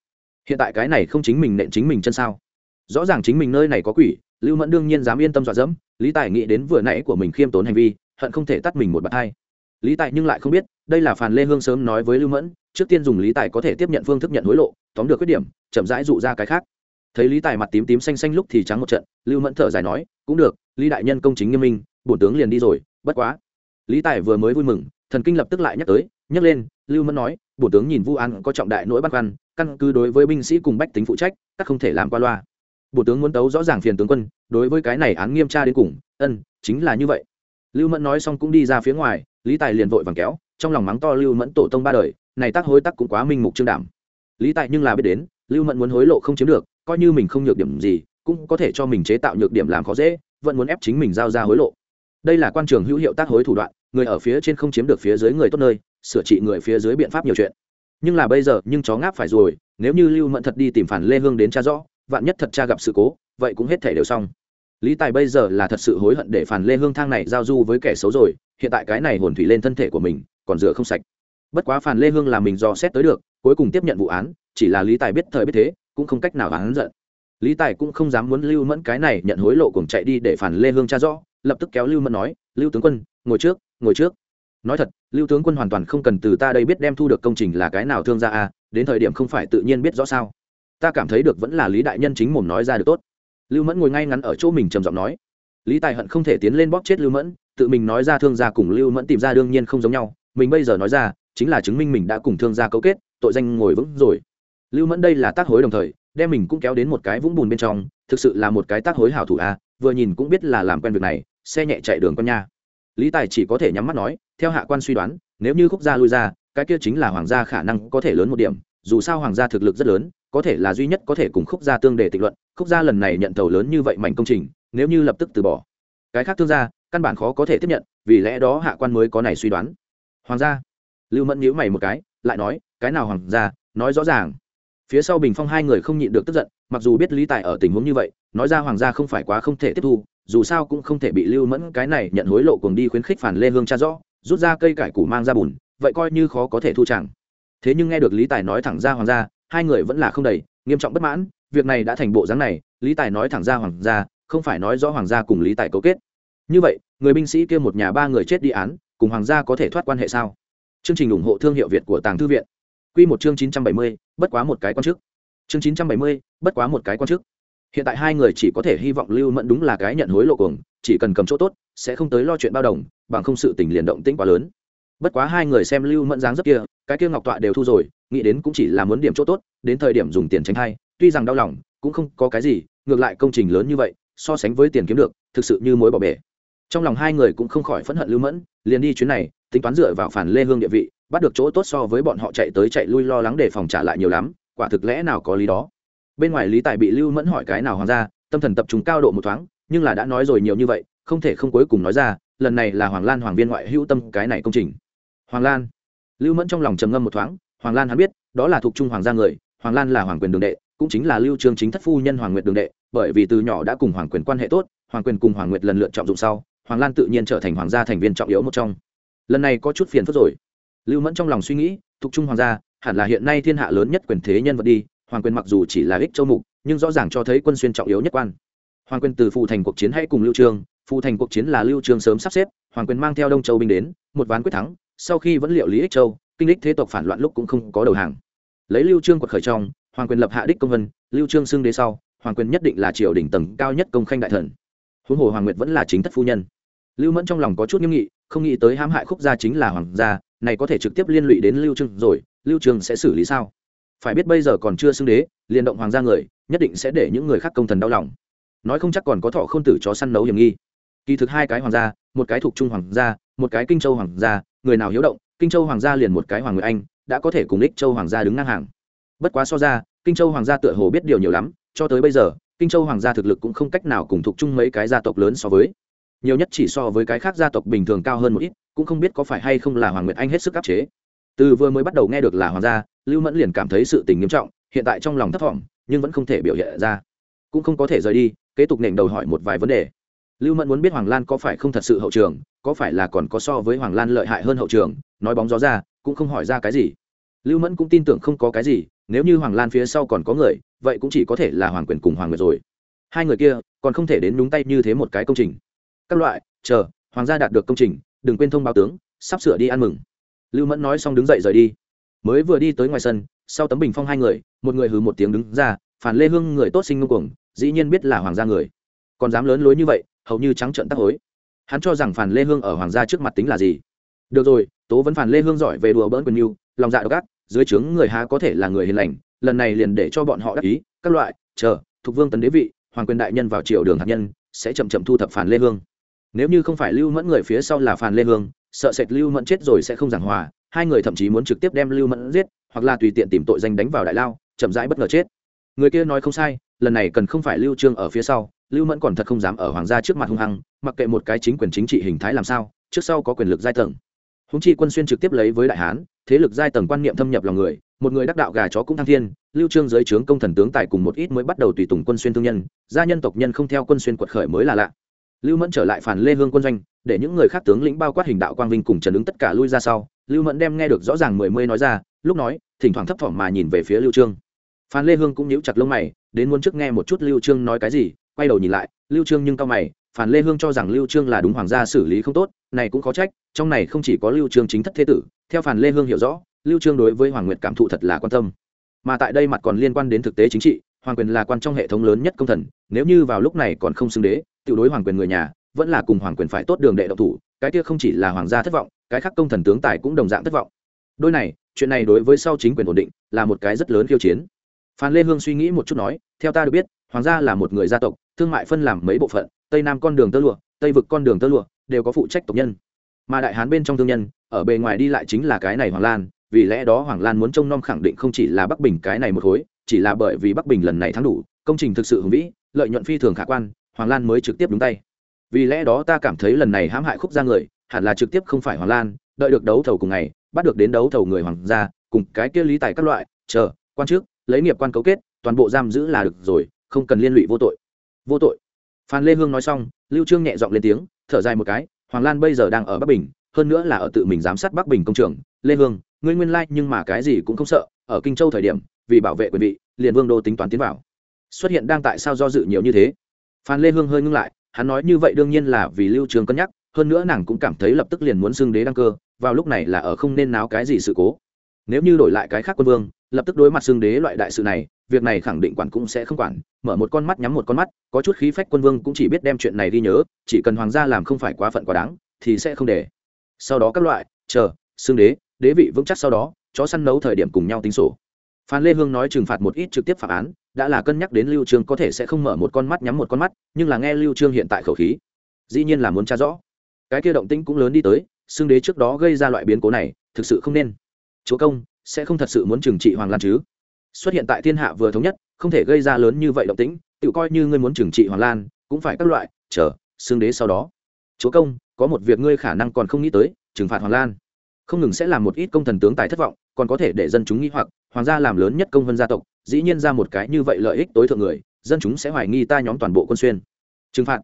Hiện tại cái này không chính mình nện chính mình chân sao? Rõ ràng chính mình nơi này có quỷ, lưu mẫn đương nhiên dám yên tâm dọa dẫm, lý tài nghĩ đến vừa nãy của mình khiêm tốn hành vi, hận không thể tắt mình một bạt hai. Lý tài nhưng lại không biết, đây là phàn lê hương sớm nói với lưu mẫn, trước tiên dùng lý tài có thể tiếp nhận phương thức nhận hối lộ, tóm được khuyết điểm, chậm rãi dụ ra cái khác. Thấy lý tài mặt tím tím xanh xanh lúc thì trắng một trận, lưu mẫn thở dài nói, cũng được, lý đại nhân công chính nghiêm minh, bổn tướng liền đi rồi, bất quá. Lý tài vừa mới vui mừng, thần kinh lập tức lại nhắc tới, nhắc lên, lưu mẫn nói bổ tướng nhìn vu an có trọng đại nỗi băn khoăn, căn cứ đối với binh sĩ cùng bách tính phụ trách, các không thể làm qua loa. Bổ tướng muốn tấu rõ ràng phiền tướng quân, đối với cái này án nghiêm tra đến cùng, ân, chính là như vậy. Lưu mẫn nói xong cũng đi ra phía ngoài, lý tài liền vội vàng kéo, trong lòng mắng to lưu mẫn tổ tông ba đời, này tác hối tắc cũng quá minh mục trương đảm. Lý tài nhưng là biết đến, lưu mẫn muốn hối lộ không chiếm được, coi như mình không nhược điểm gì, cũng có thể cho mình chế tạo nhược điểm làm khó dễ, vẫn muốn ép chính mình giao ra hối lộ. Đây là quan trường hữu hiệu tác hối thủ đoạn, người ở phía trên không chiếm được phía dưới người tốt nơi sửa trị người phía dưới biện pháp nhiều chuyện. Nhưng là bây giờ, nhưng chó ngáp phải rồi, nếu như lưu mẫn thật đi tìm phản lê hương đến cha rõ, vạn nhất thật cha gặp sự cố, vậy cũng hết thể đều xong. Lý tài bây giờ là thật sự hối hận để phản lê hương thang này giao du với kẻ xấu rồi, hiện tại cái này hồn thủy lên thân thể của mình, còn rửa không sạch. Bất quá phản lê hương là mình dò xét tới được, cuối cùng tiếp nhận vụ án, chỉ là lý tài biết thời biết thế, cũng không cách nào hắn giận. Lý tài cũng không dám muốn lưu mẫn cái này nhận hối lộ cùng chạy đi để phản lê hương cha rõ, lập tức kéo lưu mẫn nói, lưu tướng quân, ngồi trước ngồi trước nói thật, lưu tướng quân hoàn toàn không cần từ ta đây biết đem thu được công trình là cái nào thương gia a, đến thời điểm không phải tự nhiên biết rõ sao. Ta cảm thấy được vẫn là lý đại nhân chính mồm nói ra được tốt. Lưu mẫn ngồi ngay ngắn ở chỗ mình trầm giọng nói. Lý tài hận không thể tiến lên bóp chết lưu mẫn, tự mình nói ra thương gia cùng lưu mẫn tìm ra đương nhiên không giống nhau. Mình bây giờ nói ra, chính là chứng minh mình đã cùng thương gia cấu kết, tội danh ngồi vững rồi. Lưu mẫn đây là tác hối đồng thời, đem mình cũng kéo đến một cái vũng bùn bên trong, thực sự là một cái tác hối hảo thủ a, vừa nhìn cũng biết là làm quen việc này, xe nhẹ chạy đường con nha. Lý tài chỉ có thể nhắm mắt nói theo hạ quan suy đoán, nếu như khúc gia lui ra, cái kia chính là hoàng gia khả năng có thể lớn một điểm, dù sao hoàng gia thực lực rất lớn, có thể là duy nhất có thể cùng khúc gia tương đề tịch luận, khúc gia lần này nhận thầu lớn như vậy mảnh công trình, nếu như lập tức từ bỏ. Cái khác thương gia, căn bản khó có thể tiếp nhận, vì lẽ đó hạ quan mới có này suy đoán. Hoàng gia. Lưu mẫn nhíu mày một cái, lại nói, cái nào hoàng gia, nói rõ ràng. Phía sau bình phong hai người không nhịn được tức giận, mặc dù biết lý tài ở tình huống như vậy, nói ra hoàng gia không phải quá không thể tiếp thu, dù sao cũng không thể bị lưu mẫn cái này nhận hối lộ cùng đi khuyến khích phản lê hương cha rõ rút ra cây cải củ mang ra bùn, vậy coi như khó có thể thu chẳng. Thế nhưng nghe được lý tài nói thẳng ra hoàng gia, hai người vẫn là không đầy, nghiêm trọng bất mãn, việc này đã thành bộ dáng này, lý tài nói thẳng ra hoàng gia, không phải nói rõ hoàng gia cùng lý tài cấu kết. Như vậy, người binh sĩ kia một nhà ba người chết đi án, cùng hoàng gia có thể thoát quan hệ sao? Chương trình ủng hộ thương hiệu việt của tàng thư viện. Q một chương chín trăm bảy mươi, bất quá một cái quan chức. Chương chín trăm bảy mươi, bất quá một cái quan chức. Hiện tại hai người chỉ có thể hy vọng lưu mẫn đúng là cái nhận hối lộ cuồng, chỉ cần cầm chỗ tốt sẽ không tới lo chuyện bao đồng, bằng không sự tình liền động tĩnh quá lớn. Bất quá hai người xem lưu mẫn dáng rất kia, cái kia ngọc tọa đều thu rồi, nghĩ đến cũng chỉ là muốn điểm chỗ tốt, đến thời điểm dùng tiền tránh hay tuy rằng đau lòng, cũng không có cái gì, ngược lại công trình lớn như vậy, so sánh với tiền kiếm được, thực sự như mối bỏ bể. Trong lòng hai người cũng không khỏi phẫn hận lưu mẫn, liền đi chuyến này, tính toán dựa vào phản lê hương địa vị, bắt được chỗ tốt so với bọn họ chạy tới chạy lui lo lắng để phòng trả lại nhiều lắm, quả thực lẽ nào có lý đó. Bên ngoài lý tài bị lưu mẫn hỏi cái nào hoàng gia, tâm thần tập trung cao độ một thoáng, nhưng là đã nói rồi nhiều như vậy không thể không cuối cùng nói ra, lần này là hoàng lan hoàng viên ngoại hữu tâm cái này công trình. Hoàng lan. Lưu mẫn trong lòng trầm ngâm một thoáng, hoàng lan hắn biết, đó là thuộc trung hoàng gia người, hoàng lan là hoàng quyền đường đệ, cũng chính là lưu trương chính thất phu nhân hoàng nguyệt đường đệ, bởi vì từ nhỏ đã cùng hoàng quyền quan hệ tốt, hoàng quyền cùng hoàng nguyệt lần lượt trọng dụng sau, hoàng lan tự nhiên trở thành hoàng gia thành viên trọng yếu một trong. Lần này có chút phiền phức rồi. Lưu mẫn trong lòng suy nghĩ, thuộc trung hoàng gia, hẳn là hiện nay thiên hạ lớn nhất quyền thế nhân vật đi, hoàng quyền mặc dù chỉ là ích châu mục, nhưng rõ ràng cho thấy quân xuyên trọng yếu nhất quan. Hoàng quyền từ phụ thành cuộc chiến hay cùng lưu trương phụ thành cuộc chiến là lưu Trường sớm sắp xếp, hoàng quyền mang theo đông châu binh đến, một ván quyết thắng, sau khi vẫn liệu lý ích châu, kinh lịch thế tộc phản loạn lúc cũng không có đầu hàng. Lấy lưu trương quật khởi trong, hoàng quyền lập hạ đích công vân, lưu trương xưng đế sau, hoàng quyền nhất định là triều đỉnh tầng cao nhất công khanh đại thần. Huống hồ hoàng nguyệt vẫn là chính thất phu nhân. Lưu mẫn trong lòng có chút nghiêm nghị, không nghĩ tới hãm hại khúc gia chính là hoàng gia, này có thể trực tiếp liên lụy đến lưu trương rồi, lưu trương sẽ xử lý sao? Phải biết bây giờ còn chưa xưng đế liên động hoàng gia người, nhất định sẽ để những người khác công thần đau lòng. Nói không chắc còn có thọ khôn tử chó săn nấu hiểm nghi kỳ thực hai cái hoàng gia, một cái thuộc trung hoàng gia, một cái kinh châu hoàng gia, người nào hiếu động, kinh châu hoàng gia liền một cái hoàng người anh, đã có thể cùng ích châu hoàng gia đứng ngang hàng. Bất quá so ra, kinh châu hoàng gia tựa hồ biết điều nhiều lắm, cho tới bây giờ, kinh châu hoàng gia thực lực cũng không cách nào cùng thuộc chung mấy cái gia tộc lớn so với. Nhiều nhất chỉ so với cái khác gia tộc bình thường cao hơn một ít, cũng không biết có phải hay không là hoàng nguyệt anh hết sức áp chế. Từ vừa mới bắt đầu nghe được là hoàng gia, lưu mẫn liền cảm thấy sự tình nghiêm trọng, hiện tại trong lòng thấp thỏm, nhưng vẫn không thể biểu hiện ra. Cũng không có thể rời đi, kế tục nện đầu hỏi một vài vấn đề lưu mẫn muốn biết hoàng lan có phải không thật sự hậu trường, có phải là còn có so với hoàng lan lợi hại hơn hậu trường, nói bóng gió ra, cũng không hỏi ra cái gì. Lưu mẫn cũng tin tưởng không có cái gì, nếu như hoàng lan phía sau còn có người, vậy cũng chỉ có thể là hoàng quyền cùng hoàng nguyệt rồi. Hai người kia, còn không thể đến đúng tay như thế một cái công trình. Các loại, chờ, hoàng gia đạt được công trình, đừng quên thông báo tướng, sắp sửa đi ăn mừng. Lưu mẫn nói xong đứng dậy rời đi. Mới vừa đi tới ngoài sân, sau tấm bình phong hai người, một người hừ một tiếng đứng ra phản lê hương người tốt sinh ngông cuồng, dĩ nhiên biết là hoàng gia người. Còn dám lớn lối như vậy hầu như trắng trợn tắc hối. Hắn cho rằng phản lê hương ở hoàng gia trước mặt tính là gì? Được rồi, tố vẫn phản lê hương giỏi về đùa bỡn quyền mưu, lòng dạ độc ác, dưới trướng người há có thể là người hiền lành, lần này liền để cho bọn họ đắc ý, các loại, chờ, thuộc vương tấn đế vị, hoàng quyền đại nhân vào triều đường hạt nhân, sẽ chậm chậm thu thập phản lê hương. Nếu như không phải lưu mẫn người phía sau là phản lê hương, sợ sệt lưu mẫn chết rồi sẽ không giảng hòa, hai người thậm chí muốn trực tiếp đem lưu mẫn giết, hoặc là tùy tiện tìm tội danh đánh vào đại lao, chậm rãi bất ngờ chết. Người kia nói không sai, lần này cần không phải lưu trương ở phía sau lưu mẫn còn thật không dám ở hoàng gia trước mặt hung hăng, mặc kệ một cái chính quyền chính trị hình thái làm sao, trước sau có quyền lực giai tầng. Húng chi quân xuyên trực tiếp lấy với đại hán, thế lực giai tầng quan niệm thâm nhập lòng người, một người đắc đạo gà chó cũng thăng thiên, lưu trương giới trướng công thần tướng tài cùng một ít mới bắt đầu tùy tùng quân xuyên thương nhân, gia nhân tộc nhân không theo quân xuyên quật khởi mới là lạ. Lưu mẫn trở lại phản lê hương quân doanh, để những người khác tướng lĩnh bao quát hình đạo quang vinh cùng trần ứng tất cả lui ra sau, lưu mẫn đem nghe được rõ ràng mười mươi nói ra, lúc nói, thỉnh thoảng thấp thỏm mà nhìn về phía lưu trương. Phan lê hương cũng nhíu chặt lông mày, đến muốn trước nghe một chút lưu trương nói cái gì quay đầu nhìn lại, lưu trương nhưng cao mày, phản lê hương cho rằng lưu trương là đúng hoàng gia xử lý không tốt, này cũng khó trách, trong này không chỉ có lưu trương chính thất thế tử, theo phản lê hương hiểu rõ, lưu trương đối với hoàng nguyệt cảm thụ thật là quan tâm. Mà tại đây mặt còn liên quan đến thực tế chính trị, hoàng quyền là quan trong hệ thống lớn nhất công thần, nếu như vào lúc này còn không xứng đế, tiểu đối hoàng quyền người nhà, vẫn là cùng hoàng quyền phải tốt đường đệ độc thủ, cái kia không chỉ là hoàng gia thất vọng, cái khác công thần tướng tài cũng đồng dạng thất vọng. Đôi này, chuyện này đối với sau chính quyền ổn định, là một cái rất lớn khiêu chiến. Phan lê hương suy nghĩ một chút nói, theo ta được biết, hoàng gia là một người gia tộc thương mại phân làm mấy bộ phận, tây nam con đường tơ lụa, tây vực con đường tơ lụa, đều có phụ trách tộc nhân. Mà đại hán bên trong thương nhân, ở bề ngoài đi lại chính là cái này hoàng lan, vì lẽ đó hoàng lan muốn trông nom khẳng định không chỉ là bắc bình cái này một khối, chỉ là bởi vì bắc bình lần này thắng đủ, công trình thực sự hùng vĩ, lợi nhuận phi thường khả quan, hoàng lan mới trực tiếp đúng tay. Vì lẽ đó ta cảm thấy lần này hãm hại khúc gia người, hẳn là trực tiếp không phải hoàng lan, đợi được đấu thầu cùng ngày, bắt được đến đấu thầu người hoàng gia, cùng cái kia lý tài các loại, chờ, quan trước, lấy nghiệp quan cấu kết, toàn bộ giam giữ là được rồi, không cần liên lụy vô tội vô tội. Phan lê hương nói xong, lưu trương nhẹ giọng lên tiếng, thở dài một cái, hoàng lan bây giờ đang ở bắc bình, hơn nữa là ở tự mình giám sát bắc bình công trường. Lê hương, ngươi nguyên lai nhưng mà cái gì cũng không sợ, ở kinh châu thời điểm, vì bảo vệ quyền vị, liền vương đô tính toán tiến vào. Xuất hiện đang tại sao do dự nhiều như thế? Phan lê hương hơi ngưng lại, hắn nói như vậy đương nhiên là vì lưu trường cân nhắc, hơn nữa nàng cũng cảm thấy lập tức liền muốn xưng đế đăng cơ, vào lúc này là ở không nên náo cái gì sự cố. Nếu như đổi lại cái khác quân vương lập tức đối mặt xương đế loại đại sự này, việc này khẳng định quản cũng sẽ không quản, mở một con mắt nhắm một con mắt, có chút khí phách quân vương cũng chỉ biết đem chuyện này đi nhớ, chỉ cần hoàng gia làm không phải quá phận quá đáng, thì sẽ không để. Sau đó các loại, chờ xương đế đế vị vững chắc sau đó, chó săn nấu thời điểm cùng nhau tính sổ. Phan lê hương nói trừng phạt một ít trực tiếp phạm án, đã là cân nhắc đến lưu trương có thể sẽ không mở một con mắt nhắm một con mắt, nhưng là nghe lưu trương hiện tại khẩu khí, dĩ nhiên là muốn tra rõ. Cái kia động tĩnh cũng lớn đi tới xương đế trước đó gây ra loại biến cố này, thực sự không nên. Chúa công sẽ không thật sự muốn trừng trị hoàng lan chứ? Xuất hiện tại thiên hạ vừa thống nhất, không thể gây ra lớn như vậy động tĩnh, tự coi như ngươi muốn trừng trị hoàng lan, cũng phải các loại, chờ xương đế sau đó. Chúa công, có một việc ngươi khả năng còn không nghĩ tới, trừng phạt hoàng lan. Không ngừng sẽ làm một ít công thần tướng tài thất vọng, còn có thể để dân chúng nghĩ hoặc, hoàng gia làm lớn nhất công vân gia tộc, dĩ nhiên ra một cái như vậy lợi ích tối thượng người, dân chúng sẽ hoài nghi ta nhóm toàn bộ quân xuyên. Trừng phạt.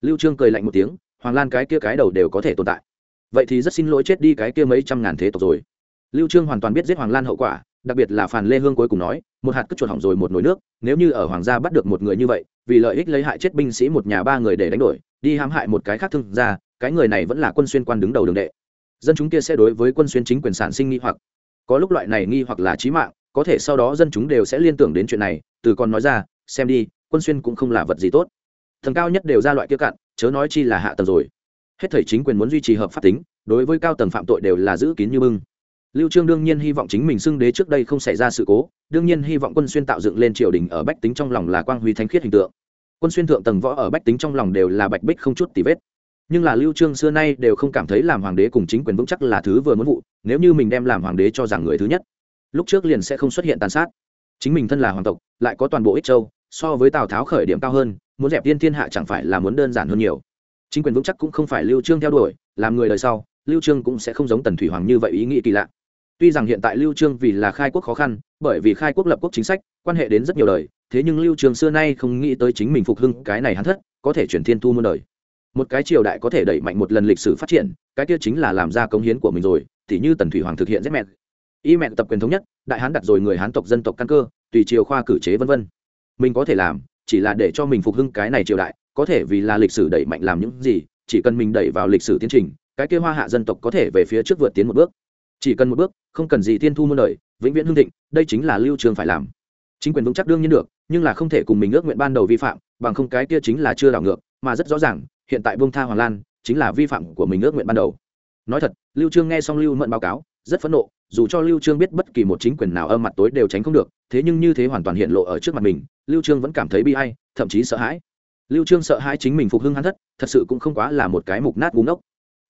Lưu trương cười lạnh một tiếng, hoàng lan cái kia cái đầu đều có thể tồn tại. Vậy thì rất xin lỗi chết đi cái kia mấy trăm ngàn thế tộc rồi lưu trương hoàn toàn biết giết hoàng lan hậu quả, đặc biệt là phàn lê hương cuối cùng nói, một hạt cất chuột hỏng rồi một nồi nước, nếu như ở hoàng gia bắt được một người như vậy, vì lợi ích lấy hại chết binh sĩ một nhà ba người để đánh đổi, đi hãm hại một cái khác thương ra cái người này vẫn là quân xuyên quan đứng đầu đường đệ. Dân chúng kia sẽ đối với quân xuyên chính quyền sản sinh nghi hoặc. Có lúc loại này nghi hoặc là chí mạng, có thể sau đó dân chúng đều sẽ liên tưởng đến chuyện này, từ còn nói ra, xem đi, quân xuyên cũng không là vật gì tốt. Thần cao nhất đều ra loại kia cạn, chớ nói chi là hạ tầng rồi. Hết thầy chính quyền muốn duy trì hợp pháp tính, đối với cao tầng phạm tội đều là giữ kín như bưng lưu trương đương nhiên hy vọng chính mình xưng đế trước đây không xảy ra sự cố, đương nhiên hy vọng quân xuyên tạo dựng lên triều đình ở bách tính trong lòng là quang huy thánh khiết hình tượng. Quân xuyên thượng tầng võ ở bách tính trong lòng đều là bạch bích không chút tì vết. Nhưng là lưu trương xưa nay đều không cảm thấy làm hoàng đế cùng chính quyền vững chắc là thứ vừa muốn vụ, nếu như mình đem làm hoàng đế cho rằng người thứ nhất, lúc trước liền sẽ không xuất hiện tàn sát. Chính mình thân là hoàng tộc, lại có toàn bộ ích châu, so với tào tháo khởi điểm cao hơn, muốn dẹp tiên thiên hạ chẳng phải là muốn đơn giản hơn nhiều. Chính quyền vững chắc cũng không phải lưu trương theo đuổi, làm người đời sau, lưu trương cũng sẽ không giống tần thủy hoàng như vậy ý nghĩ kỳ lạ tuy rằng hiện tại lưu trương vì là khai quốc khó khăn, bởi vì khai quốc lập quốc chính sách, quan hệ đến rất nhiều đời, thế nhưng lưu trương xưa nay không nghĩ tới chính mình phục hưng cái này hắn thất, có thể chuyển thiên thu muôn đời. Một cái triều đại có thể đẩy mạnh một lần lịch sử phát triển, cái kia chính là làm ra công hiến của mình rồi, thì như tần thủy hoàng thực hiện rất mẹ. Y mẹ tập quyền thống nhất, đại hán đặt rồi người hán tộc dân tộc căn cơ, tùy triều khoa cử chế vân vân. Mình có thể làm, chỉ là để cho mình phục hưng cái này triều đại, có thể vì là lịch sử đẩy mạnh làm những gì, chỉ cần mình đẩy vào lịch sử tiến trình, cái kia hoa hạ dân tộc có thể về phía trước vượt tiến một bước chỉ cần một bước, không cần gì tiên thu muôn đời, vĩnh viễn hưng thịnh, đây chính là lưu trường phải làm. Chính quyền vững chắc đương nhiên được, nhưng là không thể cùng mình ước nguyện ban đầu vi phạm, bằng không cái kia chính là chưa đảo ngược, mà rất rõ ràng, hiện tại bông tha hoàng lan, chính là vi phạm của mình ước nguyện ban đầu. Nói thật, lưu trương nghe xong lưu mận báo cáo, rất phẫn nộ, dù cho lưu trương biết bất kỳ một chính quyền nào âm mặt tối đều tránh không được, thế nhưng như thế hoàn toàn hiện lộ ở trước mặt mình, lưu trương vẫn cảm thấy bi ai, thậm chí sợ hãi. Lưu trương sợ hãi chính mình phục hưng hắn thất, thật sự cũng không quá là một cái mục nát búng ốc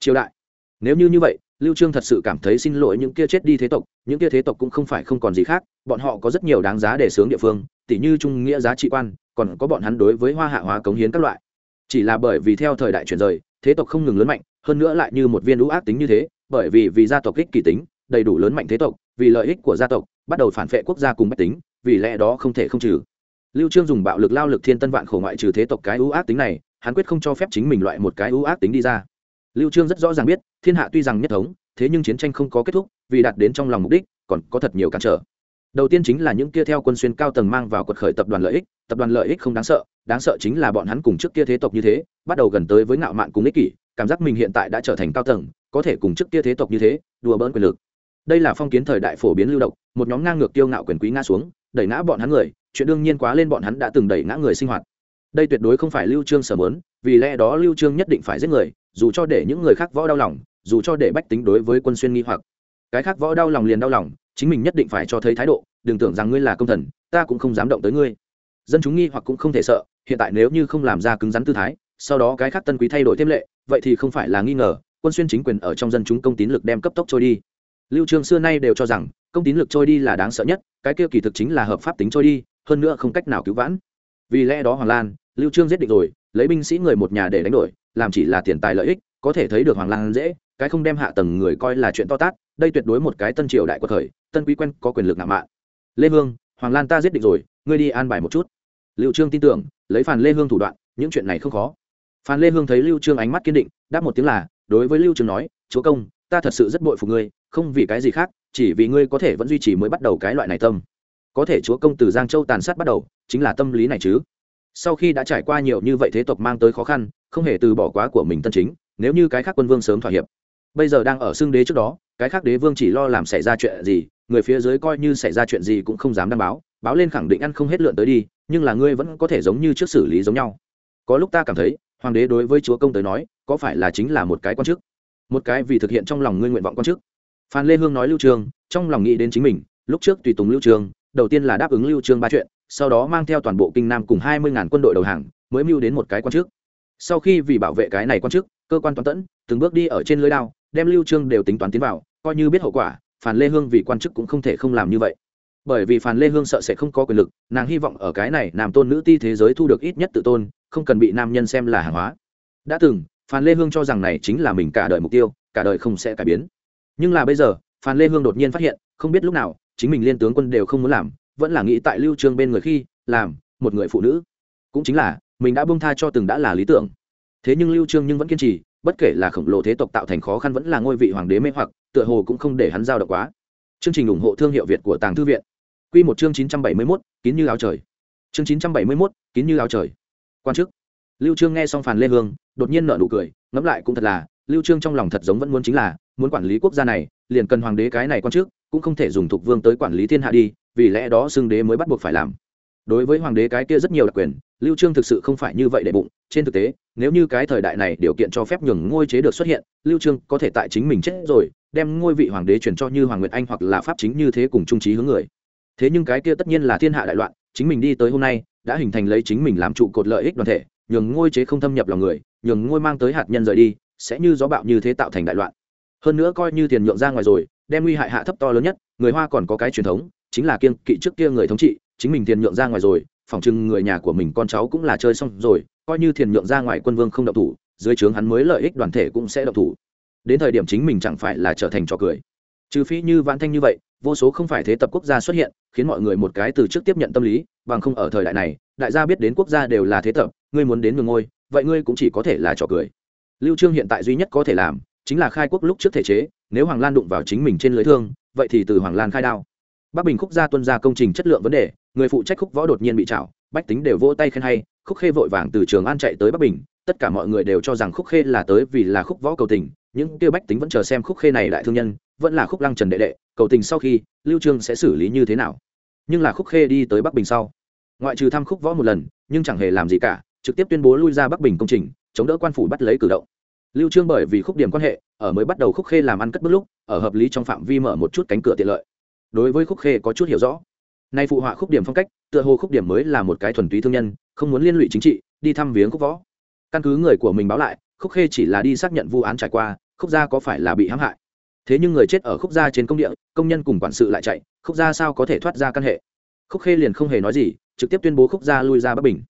triều đại, nếu như như vậy lưu trương thật sự cảm thấy xin lỗi những kia chết đi thế tộc, những kia thế tộc cũng không phải không còn gì khác, bọn họ có rất nhiều đáng giá để sướng địa phương, tỉ như trung nghĩa giá trị quan, còn có bọn hắn đối với hoa hạ hóa cống hiến các loại. Chỉ là bởi vì theo thời đại chuyển rời, thế tộc không ngừng lớn mạnh, hơn nữa lại như một viên lũ ác tính như thế, bởi vì vì gia tộc ích kỳ tính, đầy đủ lớn mạnh thế tộc, vì lợi ích của gia tộc, bắt đầu phản vệ quốc gia cùng bách tính, vì lẽ đó không thể không trừ. Lưu trương dùng bạo lực lao lực thiên tân vạn khổ ngoại trừ thế tộc cái ưu ác tính này, hắn quyết không cho phép chính mình loại một cái ưu ác tính đi ra lưu trương rất rõ ràng biết, thiên hạ tuy rằng nhất thống, thế nhưng chiến tranh không có kết thúc, vì đạt đến trong lòng mục đích, còn có thật nhiều cản trở. Đầu tiên chính là những kia theo quân xuyên cao tầng mang vào quật khởi tập đoàn lợi ích, tập đoàn lợi ích không đáng sợ đáng sợ chính là bọn hắn cùng trước kia thế tộc như thế, bắt đầu gần tới với ngạo mạn cùng ích kỷ, cảm giác mình hiện tại đã trở thành cao tầng, có thể cùng trước kia thế tộc như thế, đùa bỡn quyền lực. Đây là phong kiến thời đại phổ biến lưu động một nhóm ngang ngược tiêu ngạo quyền quý ngã xuống, đẩy ngã bọn hắn người, chuyện đương nhiên quá lên bọn hắn đã từng đẩy ngã người sinh hoạt. Đây tuyệt đối không phải lưu trương sở muốn, vì lẽ đó lưu trương nhất định phải giết người dù cho để những người khác võ đau lòng, dù cho để bách tính đối với quân xuyên nghi hoặc. Cái khác võ đau lòng liền đau lòng, chính mình nhất định phải cho thấy thái độ, đừng tưởng rằng ngươi là công thần, ta cũng không dám động tới ngươi. Dân chúng nghi hoặc cũng không thể sợ, hiện tại nếu như không làm ra cứng rắn tư thái, sau đó cái khác tân quý thay đổi thêm lệ, vậy thì không phải là nghi ngờ, quân xuyên chính quyền ở trong dân chúng công tín lực đem cấp tốc trôi đi. Lưu trương xưa nay đều cho rằng, công tín lực trôi đi là đáng sợ nhất, cái kia kỳ thực chính là hợp pháp tính trôi đi, hơn nữa không cách nào cứu vãn. Vì lẽ đó hoàng lan, lưu trương giết địch rồi lấy binh sĩ người một nhà để đánh đổi, làm chỉ là tiền tài lợi ích, có thể thấy được hoàng lan dễ, cái không đem hạ tầng người coi là chuyện to tát, đây tuyệt đối một cái tân triều đại của thời tân quý quen có quyền lực ngạo mạ lê hương, hoàng lan ta giết địch rồi, ngươi đi an bài một chút. Lưu trương tin tưởng, lấy phản lê hương thủ đoạn, những chuyện này không khó. Phan lê hương thấy lưu trương ánh mắt kiên định, đáp một tiếng là, đối với lưu trương nói, chúa công, ta thật sự rất bội phục ngươi, không vì cái gì khác, chỉ vì ngươi có thể vẫn duy trì mới bắt đầu cái loại này tâm. Có thể chúa công từ giang châu tàn sát bắt đầu, chính là tâm lý này chứ sau khi đã trải qua nhiều như vậy thế tộc mang tới khó khăn, không hề từ bỏ quá của mình tân chính, nếu như cái khác quân vương sớm thỏa hiệp. Bây giờ đang ở xương đế trước đó, cái khác đế vương chỉ lo làm xảy ra chuyện gì, người phía dưới coi như xảy ra chuyện gì cũng không dám đăng báo báo lên khẳng định ăn không hết lượn tới đi, nhưng là ngươi vẫn có thể giống như trước xử lý giống nhau. Có lúc ta cảm thấy, hoàng đế đối với chúa công tới nói, có phải là chính là một cái quan chức? Một cái vì thực hiện trong lòng ngươi nguyện vọng quan chức. Phan lê hương nói lưu trường, trong lòng nghĩ đến chính mình, lúc trước tùy tùng lưu trường, đầu tiên là đáp ứng lưu trường ba chuyện sau đó mang theo toàn bộ kinh nam cùng hai mươi ngàn quân đội đầu hàng, mới mưu đến một cái quan chức sau khi vì bảo vệ cái này quan chức cơ quan toán tẫn, từng bước đi ở trên lưới đao, đem lưu trương đều tính toán tiến vào, coi như biết hậu quả phản lê hương vì quan chức cũng không thể không làm như vậy. Bởi vì phản lê hương sợ sẽ không có quyền lực, nàng hy vọng ở cái này nam tôn nữ ti thế giới thu được ít nhất tự tôn, không cần bị nam nhân xem là hàng hóa. Đã từng phản lê hương cho rằng này chính là mình cả đời mục tiêu, cả đời không sẽ cải biến. Nhưng là bây giờ phản lê hương đột nhiên phát hiện, không biết lúc nào, chính mình liên tướng quân đều không muốn làm vẫn là nghĩ tại lưu trương bên người khi làm một người phụ nữ. Cũng chính là mình đã buông tha cho từng đã là lý tưởng. Thế nhưng lưu trương nhưng vẫn kiên trì bất kể là khổng lồ thế tộc tạo thành khó khăn vẫn là ngôi vị hoàng đế mê hoặc tựa hồ cũng không để hắn giao động quá. Chương trình ủng hộ thương hiệu việt của tàng thư viện. Quy một chương 971, kín như áo trời. Chương 971, kín như áo trời. Quan chức. Lưu trương nghe xong phàn lê hương đột nhiên nở nụ cười ngẫm lại cũng thật là lưu trương trong lòng thật giống vẫn muốn chính là muốn quản lý quốc gia này liền cần hoàng đế cái này quan chức cũng không thể dùng thuộc vương tới quản lý thiên hạ đi, vì lẽ đó xưng đế mới bắt buộc phải làm. Đối với hoàng đế cái kia rất nhiều đặc quyền, lưu trương thực sự không phải như vậy để bụng, trên thực tế, nếu như cái thời đại này điều kiện cho phép nhường ngôi chế được xuất hiện, lưu trương có thể tại chính mình chết rồi, đem ngôi vị hoàng đế chuyển cho như hoàng nguyệt anh hoặc là pháp chính như thế cùng trung trí hướng người. Thế nhưng cái kia tất nhiên là thiên hạ đại loạn, chính mình đi tới hôm nay, đã hình thành lấy chính mình làm trụ cột lợi ích đoàn thể, nhường ngôi chế không thâm nhập lòng người, nhường ngôi mang tới hạt nhân rời đi, sẽ như gió bạo như thế tạo thành đại loạn. Hơn nữa coi như tiền nhượng ra ngoài rồi đem nguy hại hạ thấp to lớn nhất, người hoa còn có cái truyền thống, chính là kiên kỵ trước kia người thống trị, chính mình tiền nhượng ra ngoài rồi, phỏng chừng người nhà của mình con cháu cũng là chơi xong rồi, coi như thiền nhượng ra ngoài quân vương không động thủ, dưới trướng hắn mới lợi ích đoàn thể cũng sẽ động thủ. Đến thời điểm chính mình chẳng phải là trở thành trò cười. Trừ phi như vãn thanh như vậy, vô số không phải thế tập quốc gia xuất hiện, khiến mọi người một cái từ trước tiếp nhận tâm lý, bằng không ở thời đại này, đại gia biết đến quốc gia đều là thế tập, ngươi muốn đến ngừng ngôi, vậy ngươi cũng chỉ có thể là trò cười. Lưu trương hiện tại duy nhất có thể làm, chính là khai quốc lúc trước thể chế nếu hoàng lan đụng vào chính mình trên lưới thương, vậy thì từ hoàng lan khai đao. Bắc bình khúc gia tuân ra công trình chất lượng vấn đề, người phụ trách khúc võ đột nhiên bị trảo, bách tính đều vỗ tay khen hay, khúc khê vội vàng từ trường an chạy tới bắc bình, tất cả mọi người đều cho rằng khúc khê là tới vì là khúc võ cầu tình, những kia bách tính vẫn chờ xem khúc khê này đại thương nhân, vẫn là khúc lăng trần đệ đệ, cầu tình sau khi, lưu trương sẽ xử lý như thế nào. Nhưng là khúc khê đi tới bắc bình sau. Ngoại trừ thăm khúc võ một lần, nhưng chẳng hề làm gì cả, trực tiếp tuyên bố lui ra bắc bình công trình, chống đỡ quan phủ bắt lấy cử động lưu trương bởi vì khúc điểm quan hệ, ở mới bắt đầu khúc khê làm ăn cất bước lúc, ở hợp lý trong phạm vi mở một chút cánh cửa tiện lợi. Đối với khúc khê có chút hiểu rõ. Nay phụ họa khúc điểm phong cách, tựa hồ khúc điểm mới là một cái thuần túy thương nhân, không muốn liên lụy chính trị, đi thăm viếng khúc võ. Căn cứ người của mình báo lại, khúc khê chỉ là đi xác nhận vụ án trải qua, khúc gia có phải là bị hãm hại. Thế nhưng người chết ở khúc gia trên công địa, công nhân cùng quản sự lại chạy, khúc gia sao có thể thoát ra căn hệ? Khúc khê liền không hề nói gì, trực tiếp tuyên bố khúc gia lui ra bắc bình.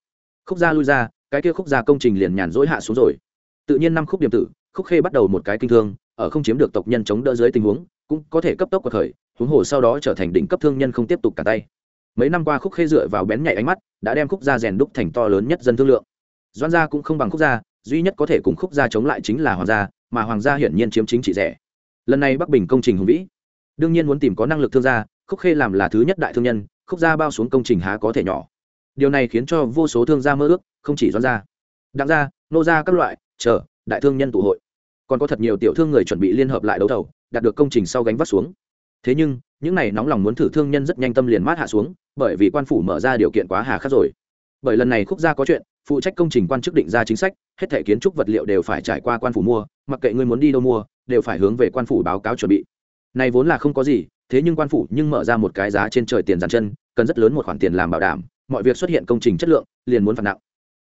Khúc gia lui ra, cái kia khúc gia công trình liền nhàn rỗi hạ xuống rồi tự nhiên năm khúc điểm tử, khúc khê bắt đầu một cái kinh thương, ở không chiếm được tộc nhân chống đỡ dưới tình huống, cũng có thể cấp tốc của thời, huống hồ sau đó trở thành đỉnh cấp thương nhân không tiếp tục cả tay. Mấy năm qua khúc khê dựa vào bén nhạy ánh mắt, đã đem khúc gia rèn đúc thành to lớn nhất dân thương lượng. Doan gia cũng không bằng khúc gia, duy nhất có thể cùng khúc gia chống lại chính là hoàng gia, mà hoàng gia hiển nhiên chiếm chính trị rẻ. Lần này bắc bình công trình hùng vĩ. Đương nhiên muốn tìm có năng lực thương gia, khúc khê làm là thứ nhất đại thương nhân, khúc gia bao xuống công trình há có thể nhỏ. Điều này khiến cho vô số thương gia mơ ước, không chỉ doan gia. Đặng gia, nô gia các loại chờ, đại thương nhân tụ hội. Còn có thật nhiều tiểu thương người chuẩn bị liên hợp lại đấu thầu, đạt được công trình sau gánh vác xuống. Thế nhưng, những này nóng lòng muốn thử thương nhân rất nhanh tâm liền mát hạ xuống, bởi vì quan phủ mở ra điều kiện quá hà khắc rồi. Bởi lần này khúc gia có chuyện, phụ trách công trình quan chức định ra chính sách, hết thể kiến trúc vật liệu đều phải trải qua quan phủ mua, mặc kệ ngươi muốn đi đâu mua, đều phải hướng về quan phủ báo cáo chuẩn bị. Này vốn là không có gì, thế nhưng quan phủ nhưng mở ra một cái giá trên trời tiền giàn chân, cần rất lớn một khoản tiền làm bảo đảm, mọi việc xuất hiện công trình chất lượng, liền muốn phạt nặng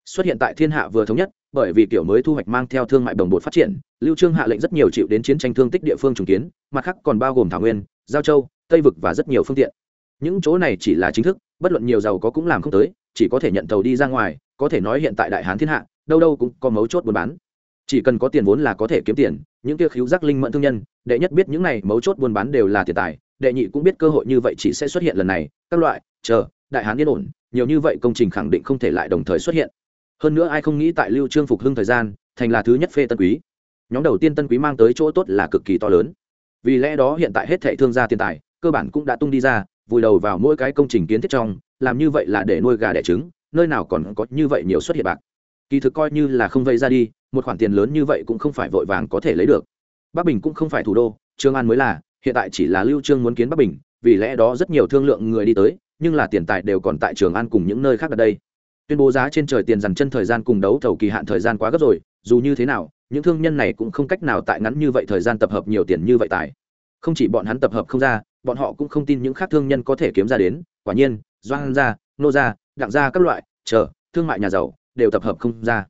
xuất hiện tại thiên hạ vừa thống nhất, bởi vì kiểu mới thu hoạch mang theo thương mại đồng bột phát triển, lưu trương hạ lệnh rất nhiều chịu đến chiến tranh thương tích địa phương trùng kiến, mặt khác còn bao gồm thảo nguyên, giao châu, tây vực và rất nhiều phương tiện. Những chỗ này chỉ là chính thức, bất luận nhiều giàu có cũng làm không tới, chỉ có thể nhận tàu đi ra ngoài, có thể nói hiện tại đại hán thiên hạ, đâu đâu cũng có mấu chốt buôn bán. Chỉ cần có tiền vốn là có thể kiếm tiền, những kia khiếu giác linh mẫn thương nhân, đệ nhất biết những này mấu chốt buôn bán đều là tiền tài, đệ nhị cũng biết cơ hội như vậy chỉ sẽ xuất hiện lần này, các loại, chờ, đại hán yên ổn, nhiều như vậy công trình khẳng định không thể lại đồng thời xuất hiện hơn nữa ai không nghĩ tại lưu trương phục hưng thời gian, thành là thứ nhất phê tân quý. Nhóm đầu tiên tân quý mang tới chỗ tốt là cực kỳ to lớn. Vì lẽ đó hiện tại hết thệ thương gia tiền tài, cơ bản cũng đã tung đi ra, vùi đầu vào mỗi cái công trình kiến thiết trong, làm như vậy là để nuôi gà đẻ trứng, nơi nào còn có như vậy nhiều xuất hiện bạc. Kỳ thực coi như là không vây ra đi, một khoản tiền lớn như vậy cũng không phải vội vàng có thể lấy được. Bắc bình cũng không phải thủ đô trương an mới là, hiện tại chỉ là lưu trương muốn kiến bắc bình, vì lẽ đó rất nhiều thương lượng người đi tới, nhưng là tiền tài đều còn tại trường an cùng những nơi khác ở đây tuyên bố giá trên trời tiền dằn chân thời gian cùng đấu thầu kỳ hạn thời gian quá gấp rồi, dù như thế nào, những thương nhân này cũng không cách nào tại ngắn như vậy thời gian tập hợp nhiều tiền như vậy tài. Không chỉ bọn hắn tập hợp không ra, bọn họ cũng không tin những khác thương nhân có thể kiếm ra đến, quả nhiên, doan ra nô ra đặng ra các loại, chờ, thương mại nhà giàu, đều tập hợp không ra.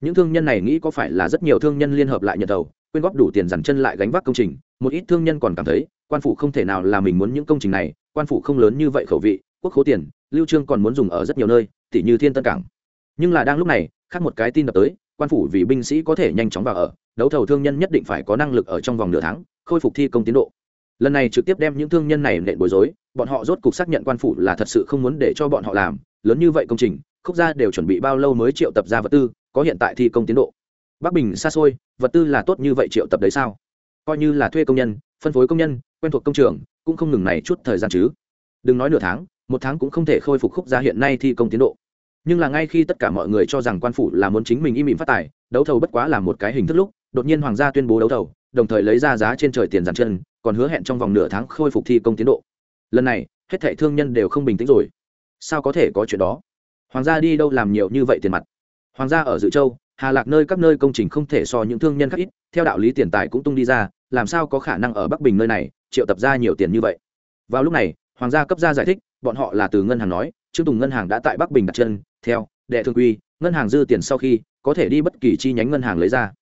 Những thương nhân này nghĩ có phải là rất nhiều thương nhân liên hợp lại nhận thầu, quyên góp đủ tiền dằn chân lại gánh vác công trình, một ít thương nhân còn cảm thấy, quan phủ không thể nào là mình muốn những công trình này, quan phủ không lớn như vậy khẩu vị, quốc khố tiền, lưu trương còn muốn dùng ở rất nhiều nơi tỉ như thiên tân cảng. Nhưng là đang lúc này, khác một cái tin đập tới, quan phủ vì binh sĩ có thể nhanh chóng vào ở, đấu thầu thương nhân nhất định phải có năng lực ở trong vòng nửa tháng, khôi phục thi công tiến độ. Lần này trực tiếp đem những thương nhân này nện bối rối, bọn họ rốt cục xác nhận quan phủ là thật sự không muốn để cho bọn họ làm, lớn như vậy công trình, khúc gia đều chuẩn bị bao lâu mới triệu tập ra vật tư, có hiện tại thi công tiến độ. Bắc bình xa xôi, vật tư là tốt như vậy triệu tập đấy sao? Coi như là thuê công nhân, phân phối công nhân, quen thuộc công trường, cũng không ngừng này chút thời gian chứ. Đừng nói nửa tháng, một tháng cũng không thể khôi phục khúc gia hiện nay thi công tiến độ nhưng là ngay khi tất cả mọi người cho rằng quan phủ là muốn chính mình im ỉm phát tài, đấu thầu bất quá là một cái hình thức lúc, đột nhiên hoàng gia tuyên bố đấu thầu, đồng thời lấy ra giá trên trời tiền giàn chân, còn hứa hẹn trong vòng nửa tháng khôi phục thi công tiến độ. Lần này, hết thảy thương nhân đều không bình tĩnh rồi. Sao có thể có chuyện đó? Hoàng gia đi đâu làm nhiều như vậy tiền mặt? Hoàng gia ở dự châu, hà lạc nơi các nơi công trình không thể so những thương nhân khác ít, theo đạo lý tiền tài cũng tung đi ra, làm sao có khả năng ở bắc bình nơi này, triệu tập ra nhiều tiền như vậy? Vào lúc này, hoàng gia cấp ra giải thích, bọn họ là từ ngân hàng nói, trương tùng ngân hàng đã tại bắc bình đặt chân theo, đệ thương quy, ngân hàng dư tiền sau khi, có thể đi bất kỳ chi nhánh ngân hàng lấy ra.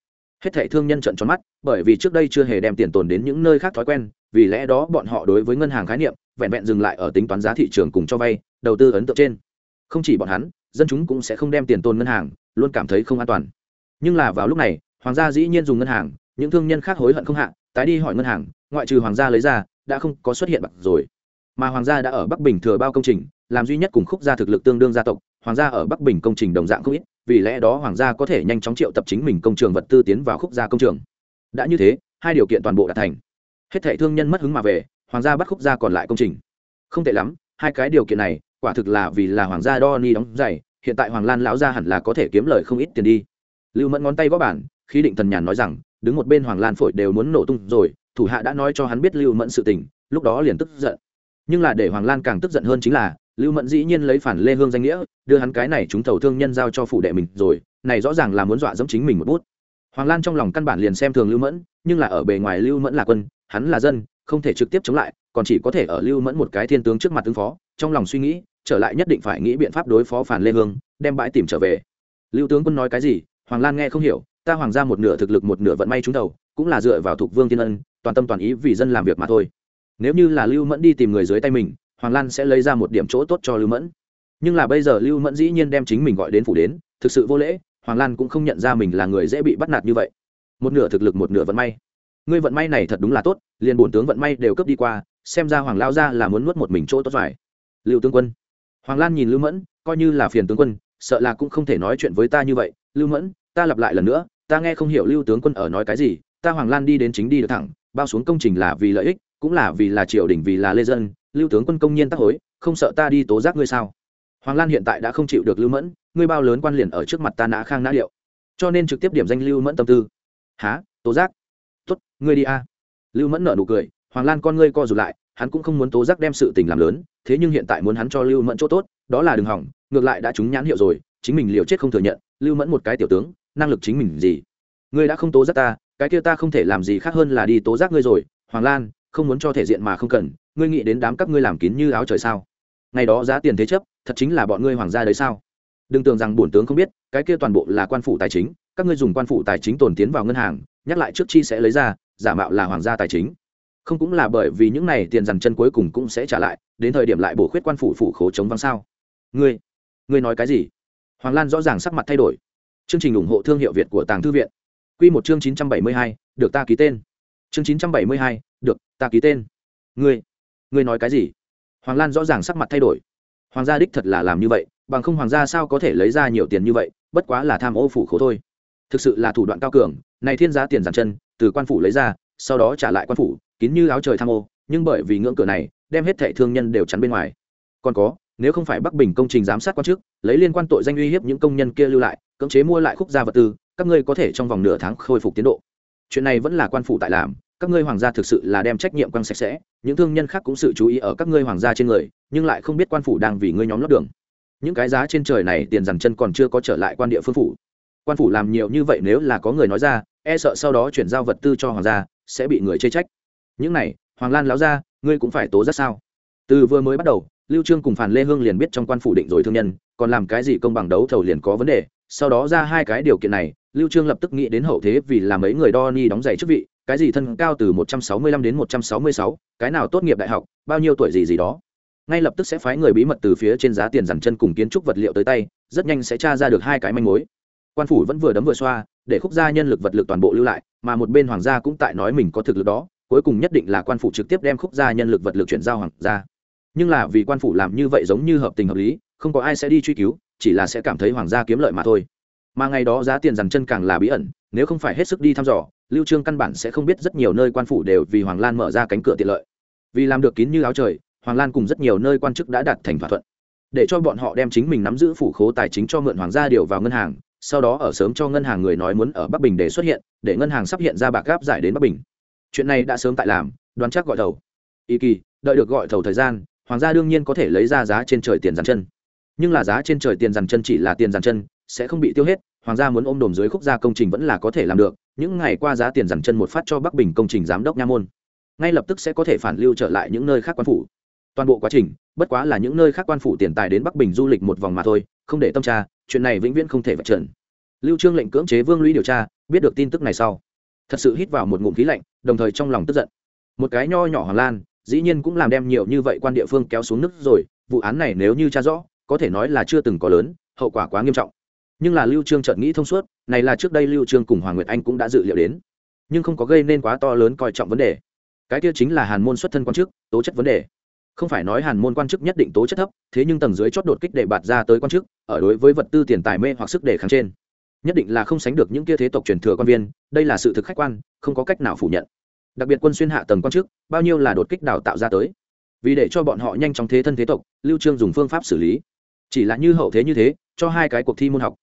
Hết thảy thương nhân trận tròn mắt, bởi vì trước đây chưa hề đem tiền tồn đến những nơi khác thói quen, vì lẽ đó bọn họ đối với ngân hàng khái niệm, vẹn vẹn dừng lại ở tính toán giá thị trường cùng cho vay, đầu tư ấn tượng trên. Không chỉ bọn hắn, dân chúng cũng sẽ không đem tiền tồn ngân hàng, luôn cảm thấy không an toàn. Nhưng là vào lúc này, hoàng gia dĩ nhiên dùng ngân hàng, những thương nhân khác hối hận không hạ, tái đi hỏi ngân hàng, ngoại trừ hoàng gia lấy ra, đã không có xuất hiện bạc rồi. Mà hoàng gia đã ở bắc bình thừa bao công trình làm duy nhất cùng khúc gia thực lực tương đương gia tộc, hoàng gia ở bắc bình công trình đồng dạng không ít, vì lẽ đó hoàng gia có thể nhanh chóng triệu tập chính mình công trường vật tư tiến vào khúc gia công trường. Đã như thế, hai điều kiện toàn bộ đạt thành. Hết thệ thương nhân mất hứng mà về, hoàng gia bắt khúc gia còn lại công trình. Không tệ lắm, hai cái điều kiện này, quả thực là vì là hoàng gia đo ni đóng giày, hiện tại hoàng lan lão gia hẳn là có thể kiếm lời không ít tiền đi. Lưu mẫn ngón tay gõ bản khi định thần nhàn nói rằng, đứng một bên hoàng lan phổi đều muốn nổ tung rồi, thủ hạ đã nói cho hắn biết lưu mẫn sự tình, lúc đó liền tức giận. Nhưng là để hoàng lan càng tức giận hơn chính là lưu mẫn dĩ nhiên lấy phản lê hương danh nghĩa, đưa hắn cái này chúng thầu thương nhân giao cho phủ đệ mình rồi, này rõ ràng là muốn dọa dẫm chính mình một bút. Hoàng lan trong lòng căn bản liền xem thường lưu mẫn, nhưng là ở bề ngoài lưu mẫn là quân, hắn là dân, không thể trực tiếp chống lại, còn chỉ có thể ở lưu mẫn một cái thiên tướng trước mặt ứng phó, trong lòng suy nghĩ, trở lại nhất định phải nghĩ biện pháp đối phó phản lê hương, đem bãi tìm trở về. Lưu tướng quân nói cái gì? Hoàng lan nghe không hiểu, ta hoàng ra một nửa thực lực một nửa vận may trúng đầu cũng là dựa vào thuộc vương thiên ân, toàn tâm toàn ý vì dân làm việc mà thôi. Nếu như là lưu mẫn đi tìm người dưới tay mình hoàng lan sẽ lấy ra một điểm chỗ tốt cho lưu mẫn. Nhưng là bây giờ lưu mẫn dĩ nhiên đem chính mình gọi đến phủ đến, thực sự vô lễ, hoàng lan cũng không nhận ra mình là người dễ bị bắt nạt như vậy. Một nửa thực lực, một nửa vận may. Ngươi vận may này thật đúng là tốt, liền bổn tướng vận may đều cướp đi qua, xem ra hoàng lao ra là muốn nuốt một mình chỗ tốt phải. Lưu tướng quân. Hoàng lan nhìn lưu mẫn, coi như là phiền tướng quân, sợ là cũng không thể nói chuyện với ta như vậy. Lưu mẫn, ta lặp lại lần nữa, ta nghe không hiểu lưu tướng quân ở nói cái gì, ta hoàng lan đi đến chính đi được thẳng, bao xuống công trình là vì lợi ích, cũng là vì là triều đình, vì là lê dân lưu tướng quân công nhiên tác hối, không sợ ta đi tố giác ngươi sao? Hoàng lan hiện tại đã không chịu được lưu mẫn, ngươi bao lớn quan liền ở trước mặt ta nã khang nã liệu cho nên trực tiếp điểm danh lưu mẫn tâm tư. Há tố giác? Tuất ngươi đi a. Lưu mẫn nợ nụ cười, hoàng lan con ngươi co rụt lại, hắn cũng không muốn tố giác đem sự tình làm lớn, thế nhưng hiện tại muốn hắn cho lưu mẫn chỗ tốt, đó là đừng hỏng, ngược lại đã trúng nhãn hiệu rồi, chính mình liều chết không thừa nhận, lưu mẫn một cái tiểu tướng, năng lực chính mình gì? Ngươi đã không tố giác ta, cái kia ta không thể làm gì khác hơn là đi tố giác ngươi rồi, hoàng lan, không muốn cho thể diện mà không cần ngươi nghĩ đến đám các ngươi làm kín như áo trời sao? Ngày đó giá tiền thế chấp, thật chính là bọn ngươi hoàng gia đấy sao? Đừng tưởng rằng bổn tướng không biết, cái kia toàn bộ là quan phủ tài chính, các ngươi dùng quan phủ tài chính tồn tiến vào ngân hàng, nhắc lại trước chi sẽ lấy ra, giả mạo là hoàng gia tài chính. Không cũng là bởi vì những này tiền dằn chân cuối cùng cũng sẽ trả lại, đến thời điểm lại bổ khuyết quan phủ phủ khố chống vắng sao? Ngươi ngươi nói cái gì? Hoàng lan rõ ràng sắc mặt thay đổi. Chương trình ủng hộ thương hiệu việt của tàng thư viện. Q một chương chín trăm bảy mươi hai, được ta ký tên. Chương chín trăm bảy mươi hai, được ta ký tên. Ngươi ngươi nói cái gì? Hoàng lan rõ ràng sắc mặt thay đổi. Hoàng gia đích thật là làm như vậy, bằng không hoàng gia sao có thể lấy ra nhiều tiền như vậy, bất quá là tham ô phủ khố thôi. Thực sự là thủ đoạn cao cường, này thiên giá tiền giàn chân, từ quan phủ lấy ra, sau đó trả lại quan phủ, kín như áo trời tham ô, nhưng bởi vì ngưỡng cửa này, đem hết thệ thương nhân đều chắn bên ngoài. Còn có, nếu không phải bắc bình công trình giám sát quan chức, lấy liên quan tội danh uy hiếp những công nhân kia lưu lại, cưỡng chế mua lại khúc gia vật tư, các ngươi có thể trong vòng nửa tháng khôi phục tiến độ. Chuyện này vẫn là quan phủ tại làm các ngươi hoàng gia thực sự là đem trách nhiệm quăng sạch sẽ, những thương nhân khác cũng sự chú ý ở các ngươi hoàng gia trên người, nhưng lại không biết quan phủ đang vì ngươi nhóm lót đường. Những cái giá trên trời này tiền dằn chân còn chưa có trở lại quan địa phương phủ. Quan phủ làm nhiều như vậy nếu là có người nói ra e sợ sau đó chuyển giao vật tư cho hoàng gia, sẽ bị người chê trách. Những này, hoàng lan láo ra ngươi cũng phải tố rất sao? Từ vừa mới bắt đầu, lưu trương cùng phản lê hương liền biết trong quan phủ định rồi thương nhân, còn làm cái gì công bằng đấu thầu liền có vấn đề. Sau đó ra hai cái điều kiện này, lưu trương lập tức nghĩ đến hậu thế vì làm mấy người đo ni đóng giày chức vị cái gì thân cao từ 165 đến 166, cái nào tốt nghiệp đại học bao nhiêu tuổi gì gì đó. Ngay lập tức sẽ phái người bí mật từ phía trên giá tiền dằn chân cùng kiến trúc vật liệu tới tay rất nhanh sẽ tra ra được hai cái manh mối. Quan phủ vẫn vừa đấm vừa xoa để khúc gia nhân lực vật lực toàn bộ lưu lại mà một bên hoàng gia cũng tại nói mình có thực lực đó cuối cùng nhất định là quan phủ trực tiếp đem khúc gia nhân lực vật lực chuyển giao hoàng gia. Nhưng là vì quan phủ làm như vậy giống như hợp tình hợp lý không có ai sẽ đi truy cứu chỉ là sẽ cảm thấy hoàng gia kiếm lợi mà thôi mà ngày đó giá tiền dằn chân càng là bí ẩn, nếu không phải hết sức đi thăm dò, lưu trương căn bản sẽ không biết rất nhiều nơi quan phủ đều vì hoàng lan mở ra cánh cửa tiện lợi. Vì làm được kín như áo trời, hoàng lan cùng rất nhiều nơi quan chức đã đạt thành thỏa thuận. Để cho bọn họ đem chính mình nắm giữ phủ khố tài chính cho mượn hoàng gia điều vào ngân hàng, sau đó ở sớm cho ngân hàng người nói muốn ở bắc bình để xuất hiện, để ngân hàng sắp hiện ra bạc gáp giải đến bắc bình. Chuyện này đã sớm tại làm, đoán chắc gọi thầu. Y kỳ, đợi được gọi thầu thời gian, hoàng gia đương nhiên có thể lấy ra giá trên trời tiền dàn chân. Nhưng là giá trên trời tiền dàn chân chỉ là tiền dàn chân sẽ không bị tiêu hết, hoàng gia muốn ôm đồm dưới khúc gia công trình vẫn là có thể làm được, những ngày qua giá tiền dằn chân một phát cho bắc bình công trình giám đốc nha môn. Ngay lập tức sẽ có thể phản lưu trở lại những nơi khác quan phủ. Toàn bộ quá trình, bất quá là những nơi khác quan phủ tiền tài đến bắc bình du lịch một vòng mà thôi, không để tâm tra, chuyện này vĩnh viễn không thể vạch trần. Lưu trương lệnh cưỡng chế vương lũy điều tra, biết được tin tức này sau, thật sự hít vào một ngụm khí lạnh, đồng thời trong lòng tức giận. Một cái nho nhỏ hoàng lan, dĩ nhiên cũng làm đem nhiều như vậy quan địa phương kéo xuống nước rồi, vụ án này nếu như tra rõ, có thể nói là chưa từng có lớn, hậu quả quá nghiêm trọng nhưng là lưu trương chợt nghĩ thông suốt, này là trước đây lưu trương cùng hoàng nguyệt anh cũng đã dự liệu đến. Nhưng không có gây nên quá to lớn coi trọng vấn đề. Cái kia chính là hàn môn xuất thân quan chức, tố chất vấn đề. Không phải nói hàn môn quan chức nhất định tố chất thấp, thế nhưng tầng dưới chót đột kích để bạt ra tới quan chức, ở đối với vật tư tiền tài mê hoặc sức đề kháng trên. Nhất định là không sánh được những kia thế tộc truyền thừa quan viên, đây là sự thực khách quan, không có cách nào phủ nhận. Đặc biệt quân xuyên hạ tầng quan chức, bao nhiêu là đột kích đào tạo ra tới. Vì để cho bọn họ nhanh chóng thế thân thế tộc, lưu trương dùng phương pháp xử lý. Chỉ là như hậu thế như thế, cho hai cái cuộc thi môn học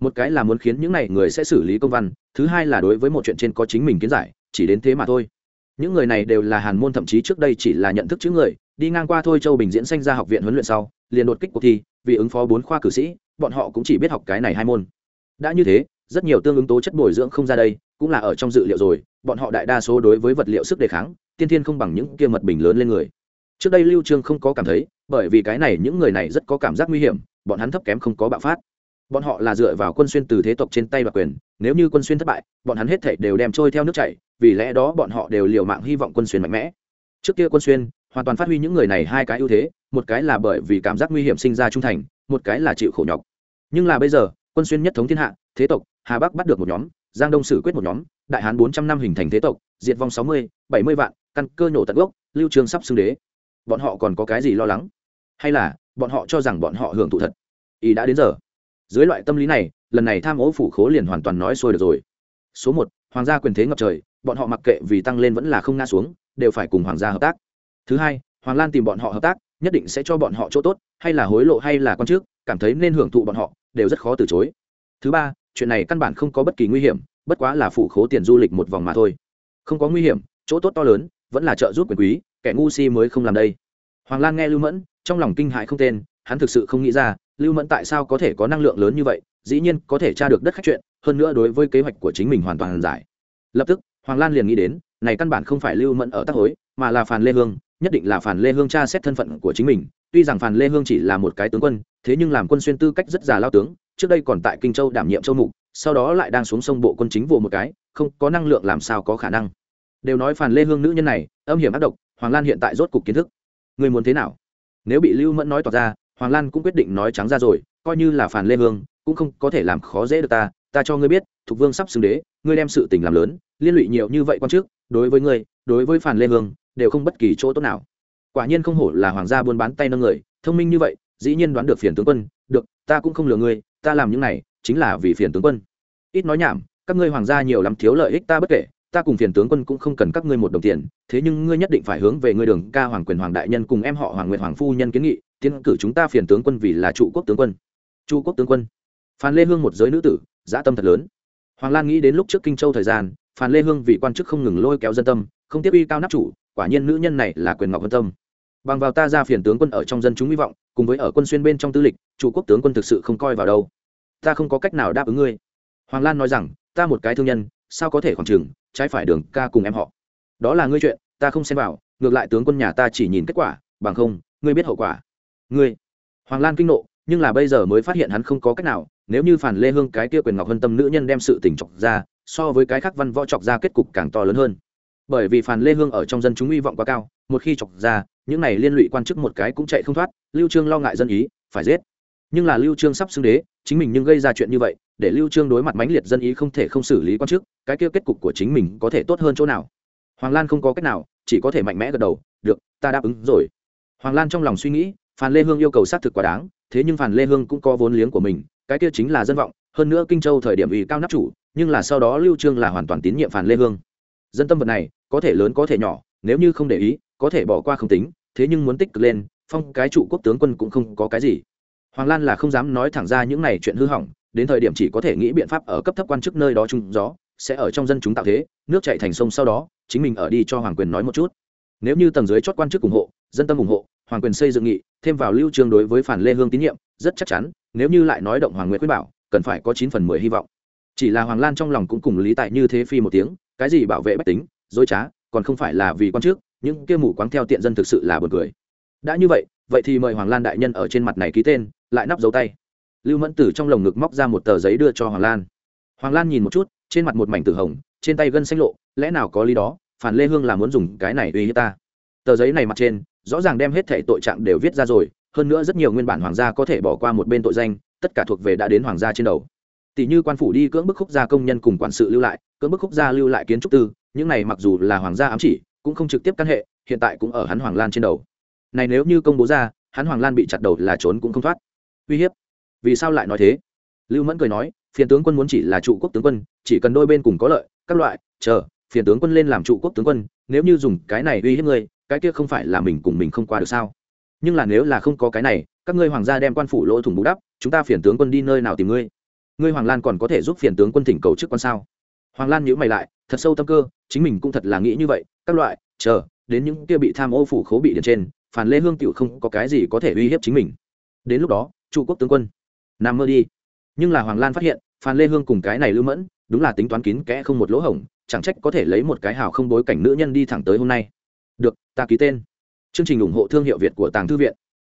một cái là muốn khiến những này người sẽ xử lý công văn, thứ hai là đối với một chuyện trên có chính mình kiến giải, chỉ đến thế mà thôi. Những người này đều là hàn môn thậm chí trước đây chỉ là nhận thức chữ người, đi ngang qua thôi châu bình diễn sanh ra học viện huấn luyện sau, liền đột kích cuộc thi, vì ứng phó bốn khoa cử sĩ, bọn họ cũng chỉ biết học cái này hai môn. Đã như thế, rất nhiều tương ứng tố chất bồi dưỡng không ra đây, cũng là ở trong dự liệu rồi, bọn họ đại đa số đối với vật liệu sức đề kháng, tiên thiên không bằng những kia mật bình lớn lên người. Trước đây lưu trương không có cảm thấy, bởi vì cái này những người này rất có cảm giác nguy hiểm, bọn hắn thấp kém không có bạo phát bọn họ là dựa vào quân xuyên từ thế tộc trên tay và quyền, nếu như quân xuyên thất bại, bọn hắn hết thảy đều đem trôi theo nước chảy, vì lẽ đó bọn họ đều liều mạng hy vọng quân xuyên mạnh mẽ. Trước kia quân xuyên hoàn toàn phát huy những người này hai cái ưu thế, một cái là bởi vì cảm giác nguy hiểm sinh ra trung thành, một cái là chịu khổ nhọc. Nhưng là bây giờ, quân xuyên nhất thống thiên hạ, thế tộc, hà bắc bắt được một nhóm, giang đông xử quyết một nhóm, đại hán bốn trăm năm hình thành thế tộc, diệt vong sáu mươi, bảy mươi vạn, căn cơ nhổ tận gốc, lưu trường sắp xưng đế. Bọn họ còn có cái gì lo lắng? Hay là, bọn họ cho rằng bọn họ hưởng thụ thật? Ý đã đến giờ dưới loại tâm lý này, lần này tham ô phủ khố liền hoàn toàn nói xuôi được rồi. Số một, hoàng gia quyền thế ngập trời, bọn họ mặc kệ vì tăng lên vẫn là không ngã xuống, đều phải cùng hoàng gia hợp tác. Thứ hai, hoàng lan tìm bọn họ hợp tác, nhất định sẽ cho bọn họ chỗ tốt, hay là hối lộ hay là con trước cảm thấy nên hưởng thụ bọn họ, đều rất khó từ chối. Thứ ba, chuyện này căn bản không có bất kỳ nguy hiểm, bất quá là phủ khố tiền du lịch một vòng mà thôi. Không có nguy hiểm, chỗ tốt to lớn, vẫn là trợ giúp quyền quý, kẻ ngu si mới không làm đây. Hoàng lan nghe lưu mẫn, trong lòng kinh hại không tên, hắn thực sự không nghĩ ra lưu mẫn tại sao có thể có năng lượng lớn như vậy? Dĩ nhiên có thể tra được đất khách chuyện, hơn nữa đối với kế hoạch của chính mình hoàn toàn giải. Lập tức, hoàng lan liền nghĩ đến, này căn bản không phải lưu mẫn ở tác hối, mà là phàn lê hương, nhất định là phàn lê hương tra xét thân phận của chính mình. Tuy rằng phàn lê hương chỉ là một cái tướng quân, thế nhưng làm quân xuyên tư cách rất già lao tướng, trước đây còn tại kinh châu đảm nhiệm châu mục, sau đó lại đang xuống sông bộ quân chính vụ một cái, không có năng lượng làm sao có khả năng. Đều nói phàn lê hương nữ nhân này, âm hiểm ác độc, hoàng lan hiện tại rốt cục kiến thức. Người muốn thế nào? Nếu bị lưu mẫn nói tỏ ra hoàng lan cũng quyết định nói trắng ra rồi, coi như là phản lê hương, cũng không có thể làm khó dễ được ta ta cho ngươi biết, thục vương sắp xưng đế, ngươi đem sự tình làm lớn, liên lụy nhiều như vậy quan trước đối với ngươi, đối với phản lê hương, đều không bất kỳ chỗ tốt nào. Quả nhiên không hổ là hoàng gia buôn bán tay nâng người, thông minh như vậy, dĩ nhiên đoán được phiền tướng quân, được, ta cũng không lừa ngươi, ta làm những này, chính là vì phiền tướng quân. Ít nói nhảm, các ngươi hoàng gia nhiều lắm thiếu lợi ích ta bất kể, ta cùng phiền tướng quân cũng không cần các ngươi một đồng tiền, thế nhưng ngươi nhất định phải hướng về ngươi đường ca hoàng quyền hoàng đại nhân cùng em họ hoàng nguyệt hoàng phu nhân kiến nghị tiến cử chúng ta phiền tướng quân vì là trụ quốc tướng quân. Chu quốc tướng quân. Phan lê hương một giới nữ tử, dã tâm thật lớn. Hoàng lan nghĩ đến lúc trước kinh châu thời gian, phan lê hương vì quan chức không ngừng lôi kéo dân tâm, không tiếp uy cao nắp chủ, quả nhiên nữ nhân này là quyền ngọc vân tâm. Bằng vào ta ra phiền tướng quân ở trong dân chúng hy vọng, cùng với ở quân xuyên bên trong tư lịch chủ quốc tướng quân thực sự không coi vào đâu. Ta không có cách nào đáp ứng ngươi. Hoàng lan nói rằng, ta một cái thương nhân, sao có thể khoảng chừng trái phải đường ca cùng em họ. Đó là ngươi chuyện, ta không xem vào, ngược lại tướng quân nhà ta chỉ nhìn kết quả, bằng không, ngươi biết hậu quả ngươi. Hoàng lan kinh nộ, nhưng là bây giờ mới phát hiện hắn không có cách nào, nếu như phản lê hương cái kia quyền ngọc hân tâm nữ nhân đem sự tình chọc ra, so với cái khác văn võ chọc ra kết cục càng to lớn hơn. Bởi vì phản lê hương ở trong dân chúng hy vọng quá cao, một khi chọc ra, những này liên lụy quan chức một cái cũng chạy không thoát, lưu trương lo ngại dân ý, phải giết. Nhưng là lưu trương sắp xưng đế, chính mình nhưng gây ra chuyện như vậy, để lưu trương đối mặt mãnh liệt dân ý không thể không xử lý quan chức, cái kia kết cục của chính mình có thể tốt hơn chỗ nào? Hoàng lan không có cách nào, chỉ có thể mạnh mẽ gật đầu, được, ta đáp ứng rồi. Hoàng lan trong lòng suy nghĩ phan lê hương yêu cầu xác thực quá đáng, thế nhưng phan lê hương cũng có vốn liếng của mình, cái kia chính là dân vọng, hơn nữa kinh châu thời điểm ủy cao nắp chủ, nhưng là sau đó lưu trương là hoàn toàn tín nhiệm phan lê hương. Dân tâm vật này, có thể lớn có thể nhỏ, nếu như không để ý, có thể bỏ qua không tính, thế nhưng muốn tích cực lên, phong cái trụ quốc tướng quân cũng không có cái gì. Hoàng lan là không dám nói thẳng ra những này chuyện hư hỏng, đến thời điểm chỉ có thể nghĩ biện pháp ở cấp thấp quan chức nơi đó chung gió, sẽ ở trong dân chúng tạo thế, nước chảy thành sông sau đó, chính mình ở đi cho hoàng quyền nói một chút. Nếu như tầng dưới chót quan chức ủng hộ, dân tâm ủng hộ hoàng quyền xây dựng nghị, thêm vào lưu trương đối với phản lê hương tín nhiệm, rất chắc chắn, nếu như lại nói động hoàng nguyệt quyết bảo, cần phải có chín phần mười hy vọng. Chỉ là hoàng lan trong lòng cũng cùng lý tại như thế phi một tiếng, cái gì bảo vệ bách tính, dối trá, còn không phải là vì quan trước, những kia mù quáng theo tiện dân thực sự là buồn cười. Đã như vậy vậy thì mời hoàng lan đại nhân ở trên mặt này ký tên, lại nắp dấu tay. Lưu mẫn tử trong lồng ngực móc ra một tờ giấy đưa cho hoàng lan. Hoàng lan nhìn một chút, trên mặt một mảnh tử hồng, trên tay gân xanh lộ, lẽ nào có lý đó, phản lê hương là muốn dùng cái này uy hiếp ta. Tờ giấy này mặt trên rõ ràng đem hết thảy tội trạng đều viết ra rồi, hơn nữa rất nhiều nguyên bản hoàng gia có thể bỏ qua một bên tội danh, tất cả thuộc về đã đến hoàng gia trên đầu. Tỷ như quan phủ đi cưỡng bức khúc gia công nhân cùng quản sự lưu lại, cưỡng bức khúc gia lưu lại kiến trúc tư, những này mặc dù là hoàng gia ám chỉ, cũng không trực tiếp căn hệ, hiện tại cũng ở hắn hoàng lan trên đầu. Này nếu như công bố ra, hắn hoàng lan bị chặt đầu là trốn cũng không thoát. Uy hiếp. Vì sao lại nói thế? Lưu mẫn cười nói, phiền tướng quân muốn chỉ là trụ quốc tướng quân, chỉ cần đôi bên cùng có lợi, các loại, chờ, phiền tướng quân lên làm trụ quốc tướng quân, nếu như dùng cái này uy hiếp ngươi cái kia không phải là mình cùng mình không qua được sao? Nhưng là nếu là không có cái này, các ngươi hoàng gia đem quan phủ lỗ thủng bù đắp, chúng ta phiền tướng quân đi nơi nào tìm ngươi? Ngươi hoàng lan còn có thể giúp phiền tướng quân thỉnh cầu chức quan sao? Hoàng lan nhữ mày lại, thật sâu tâm cơ, chính mình cũng thật là nghĩ như vậy, các loại, chờ, đến những kia bị tham ô phủ khố bị điện trên, phản lê hương tựu không có cái gì có thể uy hiếp chính mình. Đến lúc đó, trụ quốc tướng quân, nằm mơ đi. Nhưng là hoàng lan phát hiện phan lê hương cùng cái này lưu mẫn, đúng là tính toán kín kẽ không một lỗ hổng, chẳng trách có thể lấy một cái hào không bối cảnh nữ nhân đi thẳng tới hôm nay được, ta ký tên. Chương trình ủng hộ thương hiệu việt của tàng thư viện.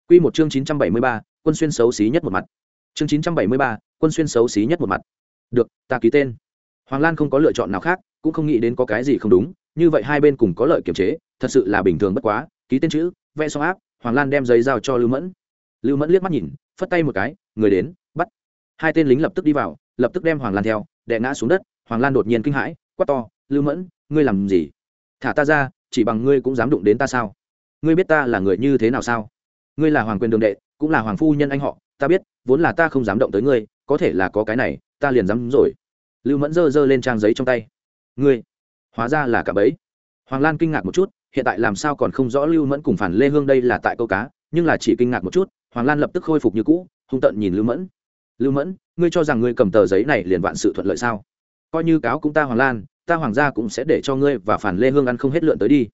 Q một chương chín trăm bảy mươi ba, quân xuyên xấu xí nhất một mặt. Chương chín trăm bảy mươi ba, quân xuyên xấu xí nhất một mặt. Được, ta ký tên. Hoàng lan không có lựa chọn nào khác, cũng không nghĩ đến có cái gì không đúng, như vậy hai bên cùng có lợi kiểm chế, thật sự là bình thường bất quá, ký tên chữ, vẽ xong áp, hoàng lan đem giấy giao cho lưu mẫn. Lưu mẫn liếc mắt nhìn, phất tay một cái, người đến, bắt. Hai tên lính lập tức đi vào, lập tức đem hoàng lan theo, đè ngã xuống đất, hoàng lan đột nhiên kinh hãi, quát to, lưu mẫn, ngươi làm gì? Thả ta ra chỉ bằng ngươi cũng dám đụng đến ta sao? Ngươi biết ta là người như thế nào sao? Ngươi là hoàng quyền đường đệ, cũng là hoàng phu nhân anh họ, ta biết, vốn là ta không dám động tới ngươi, có thể là có cái này, ta liền dám rồi. Lưu mẫn giơ giơ lên trang giấy trong tay. Ngươi, hóa ra là cả bấy hoàng lan kinh ngạc một chút, hiện tại làm sao còn không rõ lưu mẫn cùng phản lê hương đây là tại câu cá, nhưng là chỉ kinh ngạc một chút, hoàng lan lập tức khôi phục như cũ, hung tận nhìn lưu mẫn. Lưu mẫn, ngươi cho rằng ngươi cầm tờ giấy này liền vạn sự thuận lợi sao? Coi như cáo cũng ta hoàng lan ta hoàng gia cũng sẽ để cho ngươi và phản lê hương ăn không hết lượn tới đi.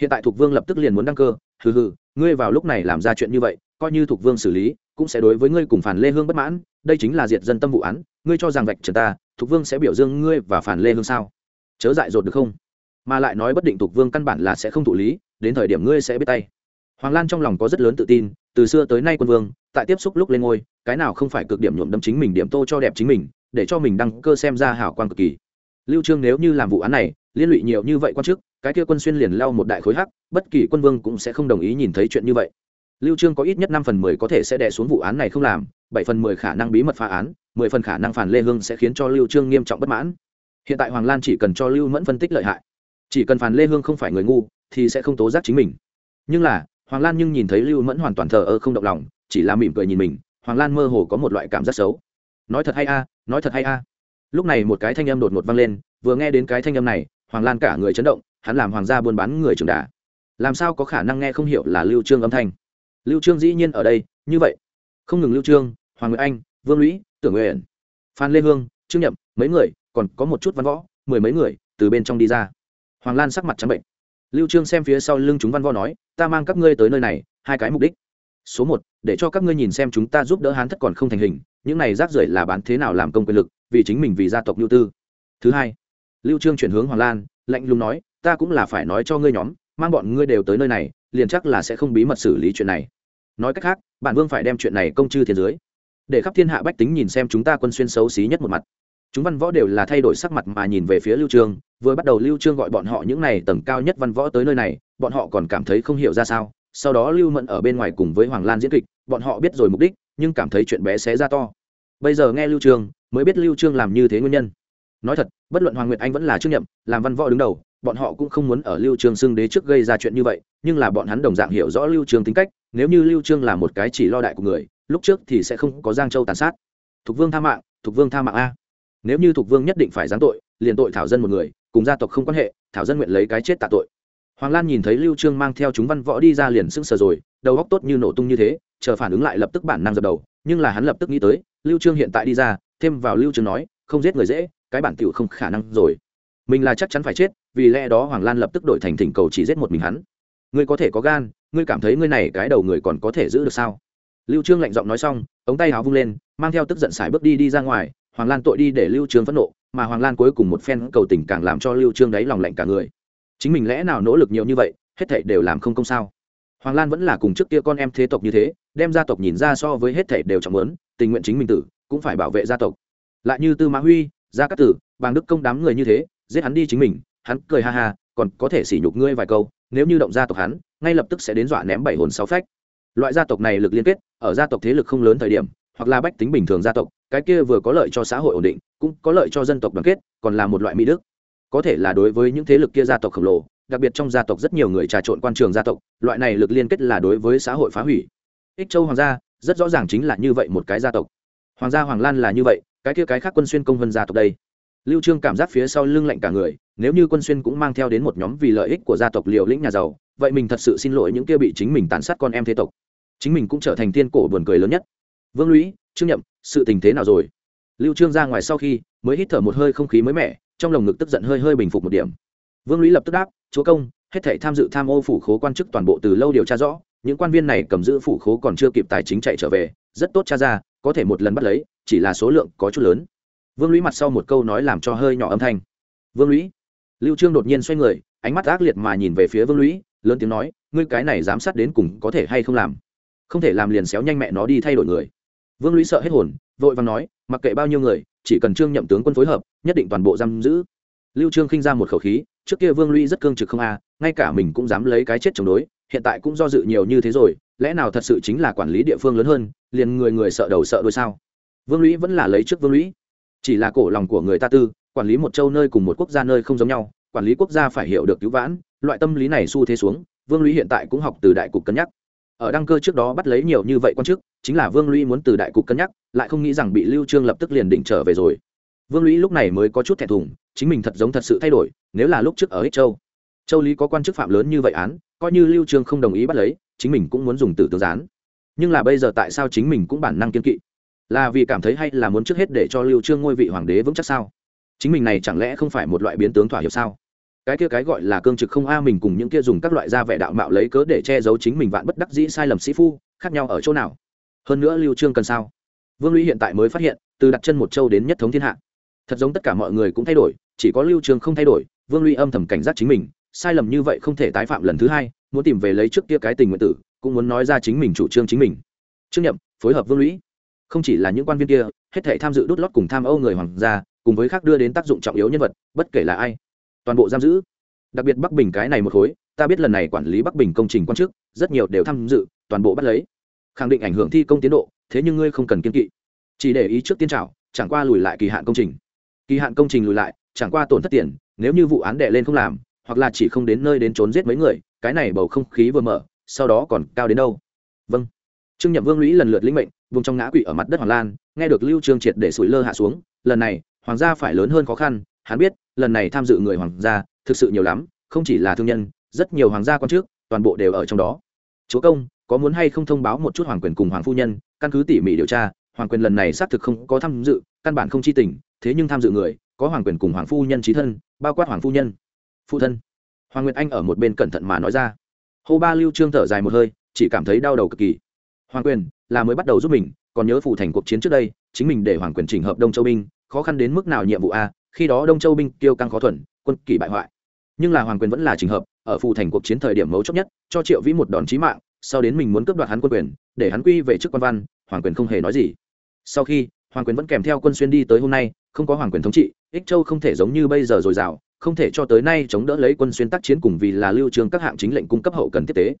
Hiện tại thục vương lập tức liền muốn đăng cơ. Hừ hừ, ngươi vào lúc này làm ra chuyện như vậy, coi như thục vương xử lý, cũng sẽ đối với ngươi cùng phản lê hương bất mãn. Đây chính là diệt dân tâm vụ án, ngươi cho rằng vạch trần ta, thục vương sẽ biểu dương ngươi và phản lê hương sao? Chớ dại dột được không? Mà lại nói bất định thục vương căn bản là sẽ không thụ lý, đến thời điểm ngươi sẽ biết tay. Hoàng lan trong lòng có rất lớn tự tin, từ xưa tới nay quân vương, tại tiếp xúc lúc lên ngôi, cái nào không phải cực điểm nhuộm đâm chính mình điểm tô cho đẹp chính mình, để cho mình đăng cơ xem ra hảo quan cực kỳ lưu trương nếu như làm vụ án này, liên lụy nhiều như vậy quan chức, cái kia quân xuyên liền lao một đại khối hắc, bất kỳ quân vương cũng sẽ không đồng ý nhìn thấy chuyện như vậy. Lưu trương có ít nhất 5 phần 10 có thể sẽ đè xuống vụ án này không làm 7 phần 10 khả năng bí mật phá án 10 phần khả năng phản lê hương sẽ khiến cho lưu trương nghiêm trọng bất mãn. Hiện tại hoàng lan chỉ cần cho lưu mẫn phân tích lợi hại. Chỉ cần phản lê hương không phải người ngu, thì sẽ không tố giác chính mình. Nhưng là, hoàng lan nhưng nhìn thấy lưu mẫn hoàn toàn thờ ơ không động lòng, chỉ là mỉm cười nhìn mình, hoàng lan mơ hồ có một loại cảm giác xấu. Nói thật hay a, nói thật hay a lúc này một cái thanh âm đột ngột vang lên, vừa nghe đến cái thanh âm này, hoàng lan cả người chấn động, hắn làm hoàng gia buôn bán người trưởng đà. Làm sao có khả năng nghe không hiểu là lưu trương âm thanh? Lưu trương dĩ nhiên ở đây, như vậy. Không ngừng lưu trương, hoàng nguyệt anh, vương lũy, tưởng nguyện, phan lê hương, trương nhậm, mấy người, còn có một chút văn võ, mười mấy người, từ bên trong đi ra. Hoàng lan sắc mặt trắng bệnh. Lưu trương xem phía sau lưng chúng văn võ nói, ta mang các ngươi tới nơi này, hai cái mục đích. Số một, để cho các ngươi nhìn xem chúng ta giúp đỡ hán thất còn không thành hình những này rác rưởi là bán thế nào làm công quyền lực, vì chính mình vì gia tộc lưu tư. Thứ hai, lưu trương chuyển hướng hoàng lan, lạnh lùng nói, ta cũng là phải nói cho ngươi nhóm, mang bọn ngươi đều tới nơi này, liền chắc là sẽ không bí mật xử lý chuyện này. Nói cách khác, bản vương phải đem chuyện này công chư thiên dưới, để khắp thiên hạ bách tính nhìn xem chúng ta quân xuyên xấu xí nhất một mặt. Chúng văn võ đều là thay đổi sắc mặt mà nhìn về phía lưu trương, vừa bắt đầu lưu trương gọi bọn họ những này tầng cao nhất văn võ tới nơi này, bọn họ còn cảm thấy không hiểu ra sao. Sau đó lưu mẫn ở bên ngoài cùng với hoàng lan diễn kịch, bọn họ biết rồi mục đích nhưng cảm thấy chuyện bé xé ra to. Bây giờ nghe lưu trương, mới biết lưu trương làm như thế nguyên nhân. Nói thật, bất luận hoàng nguyệt anh vẫn là trương nhậm, làm văn võ đứng đầu, bọn họ cũng không muốn ở lưu trương xưng đế trước gây ra chuyện như vậy, nhưng là bọn hắn đồng dạng hiểu rõ lưu trương tính cách, nếu như lưu trương là một cái chỉ lo đại của người, lúc trước thì sẽ không có giang châu tàn sát. Thục vương tha mạng, thục vương tha mạng a. Nếu như thục vương nhất định phải giáng tội, liền tội thảo dân một người, cùng gia tộc không quan hệ, thảo dân nguyện lấy cái chết tạ tội. Hoàng lan nhìn thấy lưu trương mang theo chúng văn võ đi ra liền sững sờ rồi, đầu óc tốt như nổ tung như thế chờ phản ứng lại lập tức bản năng dập đầu, nhưng là hắn lập tức nghĩ tới, lưu trương hiện tại đi ra, thêm vào lưu trương nói, không giết người dễ, cái bản tiểu không khả năng rồi. Mình là chắc chắn phải chết, vì lẽ đó hoàng lan lập tức đổi thành thỉnh cầu chỉ giết một mình hắn. Ngươi có thể có gan, ngươi cảm thấy ngươi này cái đầu người còn có thể giữ được sao? Lưu trương lạnh giọng nói xong, ống tay áo vung lên, mang theo tức giận xài bước đi đi ra ngoài, hoàng lan tội đi để lưu trương phẫn nộ, mà hoàng lan cuối cùng một phen cầu tình càng làm cho lưu trương đáy lòng lạnh cả người. Chính mình lẽ nào nỗ lực nhiều như vậy, hết thảy đều làm không công sao? Hoàng lan vẫn là cùng trước kia con em thế tộc như thế đem gia tộc nhìn ra so với hết thể đều trọng lớn, tình nguyện chính mình tử, cũng phải bảo vệ gia tộc. Lại như tư mã huy, gia cát tử, bàng đức công đám người như thế, giết hắn đi chính mình, hắn cười ha ha, còn có thể sỉ nhục ngươi vài câu, nếu như động gia tộc hắn, ngay lập tức sẽ đến dọa ném bảy hồn sáu phách. Loại gia tộc này lực liên kết, ở gia tộc thế lực không lớn thời điểm, hoặc là bách tính bình thường gia tộc, cái kia vừa có lợi cho xã hội ổn định, cũng có lợi cho dân tộc đoàn kết, còn là một loại mỹ đức. Có thể là đối với những thế lực kia gia tộc khổng lồ, đặc biệt trong gia tộc rất nhiều người trà trộn quan trường gia tộc, loại này lực liên kết là đối với xã hội phá hủy ích châu hoàng gia, rất rõ ràng chính là như vậy một cái gia tộc. Hoàng gia hoàng lan là như vậy, cái kia cái khác quân xuyên công vân gia tộc đây. Lưu trương cảm giác phía sau lưng lạnh cả người, nếu như quân xuyên cũng mang theo đến một nhóm vì lợi ích của gia tộc liều lĩnh nhà giàu, vậy mình thật sự xin lỗi những kia bị chính mình tàn sát con em thế tộc. Chính mình cũng trở thành tiên cổ buồn cười lớn nhất. Vương lũy, trương nhậm, sự tình thế nào rồi? Lưu trương ra ngoài sau khi, mới hít thở một hơi không khí mới mẻ, trong lồng ngực tức giận hơi hơi bình phục một điểm. Vương lũy lập tức đáp, chúa công, hết thảy tham dự tham ô phủ khố quan chức toàn bộ từ lâu điều tra rõ những quan viên này cầm giữ phủ khố còn chưa kịp tài chính chạy trở về, rất tốt cha ra, có thể một lần bắt lấy, chỉ là số lượng có chút lớn. Vương lũy mặt sau một câu nói làm cho hơi nhỏ âm thanh. Vương lũy. Lưu trương đột nhiên xoay người, ánh mắt ác liệt mà nhìn về phía vương lũy, lớn tiếng nói, ngươi cái này giám sát đến cùng có thể hay không làm? Không thể làm liền xéo nhanh mẹ nó đi thay đổi người. Vương lũy sợ hết hồn, vội vàng nói, mặc kệ bao nhiêu người, chỉ cần trương nhậm tướng quân phối hợp, nhất định toàn bộ giam giữ. Lưu trương khinh ra một khẩu khí, trước kia vương lũy rất cương trực không a, ngay cả mình cũng dám lấy cái chết chống đối hiện tại cũng do dự nhiều như thế rồi, lẽ nào thật sự chính là quản lý địa phương lớn hơn, liền người người sợ đầu sợ đuôi sao? Vương lũy vẫn là lấy trước vương lũy. Chỉ là cổ lòng của người ta tư, quản lý một châu nơi cùng một quốc gia nơi không giống nhau, quản lý quốc gia phải hiểu được cứu vãn, loại tâm lý này xu thế xuống, vương lũy hiện tại cũng học từ đại cục cân nhắc. Ở đăng cơ trước đó bắt lấy nhiều như vậy quan chức, chính là vương lũy muốn từ đại cục cân nhắc, lại không nghĩ rằng bị lưu trương lập tức liền định trở về rồi. Vương lũy lúc này mới có chút thẹn thùng, chính mình thật giống thật sự thay đổi, nếu là lúc trước ở ích châu. Châu lý có quan chức phạm lớn như vậy án coi như lưu trương không đồng ý bắt lấy, chính mình cũng muốn dùng tử tướng gián. Nhưng là bây giờ tại sao chính mình cũng bản năng kiên kỵ? Là vì cảm thấy hay là muốn trước hết để cho lưu trương ngôi vị hoàng đế vững chắc sao? Chính mình này chẳng lẽ không phải một loại biến tướng thỏa hiệp sao? Cái kia cái gọi là cương trực không a, mình cùng những kia dùng các loại da vẻ đạo mạo lấy cớ để che giấu chính mình vạn bất đắc dĩ sai lầm sĩ phu, khác nhau ở chỗ nào? Hơn nữa lưu trương cần sao? Vương lũy hiện tại mới phát hiện, từ đặt chân một châu đến nhất thống thiên hạ. Thật giống tất cả mọi người cũng thay đổi, chỉ có lưu trương không thay đổi, vương lũy âm thầm cảnh giác chính mình sai lầm như vậy không thể tái phạm lần thứ hai, muốn tìm về lấy trước kia cái tình nguyện tử, cũng muốn nói ra chính mình chủ trương chính mình. Trương nhậm, phối hợp vương lũy. Không chỉ là những quan viên kia, hết thể tham dự đốt lót cùng tham âu người hoàng gia, cùng với khác đưa đến tác dụng trọng yếu nhân vật, bất kể là ai, toàn bộ giam giữ. Đặc biệt bắc bình cái này một khối, ta biết lần này quản lý bắc bình công trình quan chức, rất nhiều đều tham dự, toàn bộ bắt lấy. Khẳng định ảnh hưởng thi công tiến độ, thế nhưng ngươi không cần kiên kỵ. Chỉ để ý trước tiên trào chẳng qua lùi lại kỳ hạn công trình. Kỳ hạn công trình lùi lại, chẳng qua tổn thất tiền, nếu như vụ án đệ lên không làm hoặc là chỉ không đến nơi đến trốn giết mấy người cái này bầu không khí vừa mở sau đó còn cao đến đâu? Vâng. Trương nhậm vương lũy lần lượt lĩnh mệnh vùng trong ngã quỵ ở mặt đất hoàng lan nghe được lưu trương triệt để sủi lơ hạ xuống lần này hoàng gia phải lớn hơn khó khăn hắn biết lần này tham dự người hoàng gia thực sự nhiều lắm không chỉ là thương nhân rất nhiều hoàng gia quan trước, toàn bộ đều ở trong đó. Chúa công có muốn hay không thông báo một chút hoàng quyền cùng hoàng phu nhân căn cứ tỉ mỉ điều tra hoàng quyền lần này xác thực không có tham dự căn bản không chi tình thế nhưng tham dự người có hoàng quyền cùng hoàng phu nhân trí thân bao quát hoàng phu nhân phụ thân. Hoàng nguyệt anh ở một bên cẩn thận mà nói ra. Hô ba lưu trương thở dài một hơi, chỉ cảm thấy đau đầu cực kỳ. Hoàng quyền, là mới bắt đầu giúp mình, còn nhớ phụ thành cuộc chiến trước đây, chính mình để hoàng quyền chỉnh hợp đông châu binh, khó khăn đến mức nào nhiệm vụ a, khi đó đông châu binh kêu căng khó thuần, quân kỳ bại hoại. Nhưng là hoàng quyền vẫn là trình hợp, ở phụ thành cuộc chiến thời điểm mấu chốt nhất, cho triệu vĩ một đòn chí mạng, sau đến mình muốn cướp đoạt hắn quân quyền, để hắn quy về chức quan văn, hoàng quyền không hề nói gì. Sau khi, hoàng quyền vẫn kèm theo quân xuyên đi tới hôm nay, không có hoàng quyền thống trị, ích châu không thể giống như bây giờ dồi dào không thể cho tới nay chống đỡ lấy quân xuyên tác chiến cùng vì là lưu trường các hạng chính lệnh cung cấp hậu cần tiếp tế.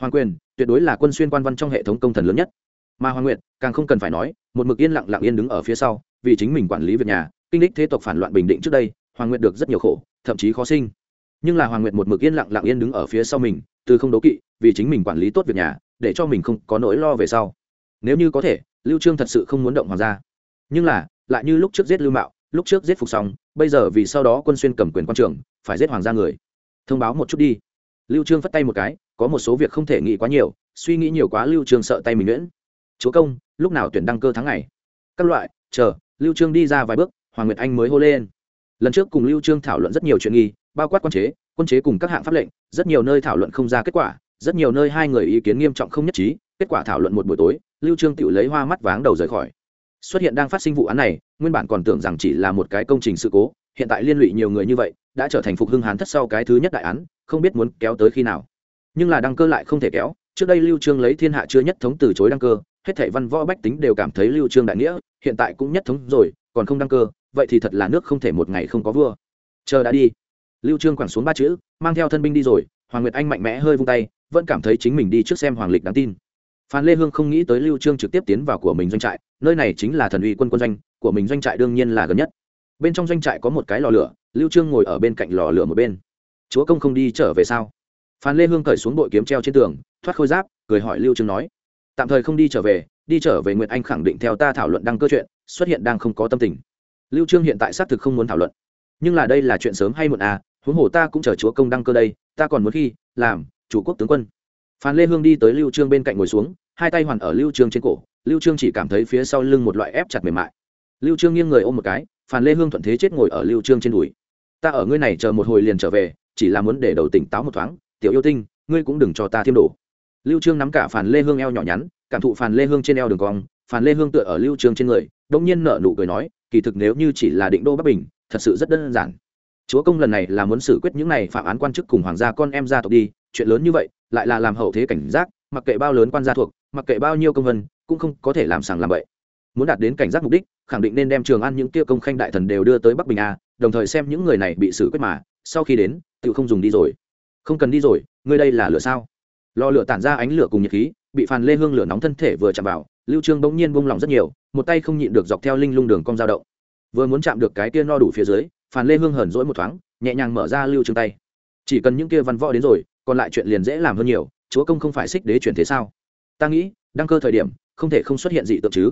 Hoàng quyền, tuyệt đối là quân xuyên quan văn trong hệ thống công thần lớn nhất. Mà hoàng nguyệt, càng không cần phải nói, một mực yên lặng lặng yên đứng ở phía sau, vì chính mình quản lý việc nhà, kinh lịch thế tộc phản loạn bình định trước đây, hoàng nguyệt được rất nhiều khổ, thậm chí khó sinh. Nhưng là hoàng nguyệt một mực yên lặng lặng yên đứng ở phía sau mình, từ không đố kỵ, vì chính mình quản lý tốt việc nhà, để cho mình không có nỗi lo về sau. Nếu như có thể, lưu trương thật sự không muốn động hoàng gia. Nhưng là, lại như lúc trước giết lưu mạo lúc trước giết phục xong, bây giờ vì sau đó quân xuyên cầm quyền quan trường, phải giết hoàng gia người. Thông báo một chút đi. Lưu trương phất tay một cái, có một số việc không thể nghĩ quá nhiều, suy nghĩ nhiều quá lưu trương sợ tay mình nhuyễn. Chúa công, lúc nào tuyển đăng cơ tháng ngày? Các loại, chờ, lưu trương đi ra vài bước, hoàng nguyệt anh mới hô lên. Lần trước cùng lưu trương thảo luận rất nhiều chuyện nghi, bao quát quan chế, quân chế cùng các hạng pháp lệnh, rất nhiều nơi thảo luận không ra kết quả, rất nhiều nơi hai người ý kiến nghiêm trọng không nhất trí, kết quả thảo luận một buổi tối, lưu trương tự lấy hoa mắt váng đầu rời khỏi xuất hiện đang phát sinh vụ án này, nguyên bản còn tưởng rằng chỉ là một cái công trình sự cố, hiện tại liên lụy nhiều người như vậy, đã trở thành phục hưng hán thất sau cái thứ nhất đại án, không biết muốn kéo tới khi nào. Nhưng là đăng cơ lại không thể kéo, trước đây lưu trương lấy thiên hạ chưa nhất thống từ chối đăng cơ, hết thảy văn võ bách tính đều cảm thấy lưu trương đại nghĩa, hiện tại cũng nhất thống rồi, còn không đăng cơ, vậy thì thật là nước không thể một ngày không có vua. Chờ đã đi. Lưu trương quẳng xuống ba chữ, mang theo thân binh đi rồi, hoàng nguyệt anh mạnh mẽ hơi vung tay, vẫn cảm thấy chính mình đi trước xem hoàng lịch đáng tin. Phan lê hương không nghĩ tới lưu trương trực tiếp tiến vào của mình doanh trại nơi này chính là thần uy quân quân doanh, của mình doanh trại đương nhiên là gần nhất. Bên trong doanh trại có một cái lò lửa, lưu trương ngồi ở bên cạnh lò lửa một bên. Chúa công không đi trở về sao? Phan lê hương cởi xuống bội kiếm treo trên tường, thoát khôi giáp, cười hỏi lưu trương nói. Tạm thời không đi trở về, đi trở về nguyệt anh khẳng định theo ta thảo luận đăng cơ chuyện, xuất hiện đang không có tâm tình. Lưu trương hiện tại xác thực không muốn thảo luận. Nhưng là đây là chuyện sớm hay muộn à huống hồ ta cũng chờ chúa công đăng cơ đây, ta còn muốn khi, làm, chủ quốc tướng quân. Phan lê hương đi tới lưu trương bên cạnh ngồi xuống, hai tay hoàn ở lưu trương trên cổ lưu trương chỉ cảm thấy phía sau lưng một loại ép chặt mềm mại. Lưu trương nghiêng người ôm một cái, Phàn lê hương thuận thế chết ngồi ở lưu trương trên đùi. Ta ở ngươi này chờ một hồi liền trở về, chỉ là muốn để đầu tỉnh táo một thoáng, tiểu yêu tinh, ngươi cũng đừng cho ta thêm đổ lưu trương nắm cả phàn lê hương eo nhỏ nhắn, cảm thụ phàn lê hương trên eo đường cong, phàn lê hương tựa ở lưu trương trên người đống nhiên nở nụ cười nói, kỳ thực nếu như chỉ là định đô bắc bình, thật sự rất đơn giản. Chúa công lần này là muốn xử quyết những này phạm án quan chức cùng hoàng gia con em gia tộc đi, chuyện lớn như vậy, lại là làm hậu thế cảnh giác, mặc kệ bao lớn quan gia thuộc, mặc kệ bao nhiêu công vân cũng không có thể làm sàng làm vậy muốn đạt đến cảnh giác mục đích, khẳng định nên đem trường an những kia công khanh đại thần đều đưa tới bắc bình a, đồng thời xem những người này bị xử quyết mà, sau khi đến, tự không dùng đi rồi. Không cần đi rồi, ngươi đây là lửa sao? Lò lửa tản ra ánh lửa cùng nhiệt khí, bị phàn lê hương lửa nóng thân thể vừa chạm vào, lưu trương bỗng nhiên buông lỏng rất nhiều, một tay không nhịn được dọc theo linh lung đường cong dao động. Vừa muốn chạm được cái kia no đủ phía dưới, phàn lê hương hờn dỗi một thoáng, nhẹ nhàng mở ra lưu trương tay. Chỉ cần những kia văn võ đến rồi, còn lại chuyện liền dễ làm hơn nhiều, chúa công không phải xích đế chuyển thế sao? Ta nghĩ, đăng cơ thời điểm không thể không xuất hiện dị tượng chứ.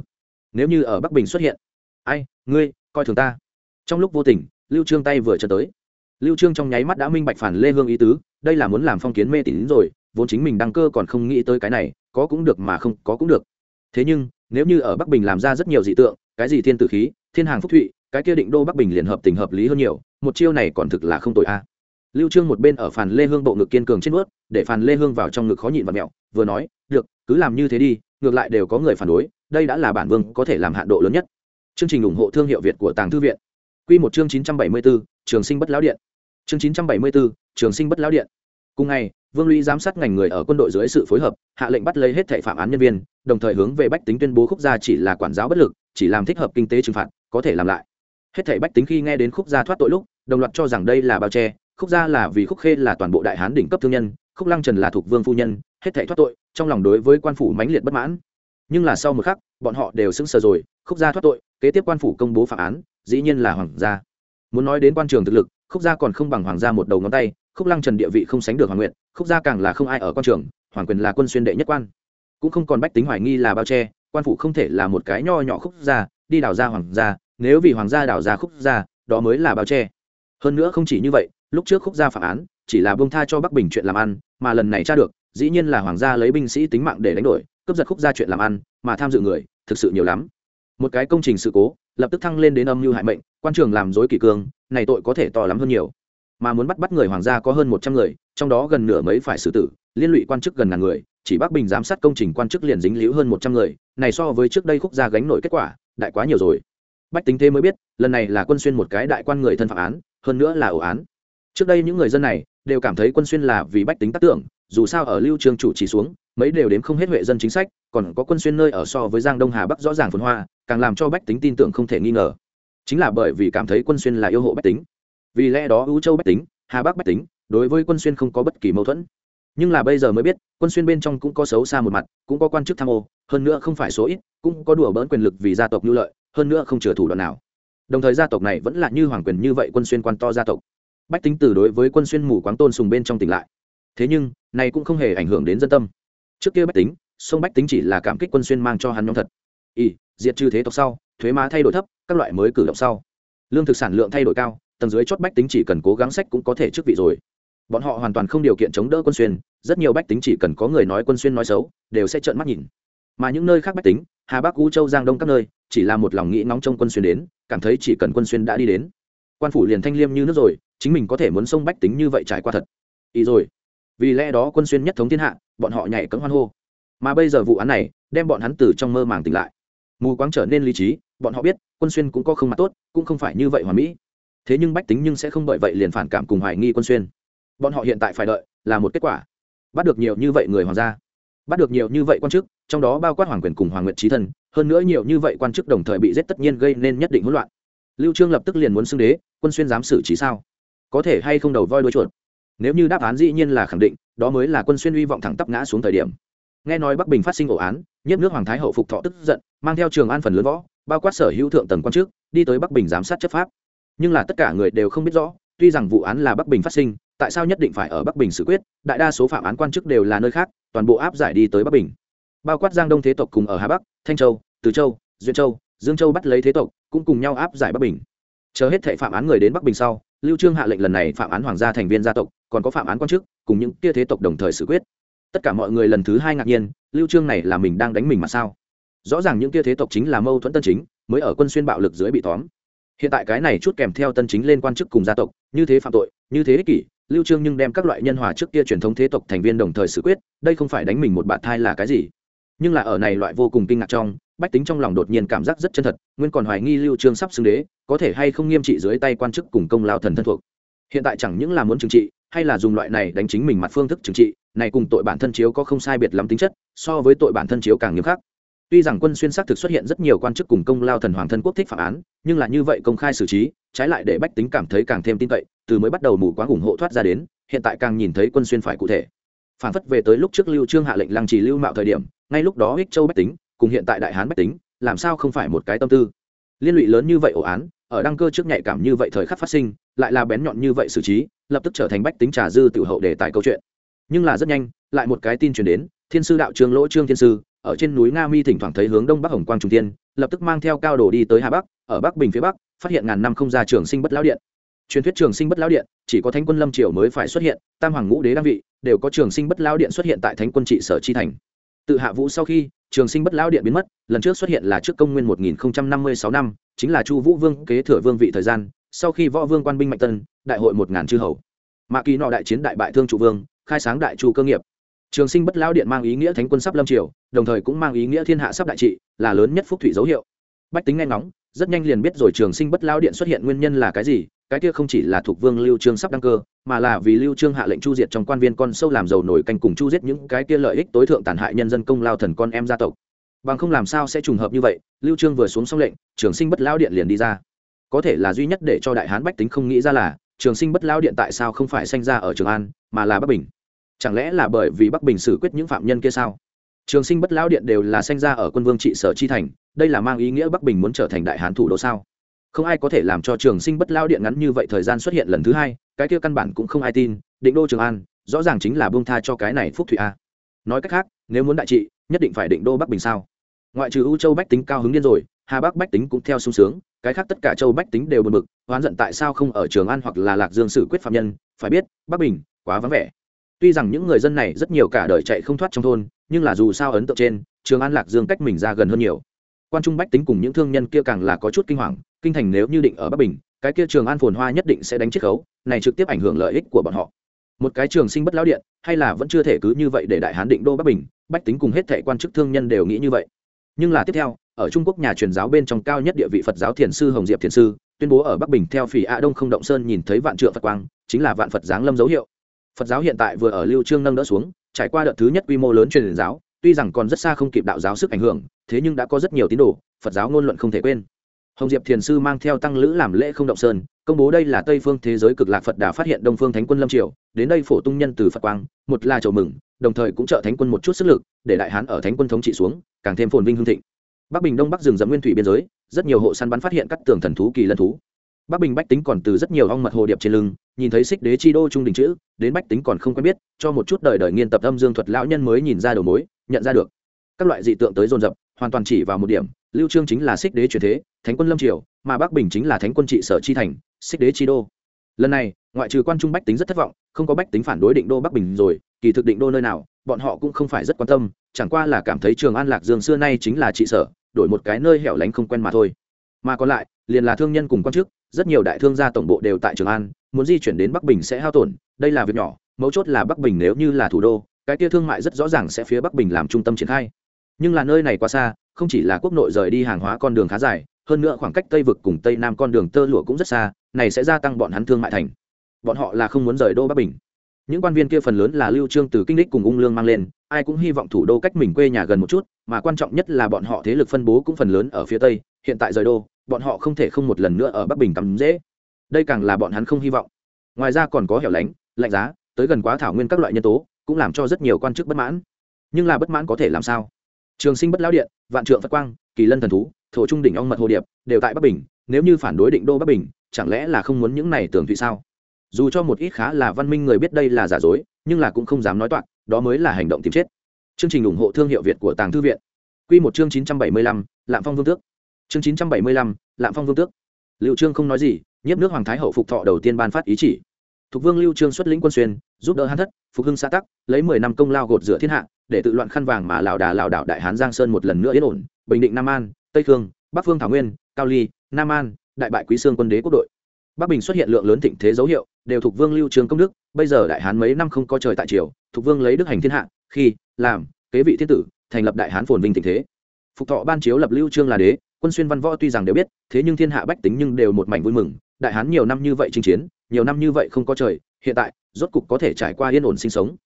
Nếu như ở bắc bình xuất hiện. Ai, ngươi, coi thường ta. Trong lúc vô tình, lưu trương tay vừa chân tới. Lưu trương trong nháy mắt đã minh bạch phản lê hương ý tứ, đây là muốn làm phong kiến mê tín rồi, vốn chính mình đăng cơ còn không nghĩ tới cái này, có cũng được mà không có cũng được. Thế nhưng, nếu như ở bắc bình làm ra rất nhiều dị tượng, cái gì thiên tử khí, thiên hàng phúc thụy, cái kia định đô bắc bình liền hợp tình hợp lý hơn nhiều, một chiêu này còn thực là không tội a. Lưu trương một bên ở phàn lê hương bộ ngực kiên cường trên bước để phàn lê hương vào trong ngực khó nhịn và mẹo, vừa nói, được, cứ làm như thế đi ngược lại đều có người phản đối đây đã là bản vương có thể làm hạn độ lớn nhất. Chương trình ủng hộ thương hiệu việt của tàng thư viện. Quy một chương 974, trường sinh bất lão điện. Chương 974, trường sinh bất lão điện. Cùng ngày vương lũy giám sát ngành người ở quân đội dưới sự phối hợp hạ lệnh bắt lấy hết thảy phạm án nhân viên đồng thời hướng về bách tính tuyên bố khúc gia chỉ là quản giáo bất lực chỉ làm thích hợp kinh tế trừng phạt có thể làm lại. Hết thảy bách tính khi nghe đến khúc gia thoát tội lúc đồng loạt cho rằng đây là bao che khúc gia là vì khúc khê là toàn bộ đại hán đỉnh cấp thương nhân khúc lăng trần là thuộc vương phu nhân hết thảy thoát tội, trong lòng đối với quan phủ mãnh liệt bất mãn. Nhưng là sau một khắc, bọn họ đều sững sờ rồi, khúc gia thoát tội, kế tiếp quan phủ công bố phạm án, dĩ nhiên là hoàng gia. Muốn nói đến quan trường thực lực, khúc gia còn không bằng hoàng gia một đầu ngón tay, khúc lăng trần địa vị không sánh được hoàng nguyện khúc gia càng là không ai ở quan trường, hoàng quyền là quân xuyên đệ nhất quan. Cũng không còn bách tính hoài nghi là bao che, quan phủ không thể là một cái nho nhỏ khúc gia, đi đào ra hoàng gia, nếu vì hoàng gia đào ra khúc gia, đó mới là bao che. Hơn nữa không chỉ như vậy, lúc trước khúc gia phạm án, chỉ là bông tha cho bắc bình chuyện làm ăn, mà lần này tra được dĩ nhiên là hoàng gia lấy binh sĩ tính mạng để đánh đổi, cướp giật khúc gia chuyện làm ăn, mà tham dự người, thực sự nhiều lắm. Một cái công trình sự cố, lập tức thăng lên đến âm mưu hại mệnh, quan trường làm dối kỷ cương, này tội có thể to lắm hơn nhiều. Mà muốn bắt bắt người hoàng gia có hơn một trăm người, trong đó gần nửa mấy phải xử tử, liên lụy quan chức gần ngàn người, chỉ bắc bình giám sát công trình quan chức liền dính líu hơn một trăm người, này so với trước đây khúc gia gánh nổi kết quả, đại quá nhiều rồi. Bách tính thế mới biết, lần này là quân xuyên một cái đại quan người thân phạm án, hơn nữa là ổ án. Trước đây những người dân này, đều cảm thấy quân xuyên là vì bách tính tác tưởng dù sao ở lưu trường chủ chỉ xuống, mấy đều đếm không hết huệ dân chính sách, còn có quân xuyên nơi ở so với giang đông hà bắc rõ ràng phồn hoa, càng làm cho bách tính tin tưởng không thể nghi ngờ. Chính là bởi vì cảm thấy quân xuyên là yêu hộ bách tính. Vì lẽ đó ưu châu bách tính, hà bắc bách tính, đối với quân xuyên không có bất kỳ mâu thuẫn. Nhưng là bây giờ mới biết, quân xuyên bên trong cũng có xấu xa một mặt, cũng có quan chức tham ô, hơn nữa không phải số ít, cũng có đùa bỡn quyền lực vì gia tộc nhu lợi, hơn nữa không chừa thủ đoạn nào. Đồng thời gia tộc này vẫn là như hoàng quyền như vậy quân xuyên quan to gia tộc. Bách tính từ đối với quân xuyên mù quáng tôn sùng bên trong tỉnh lại thế nhưng, này cũng không hề ảnh hưởng đến dân tâm. Trước kia bách tính, sông bách tính chỉ là cảm kích quân xuyên mang cho hắn nhóm thật. Y diệt trừ thế tộc sau, thuế má thay đổi thấp, các loại mới cử động sau. Lương thực sản lượng thay đổi cao, tầng dưới chót bách tính chỉ cần cố gắng sách cũng có thể chức vị rồi. Bọn họ hoàn toàn không điều kiện chống đỡ quân xuyên, rất nhiều bách tính chỉ cần có người nói quân xuyên nói xấu, đều sẽ trợn mắt nhìn. Mà những nơi khác bách tính, hà bắc u châu, giang đông các nơi, chỉ là một lòng nghĩ nóng trong quân xuyên đến, cảm thấy chỉ cần quân xuyên đã đi đến, quan phủ liền thanh liêm như nước rồi, chính mình có thể muốn sông bách tính như vậy trải qua thật. Ý rồi vì lẽ đó quân xuyên nhất thống thiên hạ, bọn họ nhảy cấm hoan hô. Mà bây giờ vụ án này đem bọn hắn từ trong mơ màng tỉnh lại. Mù quáng trở nên lý trí, bọn họ biết, quân xuyên cũng có không mặt tốt, cũng không phải như vậy hoàn mỹ. Thế nhưng bách tính nhưng sẽ không bởi vậy liền phản cảm cùng hoài nghi quân xuyên. Bọn họ hiện tại phải đợi là một kết quả. Bắt được nhiều như vậy người hoàng gia, bắt được nhiều như vậy quan chức, trong đó bao quát hoàng quyền cùng hoàng nguyện trí thân, hơn nữa nhiều như vậy quan chức đồng thời bị giết tất nhiên gây nên nhất định hỗn loạn. Lưu trương lập tức liền muốn xưng đế, quân xuyên dám xử trí sao? Có thể hay không đầu voi đuôi chuột? Nếu như đáp án dĩ nhiên là khẳng định, đó mới là quân xuyên uy vọng thẳng tắp ngã xuống thời điểm. Nghe nói bắc bình phát sinh ổ án nhất nước hoàng thái hậu phục thọ tức giận, mang theo trường an phần lớn võ, bao quát sở hữu thượng tầng quan chức, đi tới bắc bình giám sát chấp pháp. Nhưng là tất cả người đều không biết rõ, tuy rằng vụ án là bắc bình phát sinh, tại sao nhất định phải ở bắc bình xử quyết, đại đa số phạm án quan chức đều là nơi khác, toàn bộ áp giải đi tới bắc bình. Bao quát giang đông thế tộc cùng ở hà bắc, thanh châu, từ châu, duyên châu, dương châu bắt lấy thế tộc, cũng cùng nhau áp giải bắc bình. Chờ hết thệ phạm án người đến bắc bình sau, lưu trương hạ lệnh lần này phạm án hoàng gia thành viên gia tộc còn có phạm án quan chức, cùng những kia thế tộc đồng thời xử quyết. Tất cả mọi người lần thứ hai ngạc nhiên, lưu trương này là mình đang đánh mình mà sao? Rõ ràng những kia thế tộc chính là mâu thuẫn tân chính, mới ở quân xuyên bạo lực dưới bị tóm. Hiện tại cái này chút kèm theo tân chính lên quan chức cùng gia tộc, như thế phạm tội, như thế ích kỷ, lưu trương nhưng đem các loại nhân hòa trước kia truyền thống thế tộc thành viên đồng thời xử quyết, đây không phải đánh mình một bạn thai là cái gì? Nhưng là ở này loại vô cùng kinh ngạc trong, bách tính trong lòng đột nhiên cảm giác rất chân thật, nguyên còn hoài nghi lưu trương sắp xưng đế, có thể hay không nghiêm trị dưới tay quan chức cùng công lao thần thân thuộc. Hiện tại chẳng những là muốn trừng trị hay là dùng loại này đánh chính mình mặt phương thức trừng trị, này cùng tội bản thân chiếu có không sai biệt lắm tính chất, so với tội bản thân chiếu càng nghiêm khắc. Tuy rằng quân xuyên xác thực xuất hiện rất nhiều quan chức cùng công lao thần hoàng thân quốc thích phạm án, nhưng là như vậy công khai xử trí, trái lại để bách tính cảm thấy càng thêm tin cậy, từ mới bắt đầu mù quáng ủng hộ thoát ra đến, hiện tại càng nhìn thấy quân xuyên phải cụ thể. Phản phất về tới lúc trước lưu trương hạ lệnh lăng trì lưu mạo thời điểm, ngay lúc đó ích châu bách tính, cùng hiện tại đại hán bách tính, làm sao không phải một cái tâm tư? Liên lụy lớn như vậy ổ án, ở đăng cơ trước nhạy cảm như vậy thời khắc phát sinh, lại là bén nhọn như vậy xử trí lập tức trở thành bách tính trà dư tự hậu để tại câu chuyện. Nhưng là rất nhanh, lại một cái tin truyền đến, thiên sư đạo trương lỗ trương thiên sư, ở trên núi nga mi thỉnh thoảng thấy hướng đông bắc hồng quang trung tiên lập tức mang theo cao đồ đi tới hà bắc, ở bắc bình phía bắc, phát hiện ngàn năm không ra trường sinh bất lão điện. Truyền thuyết trường sinh bất lão điện, chỉ có thánh quân lâm triều mới phải xuất hiện, tam hoàng ngũ đế đăng vị, đều có trường sinh bất lão điện xuất hiện tại thánh quân trị sở chi thành. Tự hạ vũ sau khi, trường sinh bất lão điện biến mất, lần trước xuất hiện là trước công nguyên một nghìn năm mươi sáu năm, chính là chu vũ vương kế thừa vương vị thời gian sau khi võ vương quan binh mạnh tân, đại hội một ngàn chư hầu. Mạ kỳ nọ đại chiến đại bại thương trụ vương, khai sáng đại chu cơ nghiệp. Trường sinh bất lão điện mang ý nghĩa thánh quân sắp lâm triều, đồng thời cũng mang ý nghĩa thiên hạ sắp đại trị, là lớn nhất phúc thủy dấu hiệu. Bách tính nghe ngóng, rất nhanh liền biết rồi trường sinh bất lão điện xuất hiện nguyên nhân là cái gì, cái kia không chỉ là thuộc vương lưu trương sắp đăng cơ, mà là vì lưu trương hạ lệnh chu diệt trong quan viên con sâu làm giàu nổi canh cùng chu giết những cái kia lợi ích tối thượng tàn hại nhân dân công lao thần con em gia tộc. Bằng không làm sao sẽ trùng hợp như vậy, lưu trương vừa xuống xong lệnh, trường sinh bất lão điện liền đi ra có thể là duy nhất để cho đại hán bách tính không nghĩ ra là, trường sinh bất lão điện tại sao không phải sanh ra ở trường an, mà là bắc bình? Chẳng lẽ là bởi vì bắc bình xử quyết những phạm nhân kia sao? Trường sinh bất lão điện đều là sanh ra ở quân vương trị sở chi thành, đây là mang ý nghĩa bắc bình muốn trở thành đại hán thủ đô sao? Không ai có thể làm cho trường sinh bất lao điện ngắn như vậy thời gian xuất hiện lần thứ hai, cái kia căn bản cũng không ai tin, định đô trường an, rõ ràng chính là bông tha cho cái này phúc thụy a. Nói cách khác, nếu muốn đại trị, nhất định phải định đô bắc bình sao? Ngoại trừ ưu châu bách tính cao hứng điên rồi hà bắc bách tính cũng theo sung sướng, cái khác tất cả châu bách tính đều bật mực oán giận tại sao không ở trường an hoặc là lạc dương xử quyết phạm nhân, phải biết, bắc bình, quá vắng vẻ. Tuy rằng những người dân này rất nhiều cả đời chạy không thoát trong thôn, nhưng là dù sao ấn tượng trên, trường an lạc dương cách mình ra gần hơn nhiều. Quan trung bách tính cùng những thương nhân kia càng là có chút kinh hoàng, kinh thành nếu như định ở bắc bình, cái kia trường an phồn hoa nhất định sẽ đánh chiết khấu, này trực tiếp ảnh hưởng lợi ích của bọn họ. Một cái trường sinh bất lão điện, hay là vẫn chưa thể cứ như vậy để đại hán định đô bắc bình, bách tính cùng hết thệ quan chức thương nhân đều nghĩ như vậy. Nhưng là tiếp theo ở trung quốc nhà truyền giáo bên trong cao nhất địa vị phật giáo thiền sư hồng diệp thiền sư, tuyên bố ở bắc bình theo phỉ a đông không động sơn nhìn thấy vạn trượng phật quang, chính là vạn phật giáng lâm dấu hiệu. Phật giáo hiện tại vừa ở lưu trương nâng đỡ xuống, trải qua đợt thứ nhất quy mô lớn truyền giáo, tuy rằng còn rất xa không kịp đạo giáo sức ảnh hưởng, thế nhưng đã có rất nhiều tín đồ, phật giáo ngôn luận không thể quên. Hồng diệp thiền sư mang theo tăng lữ làm lễ không động sơn, công bố đây là tây phương thế giới cực lạc phật đà phát hiện đông phương thánh quân lâm triều, đến đây phổ tung nhân từ phật quang, một là chầu mừng, đồng thời cũng trợ thánh quân một chút sức lực, để đại hán ở thánh quân thống trị xuống, càng thêm phồn vinh hương thịnh bắc bình đông bắc rừng rậm nguyên thủy biên giới, rất nhiều hộ săn bắn phát hiện các tường thần thú, kỳ lân thú. Bắc bình bách tính còn từ rất nhiều ong mật hồ điệp trên lưng, nhìn thấy xích đế chi đô trung đình chữ, đến bách tính còn không quen biết, cho một chút đời đời nghiên tập âm dương thuật lão nhân mới nhìn ra đầu mối, nhận ra được. Các loại dị tượng tới dồn dập, hoàn toàn chỉ vào một điểm, lưu trương chính là xích đế truyền thế, thánh quân lâm triều, mà bắc bình chính là thánh quân trị sở chi thành, xích đế chi đô. Lần này, ngoại trừ quan trung bách tính rất thất vọng, không có bách tính phản đối định đô bắc bình rồi, kỳ thực định đô nơi nào bọn họ cũng không phải rất quan tâm, chẳng qua là cảm thấy trường an lạc dương xưa nay chính là trị sở, đổi một cái nơi hẻo lánh không quen mà thôi. Mà còn lại, liền là thương nhân cùng quan chức, rất nhiều đại thương gia tổng bộ đều tại trường an, muốn di chuyển đến bắc bình sẽ hao tổn, đây là việc nhỏ, mấu chốt là bắc bình nếu như là thủ đô, cái kia thương mại rất rõ ràng sẽ phía bắc bình làm trung tâm triển khai. Nhưng là nơi này quá xa, không chỉ là quốc nội rời đi hàng hóa con đường khá dài, hơn nữa khoảng cách tây vực cùng tây nam con đường tơ lụa cũng rất xa, này sẽ gia tăng bọn hắn thương mại thành. Bọn họ là không muốn rời đô bắc bình những quan viên kia phần lớn là lưu trương từ kinh đích cùng ung lương mang lên, ai cũng hy vọng thủ đô cách mình quê nhà gần một chút, mà quan trọng nhất là bọn họ thế lực phân bố cũng phần lớn ở phía tây, hiện tại rời đô, bọn họ không thể không một lần nữa ở bắc bình tắm dễ đây càng là bọn hắn không hy vọng. Ngoài ra còn có hẻo lánh, lạnh giá, tới gần quá thảo nguyên các loại nhân tố, cũng làm cho rất nhiều quan chức bất mãn. Nhưng là bất mãn có thể làm sao? Trường sinh bất lão điện, vạn trượng phật quang, kỳ lân thần thú, thổ trung đỉnh ong mật hồ điệp đều tại bắc bình, nếu như phản đối định đô bắc bình, chẳng lẽ là không muốn những này tưởng thụy sao? Dù cho một ít khá là văn minh người biết đây là giả dối, nhưng là cũng không dám nói toạc, đó mới là hành động tìm chết. Chương trình ủng hộ thương hiệu việt của tàng thư viện. Q một chương chín trăm bảy mươi lăm, lạm phong vương tước. Chương chín trăm bảy mươi lăm, lạm phong vương tước. Liệu trương không nói gì, nhiếp nước hoàng thái hậu phục thọ đầu tiên ban phát ý chỉ. Thục vương lưu trương xuất lĩnh quân xuyên, giúp đỡ hán thất, phục hưng xã tắc, lấy mười năm công lao gột rửa thiên hạ, để tự loạn khăn vàng mà lảo đà lảo đảo đại hán giang sơn một lần nữa yên ổn. Bình định nam an, tây khương, bắc phương thảo nguyên, cao ly, nam an, đại bại quý sương quân đế quốc đội. Bắc bình xuất hiện lượng lớn thịnh thế dấu hiệu đều thuộc vương lưu trường công đức, bây giờ đại hán mấy năm không có trời tại triều, thuộc vương lấy đức hành thiên hạ, khi, làm, kế vị thiên tử, thành lập đại hán phồn vinh thịnh thế. Phục thọ ban chiếu lập lưu trương là đế, quân xuyên văn võ tuy rằng đều biết, thế nhưng thiên hạ bách tính nhưng đều một mảnh vui mừng, đại hán nhiều năm như vậy chinh chiến, nhiều năm như vậy không có trời, hiện tại, rốt cục có thể trải qua yên ổn sinh sống.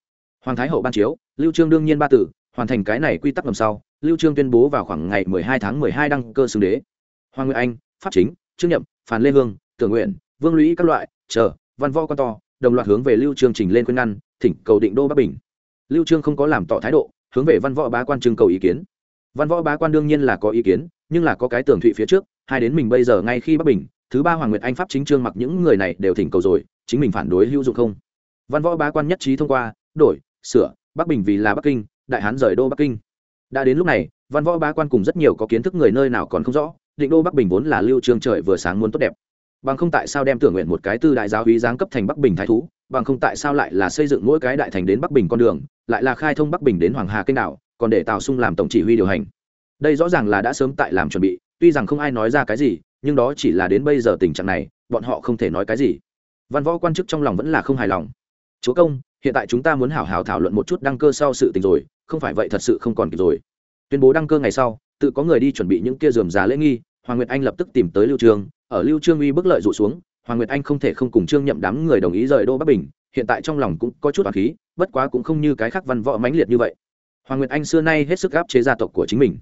Hoàng thái hậu ban chiếu, lưu trương đương nhiên ba tử, hoàn thành cái này quy tắc ngầm sau, lưu trương tuyên bố vào khoảng ngày 12 tháng 12 đăng cơ xưng đế. Hoàng nguyệt anh, pháp chính, trương nhậm phản lê hương, tưởng nguyện, vương lũy các loại, chờ văn võ con to, đồng loạt hướng về lưu trương trình lên khuyên ngăn, thỉnh cầu định đô bắc bình. Lưu trương không có làm tỏ thái độ, hướng về văn võ bá quan trưng cầu ý kiến. Văn võ bá quan đương nhiên là có ý kiến, nhưng là có cái tưởng thụy phía trước, hai đến mình bây giờ ngay khi bắc bình, thứ ba hoàng nguyệt anh pháp chính trương mặc những người này đều thỉnh cầu rồi, chính mình phản đối hữu dụng không? Văn võ bá quan nhất trí thông qua, đổi, sửa, bắc bình vì là bắc kinh, đại hán rời đô bắc kinh. Đã đến lúc này, văn võ bá quan cùng rất nhiều có kiến thức người nơi nào còn không rõ, định đô bắc bình vốn là lưu trương trời vừa sáng muốn tốt đẹp bằng không tại sao đem tưởng nguyện một cái tư đại giáo hí giáng cấp thành bắc bình thái thú, bằng không tại sao lại là xây dựng mỗi cái đại thành đến bắc bình con đường, lại là khai thông bắc bình đến hoàng hà kênh đảo, còn để tào sung làm tổng chỉ huy điều hành. Đây rõ ràng là đã sớm tại làm chuẩn bị, tuy rằng không ai nói ra cái gì, nhưng đó chỉ là đến bây giờ tình trạng này, bọn họ không thể nói cái gì. Văn võ quan chức trong lòng vẫn là không hài lòng. Chúa công, hiện tại chúng ta muốn hảo hảo thảo luận một chút đăng cơ sau sự tình rồi, không phải vậy thật sự không còn kịp rồi. Tuyên bố đăng cơ ngày sau, tự có người đi chuẩn bị những kia dườm giá lễ nghi hoàng nguyệt anh lập tức tìm tới lưu trương. Ở lưu trương uy bức lợi dụ xuống hoàng nguyệt anh không thể không cùng trương nhậm đám người đồng ý rời đô bắc bình. Hiện tại trong lòng cũng có chút oán khí bất quá cũng không như cái khác văn võ mãnh liệt như vậy. Hoàng nguyệt anh xưa nay hết sức áp chế gia tộc của chính mình.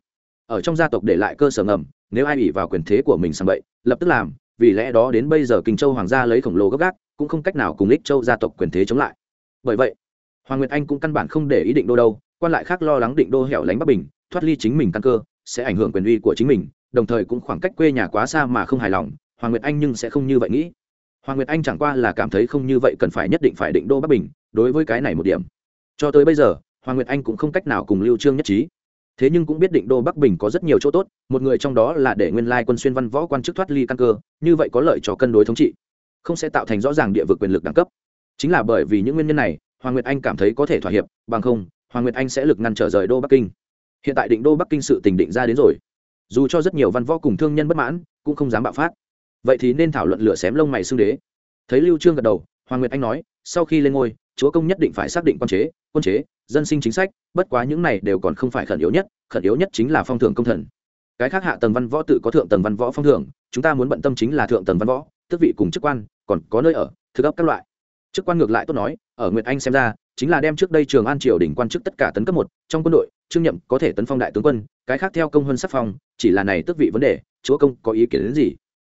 Ở trong gia tộc để lại cơ sở ngầm nếu ai ủy vào quyền thế của mình sang vậy lập tức làm vì lẽ đó đến bây giờ kinh châu hoàng gia lấy khổng lồ gấp gáp, cũng không cách nào cùng lích châu gia tộc quyền thế chống lại. Bởi vậy hoàng nguyệt anh cũng căn bản không để ý định đô đâu quan lại khác lo lắng định đô hẻo lánh bắc bình thoát ly chính mình căn cơ sẽ ảnh hưởng quyền uy của chính mình đồng thời cũng khoảng cách quê nhà quá xa mà không hài lòng, hoàng nguyệt anh nhưng sẽ không như vậy nghĩ. Hoàng nguyệt anh chẳng qua là cảm thấy không như vậy cần phải nhất định phải định đô bắc bình, đối với cái này một điểm. Cho tới bây giờ, hoàng nguyệt anh cũng không cách nào cùng lưu trương nhất trí. Thế nhưng cũng biết định đô bắc bình có rất nhiều chỗ tốt, một người trong đó là để nguyên lai quân xuyên văn võ quan chức thoát ly căn cơ, như vậy có lợi cho cân đối thống trị, không sẽ tạo thành rõ ràng địa vực quyền lực đẳng cấp. Chính là bởi vì những nguyên nhân này, hoàng nguyệt anh cảm thấy có thể thỏa hiệp, bằng không, hoàng nguyệt anh sẽ lực ngăn trở rời đô bắc kinh. Hiện tại định đô bắc kinh sự tình định ra đến rồi dù cho rất nhiều văn võ cùng thương nhân bất mãn, cũng không dám bạo phát. Vậy thì nên thảo luận lửa xém lông mày xưng đế. Thấy lưu trương gật đầu, hoàng nguyệt anh nói, sau khi lên ngôi, chúa công nhất định phải xác định quan chế, quân chế, dân sinh chính sách, bất quá những này đều còn không phải khẩn yếu nhất, khẩn yếu nhất chính là phong thưởng công thần. Cái khác hạ tầng văn võ tự có thượng tầng văn võ phong thưởng, chúng ta muốn bận tâm chính là thượng tầng văn võ, tước vị cùng chức quan, còn có nơi ở, thực ấp các loại. Chức quan ngược lại tốt nói, ở nguyệt anh xem ra, chính là đem trước đây trường an triều đỉnh quan chức tất cả tấn cấp một, trong quân đội trương nhậm có thể tấn phong đại tướng quân, cái khác theo công hơn sắc phong, chỉ là này tước vị vấn đề, chúa công có ý kiến đến gì?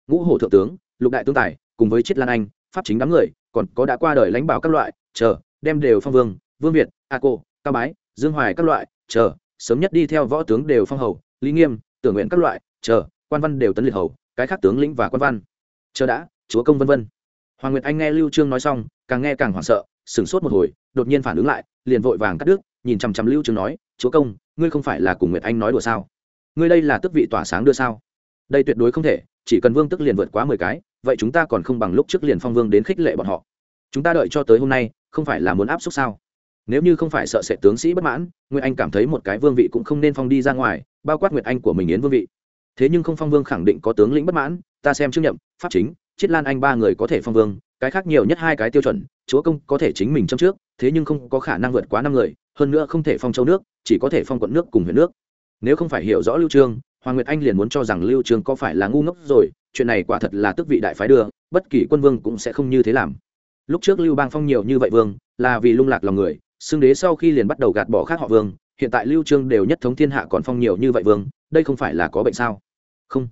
Ngũ hổ thượng tướng, lục đại tướng tài, cùng với chiết lan anh, pháp chính đám người, còn có đã qua đời lãnh bảo các loại, chờ, đem đều phong vương vương việt, a cô, cao bái, dương hoài các loại, chờ, sớm nhất đi theo võ tướng đều phong hầu, lý nghiêm, tưởng nguyện các loại, chờ, quan văn đều tấn liệt hầu, cái khác tướng lĩnh và quan văn. Chờ đã, chúa công vân vân. Hoàng nguyệt anh nghe lưu trương nói xong, càng nghe càng hoảng sợ, sửng sốt một hồi, đột nhiên phản ứng lại, liền vội vàng cắt đứt nhìn chằm chằm lưu trương nói, chúa công, ngươi không phải là cùng nguyệt anh nói đùa sao? Ngươi đây là tước vị tỏa sáng đưa sao? Đây tuyệt đối không thể, chỉ cần vương tức liền vượt quá mười cái, vậy chúng ta còn không bằng lúc trước liền phong vương đến khích lệ bọn họ. Chúng ta đợi cho tới hôm nay, không phải là muốn áp suất sao? Nếu như không phải sợ sẽ tướng sĩ bất mãn, nguyệt anh cảm thấy một cái vương vị cũng không nên phong đi ra ngoài, bao quát nguyệt anh của mình yến vương vị. Thế nhưng không phong vương khẳng định có tướng lĩnh bất mãn, ta xem trước nhậm, pháp chính, chiết lan anh ba người có thể phong vương, cái khác nhiều nhất hai cái tiêu chuẩn, chúa công có thể chính mình châm trước, thế nhưng không có khả năng vượt quá năm người hơn nữa không thể phong châu nước, chỉ có thể phong quận nước cùng huyện nước. Nếu không phải hiểu rõ lưu trương, hoàng nguyệt anh liền muốn cho rằng lưu trương có phải là ngu ngốc rồi, chuyện này quả thật là tức vị đại phái đưa, bất kỳ quân vương cũng sẽ không như thế làm. Lúc trước lưu bang phong nhiều như vậy vương, là vì lung lạc lòng người, xưng đế sau khi liền bắt đầu gạt bỏ khác họ vương, hiện tại lưu trương đều nhất thống thiên hạ còn phong nhiều như vậy vương, đây không phải là có bệnh sao? Không.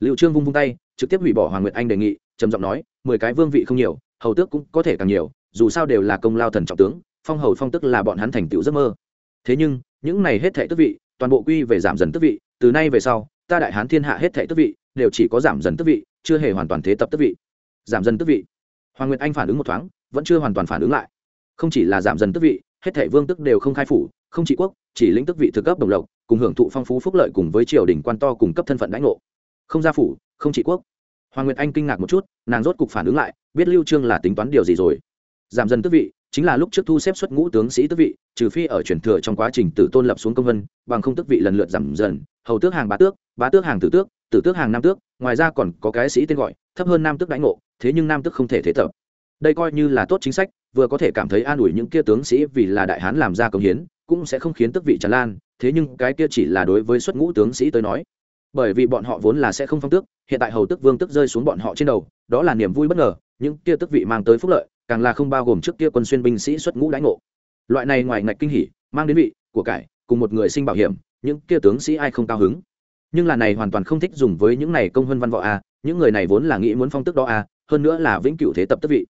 Lưu trương vung vung tay, trực tiếp hủy bỏ hoàng nguyệt anh đề nghị, trầm giọng nói, mười cái vương vị không nhiều, hầu tước cũng có thể càng nhiều, dù sao đều là công lao thần trọng tướng phong hầu phong tức là bọn hắn thành tựu giấc mơ. Thế nhưng, những này hết thệ tước vị, toàn bộ quy về giảm dần tước vị, từ nay về sau, ta đại hán thiên hạ hết thệ tước vị, đều chỉ có giảm dần tước vị, chưa hề hoàn toàn thế tập tước vị. Giảm dần tước vị. Hoàng nguyệt anh phản ứng một thoáng, vẫn chưa hoàn toàn phản ứng lại. Không chỉ là giảm dần tức vị, hết thệ vương tức đều không khai phủ, không chỉ quốc, chỉ lĩnh tức vị thực cấp đồng lộc, cùng hưởng thụ phong phú phúc lợi cùng với triều đình quan to cùng cấp thân phận lãnh ngộ. Không gia phủ, không chỉ quốc. Hoàng nguyệt anh kinh ngạc một chút, nàng rốt cục phản ứng lại, biết lưu trương là tính toán điều gì rồi. Giảm dần tước vị chính là lúc trước thu xếp xuất ngũ tướng sĩ tước vị, trừ phi ở chuyển thừa trong quá trình tử tôn lập xuống công vân, bằng không tước vị lần lượt giảm dần, hầu tước hàng bá tước bá tước hàng tử tước tử tước hàng nam tước, ngoài ra còn có cái sĩ tên gọi, thấp hơn nam tước đánh ngộ, thế nhưng nam tước không thể thế tập. Đây coi như là tốt chính sách, vừa có thể cảm thấy an ủi những kia tướng sĩ vì là đại hán làm ra công hiến, cũng sẽ không khiến tước vị tràn lan, thế nhưng cái kia chỉ là đối với xuất ngũ tướng sĩ tới nói. Bởi vì bọn họ vốn là sẽ không phong tước, hiện tại hầu tước vương tước rơi xuống bọn họ trên đầu, đó là niềm vui bất ngờ, những kia tước vị mang tới phúc lợi càng là không bao gồm trước kia quân xuyên binh sĩ xuất ngũ đãi ngộ. Loại này ngoài ngạch kinh hỉ, mang đến vị, của cải, cùng một người sinh bảo hiểm, những kia tướng sĩ ai không cao hứng. Nhưng là này hoàn toàn không thích dùng với những này công hơn văn võ a, những người này vốn là nghĩ muốn phong tước đó a, hơn nữa là vĩnh cửu thế tập tước vị.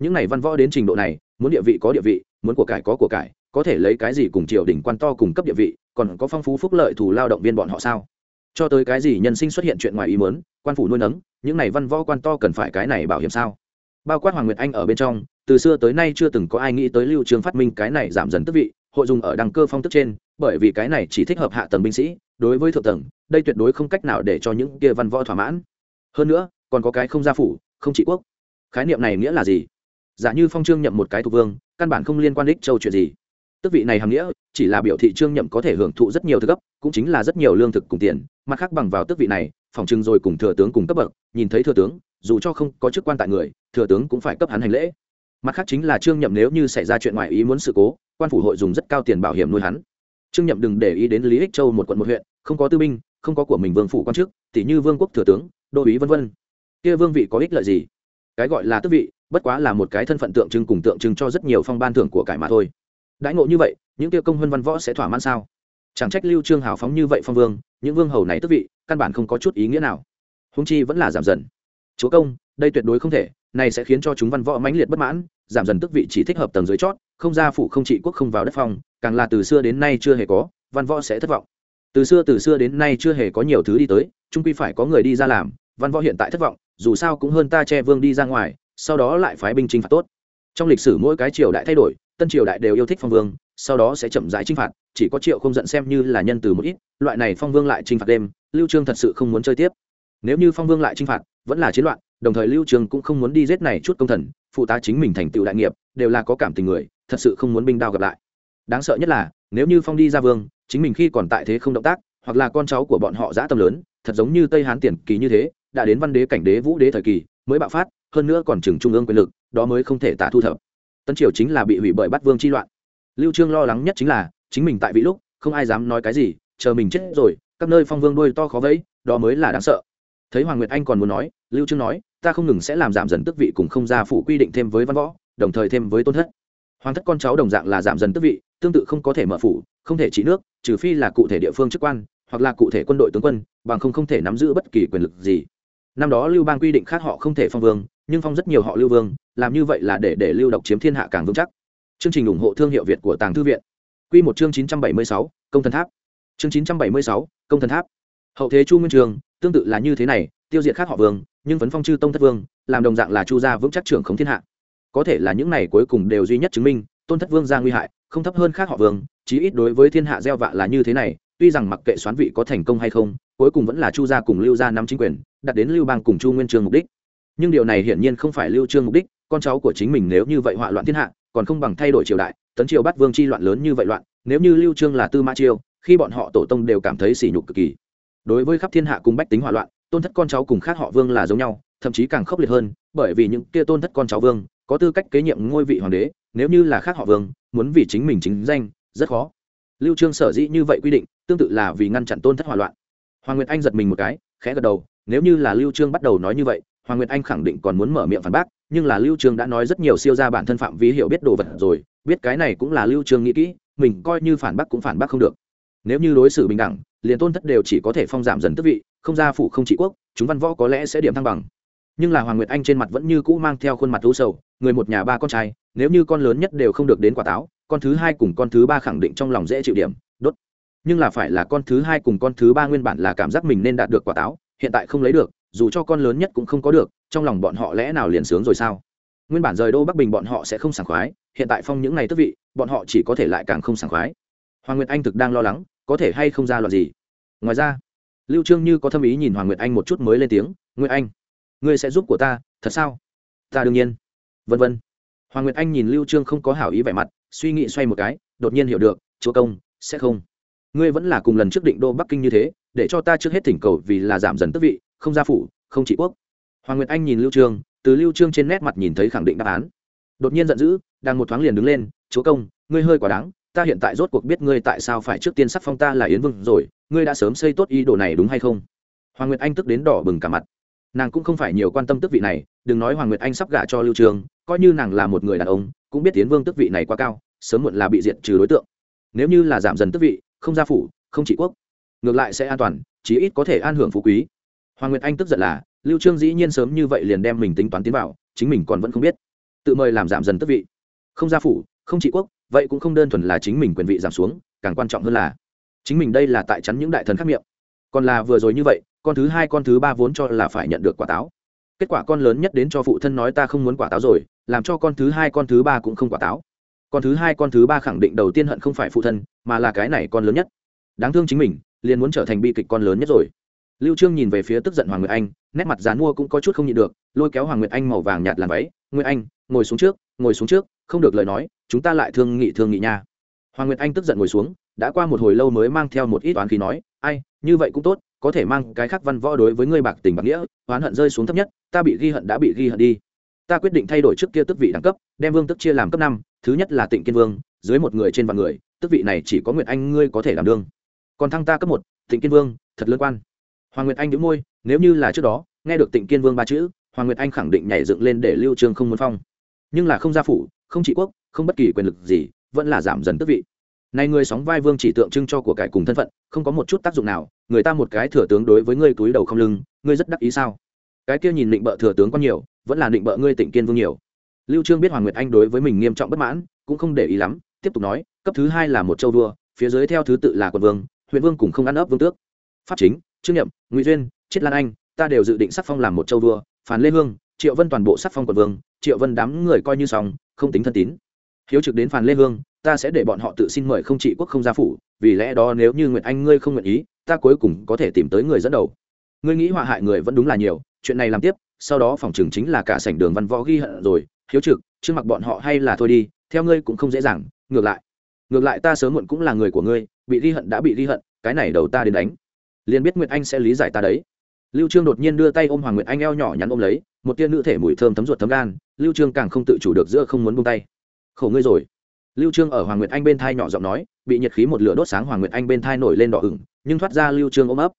Những này văn võ đến trình độ này, muốn địa vị có địa vị, muốn của cải có của cải, có thể lấy cái gì cùng triều đình quan to cùng cấp địa vị, còn có phong phú phúc lợi thủ lao động viên bọn họ sao? Cho tới cái gì nhân sinh xuất hiện chuyện ngoài ý muốn, quan phủ nuôi nấng, những này văn võ quan to cần phải cái này bảo hiểm sao? Bao quát hoàng nguyệt anh ở bên trong, từ xưa tới nay chưa từng có ai nghĩ tới lưu trường phát minh cái này giảm dần tức vị, hội dùng ở đăng cơ phong tức trên, bởi vì cái này chỉ thích hợp hạ tầng binh sĩ, đối với thượng tầng, đây tuyệt đối không cách nào để cho những kia văn võ thỏa mãn. Hơn nữa, còn có cái không gia phủ, không trị quốc. Khái niệm này nghĩa là gì? Giả như phong trương nhậm một cái thuộc vương, căn bản không liên quan đích châu chuyện gì tức vị này hàm nghĩa, chỉ là biểu thị trương nhậm có thể hưởng thụ rất nhiều thực cấp cũng chính là rất nhiều lương thực cùng tiền. Mặt khác bằng vào tước vị này, phòng trưng rồi cùng thừa tướng cùng cấp bậc, nhìn thấy thừa tướng, dù cho không có chức quan tại người, thừa tướng cũng phải cấp hắn hành lễ. Mặt khác chính là trương nhậm nếu như xảy ra chuyện ngoài ý muốn sự cố, quan phủ hội dùng rất cao tiền bảo hiểm nuôi hắn. Trương nhậm đừng để ý đến lý ích châu một quận một huyện, không có tư binh, không có của mình vương phủ quan chức tỷ như vương quốc thừa tướng, đô ý vân vân. Kia vương vị có ích lợi gì? Cái gọi là tước vị, bất quá là một cái thân phận tượng trưng cùng tượng trưng cho rất nhiều phong ban thưởng của cải mà thôi đãi ngộ như vậy, những kia công huân văn võ sẽ thỏa mãn sao? Chẳng trách lưu trương hào phóng như vậy phong vương, những vương hầu này tức vị, căn bản không có chút ý nghĩa nào. Húng chi vẫn là giảm dần. Chúa công, đây tuyệt đối không thể, này sẽ khiến cho chúng văn võ mãnh liệt bất mãn, giảm dần tức vị chỉ thích hợp tầng dưới chót, không ra phủ không trị quốc không vào đất phong, càng là từ xưa đến nay chưa hề có, văn võ sẽ thất vọng. Từ xưa từ xưa đến nay chưa hề có nhiều thứ đi tới trung quy phải có người đi ra làm, văn võ hiện tại thất vọng, dù sao cũng hơn ta che vương đi ra ngoài, sau đó lại phái binh chinh phạt tốt. Trong lịch sử mỗi cái triều đại thay đổi tân triều đại đều yêu thích phong vương, sau đó sẽ chậm rãi chinh phạt, chỉ có triệu không giận xem như là nhân từ một ít, loại này phong vương lại chinh phạt đêm, lưu trương thật sự không muốn chơi tiếp. Nếu như phong vương lại chinh phạt, vẫn là chiến loạn, đồng thời lưu trương cũng không muốn đi giết này chút công thần, phụ tá chính mình thành tựu đại nghiệp, đều là có cảm tình người, thật sự không muốn binh đao gặp lại. Đáng sợ nhất là, nếu như phong đi ra vương, chính mình khi còn tại thế không động tác, hoặc là con cháu của bọn họ dã tâm lớn, thật giống như tây hán tiền kỳ như thế, đã đến văn đế cảnh đế vũ đế thời kỳ, mới bạo phát, hơn nữa còn chừng trung ương quyền lực, đó mới không thể tả thu thập tân triều chính là bị hủy bởi bắt vương chi loạn. Lưu trương lo lắng nhất chính là, chính mình tại vị lúc, không ai dám nói cái gì, chờ mình chết rồi, các nơi phong vương đuôi to khó vẫy, đó mới là đáng sợ. Thấy hoàng nguyệt anh còn muốn nói, lưu trương nói, ta không ngừng sẽ làm giảm dần tước vị cùng không gia phụ quy định thêm với văn võ, đồng thời thêm với tôn thất. Hoàng thất con cháu đồng dạng là giảm dần tước vị, tương tự không có thể mở phủ, không thể trị nước, trừ phi là cụ thể địa phương chức quan, hoặc là cụ thể quân đội tướng quân, bằng không không thể nắm giữ bất kỳ quyền lực gì. Năm đó lưu bang quy định khác họ không thể phong vương nhưng phong rất nhiều họ lưu vương, làm như vậy là để để lưu độc chiếm thiên hạ càng vững chắc. Chương trình ủng hộ thương hiệu việt của tàng thư viện. Q một chương chín trăm bảy mươi sáu, công thần tháp. Chương chín trăm bảy mươi sáu, công thần tháp. Hậu thế chu nguyên trường, tương tự là như thế này, tiêu diệt khác họ vương, nhưng vấn phong chư tông thất vương, làm đồng dạng là chu gia vững chắc trưởng khống thiên hạ. Có thể là những này cuối cùng đều duy nhất chứng minh, tôn thất vương ra nguy hại, không thấp hơn khác họ vương, chí ít đối với thiên hạ gieo vạ là như thế này, tuy rằng mặc kệ xoán vị có thành công hay không, cuối cùng vẫn là chu gia cùng lưu gia nắm chính quyền, đặt đến lưu bang cùng chu nguyên trường mục đích nhưng điều này hiển nhiên không phải lưu trương mục đích, con cháu của chính mình nếu như vậy họa loạn thiên hạ, còn không bằng thay đổi triều đại, tấn triều bắt vương chi loạn lớn như vậy loạn, nếu như lưu trương là tư mã chiêu khi bọn họ tổ tông đều cảm thấy sỉ nhục cực kỳ. Đối với khắp thiên hạ cùng bách tính họa loạn, tôn thất con cháu cùng khác họ vương là giống nhau, thậm chí càng khốc liệt hơn, bởi vì những kia tôn thất con cháu vương, có tư cách kế nhiệm ngôi vị hoàng đế, nếu như là khác họ vương, muốn vì chính mình chính danh, rất khó. Lưu trương sở dĩ như vậy quy định, tương tự là vì ngăn chặn tôn thất hỏa loạn. Hoàng nguyệt anh giật mình một cái, khẽ gật đầu, nếu như là lưu trương bắt đầu nói như vậy hoàng nguyệt anh khẳng định còn muốn mở miệng phản bác, nhưng là lưu trương đã nói rất nhiều siêu ra bản thân phạm vi hiểu biết đồ vật rồi, biết cái này cũng là lưu trương nghĩ kỹ, mình coi như phản bác cũng phản bác không được. Nếu như đối xử bình đẳng, liền tôn thất đều chỉ có thể phong giảm dần tước vị, không ra phụ không trị quốc, chúng văn võ có lẽ sẽ điểm thăng bằng. Nhưng là hoàng nguyệt anh trên mặt vẫn như cũ mang theo khuôn mặt u sầu, người một nhà ba con trai, nếu như con lớn nhất đều không được đến quả táo, con thứ hai cùng con thứ ba khẳng định trong lòng dễ chịu điểm, đốt. Nhưng là phải là con thứ hai cùng con thứ ba nguyên bản là cảm giác mình nên đạt được quả táo, hiện tại không lấy được dù cho con lớn nhất cũng không có được, trong lòng bọn họ lẽ nào liền sướng rồi sao? Nguyên bản rời đô bắc bình bọn họ sẽ không sảng khoái, hiện tại phong những ngày tức vị, bọn họ chỉ có thể lại càng không sảng khoái. Hoàng nguyệt anh thực đang lo lắng, có thể hay không ra loạn gì? Ngoài ra, lưu trương như có thâm ý nhìn hoàng nguyệt anh một chút mới lên tiếng, nguyệt anh, ngươi sẽ giúp của ta, thật sao? Ta đương nhiên. Vân vân. Hoàng nguyệt anh nhìn lưu trương không có hảo ý vẻ mặt, suy nghĩ xoay một cái, đột nhiên hiểu được, chúa công, sẽ không. Ngươi vẫn là cùng lần trước định đô bắc kinh như thế, để cho ta trước hết thỉnh cầu vì là giảm dần tức vị không gia phủ, không trị quốc. Hoàng nguyệt anh nhìn lưu trương, từ lưu trương trên nét mặt nhìn thấy khẳng định đáp án. Đột nhiên giận dữ, đang một thoáng liền đứng lên, chúa công, ngươi hơi quá đáng, ta hiện tại rốt cuộc biết ngươi tại sao phải trước tiên sắc phong ta là yến vương rồi, ngươi đã sớm xây tốt ý đồ này đúng hay không? Hoàng nguyệt anh tức đến đỏ bừng cả mặt. Nàng cũng không phải nhiều quan tâm tức vị này, đừng nói hoàng nguyệt anh sắp gả cho lưu trường coi như nàng là một người đàn ông, cũng biết tiến vương tức vị này quá cao, sớm muộn là bị diệt trừ đối tượng. Nếu như là giảm dần tức vị, không gia phủ, không trị quốc, ngược lại sẽ an toàn, chí ít có thể an hưởng phú quý hoàng nguyệt anh tức giận là, lưu trương dĩ nhiên sớm như vậy liền đem mình tính toán tiến vào, chính mình còn vẫn không biết. Tự mời làm giảm dần tức vị. Không gia phủ, không trị quốc, vậy cũng không đơn thuần là chính mình quyền vị giảm xuống, càng quan trọng hơn là, chính mình đây là tại chắn những đại thần khác miệng. Còn là vừa rồi như vậy, con thứ hai, con thứ ba vốn cho là phải nhận được quả táo. Kết quả con lớn nhất đến cho phụ thân nói ta không muốn quả táo rồi, làm cho con thứ hai, con thứ ba cũng không quả táo. Con thứ hai, con thứ ba khẳng định đầu tiên hận không phải phụ thân, mà là cái này con lớn nhất. Đáng thương chính mình, liền muốn trở thành bi kịch con lớn nhất rồi lưu trương nhìn về phía tức giận hoàng nguyệt anh, nét mặt dán mua cũng có chút không nhịn được, lôi kéo hoàng nguyệt anh màu vàng nhạt làm váy. Nguyệt anh, ngồi xuống trước, ngồi xuống trước, không được lời nói, chúng ta lại thương nghị thương nghị nha. Hoàng nguyệt anh tức giận ngồi xuống, đã qua một hồi lâu mới mang theo một ít toán khí nói, ai, như vậy cũng tốt, có thể mang cái khác văn võ đối với ngươi bạc tình bạc nghĩa, oán hận rơi xuống thấp nhất, ta bị ghi hận đã bị ghi hận đi. Ta quyết định thay đổi trước kia tức vị đẳng cấp, đem vương tức chia làm cấp năm, thứ nhất là tịnh kiên vương, dưới một người trên vạn người tức vị này chỉ có nguyệt anh ngươi có thể làm đương. Còn thăng ta cấp một, tịnh kiên vương, thật lớn quan hoàng nguyệt anh đĩu môi, nếu như là trước đó, nghe được tịnh kiên vương ba chữ, hoàng nguyệt anh khẳng định nhảy dựng lên để lưu trương không muốn phong. Nhưng là không gia phủ, không trị quốc, không bất kỳ quyền lực gì, vẫn là giảm dần tước vị. Này người sóng vai vương chỉ tượng trưng cho của cải cùng thân phận, không có một chút tác dụng nào, người ta một cái thừa tướng đối với ngươi túi đầu không lưng, ngươi rất đắc ý sao? Cái kia nhìn định bợ thừa tướng có nhiều, vẫn là định bợ ngươi tịnh kiên vương nhiều. Lưu trương biết hoàng nguyệt anh đối với mình nghiêm trọng bất mãn, cũng không để ý lắm, tiếp tục nói, cấp thứ hai là một châu vua, phía dưới theo thứ tự là quận vương, huyện vương cùng không ăn ấp vương tước. Pháp chính trương nhậm ngụy duyên Triết lan anh, ta đều dự định sắc phong làm một châu vua phản lê hương, triệu vân toàn bộ sắc phong quận vương, triệu vân đám người coi như xong, không tính thân tín. Hiếu trực đến phản lê hương, ta sẽ để bọn họ tự xin mời không trị quốc không gia phủ, vì lẽ đó nếu như nguyện anh ngươi không nguyện ý, ta cuối cùng có thể tìm tới người dẫn đầu. Ngươi nghĩ họa hại người vẫn đúng là nhiều, chuyện này làm tiếp, sau đó phòng trường chính là cả sảnh đường văn võ ghi hận rồi. Hiếu trực chứ mặc bọn họ hay là thôi đi, theo ngươi cũng không dễ dàng, ngược lại. Ngược lại ta sớm muộn cũng là người của ngươi, bị ghi hận đã bị ghi hận, cái này đầu ta đến đánh liền biết nguyệt anh sẽ lý giải ta đấy. Lưu trương đột nhiên đưa tay ôm hoàng nguyệt anh eo nhỏ nhắn ôm lấy, một tia nữ thể mùi thơm thấm ruột thấm gan, lưu trương càng không tự chủ được giữa không muốn buông tay. Khổ ngươi rồi. Lưu trương ở hoàng nguyệt anh bên thai nhỏ giọng nói, bị nhiệt khí một lửa đốt sáng hoàng nguyệt anh bên thai nổi lên đỏ ửng, nhưng thoát ra lưu trương ôm ấp.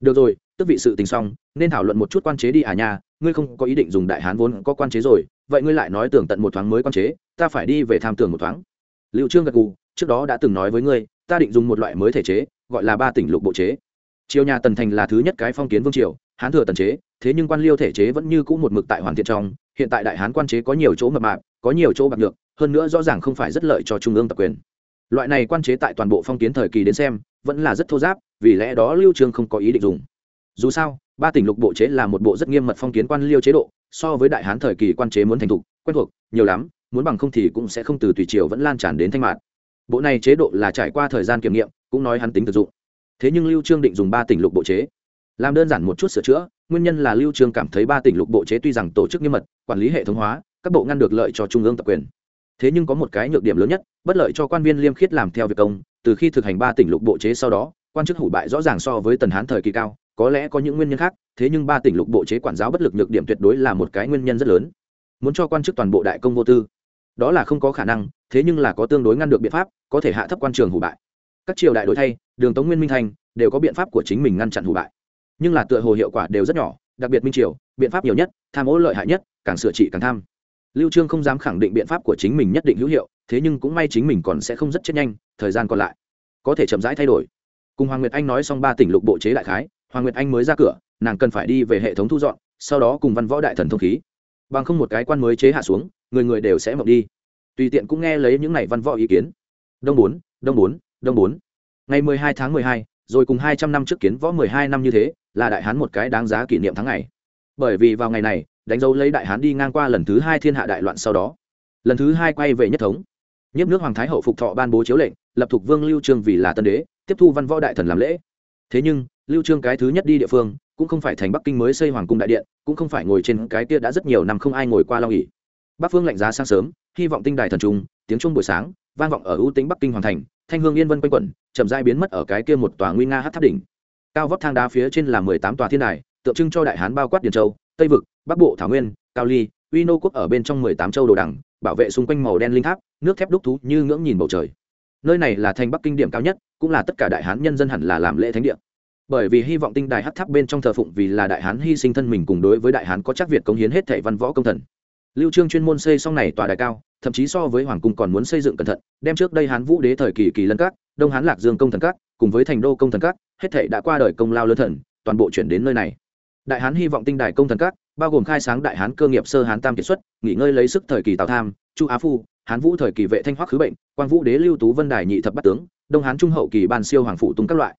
Được rồi, tức vị sự tình xong, nên thảo luận một chút quan chế đi à nhà ngươi không có ý định dùng đại hán vốn có quan chế rồi, vậy ngươi lại nói tưởng tận một thoáng mới quan chế, ta phải đi về tham tưởng một thoáng. Lưu trương gật gù, trước đó đã từng nói với ngươi, ta định dùng một loại mới thể chế, gọi là ba tỉnh lục bộ chế triều nhà tần thành là thứ nhất cái phong kiến vương triều, hán thừa tần chế, thế nhưng quan liêu thể chế vẫn như cũ một mực tại hoàn thiện trong, hiện tại đại hán quan chế có nhiều chỗ mập mạp, có nhiều chỗ bạc được hơn nữa rõ ràng không phải rất lợi cho trung ương tập quyền. Loại này quan chế tại toàn bộ phong kiến thời kỳ đến xem, vẫn là rất thô giáp, vì lẽ đó lưu trương không có ý định dùng. Dù sao, ba tỉnh lục bộ chế là một bộ rất nghiêm mật phong kiến quan liêu chế độ, so với đại hán thời kỳ quan chế muốn thành thục, quen thuộc, nhiều lắm, muốn bằng không thì cũng sẽ không từ tùy triều vẫn lan tràn đến thanh mạn bộ này chế độ là trải qua thời gian kiểm nghiệm, cũng nói hắn tính thực dụng thế nhưng lưu trương định dùng ba tỉnh lục bộ chế. Làm đơn giản một chút sửa chữa, nguyên nhân là lưu trương cảm thấy ba tỉnh lục bộ chế tuy rằng tổ chức nghiêm mật, quản lý hệ thống hóa, các bộ ngăn được lợi cho trung ương tập quyền. Thế nhưng có một cái nhược điểm lớn nhất, bất lợi cho quan viên liêm khiết làm theo việc công, từ khi thực hành ba tỉnh lục bộ chế sau đó, quan chức hủ bại rõ ràng so với tần hán thời kỳ cao, có lẽ có những nguyên nhân khác, thế nhưng ba tỉnh lục bộ chế quản giáo bất lực nhược điểm tuyệt đối là một cái nguyên nhân rất lớn. Muốn cho quan chức toàn bộ đại công vô tư, đó là không có khả năng, thế nhưng là có tương đối ngăn được biện pháp, có thể hạ thấp quan trường hủ bại các triều đại đổi thay, đường tống nguyên minh thành đều có biện pháp của chính mình ngăn chặn hủ bại. Nhưng là tựa hồ hiệu quả đều rất nhỏ, đặc biệt minh triều, biện pháp nhiều nhất, tham ô lợi hại nhất, càng sửa trị càng tham. Lưu trương không dám khẳng định biện pháp của chính mình nhất định hữu hiệu, thế nhưng cũng may chính mình còn sẽ không rất chết nhanh, thời gian còn lại có thể chậm rãi thay đổi. Cùng hoàng nguyệt anh nói xong ba tỉnh lục bộ chế đại khái, hoàng nguyệt anh mới ra cửa, nàng cần phải đi về hệ thống thu dọn, sau đó cùng văn võ đại thần thông khí. Bằng không một cái quan mới chế hạ xuống, người người đều sẽ mộng đi. Tùy tiện cũng nghe lấy những này văn võ ý kiến. Đông bốn đông bốn đông bốn. Ngày mười hai tháng mười hai, rồi cùng hai trăm năm trước kiến võ mười hai năm như thế, là đại hán một cái đáng giá kỷ niệm tháng ngày. Bởi vì vào ngày này, đánh dấu lấy đại hán đi ngang qua lần thứ hai thiên hạ đại loạn sau đó. Lần thứ hai quay về nhất thống. Nhiếp nước hoàng thái hậu phục thọ ban bố chiếu lệnh, lập thục vương lưu trương vì là tân đế, tiếp thu văn võ đại thần làm lễ. Thế nhưng, lưu trương cái thứ nhất đi địa phương, cũng không phải thành bắc kinh mới xây hoàng cung đại điện, cũng không phải ngồi trên cái kia đã rất nhiều năm không ai ngồi qua long nghỉ. bắc phương lạnh giá sáng sớm, hy vọng tinh đài thần trung, tiếng trung buổi sáng vang vọng ở ưu tính bắc kinh hoàng thành, thanh hương yên vân quanh quẩn, chậm dai biến mất ở cái kia một tòa nguy nga hát tháp đỉnh. Cao vóc thang đá phía trên là mười tám tòa thiên đài, tượng trưng cho đại hán bao quát điền châu, tây vực, bắc bộ, thảo nguyên, cao ly, uy nô quốc ở bên trong mười tám châu đồ đẳng bảo vệ xung quanh màu đen linh tháp, nước thép đúc thú như ngưỡng nhìn bầu trời. Nơi này là thành bắc kinh điểm cao nhất, cũng là tất cả đại hán nhân dân hẳn là làm lễ thánh địa. Bởi vì hy vọng tinh đài hát tháp bên trong thờ phụng vì là đại hán hy sinh thân mình cùng đối với đại hán có chắc việt cống hiến hết thể văn võ công thần lưu trương chuyên môn xây xong này tòa đài cao, thậm chí so với hoàng cung còn muốn xây dựng cẩn thận, đem trước đây hán vũ đế thời kỳ kỳ lân các, đông hán lạc dương công thần các, cùng với thành đô công thần các, hết thảy đã qua đời công lao lớn thần, toàn bộ chuyển đến nơi này. Đại hán hy vọng tinh đài công thần các, bao gồm khai sáng đại hán cơ nghiệp sơ hán tam kiệt xuất, nghỉ ngơi lấy sức thời kỳ tào tham, chu á phu, hán vũ thời kỳ vệ thanh hoắc khứ bệnh, quang vũ đế lưu tú vân đài nhị thập bát tướng, đông hán trung hậu kỳ ban siêu hoàng phụ tung các loại.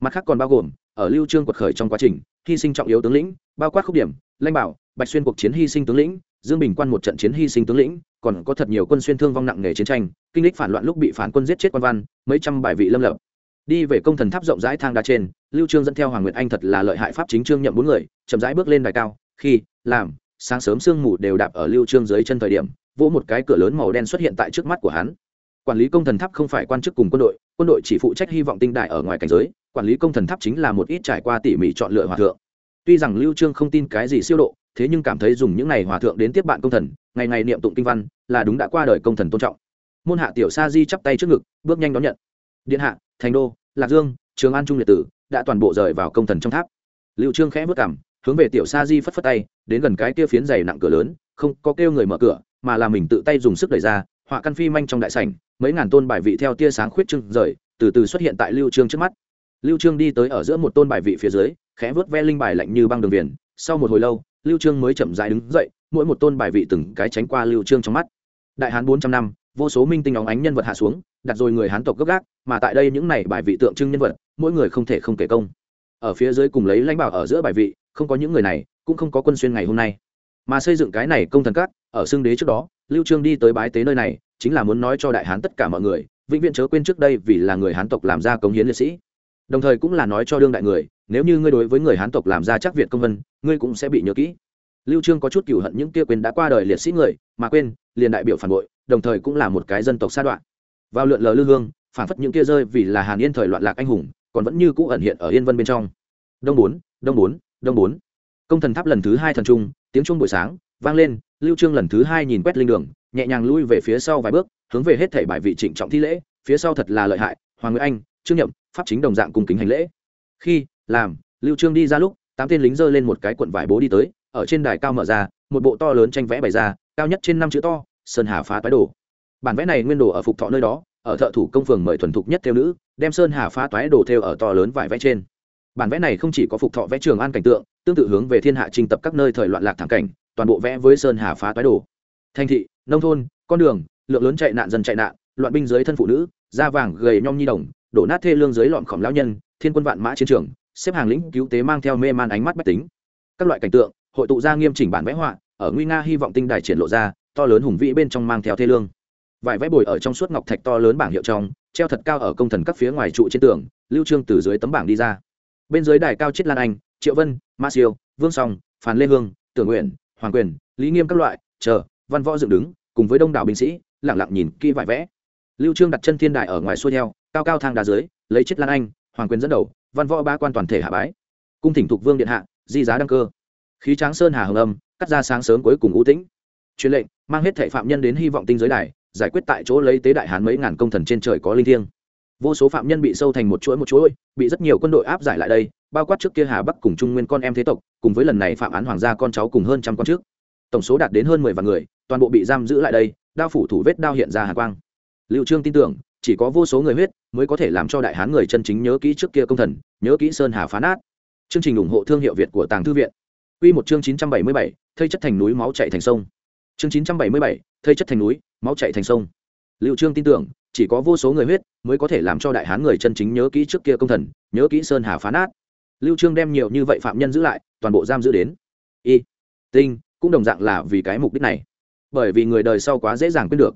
Mặt khác còn bao gồm, ở lưu trương quật khởi trong quá trình, hy sinh trọng yếu tướng lĩnh, bao quát khúc điểm lanh bảo, bạch xuyên cuộc chiến hy sinh tướng lĩnh dương bình quan một trận chiến hy sinh tướng lĩnh, còn có thật nhiều quân xuyên thương vong nặng nề chiến tranh, kinh lịch phản loạn lúc bị phản quân giết chết quan văn, mấy trăm bài vị lâm lập. Đi về công thần tháp rộng rãi thang đá trên, lưu trương dẫn theo hoàng nguyệt anh thật là lợi hại pháp chính trương nhậm bốn người, chậm rãi bước lên đài cao, khi, làm, sáng sớm sương mù đều đạp ở lưu trương dưới chân thời điểm, vỗ một cái cửa lớn màu đen xuất hiện tại trước mắt của hắn. Quản lý công thần tháp không phải quan chức cùng quân đội quân đội chỉ phụ trách hy vọng tinh đại ở ngoài cảnh giới, quản lý công thần tháp chính là một ít trải qua tỉ mỉ chọn lựa hòa thượng. Tuy rằng lưu trương không tin cái gì siêu độ thế nhưng cảm thấy dùng những này hòa thượng đến tiếp bạn công thần, ngày ngày niệm tụng kinh văn, là đúng đã qua đời công thần tôn trọng. Môn hạ tiểu sa di chắp tay trước ngực, bước nhanh đón nhận. Điện hạ, thành đô, lạc dương, trường an trung liệt tử, đã toàn bộ rời vào công thần trong tháp. Lưu trương khẽ bước cảm hướng về tiểu sa di phất phất tay, đến gần cái kia phiến dày nặng cửa lớn, không có kêu người mở cửa, mà là mình tự tay dùng sức đẩy ra, họa căn phi manh trong đại sảnh, mấy ngàn tôn bài vị theo tia sáng khuyết trưng rời, từ từ xuất hiện tại lưu trương trước mắt. Lưu trương đi tới ở giữa một tôn bài vị phía dưới, khẽ vớt ve linh bài lạnh như băng đường viền, sau một hồi lâu lưu trương mới chậm rãi đứng dậy, mỗi một tôn bài vị từng cái tránh qua lưu trương trong mắt. Đại hán 400 năm, vô số minh tinh óng ánh nhân vật hạ xuống, đặt rồi người hán tộc gấp gác, mà tại đây những này bài vị tượng trưng nhân vật, mỗi người không thể không kể công. Ở phía dưới cùng lấy lãnh bảo ở giữa bài vị, không có những người này, cũng không có quân xuyên ngày hôm nay. Mà xây dựng cái này công thần cát ở xương đế trước đó, lưu trương đi tới bái tế nơi này, chính là muốn nói cho đại hán tất cả mọi người, vĩnh viễn chớ quên trước đây vì là người hán tộc làm ra cống hiến liệt sĩ đồng thời cũng là nói cho đương đại người, nếu như ngươi đối với người hán tộc làm ra chắc việt công vân, ngươi cũng sẽ bị nhớ kỹ. Lưu trương có chút cửu hận những kia quên đã qua đời liệt sĩ người, mà quên, liền đại biểu phản bội, đồng thời cũng là một cái dân tộc sa đoạn. Vào lượn lờ lư hương, phản phất những kia rơi vì là hàn yên thời loạn lạc anh hùng, còn vẫn như cũ ẩn hiện ở yên vân bên trong. Đông bốn đông bốn đông bốn. Công thần tháp lần thứ hai thần trung, tiếng chuông buổi sáng, vang lên, lưu trương lần thứ hai nhìn quét linh đường, nhẹ nhàng lui về phía sau vài bước, hướng về hết thảy bài vị trịnh trọng thi lễ, phía sau thật là lợi hại, hoàng nguyễn anh trương nhậm pháp chính đồng dạng cùng kính hành lễ. Khi, làm, lưu trương đi ra lúc, tám tên lính giơ lên một cái cuộn vải bố đi tới, ở trên đài cao mở ra, một bộ to lớn tranh vẽ bày ra, cao nhất trên năm chữ to, sơn hà phá toái đồ. Bản vẽ này nguyên đồ ở phục thọ nơi đó, ở thợ thủ công phường mời thuần thục nhất theo nữ, đem sơn hà phá toái đồ theo ở to lớn vải vẽ trên. Bản vẽ này không chỉ có phục thọ vẽ trường an cảnh tượng, tương tự hướng về thiên hạ trình tập các nơi thời loạn lạc thảm cảnh, toàn bộ vẽ với sơn hà phá toái đồ. Thành thị, nông thôn, con đường, lượng lớn chạy nạn dân chạy nạn, loạn binh dưới thân phụ nữ, da vàng gầy nhom nhi đồng đổ nát thê lương dưới lọn khổng lão nhân, thiên quân vạn mã chiến trường, xếp hàng lĩnh cứu tế mang theo mê man ánh mắt bách tính. Các loại cảnh tượng, hội tụ ra nghiêm chỉnh bản vẽ họa, ở nguy nga hy vọng tinh đài triển lộ ra, to lớn hùng vĩ bên trong mang theo thê lương. Vài vẽ bồi ở trong suốt ngọc thạch to lớn bảng hiệu trong, treo thật cao ở công thần các phía ngoài trụ trên tường, lưu trương từ dưới tấm bảng đi ra. Bên dưới đài cao chết lan anh, triệu vân, ma siêu, vương song, phàn lê hương, tưởng nguyện, hoàng quyền, lý nghiêm các loại, chờ, văn võ dựng đứng, cùng với đông đảo binh sĩ, lặng lặng nhìn kỹ vải vẽ lưu trương đặt chân thiên đài ở ngoài xuôi theo, cao cao thang đá dưới, lấy chiếc lan anh, hoàng quyền dẫn đầu, văn võ ba quan toàn thể hạ bái. Cung thỉnh thuộc vương điện hạ, di giá đăng cơ. Khí tráng sơn hà hồng âm, cắt ra sáng sớm cuối cùng ưu tĩnh. Truyền lệnh, mang hết thệ phạm nhân đến hy vọng tinh giới đài, giải quyết tại chỗ lấy tế đại hán mấy ngàn công thần trên trời có linh thiêng. Vô số phạm nhân bị sâu thành một chuỗi một chuỗi, bị rất nhiều quân đội áp giải lại đây, bao quát trước kia hà bắc cùng trung nguyên con em thế tộc, cùng với lần này phạm án hoàng gia con cháu cùng hơn trăm con trước. Tổng số đạt đến hơn mười vạn người, toàn bộ bị giam giữ lại đây, đao phủ thủ vết đao hiện ra hà quang liệu trương tin tưởng chỉ có vô số người huyết mới có thể làm cho đại hán người chân chính nhớ kỹ trước kia công thần nhớ kỹ sơn hà phá nát chương trình ủng hộ thương hiệu việt của tàng thư viện Quy một chương chín trăm bảy mươi bảy, thây chất thành núi máu chảy thành sông. Chương chín trăm bảy mươi bảy, thây chất thành núi, máu chảy thành sông. Lưu Trương tin tưởng, chỉ có vô số người huyết mới có thể làm cho đại hán người chân chính nhớ kỹ trước kia công thần, nhớ kỹ sơn hà phá nát. Lưu Trương đem nhiều như vậy phạm nhân giữ lại, toàn bộ giam giữ đến. Y, Tinh, cũng đồng dạng là vì cái mục đích này bởi vì người đời sau quá dễ dàng quên được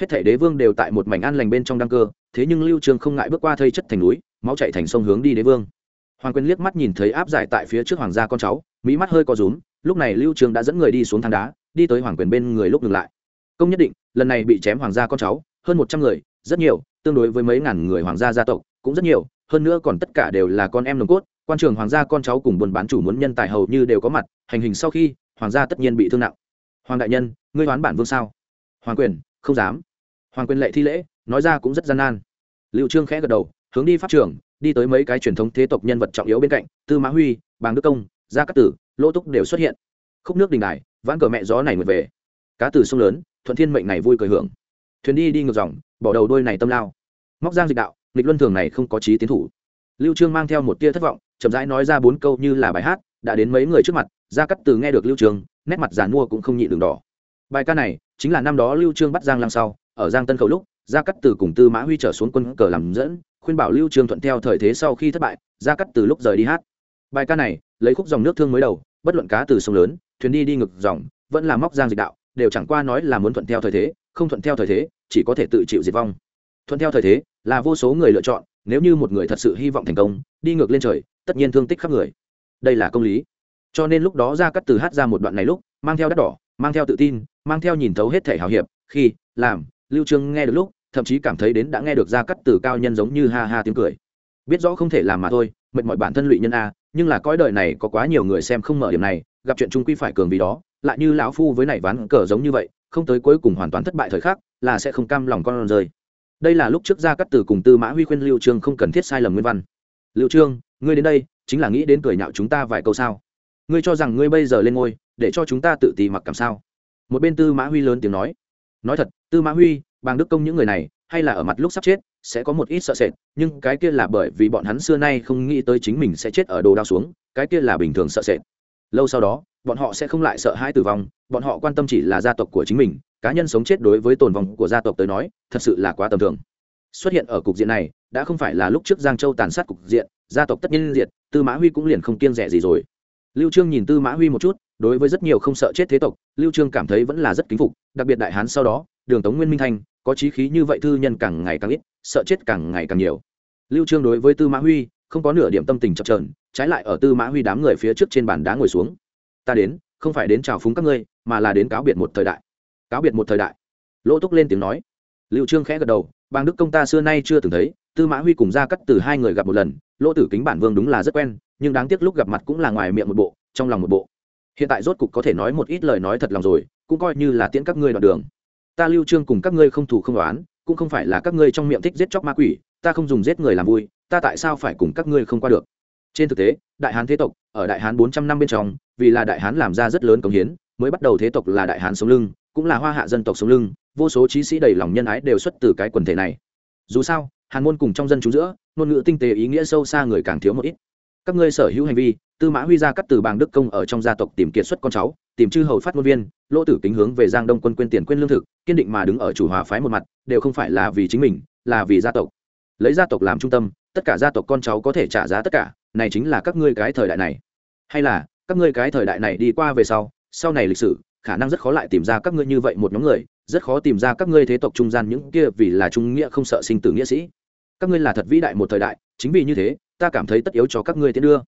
hết thảy đế vương đều tại một mảnh an lành bên trong đăng cơ, thế nhưng lưu trường không ngại bước qua thây chất thành núi, máu chạy thành sông hướng đi đế vương. Hoàng quyền liếc mắt nhìn thấy áp giải tại phía trước hoàng gia con cháu, mỹ mắt hơi co rúm, lúc này lưu trường đã dẫn người đi xuống thang đá, đi tới hoàng quyền bên người lúc ngừng lại. Công nhất định, lần này bị chém hoàng gia con cháu, hơn một trăm người, rất nhiều, tương đối với mấy ngàn người hoàng gia gia tộc, cũng rất nhiều, hơn nữa còn tất cả đều là con em nồng cốt, quan trường hoàng gia con cháu cùng buôn bán chủ muốn nhân tài hầu như đều có mặt, hành hình sau khi, hoàng gia tất nhiên bị thương nặng. Hoàng đại nhân, ngươi đoán bản vương sao? Hoàng quyền không dám. Hoàng quyền lệ thi lễ, nói ra cũng rất gian nan. Liệu trương khẽ gật đầu, hướng đi pháp trường, đi tới mấy cái truyền thống thế tộc nhân vật trọng yếu bên cạnh, tư mã huy, bàng đức công, gia cát tử lỗ túc đều xuất hiện. Khúc nước đình đài, vãn cờ mẹ gió này mượt về. Cá từ sông lớn, thuận thiên mệnh này vui cười hưởng. Thuyền đi đi ngược dòng, bỏ đầu đôi này tâm lao. Móc giang dịch đạo, nghịch luân thường này không có trí tiến thủ. Lưu trương mang theo một tia thất vọng, chậm rãi nói ra bốn câu như là bài hát, đã đến mấy người trước mặt, gia cát từ nghe được lưu trương, nét mặt giàn mua cũng không nhịn đường đỏ bài ca này chính là năm đó lưu trương bắt giang lăng sau, ở giang tân khẩu lúc, gia cắt từ cùng tư mã huy trở xuống quân cờ làm dẫn, khuyên bảo lưu trương thuận theo thời thế sau khi thất bại, gia cắt từ lúc rời đi hát. Bài ca này lấy khúc dòng nước thương mới đầu, bất luận cá từ sông lớn, thuyền đi đi ngược dòng, vẫn là móc giang dịch đạo, đều chẳng qua nói là muốn thuận theo thời thế, không thuận theo thời thế, chỉ có thể tự chịu diệt vong. Thuận theo thời thế là vô số người lựa chọn, nếu như một người thật sự hy vọng thành công, đi ngược lên trời, tất nhiên thương tích khắp người. Đây là công lý. Cho nên lúc đó ra cắt từ hát ra một đoạn này lúc, mang theo đắt đỏ, mang theo tự tin mang theo nhìn thấu hết thể hào hiệp, khi, làm, lưu trương nghe được lúc, thậm chí cảm thấy đến đã nghe được ra cắt từ cao nhân giống như ha ha tiếng cười. Biết rõ không thể làm mà thôi, mệt mỏi bản thân lụy nhân a, nhưng là cõi đời này có quá nhiều người xem không mở điểm này, gặp chuyện trung quy phải cường vì đó, lại như lão phu với nảy ván cờ giống như vậy, không tới cuối cùng hoàn toàn thất bại thời khắc, là sẽ không cam lòng con rơi. Đây là lúc trước ra cắt từ cùng tư mã huy khuyên lưu trương không cần thiết sai lầm nguyên văn. Lưu trương, ngươi đến đây, chính là nghĩ đến cười nhạo chúng ta vài câu sao? Ngươi cho rằng ngươi bây giờ lên ngôi, để cho chúng ta tự tì mặc cảm sao? Một bên tư mã huy lớn tiếng nói nói thật, tư mã huy, bàng đức công những người này, hay là ở mặt lúc sắp chết, sẽ có một ít sợ sệt, nhưng cái kia là bởi vì bọn hắn xưa nay không nghĩ tới chính mình sẽ chết ở đồ đao xuống, cái kia là bình thường sợ sệt. Lâu sau đó, bọn họ sẽ không lại sợ hãi tử vong, bọn họ quan tâm chỉ là gia tộc của chính mình, cá nhân sống chết đối với tồn vong của gia tộc tới nói, thật sự là quá tầm thường. Xuất hiện ở cục diện này, đã không phải là lúc trước giang châu tàn sát cục diện, gia tộc tất nhiên diệt, tư mã huy cũng liền không kiêng rẻ gì rồi. Lưu trương nhìn tư mã huy một chút đối với rất nhiều không sợ chết thế tộc, lưu trương cảm thấy vẫn là rất kính phục, đặc biệt đại hán sau đó, đường tống nguyên minh thanh, có chí khí như vậy thư nhân càng ngày càng ít, sợ chết càng ngày càng nhiều. Lưu trương đối với tư mã huy, không có nửa điểm tâm tình chập chờn, trái lại ở tư mã huy đám người phía trước trên bàn đá ngồi xuống. Ta đến, không phải đến chào phúng các ngươi, mà là đến cáo biệt một thời đại. Cáo biệt một thời đại? Lỗ túc lên tiếng nói. Lưu trương khẽ gật đầu bang đức công ta xưa nay chưa từng thấy, tư mã huy cùng ra cắt từ hai người gặp một lần, lỗ tử kính bản vương đúng là rất quen, nhưng đáng tiếc lúc gặp mặt cũng là ngoài miệng một bộ, trong lòng một bộ hiện tại rốt cục có thể nói một ít lời nói thật lòng rồi, cũng coi như là tiễn các ngươi đoạn đường. Ta lưu trương cùng các ngươi không thù không đoán cũng không phải là các ngươi trong miệng thích giết chóc ma quỷ, ta không dùng giết người làm vui, ta tại sao phải cùng các ngươi không qua được? Trên thực tế, đại hán thế tộc, ở đại hán bốn trăm năm bên trong, vì là đại hán làm ra rất lớn công hiến, mới bắt đầu thế tộc là đại hán sống lưng, cũng là hoa hạ dân tộc sống lưng, vô số trí sĩ đầy lòng nhân ái đều xuất từ cái quần thể này. Dù sao, hàn môn cùng trong dân chúng giữa, ngôn ngữ tinh tế ý nghĩa sâu xa người càng thiếu một ít. Các ngươi sở hữu hành vi tư mã huy ra cắt từ bàng đức công ở trong gia tộc tìm kiệt xuất con cháu, tìm chư hầu phát ngôn viên, lỗ tử kính hướng về giang đông quân quên tiền quên lương thực, kiên định mà đứng ở chủ hòa phái một mặt, đều không phải là vì chính mình, là vì gia tộc. Lấy gia tộc làm trung tâm, tất cả gia tộc con cháu có thể trả giá tất cả, này chính là các ngươi cái thời đại này. Hay là, các ngươi cái thời đại này đi qua về sau sau này lịch sử, khả năng rất khó lại tìm ra các ngươi như vậy một nhóm người, rất khó tìm ra các ngươi thế tộc trung gian những kia vì là trung nghĩa không sợ sinh tử nghĩa sĩ. Các ngươi là thật vĩ đại một thời đại, chính vì như thế, ta cảm thấy tất yếu cho các ngươi tiến đưa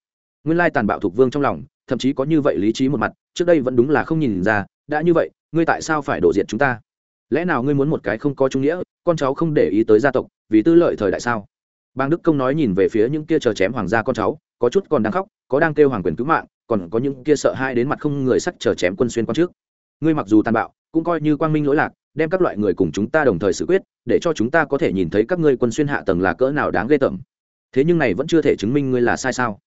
nguyên lai tàn bạo thuộc vương trong lòng, thậm chí có như vậy lý trí một mặt, trước đây vẫn đúng là không nhìn ra, đã như vậy, ngươi tại sao phải đổ diệt chúng ta? Lẽ nào ngươi muốn một cái không có trung nghĩa, con cháu không để ý tới gia tộc, vì tư lợi thời đại sao? Bang đức công nói nhìn về phía những kia chờ chém hoàng gia con cháu, có chút còn đang khóc, có đang kêu hoàng quyền cứu mạng, còn có những kia sợ hai đến mặt không người sắc chờ chém quân xuyên quan trước. Ngươi mặc dù tàn bạo, cũng coi như quang minh lỗi lạc, đem các loại người cùng chúng ta đồng thời xử quyết, để cho chúng ta có thể nhìn thấy các ngươi quân xuyên hạ tầng là cỡ nào đáng ghê tởm. Thế nhưng này vẫn chưa thể chứng minh ngươi là sai sao?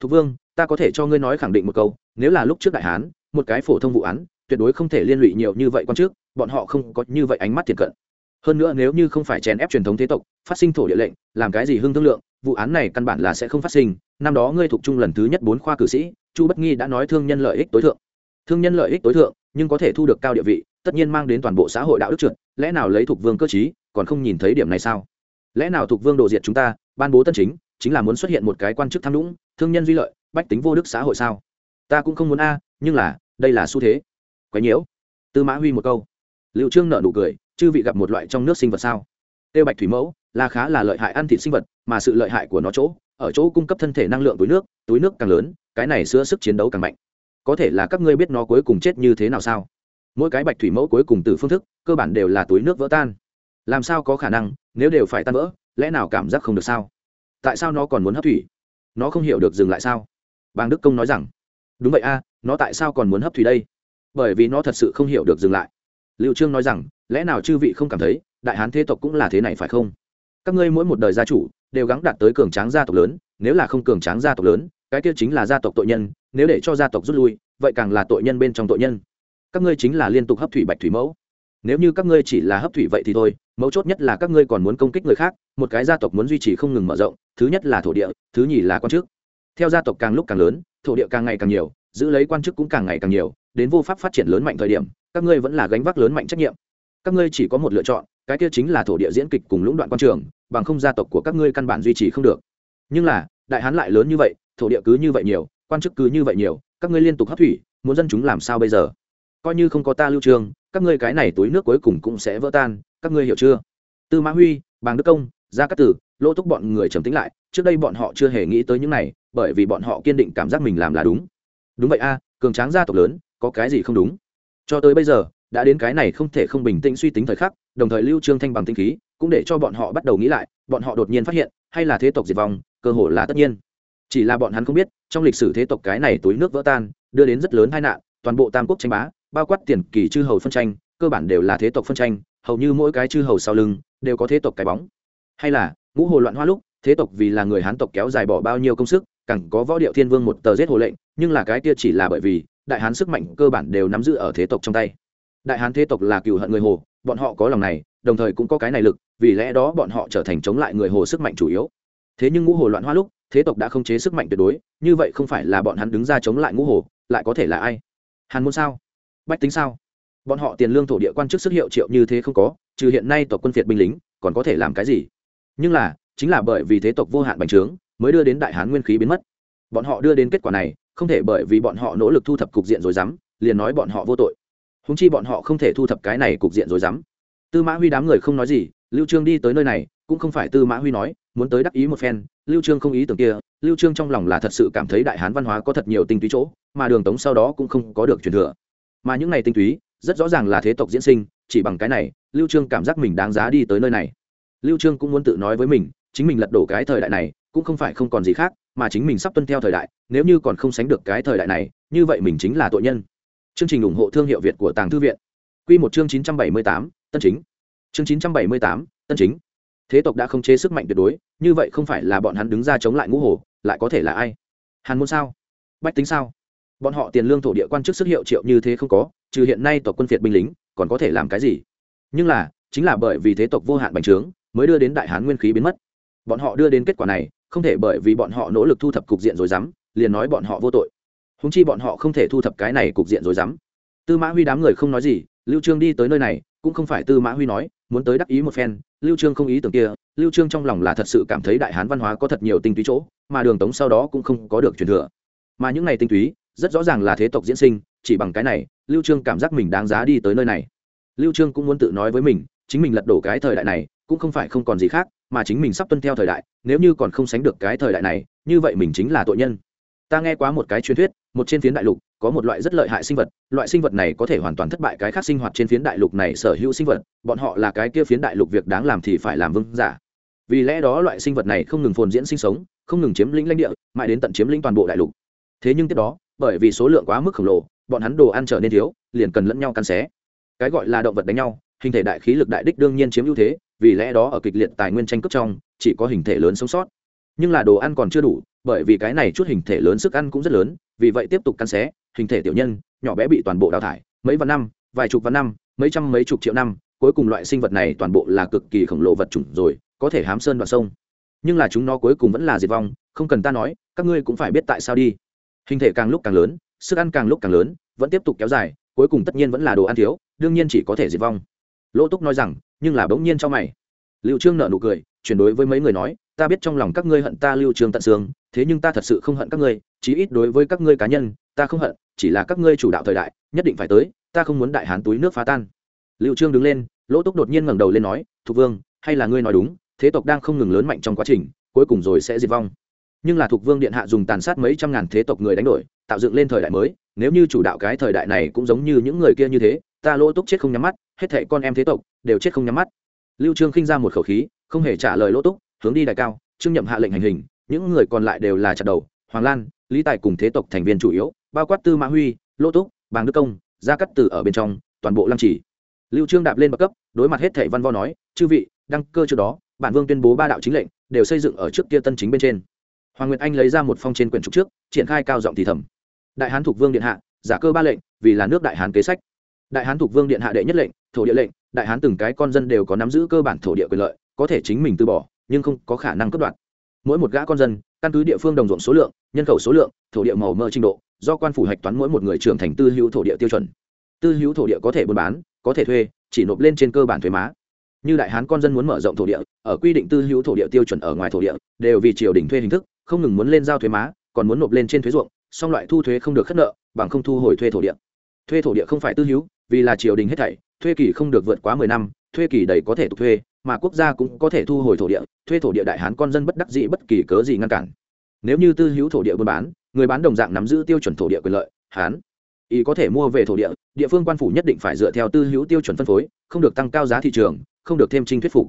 Thục vương, ta có thể cho ngươi nói khẳng định một câu, nếu là lúc trước đại hán, một cái phổ thông vụ án, tuyệt đối không thể liên lụy nhiều như vậy quan trước bọn họ không có như vậy ánh mắt thiệt cận. Hơn nữa nếu như không phải chèn ép truyền thống thế tộc, phát sinh thổ địa lệnh, làm cái gì hưng thương lượng, vụ án này căn bản là sẽ không phát sinh. Năm đó ngươi thuộc chung lần thứ nhất bốn khoa cử sĩ, chu bất nghi đã nói thương nhân lợi ích tối thượng. Thương nhân lợi ích tối thượng, nhưng có thể thu được cao địa vị, tất nhiên mang đến toàn bộ xã hội đạo đức trượt, lẽ nào lấy thuộc vương cơ chí còn không nhìn thấy điểm này sao? Lẽ nào thuộc vương đồ diệt chúng ta, ban bố tân chính chính là muốn xuất hiện một cái quan chức tham nhũng thương nhân duy lợi, bách tính vô đức xã hội sao? Ta cũng không muốn a, nhưng là, đây là xu thế. Quái nhiễu. Tư mã huy một câu. Liệu trương nợ nụ cười, chư vị gặp một loại trong nước sinh vật sao? Tiêu bạch thủy mẫu, là khá là lợi hại ăn thịt sinh vật, mà sự lợi hại của nó chỗ, ở chỗ cung cấp thân thể năng lượng túi nước túi nước càng lớn, cái này sữa sức chiến đấu càng mạnh. Có thể là các ngươi biết nó cuối cùng chết như thế nào sao? Mỗi cái bạch thủy mẫu cuối cùng từ phương thức, cơ bản đều là túi nước vỡ tan. Làm sao có khả năng, nếu đều phải tan vỡ, lẽ nào cảm giác không được sao? Tại sao nó còn muốn hấp thủy? Nó không hiểu được dừng lại sao? Bang đức công nói rằng, đúng vậy a, nó tại sao còn muốn hấp thủy đây? Bởi vì nó thật sự không hiểu được dừng lại. Liệu trương nói rằng, lẽ nào chư vị không cảm thấy đại hán thế tộc cũng là thế này phải không? Các ngươi mỗi một đời gia chủ đều gắng đạt tới cường tráng gia tộc lớn, nếu là không cường tráng gia tộc lớn, cái kia chính là gia tộc tội nhân, nếu để cho gia tộc rút lui, vậy càng là tội nhân bên trong tội nhân. Các ngươi chính là liên tục hấp thủy bạch thủy mẫu nếu như các ngươi chỉ là hấp thủy vậy thì thôi, mấu chốt nhất là các ngươi còn muốn công kích người khác, một cái gia tộc muốn duy trì không ngừng mở rộng, thứ nhất là thổ địa, thứ nhì là quan chức. Theo gia tộc càng lúc càng lớn, thổ địa càng ngày càng nhiều, giữ lấy quan chức cũng càng ngày càng nhiều, đến vô pháp phát triển lớn mạnh thời điểm, các ngươi vẫn là gánh vác lớn mạnh trách nhiệm. Các ngươi chỉ có một lựa chọn, cái kia chính là thổ địa diễn kịch cùng lũng đoạn quan trường, bằng không gia tộc của các ngươi căn bản duy trì không được. Nhưng là, đại hán lại lớn như vậy, thổ địa cứ như vậy nhiều, quan chức cứ như vậy nhiều, các ngươi liên tục hấp thủy, muốn dân chúng làm sao bây giờ? Coi như không có ta lưu trường các ngươi cái này túi nước cuối cùng cũng sẽ vỡ tan, các ngươi hiểu chưa? Tư mã huy, bàng đức công, gia cát tử lỗ túc bọn người trầm tính lại, trước đây bọn họ chưa hề nghĩ tới những này, bởi vì bọn họ kiên định cảm giác mình làm là đúng. Đúng vậy a, cường tráng gia tộc lớn, có cái gì không đúng? Cho tới bây giờ, đã đến cái này không thể không bình tĩnh suy tính thời khắc, đồng thời lưu trương thanh bằng tinh khí, cũng để cho bọn họ bắt đầu nghĩ lại, bọn họ đột nhiên phát hiện, hay là thế tộc diệt vong, cơ hội là tất nhiên. Chỉ là bọn hắn không biết, trong lịch sử thế tộc cái này túi nước vỡ tan, đưa đến rất lớn tai nạn, toàn bộ tam quốc tranh bá bao quát tiền kỳ chư hầu phân tranh, cơ bản đều là thế tộc phân tranh, hầu như mỗi cái chư hầu sau lưng đều có thế tộc cái bóng. Hay là, ngũ hồ loạn hoa lúc, thế tộc vì là người hán tộc kéo dài bỏ bao nhiêu công sức, càng có võ điệu thiên vương một tờ giết hồ lệnh, nhưng là cái kia chỉ là bởi vì, đại hán sức mạnh cơ bản đều nắm giữ ở thế tộc trong tay. Đại hán thế tộc là cựu hận người hồ, bọn họ có lòng này, đồng thời cũng có cái này lực, vì lẽ đó bọn họ trở thành chống lại người hồ sức mạnh chủ yếu. Thế nhưng ngũ hồ loạn hoa lúc, thế tộc đã không chế sức mạnh tuyệt đối, như vậy không phải là bọn hắn đứng ra chống lại ngũ hồ, lại có thể là ai? Hàn môn sao? Bách tính sao? Bọn họ tiền lương thổ địa quan chức sức hiệu triệu như thế không có, trừ hiện nay tộc quân phiệt binh lính, còn có thể làm cái gì? Nhưng là, chính là bởi vì thế tộc vô hạn bành trướng, mới đưa đến đại hán nguyên khí biến mất. Bọn họ đưa đến kết quả này, không thể bởi vì bọn họ nỗ lực thu thập cục diện rồi dám, liền nói bọn họ vô tội. Húng chi bọn họ không thể thu thập cái này cục diện rồi dám. Tư mã huy đám người không nói gì, lưu trương đi tới nơi này, cũng không phải tư mã huy nói, muốn tới đắc ý một phen. Lưu trương không ý tưởng kia, lưu trương trong lòng là thật sự cảm thấy đại hán văn hóa có thật nhiều tinh túy chỗ, mà đường tống sau đó cũng không có được truyền thừa mà những này tinh túy rất rõ ràng là thế tộc diễn sinh chỉ bằng cái này lưu trương cảm giác mình đáng giá đi tới nơi này. Lưu trương cũng muốn tự nói với mình chính mình lật đổ cái thời đại này cũng không phải không còn gì khác mà chính mình sắp tuân theo thời đại nếu như còn không sánh được cái thời đại này như vậy mình chính là tội nhân. Chương trình ủng hộ thương hiệu việt của tàng thư viện. Quy một chương 978, tân chính. Chương 978, tân chính. Thế tộc đã không chế sức mạnh tuyệt đối như vậy không phải là bọn hắn đứng ra chống lại ngũ hồ lại có thể là ai? Hàn môn sao? Bách tính sao? Bọn họ tiền lương thổ địa quan chức sức hiệu triệu như thế không có, trừ hiện nay tộc quân phiệt binh lính, còn có thể làm cái gì? Nhưng là, chính là bởi vì thế tộc vô hạn bành trướng, mới đưa đến đại hán nguyên khí biến mất. Bọn họ đưa đến kết quả này, không thể bởi vì bọn họ nỗ lực thu thập cục diện rồi dám, liền nói bọn họ vô tội. Húng chi bọn họ không thể thu thập cái này cục diện rồi dám. Tư mã huy đám người không nói gì, lưu trương đi tới nơi này, cũng không phải tư mã huy nói, muốn tới đắc ý một phen. Lưu trương không ý tưởng kia, lưu trương trong lòng là thật sự cảm thấy đại hán văn hóa có thật nhiều tinh túy chỗ, mà đường tống sau đó cũng không có được truyền thừa. Mà những này tinh túy rất rõ ràng là thế tộc diễn sinh, chỉ bằng cái này, lưu trương cảm giác mình đáng giá đi tới nơi này. Lưu trương cũng muốn tự nói với mình, chính mình lật đổ cái thời đại này, cũng không phải không còn gì khác, mà chính mình sắp tuân theo thời đại, nếu như còn không sánh được cái thời đại này, như vậy mình chính là tội nhân. Ta nghe quá một cái truyền thuyết, một trên phiến đại lục, có một loại rất lợi hại sinh vật, loại sinh vật này có thể hoàn toàn thất bại cái khác sinh hoạt trên phiến đại lục này sở hữu sinh vật, bọn họ là cái kia phiến đại lục việc đáng làm thì phải làm vương giả. Vì lẽ đó loại sinh vật này không ngừng phồn diễn sinh sống, không ngừng chiếm lĩnh lãnh địa, mãi đến tận chiếm lĩnh toàn bộ đại lục. Thế nhưng tiếp đó bởi vì số lượng quá mức khổng lồ, bọn hắn đồ ăn trở nên thiếu, liền cần lẫn nhau căn xé. Cái gọi là động vật đánh nhau, hình thể đại khí lực đại đích đương nhiên chiếm ưu thế, vì lẽ đó ở kịch liệt tài nguyên tranh cướp trong, chỉ có hình thể lớn sống sót. Nhưng là đồ ăn còn chưa đủ, bởi vì cái này chút hình thể lớn sức ăn cũng rất lớn, vì vậy tiếp tục căn xé, hình thể tiểu nhân, nhỏ bé bị toàn bộ đào thải, mấy vạn năm, vài chục vạn năm, mấy trăm mấy chục triệu năm, cuối cùng loại sinh vật này toàn bộ là cực kỳ khổng lồ vật chủng rồi, có thể hám sơn và sông. Nhưng là chúng nó cuối cùng vẫn là diệt vong, không cần ta nói, các ngươi cũng phải biết tại sao đi hình thể càng lúc càng lớn, sức ăn càng lúc càng lớn, vẫn tiếp tục kéo dài, cuối cùng tất nhiên vẫn là đồ ăn thiếu, đương nhiên chỉ có thể diệt vong. Lỗ túc nói rằng, nhưng là bỗng nhiên cho mày. Liệu trương nợ nụ cười, chuyển đối với mấy người nói, ta biết trong lòng các ngươi hận ta lưu trương tận xương, thế nhưng ta thật sự không hận các ngươi, chí ít đối với các ngươi cá nhân, ta không hận, chỉ là các ngươi chủ đạo thời đại, nhất định phải tới, ta không muốn đại hán túi nước phá tan. Lưu trương đứng lên lỗ túc đột nhiên ngẩng đầu lên nói, thục vương, hay là ngươi nói đúng, thế tộc đang không ngừng lớn mạnh trong quá trình, cuối cùng rồi sẽ diệt vong nhưng là thuộc vương điện hạ dùng tàn sát mấy trăm ngàn thế tộc người đánh đổi, tạo dựng lên thời đại mới, nếu như chủ đạo cái thời đại này cũng giống như những người kia như thế, ta lỗ túc chết không nhắm mắt, hết thệ con em thế tộc đều chết không nhắm mắt. Lưu trương khinh ra một khẩu khí, không hề trả lời lỗ túc, hướng đi đại cao, trương nhậm hạ lệnh hành hình, những người còn lại đều là chặt đầu, hoàng lan, lý tài cùng thế tộc thành viên chủ yếu, bao quát tư mã huy, lỗ túc, bàng đức công, gia cắt tử ở bên trong, toàn bộ lăng chỉ. Lưu trương đạp lên bậc cấp, đối mặt hết thảy văn võ nói, chư vị, đăng cơ trước đó, bản vương tuyên bố ba đạo chính lệnh, đều xây dựng ở trước kia tân chính bên trên hoàng nguyệt anh lấy ra một phong trên quyển trục trước, triển khai cao giọng thì thầm. Đại hán thuộc vương điện hạ, giả cơ ba lệnh, vì là nước đại hán kế sách. Đại hán thuộc vương điện hạ đệ nhất lệnh, thổ địa lệnh, đại hán từng cái con dân đều có nắm giữ cơ bản thổ địa quyền lợi, có thể chính mình từ bỏ, nhưng không có khả năng cấp đoạt. Mỗi một gã con dân, căn cứ địa phương đồng ruộng số lượng, nhân khẩu số lượng, thổ địa màu mỡ trình độ, do quan phủ hạch toán mỗi một người trưởng thành tư hữu thổ địa tiêu chuẩn. Tư hữu thổ địa có thể buôn bán, có thể thuê, chỉ nộp lên trên cơ bản thuế má. Như đại hán con dân muốn mở rộng thổ địa, ở quy định tư hữu thổ địa tiêu chuẩn ở ngoài thổ địa, đều vì triều đình thuê hình thức không ngừng muốn lên giao thuế má, còn muốn nộp lên trên thuế ruộng, song loại thu thuế không được khất nợ, bằng không thu hồi thuê thổ địa. Thuê thổ địa không phải tư hữu, vì là triều đình hết thảy, thuê kỳ không được vượt quá mười năm, thuê kỳ đầy có thể tục thuê, mà quốc gia cũng có thể thu hồi thổ địa, thuê thổ địa đại hán con dân bất đắc dĩ bất kỳ cớ gì ngăn cản. Nếu như tư hữu thổ địa buôn bán, người bán đồng dạng nắm giữ tiêu chuẩn thổ địa quyền lợi, hán, ý có thể mua về thổ địa địa phương quan phủ nhất định phải dựa theo tư hữu tiêu chuẩn phân phối, không được tăng cao giá thị trường, không được thêm trinh thuyết phục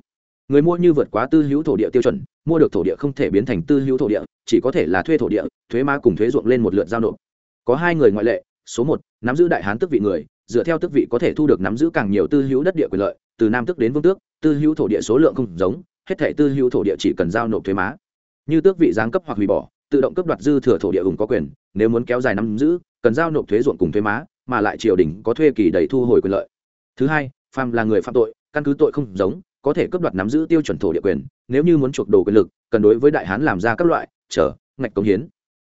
người mua như vượt quá tư hữu thổ địa tiêu chuẩn, mua được thổ địa không thể biến thành tư hữu thổ địa, chỉ có thể là thuê thổ địa, thuế má cùng thuế ruộng lên một lượt giao nộp. Có hai người ngoại lệ, số một, nắm giữ đại hán tức vị người, dựa theo tức vị có thể thu được nắm giữ càng nhiều tư hữu đất địa quyền lợi, từ nam tức đến vương tước, tư hữu thổ địa số lượng không giống, hết thể tư hữu thổ địa chỉ cần giao nộp thuế má. Như tước vị giáng cấp hoặc hủy bỏ, tự động cấp đoạt dư thừa thổ địa ủng có quyền, nếu muốn kéo dài nắm giữ, cần giao nộp thuế ruộng cùng thuế má, mà lại triều đình có thuê kỳ đầy thu hồi quyền lợi. Thứ hai, phàm là người phạm tội, căn cứ tội không giống có thể cấp đoạt nắm giữ tiêu chuẩn thổ địa quyền, nếu như muốn chuộc đồ quyền lực, cần đối với đại hán làm ra các loại, chờ, ngạch công hiến.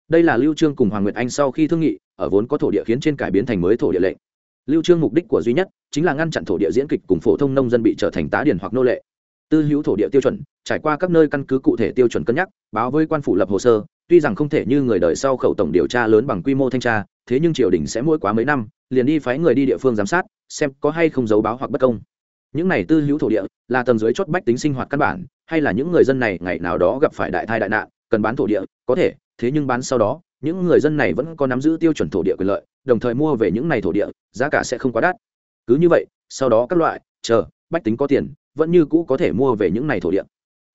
Đây là lưu trương cùng hoàng nguyệt anh sau khi thương nghị, ở vốn có thổ địa khiến trên cải biến thành mới thổ địa lệnh. Lưu trương mục đích của duy nhất, chính là ngăn chặn thổ địa diễn kịch cùng phổ thông nông dân bị trở thành tá điển hoặc nô lệ. Tư hữu thổ địa tiêu chuẩn, trải qua các nơi căn cứ cụ thể tiêu chuẩn cân nhắc, báo với quan phủ lập hồ sơ, tuy rằng không thể như người đời sau khẩu tổng điều tra lớn bằng quy mô thanh tra, thế nhưng triều đình sẽ mỗi quá mấy năm, liền đi phái người đi địa phương giám sát, xem có hay không giấu báo hoặc bất công những này tư hữu thổ địa là tầng dưới chốt bách tính sinh hoạt căn bản, hay là những người dân này ngày nào đó gặp phải đại thai đại nạn, cần bán thổ địa, có thể, thế nhưng bán sau đó, những người dân này vẫn có nắm giữ tiêu chuẩn thổ địa quyền lợi, đồng thời mua về những này thổ địa, giá cả sẽ không quá đắt. Cứ như vậy, sau đó các loại, chờ, bách tính có tiền, vẫn như cũ có thể mua về những này thổ địa.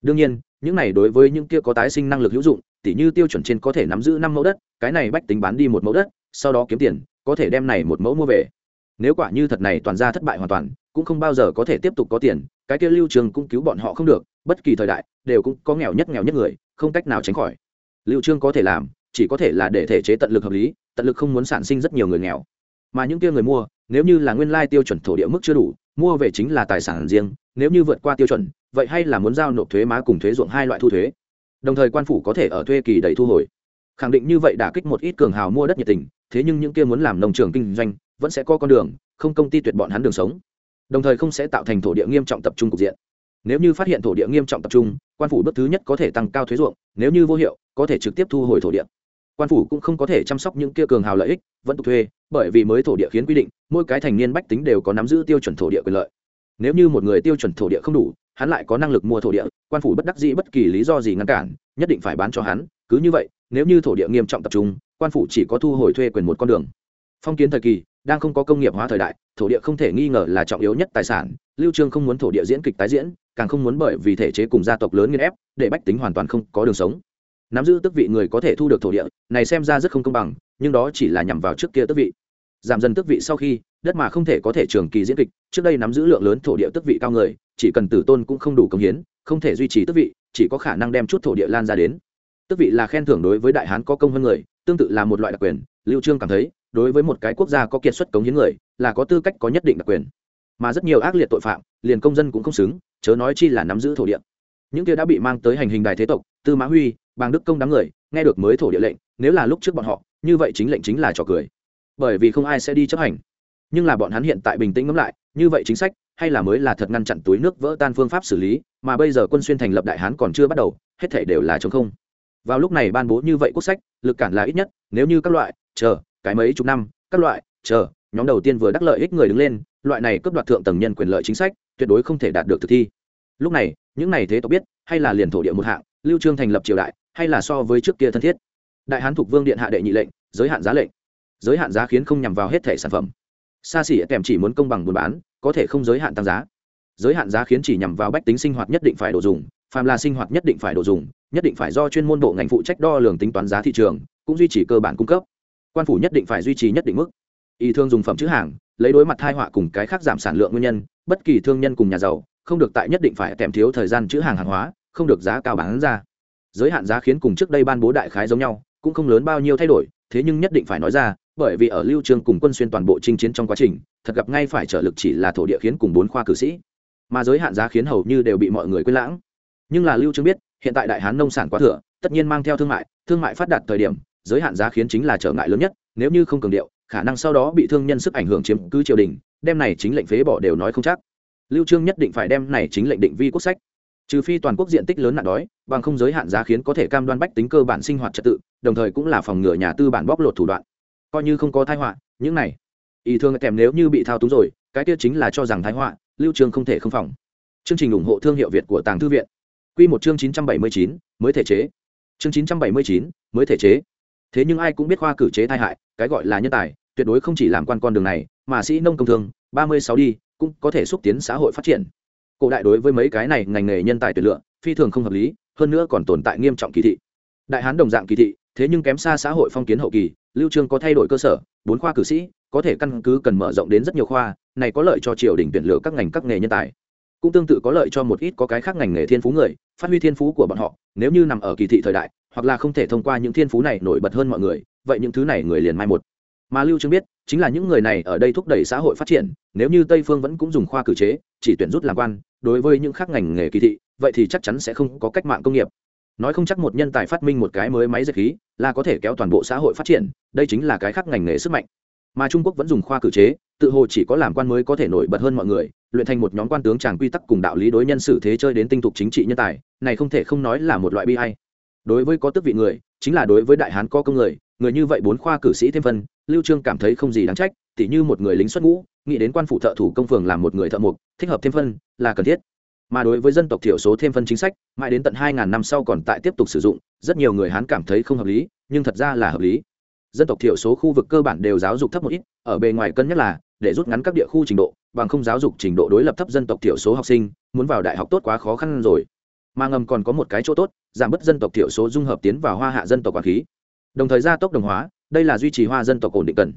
Đương nhiên, những này đối với những kia có tái sinh năng lực hữu dụng, tỉ như tiêu chuẩn trên có thể nắm giữ năm mẫu đất, cái này bách tính bán đi một mẫu đất, sau đó kiếm tiền, có thể đem này một mẫu mua về. Nếu quả như thật này toàn ra thất bại hoàn toàn cũng không bao giờ có thể tiếp tục có tiền, cái kia lưu trường cũng cứu bọn họ không được, bất kỳ thời đại, đều cũng có nghèo nhất nghèo nhất người, không cách nào tránh khỏi. Lưu trương có thể làm, chỉ có thể là để thể chế tận lực hợp lý, tận lực không muốn sản sinh rất nhiều người nghèo. Mà những kia người mua, nếu như là nguyên lai tiêu chuẩn thổ địa mức chưa đủ, mua về chính là tài sản riêng, nếu như vượt qua tiêu chuẩn, vậy hay là muốn giao nộp thuế má cùng thuế ruộng hai loại thu thuế. Đồng thời quan phủ có thể ở thuê kỳ đầy thu hồi. Khẳng định như vậy đã kích một ít cường hào mua đất nhiệt tình, thế nhưng những kia muốn làm nông trường kinh doanh, vẫn sẽ có con đường, không công ty tuyệt bọn hắn đường sống đồng thời không sẽ tạo thành thổ địa nghiêm trọng tập trung cục diện. Nếu như phát hiện thổ địa nghiêm trọng tập trung, quan phủ bước thứ nhất có thể tăng cao thuế ruộng, nếu như vô hiệu, có thể trực tiếp thu hồi thổ địa. Quan phủ cũng không có thể chăm sóc những kia cường hào lợi ích, vẫn tục thuê, bởi vì mới thổ địa khiến quy định, mỗi cái thành niên bách tính đều có nắm giữ tiêu chuẩn thổ địa quyền lợi. Nếu như một người tiêu chuẩn thổ địa không đủ, hắn lại có năng lực mua thổ địa, quan phủ bất đắc dĩ bất kỳ lý do gì ngăn cản, nhất định phải bán cho hắn, cứ như vậy, nếu như thổ địa nghiêm trọng tập trung, quan phủ chỉ có thu hồi thuê quyền một con đường. Phong kiến thời kỳ đang không có công nghiệp hóa thời đại, thổ địa không thể nghi ngờ là trọng yếu nhất tài sản. Lưu trương không muốn thổ địa diễn kịch tái diễn, càng không muốn bởi vì thể chế cùng gia tộc lớn nghiên ép, để bách tính hoàn toàn không có đường sống. Nắm giữ tước vị người có thể thu được thổ địa, này xem ra rất không công bằng, nhưng đó chỉ là nhằm vào trước kia tước vị. Giảm dần tước vị sau khi, đất mà không thể có thể trường kỳ diễn kịch, trước đây nắm giữ lượng lớn thổ địa tước vị cao người, chỉ cần tử tôn cũng không đủ công hiến, không thể duy trì tước vị, chỉ có khả năng đem chút thổ địa lan ra đến. Tước vị là khen thưởng đối với đại hán có công hơn người, tương tự là một loại đặc quyền, lưu trương cảm thấy đối với một cái quốc gia có kiệt xuất cống hiến người, là có tư cách có nhất định đặc quyền. Mà rất nhiều ác liệt tội phạm, liền công dân cũng không xứng, chớ nói chi là nắm giữ thổ địa. Những kia đã bị mang tới hành hình đài thế tộc, tư mã huy, bàng đức công đám người, nghe được mới thổ địa lệnh, nếu là lúc trước bọn họ, như vậy chính lệnh chính là trò cười. Bởi vì không ai sẽ đi chấp hành. Nhưng là bọn hắn hiện tại bình tĩnh ngẫm lại, như vậy chính sách, hay là mới là thật ngăn chặn túi nước vỡ tan phương pháp xử lý, mà bây giờ quân xuyên thành lập đại hán còn chưa bắt đầu, hết thể đều là chống không. Vào lúc này ban bố như vậy quốc sách, lực cản là ít nhất, nếu như các loại, chờ cái mấy chục năm, các loại, chờ, nhóm đầu tiên vừa đắc lợi ích người đứng lên, loại này cướp đoạt thượng tầng nhân quyền lợi chính sách, tuyệt đối không thể đạt được thực thi. Lúc này, những này thế tộc biết, hay là liền thổ địa một hạng, lưu trương thành lập triều đại, hay là so với trước kia thân thiết. Đại hán thuộc vương điện hạ đệ nhị lệnh, giới hạn giá lệnh. Giới hạn giá khiến không nhằm vào hết thể sản phẩm. Xa xỉ kèm chỉ muốn công bằng buôn bán, có thể không giới hạn tăng giá. Giới hạn giá khiến chỉ nhằm vào bách tính sinh hoạt nhất định phải đồ dùng, phàm là sinh hoạt nhất định phải đồ dùng, nhất định phải do chuyên môn bộ ngành phụ trách đo lường tính toán giá thị trường, cũng duy trì cơ bản cung cấp quan phủ nhất định phải duy trì nhất định mức. Y thương dùng phẩm chữ hàng, lấy đối mặt thai họa cùng cái khác giảm sản lượng nguyên nhân, bất kỳ thương nhân cùng nhà giàu, không được tại nhất định phải kèm thiếu thời gian chữ hàng hàng hóa, không được giá cao bán ra. Giới hạn giá khiến cùng trước đây ban bố đại khái giống nhau, cũng không lớn bao nhiêu thay đổi, thế nhưng nhất định phải nói ra, bởi vì ở lưu trường cùng quân xuyên toàn bộ chinh chiến trong quá trình, thật gặp ngay phải trợ lực chỉ là thổ địa khiến cùng bốn khoa cử sĩ. Mà giới hạn giá khiến hầu như đều bị mọi người quên lãng. Nhưng là lưu trương biết, hiện tại đại hán nông sản quá thừa, tất nhiên mang theo thương mại thương mại phát đạt thời điểm giới hạn giá khiến chính là trở ngại lớn nhất nếu như không cường điệu khả năng sau đó bị thương nhân sức ảnh hưởng chiếm cứ triều đình đem này chính lệnh phế bỏ đều nói không chắc. Lưu trương nhất định phải đem này chính lệnh định vi quốc sách. Trừ phi toàn quốc diện tích lớn nạn đói bằng không giới hạn giá khiến có thể cam đoan bách tính cơ bản sinh hoạt trật tự đồng thời cũng là phòng ngừa nhà tư bản bóc lột thủ đoạn. Coi như không có tai họa những này ý thương kèm nếu như bị thao túng rồi cái kia chính là cho rằng tai họa lưu trương không thể không phòng. Chương trình ủng hộ thương hiệu việt của tàng thư viện. Quy một chương 979, mới thể chế. Chương 979, mới thể chế thế nhưng ai cũng biết khoa cử chế tai hại, cái gọi là nhân tài, tuyệt đối không chỉ làm quan con đường này, mà sĩ nông công thương 36 đi, cũng có thể xúc tiến xã hội phát triển. Cổ đại đối với mấy cái này ngành nghề nhân tài tuyệt lựa, phi thường không hợp lý, hơn nữa còn tồn tại nghiêm trọng kỳ thị. Đại hán đồng dạng kỳ thị, thế nhưng kém xa xã hội phong kiến hậu kỳ, lưu trương có thay đổi cơ sở, bốn khoa cử sĩ, có thể căn cứ cần mở rộng đến rất nhiều khoa, này có lợi cho triều đình tuyển lựa các ngành các nghề nhân tài. Cũng tương tự có lợi cho một ít có cái khác ngành nghề thiên phú người, phát huy thiên phú của bọn họ, nếu như nằm ở kỳ thị thời đại hoặc là không thể thông qua những thiên phú này nổi bật hơn mọi người, vậy những thứ này người liền mai một. Mà lưu trương biết, chính là những người này ở đây thúc đẩy xã hội phát triển, nếu như tây phương vẫn cũng dùng khoa cử chế, chỉ tuyển rút làm quan, đối với những khác ngành nghề kỳ thị, vậy thì chắc chắn sẽ không có cách mạng công nghiệp. Nói không chắc một nhân tài phát minh một cái mới máy dệt khí, là có thể kéo toàn bộ xã hội phát triển, đây chính là cái khác ngành nghề sức mạnh. Mà trung quốc vẫn dùng khoa cử chế, tự hồ chỉ có làm quan mới có thể nổi bật hơn mọi người, luyện thành một nhóm quan tướng tràng quy tắc cùng đạo lý đối nhân xử thế chơi đến tinh thục chính trị nhân tài, này không thể không nói là một loại bi hay đối với có tước vị người, chính là đối với đại hán có công người người như vậy bốn khoa cử sĩ thêm phân, lưu trương cảm thấy không gì đáng trách, tỉ như một người lính xuất ngũ, nghĩ đến quan phụ thợ thủ công phường làm một người thợ mộc, thích hợp thêm phân, là cần thiết. Mà đối với dân tộc thiểu số thêm phân chính sách, mãi đến tận 2.000 năm sau còn tại tiếp tục sử dụng, rất nhiều người hán cảm thấy không hợp lý, nhưng thật ra là hợp lý. Dân tộc thiểu số khu vực cơ bản đều giáo dục thấp một ít, ở bề ngoài cân nhắc là, để rút ngắn các địa khu trình độ, bằng không giáo dục trình độ đối lập thấp dân tộc thiểu số học sinh, muốn vào đại học tốt quá khó khăn rồi. Mà ngầm còn có một cái chỗ tốt giảm bớt dân tộc thiểu số dung hợp tiến vào hoa hạ dân tộc quản khí. Đồng thời gia tốc đồng hóa, đây là duy trì hoa dân tộc ổn định cần.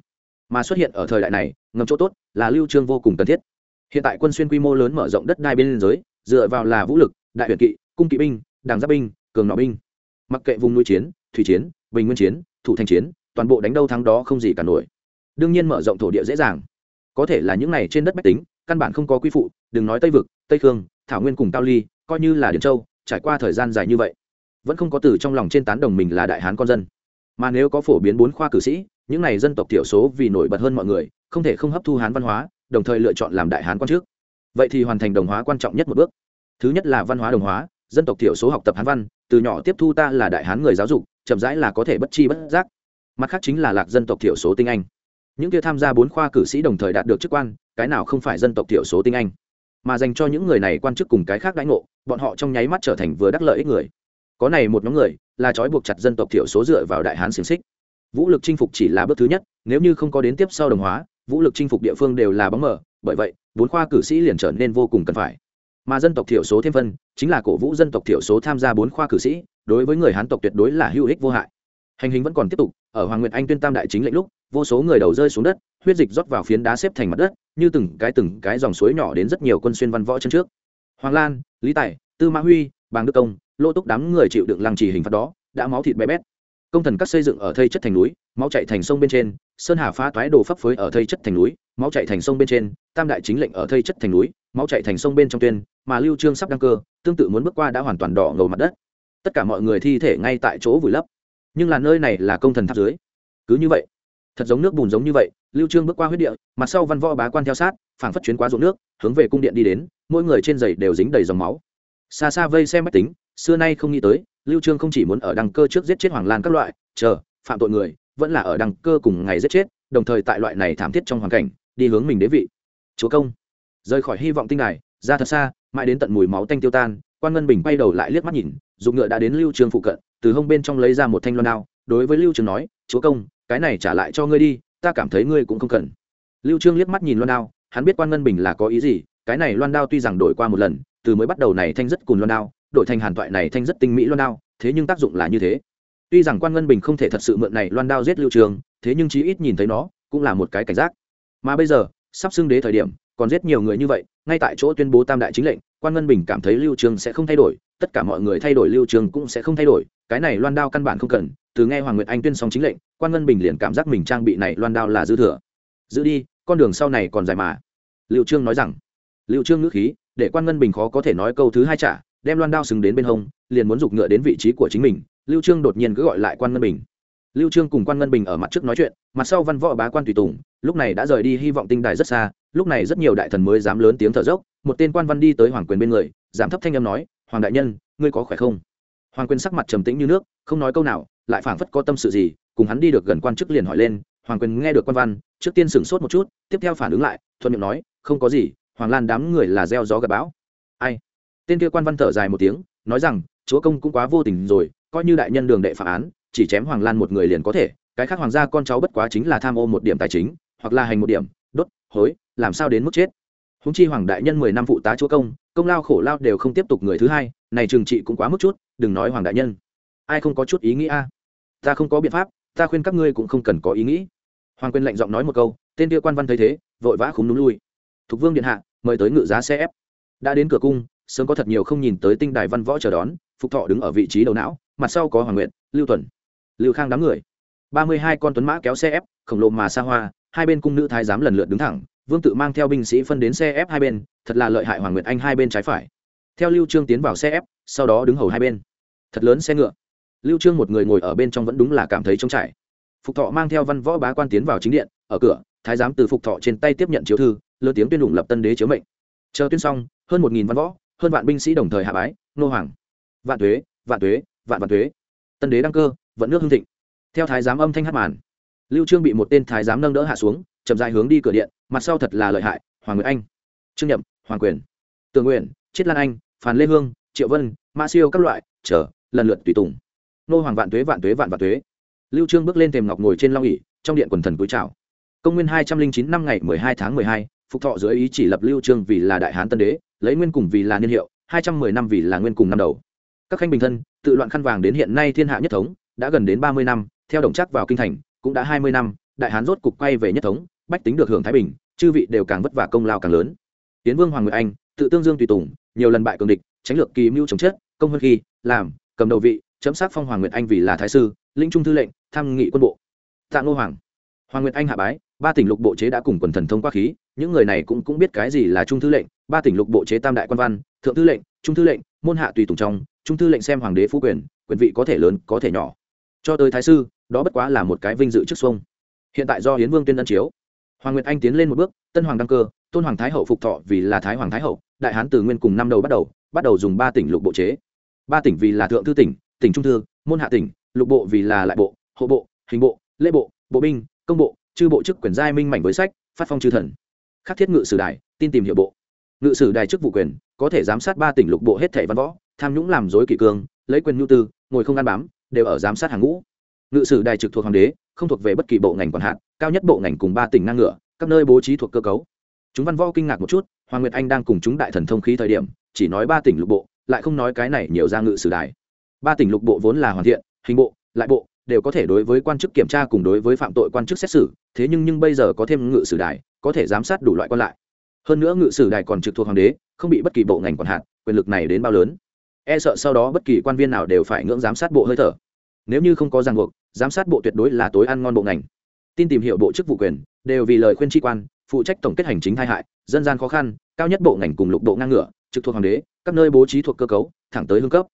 Mà xuất hiện ở thời đại này, ngầm chỗ tốt là lưu trương vô cùng cần thiết. Hiện tại quân xuyên quy mô lớn mở rộng đất đai bên giới, dựa vào là vũ lực, đại huyện kỵ, cung kỵ binh, đảng giáp binh, cường nọ binh. Mặc kệ vùng núi chiến, thủy chiến, bình nguyên chiến, thủ thành chiến, toàn bộ đánh đâu thắng đó không gì cả nổi. Đương nhiên mở rộng thổ địa dễ dàng. Có thể là những này trên đất bách tính, căn bản không có quy phụ, đừng nói tây vực, tây khương, thảo nguyên cùng cao ly coi như là điện châu, trải qua thời gian dài như vậy vẫn không có từ trong lòng trên tán đồng mình là đại hán con dân. Mà nếu có phổ biến bốn khoa cử sĩ, những này dân tộc thiểu số vì nổi bật hơn mọi người, không thể không hấp thu hán văn hóa, đồng thời lựa chọn làm đại hán quan trước. Vậy thì hoàn thành đồng hóa quan trọng nhất một bước. Thứ nhất là văn hóa đồng hóa, dân tộc thiểu số học tập hán văn, từ nhỏ tiếp thu ta là đại hán người giáo dục, chậm rãi là có thể bất chi bất giác. Mặt khác chính là lạc dân tộc thiểu số tinh anh. Những kia tham gia bốn khoa cử sĩ đồng thời đạt được chức quan, cái nào không phải dân tộc thiểu số tinh anh? Mà dành cho những người này quan chức cùng cái khác đãi ngộ, bọn họ trong nháy mắt trở thành vừa đắc lợi ích người có này một nhóm người, là trói buộc chặt dân tộc thiểu số dựa vào đại hán xiềng xích. Vũ lực chinh phục chỉ là bước thứ nhất, nếu như không có đến tiếp sau đồng hóa, vũ lực chinh phục địa phương đều là bóng mờ, bởi vậy, bốn khoa cử sĩ liền trở nên vô cùng cần phải. Mà dân tộc thiểu số thêm phân, chính là cổ vũ dân tộc thiểu số tham gia bốn khoa cử sĩ, đối với người hán tộc tuyệt đối là hữu ích vô hại. Hành hình vẫn còn tiếp tục, ở hoàng nguyệt anh tuyên tam đại chính lệnh lúc, vô số người đầu rơi xuống đất, huyết dịch rót vào phiến đá xếp thành mặt đất, như từng cái từng cái dòng suối nhỏ đến rất nhiều quân xuyên văn võ chân trước. Hoàng lan, lý tài, tư mã huy, bàng đức công lô túc đám người chịu đựng lăng trì hình phạt đó, đã máu thịt bé bét. Công thần các xây dựng ở thây chất thành núi, máu chạy thành sông bên trên, sơn hà phá toái đồ pháp phối ở thây chất thành núi, máu chạy thành sông bên trên, tam đại chính lệnh ở thây chất thành núi, máu chạy thành sông bên trong tuyên, mà lưu trương sắp đăng cơ, tương tự muốn bước qua đã hoàn toàn đỏ ngầu mặt đất. Tất cả mọi người thi thể ngay tại chỗ vùi lấp. Nhưng là nơi này là công thần tháp dưới. Cứ như vậy, thật giống nước bùn giống như vậy, lưu trương bước qua huyết địa, mặt sau văn võ bá quan theo sát, phảng phất chuyến qua ruộng nước, hướng về cung điện đi đến, mỗi người trên giày đều dính đầy dòng máu. Xa xa vây xem máy tính xưa nay không nghĩ tới, lưu trương không chỉ muốn ở đăng cơ trước giết chết hoàng lan các loại, chờ, phạm tội người, vẫn là ở đăng cơ cùng ngày giết chết, đồng thời tại loại này thảm thiết trong hoàn cảnh, đi hướng mình đế vị. Chúa công. Rời khỏi hy vọng tinh này, ra thật xa, mãi đến tận mùi máu tanh tiêu tan, quan ngân bình quay đầu lại liếc mắt nhìn dùng ngựa đã đến lưu trường phụ cận, từ hông bên trong lấy ra một thanh loan đao, đối với lưu trường nói, chúa công, cái này trả lại cho ngươi đi, ta cảm thấy ngươi cũng không cần. Lưu trương liếc mắt nhìn loan đao, hắn biết quan ngân bình là có ý gì, cái này loan đao tuy rằng đổi qua một lần, từ mới bắt đầu này thanh rất cùng loan đao đổi thành hàn toại này thanh rất tinh mỹ loan đao, thế nhưng tác dụng là như thế. Tuy rằng quan ngân bình không thể thật sự mượn này loan đao giết lưu trường, thế nhưng chí ít nhìn thấy nó cũng là một cái cảnh giác. Mà bây giờ, sắp xưng đế thời điểm, còn giết nhiều người như vậy, ngay tại chỗ tuyên bố tam đại chính lệnh, quan ngân bình cảm thấy lưu trường sẽ không thay đổi, tất cả mọi người thay đổi lưu trường cũng sẽ không thay đổi, cái này loan đao căn bản không cần, từ nghe hoàng nguyệt anh tuyên xong chính lệnh, quan ngân bình liền cảm giác mình trang bị này loan đao là dư thừa. Giữ đi, con đường sau này còn dài mà. Lưu trương nói rằng, lưu trương ngữ khí, để quan ngân bình khó có thể nói câu thứ hai trả đem loan đao xứng đến bên hông, liền muốn giục ngựa đến vị trí của chính mình, lưu trương đột nhiên cứ gọi lại quan ngân bình. Lưu trương cùng quan ngân bình ở mặt trước nói chuyện, mặt sau văn võ bá quan tùy tùng, lúc này đã rời đi, hy vọng tinh đài rất xa, lúc này rất nhiều đại thần mới dám lớn tiếng thở dốc, một tên quan văn đi tới hoàng quyền bên người giảm thấp thanh âm nói, hoàng đại nhân, ngươi có khỏe không? Hoàng quyền sắc mặt trầm tĩnh như nước, không nói câu nào, lại phảng phất có tâm sự gì, cùng hắn đi được gần quan chức liền hỏi lên, hoàng quyền nghe được quan văn, trước tiên sửng sốt một chút, tiếp theo phản ứng lại, thuận miệng nói, không có gì, hoàng lan đám người là gieo gió gặp bão. Ai? Tên kia quan văn thở dài một tiếng, nói rằng, chúa công cũng quá vô tình rồi, coi như đại nhân đường đệ phạm án, chỉ chém hoàng lan một người liền có thể, cái khác hoàng gia con cháu bất quá chính là tham ô một điểm tài chính, hoặc là hành một điểm, đốt, hối, làm sao đến mức chết? Húng chi hoàng đại nhân mười năm phụ tá chúa công công lao khổ lao đều không tiếp tục người thứ hai, này trừng trị cũng quá mức chút, đừng nói hoàng đại nhân. Ai không có chút ý nghĩ a? Ta không có biện pháp, ta khuyên các ngươi cũng không cần có ý nghĩ. Hoàng quyền lạnh giọng nói một câu, tên kia quan văn thấy thế, vội vã khúng núm lui. Thục vương điện hạ, mời tới ngự giá xe ép. Đã đến cửa cung sớm có thật nhiều không nhìn tới tinh đài văn võ chờ đón, phục thọ đứng ở vị trí đầu não, mặt sau có hoàng nguyện lưu tuần lưu khang đám người. Ba mươi hai con tuấn mã kéo xe ép, khổng lồ mà xa hoa, hai bên cung nữ thái giám lần lượt đứng thẳng, vương tự mang theo binh sĩ phân đến xe ép hai bên, thật là lợi hại hoàng nguyệt anh hai bên trái phải. Theo lưu trương tiến vào xe ép, sau đó đứng hầu hai bên. Thật lớn xe ngựa. Lưu trương một người ngồi ở bên trong vẫn đúng là cảm thấy trống trải. Phục thọ mang theo văn võ bá quan tiến vào chính điện, ở cửa, thái giám từ phục thọ trên tay tiếp nhận chiếu thư, lớn tiếng tuyên đủng lập tân đế chiếu mệnh. Chờ tuyên xong, hơn một nghìn văn võ hơn vạn binh sĩ đồng thời hạ bái, nô hoàng. Vạn tuế vạn tuế, vạn vạn tuế. Tân đế đăng cơ, vận nước hưng thịnh. Theo thái giám âm thanh hát màn, lưu trương bị một tên thái giám nâng đỡ hạ xuống, chậm dài hướng đi cửa điện, mặt sau thật là lợi hại, hoàng nguyệt anh. Trương nhậm, hoàng quyền. Tường nguyện, chiết lan anh, phàn lê hương, triệu vân, ma siêu các loại, chờ, lần lượt tùy tùng. Nô hoàng vạn tuế vạn tuế, vạn vạn tuế. Lưu trương bước lên thềm ngọc ngồi trên long ỉ trong điện quần thần cúi chào. Công nguyên hai trăm linh chín năm ngày mười hai tháng mười hai phục thọ dưới ý chỉ lập lưu trương vì là đại hán tân đế, lấy nguyên cùng vì là niên hiệu, hai trăm mười năm vì là nguyên cùng năm đầu. Các khanh bình thân, tự loạn khăn vàng đến hiện nay thiên hạ nhất thống, đã gần đến ba mươi năm, theo đồng chắc vào kinh thành, cũng đã hai mươi năm, đại hán rốt cục quay về nhất thống, bách tính được hưởng thái bình, chư vị đều càng vất vả công lao càng lớn. Tiến vương hoàng nguyệt anh, tự tương dương tùy tùng, nhiều lần bại cường địch, tránh lược kỳ mưu chống chết, công hơn khi, làm, cầm đầu vị, chấm sát phong hoàng nguyệt anh vì là thái sư linh trung thư lệnh, tham nghị quân bộ. Tạ ngô hoàng. Hoàng nguyệt anh hạ bái ba tỉnh lục bộ chế đã cùng quần thần thông qua khí, những người này cũng cũng biết cái gì là trung thư lệnh, ba tỉnh lục bộ chế tam đại quan văn, thượng thư lệnh, trung thư lệnh, môn hạ tùy tùng trong, trung thư lệnh xem hoàng đế phú quyền quyền vị có thể lớn, có thể nhỏ. Cho tới thái sư, đó bất quá là một cái vinh dự trước xuông. Hiện tại do hiến vương tuyên ân chiếu. Hoàng nguyệt anh tiến lên một bước, tân hoàng đăng cơ, tôn hoàng thái hậu phục thọ vì là thái hoàng thái hậu, đại hán từ nguyên cùng năm đầu bắt đầu bắt đầu dùng ba tỉnh lục bộ chế. Ba tỉnh vì là thượng thư tỉnh tỉnh trung thư, môn hạ tỉnh, lục bộ vì là lại bộ, hộ bộ, hình bộ, lễ bộ bộ binh, công bộ chư bộ chức quyền giai minh mảnh với sách, phát phong chư thần. Khắc thiết ngự sử đài, tin tìm hiệu bộ. Ngự sử đài chức vụ quyền, có thể giám sát ba tỉnh lục bộ hết thẻ văn võ, tham nhũng làm dối kỷ cương, lấy quyền nhu tư, ngồi không ăn bám, đều ở giám sát hàng ngũ. Ngự sử đài trực thuộc hoàng đế, không thuộc về bất kỳ bộ ngành còn hạn cao nhất bộ ngành cùng ba tỉnh ngang ngựa các nơi bố trí thuộc cơ cấu. Chúng văn võ kinh ngạc một chút, hoàng nguyệt anh đang cùng chúng đại thần thông khí thời điểm, chỉ nói ba tỉnh lục bộ, lại không nói cái này nhiều ra ngự sử đài. Ba tỉnh lục bộ vốn là hoàn thiện, hình bộ, lại bộ đều có thể đối với quan chức kiểm tra cùng đối với phạm tội quan chức xét xử, thế nhưng nhưng bây giờ có thêm ngự sử đài, có thể giám sát đủ loại quan lại. Hơn nữa ngự sử đài còn trực thuộc hoàng đế, không bị bất kỳ bộ ngành còn hạn quyền lực này đến bao lớn. E sợ sau đó bất kỳ quan viên nào đều phải ngưỡng giám sát bộ hơi thở. Nếu như không có ràng buộc, giám sát bộ tuyệt đối là tối ăn ngon bộ ngành. Tin tìm hiểu bộ chức vụ quyền, đều vì lời khuyên tri quan, phụ trách tổng kết hành chính tai hại, dân gian khó khăn, cao nhất bộ ngành cùng lục bộ ngang ngửa, trực thuộc hoàng đế, các nơi bố trí thuộc cơ cấu, thẳng tới hương cấp.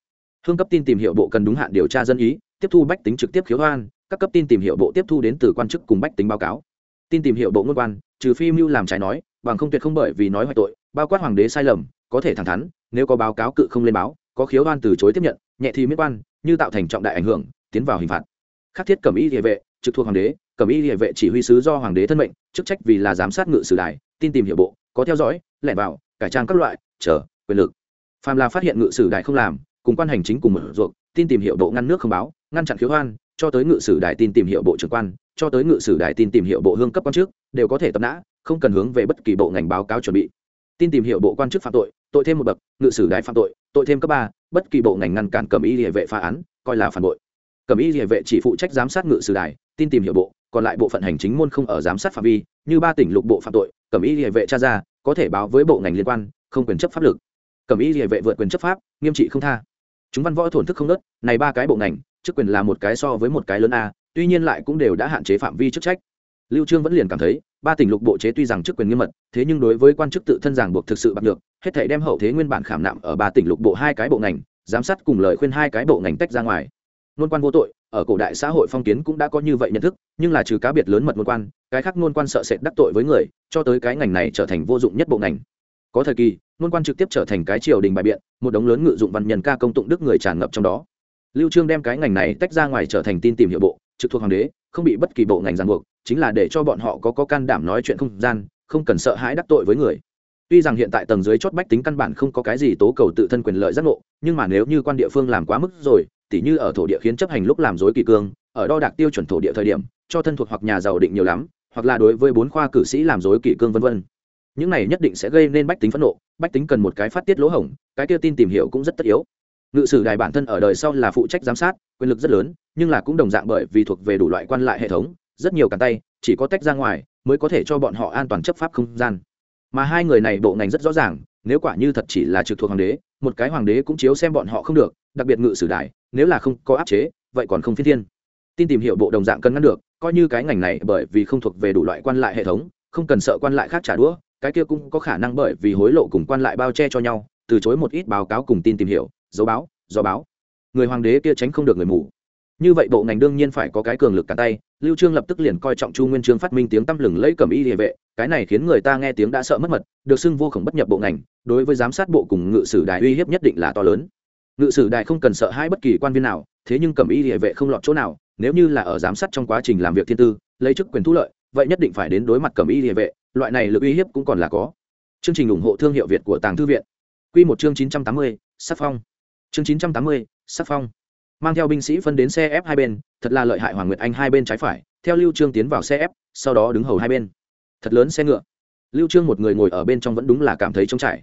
Hương cấp tin tìm hiểu bộ cần đúng hạn điều tra dân ý tiếp thu bách tính trực tiếp khiếu hoan, các cấp tin tìm hiểu bộ tiếp thu đến từ quan chức cùng bách tính báo cáo. Tin tìm hiểu bộ ngôn quan, trừ phi mưu làm trái nói, bằng không tuyệt không bởi vì nói hoại tội, bao quát hoàng đế sai lầm, có thể thẳng thắn, nếu có báo cáo cự không lên báo, có khiếu hoan từ chối tiếp nhận, nhẹ thì miết quan, như tạo thành trọng đại ảnh hưởng, tiến vào hình phạt. Khắc thiết cẩm y địa vệ, trực thuộc hoàng đế, cẩm y địa vệ chỉ huy sứ do hoàng đế thân mệnh, chức trách vì là giám sát ngự sử đài, tin tìm hiểu bộ, có theo dõi, lẻn vào, cải trang các loại, chờ, quyền lực. Phàm là phát hiện ngự sử đài không làm, cùng quan hành chính cùng mở ruộng tin tìm hiệu bộ ngăn nước không báo, ngăn chặn khiếu hoan, cho tới ngự sử đài tin tìm hiệu bộ trưởng quan, cho tới ngự sử đài tin tìm hiệu bộ hương cấp quan chức, đều có thể tập nã, không cần hướng về bất kỳ bộ ngành báo cáo chuẩn bị. Tin tìm hiệu bộ quan chức phạm tội tội thêm một bậc, ngự sử đài phạm tội tội thêm cấp ba, bất kỳ bộ ngành ngăn cản cầm y địa vệ phá án, coi là phản bội. Cầm y địa vệ chỉ phụ trách giám sát ngự sử đài, tin tìm hiệu bộ, còn lại bộ phận hành chính môn không ở giám sát phạm vi, như ba tỉnh lục bộ phạm tội cầm y địa vệ tra ra, có thể báo với bộ ngành liên quan, không quyền chấp pháp lực. Cầm y địa vệ vượt quyền chấp pháp, nghiêm trị không tha chúng văn võ thổn thức không nớt, này ba cái bộ ngành, chức quyền là một cái so với một cái lớn a, tuy nhiên lại cũng đều đã hạn chế phạm vi chức trách. Lưu trương vẫn liền cảm thấy, ba tỉnh lục bộ chế tuy rằng chức quyền nghiêm mật, thế nhưng đối với quan chức tự thân giảng buộc thực sự bạc được hết thể đem hậu thế nguyên bản khảm nạm ở ba tỉnh lục bộ hai cái bộ ngành, giám sát cùng lời khuyên hai cái bộ ngành tách ra ngoài. Nôn quan vô tội, ở cổ đại xã hội phong kiến cũng đã có như vậy nhận thức, nhưng là trừ cá biệt lớn mật nôn quan, cái khác nôn quan sợ sệt đắc tội với người, cho tới cái ngành này trở thành vô dụng nhất bộ ngành có thời kỳ nôn quan trực tiếp trở thành cái triều đình bài biện, một đống lớn ngự dụng văn nhân ca công tụng đức người tràn ngập trong đó. Lưu trương đem cái ngành này tách ra ngoài trở thành tin tìm hiệu bộ, trực thuộc hoàng đế, không bị bất kỳ bộ ngành ràng buộc, chính là để cho bọn họ có có can đảm nói chuyện không gian, không cần sợ hãi đắc tội với người. Tuy rằng hiện tại tầng dưới chót bách tính căn bản không có cái gì tố cầu tự thân quyền lợi giác ngộ, nhưng mà nếu như quan địa phương làm quá mức rồi, tỉ như ở thổ địa khiến chấp hành lúc làm dối kỳ cương, ở đo đạc tiêu chuẩn thổ địa thời điểm, cho thân thuộc hoặc nhà giàu định nhiều lắm, hoặc là đối với bốn khoa cử sĩ làm dối kỳ cương vân vân những này nhất định sẽ gây nên bách tính phẫn nộ, bách tính cần một cái phát tiết lỗ hổng, cái kia tin tìm hiểu cũng rất tất yếu. Ngự sử đài bản thân ở đời sau là phụ trách giám sát, quyền lực rất lớn, nhưng là cũng đồng dạng bởi vì thuộc về đủ loại quan lại hệ thống, rất nhiều càn tay, chỉ có tách ra ngoài mới có thể cho bọn họ an toàn chấp pháp không gian. Mà hai người này bộ ngành rất rõ ràng, nếu quả như thật chỉ là trực thuộc hoàng đế, một cái hoàng đế cũng chiếu xem bọn họ không được, đặc biệt ngự sử đài, nếu là không có áp chế, vậy còn không phi thiên. Tin tìm hiểu bộ đồng dạng cần ngăn được, coi như cái ngành này bởi vì không thuộc về đủ loại quan lại hệ thống, không cần sợ quan lại khác trả đũa cái kia cũng có khả năng bởi vì hối lộ cùng quan lại bao che cho nhau, từ chối một ít báo cáo cùng tin tìm hiểu, dấu báo do báo. Người hoàng đế kia tránh không được người mù. Như vậy bộ ngành đương nhiên phải có cái cường lực cả tay, lưu trương lập tức liền coi trọng chu nguyên trương phát minh tiếng tăm lừng lấy cầm y địa vệ, cái này khiến người ta nghe tiếng đã sợ mất mật, được xưng vô khổng bất nhập bộ ngành, đối với giám sát bộ cùng ngự sử đại uy hiếp nhất định là to lớn. Ngự sử đại không cần sợ hai bất kỳ quan viên nào, thế nhưng cầm y địa vệ không lọt chỗ nào, nếu như là ở giám sát trong quá trình làm việc thiên tư, lấy chức quyền thu lợi, vậy nhất định phải đến đối mặt cầm y địa vệ loại này lực uy hiếp cũng còn là có. Chương trình ủng hộ thương hiệu việt của tàng thư viện. Quy một chương 980, sắc phong. Chương 980, sắc phong. Mang theo binh sĩ phân đến xe ép hai bên thật là lợi hại hoàng nguyệt anh hai bên trái phải theo lưu trương tiến vào xe ép sau đó đứng hầu hai bên. Thật lớn xe ngựa. Lưu trương một người ngồi ở bên trong vẫn đúng là cảm thấy trống trải.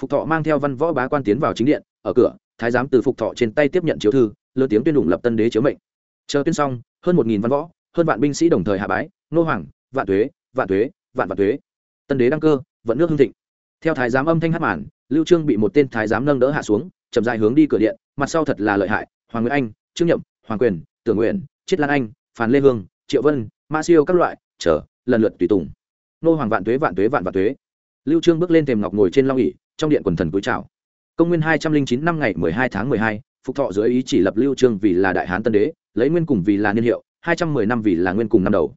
Phục thọ mang theo văn võ bá quan tiến vào chính điện ở cửa thái giám từ phục thọ trên tay tiếp nhận chiếu thư lơ tiếng tuyên đủng lập tân đế chiếu mệnh. Chờ tuyên xong hơn một nghìn văn võ hơn vạn binh sĩ đồng thời hạ bái nô hoàng vạn thuế vạn thuế vạn vạn thuế. Tân đế đăng cơ, vận nước hưng thịnh. Theo thái giám âm thanh hát màn, lưu trương bị một tên thái giám nâng đỡ hạ xuống, chậm dài hướng đi cửa điện, mặt sau thật là lợi hại, hoàng nguyễn anh, trương nhậm, hoàng quyền, tưởng nguyện triết lan anh, phàn lê hương, triệu vân, ma siêu các loại, chờ, lần lượt tùy tùng. Nô hoàng vạn tuế vạn tuế vạn vạn tuế lưu trương bước lên thềm ngọc ngồi trên long ỉ trong điện quần thần cúi chào. Công nguyên hai trăm linh chín năm ngày mười hai tháng mười hai, phục thọ dưới ý chỉ lập lưu trương vì là đại hán tân đế, lấy nguyên cùng vì là niên hiệu, hai trăm mười năm vì là nguyên cùng năm đầu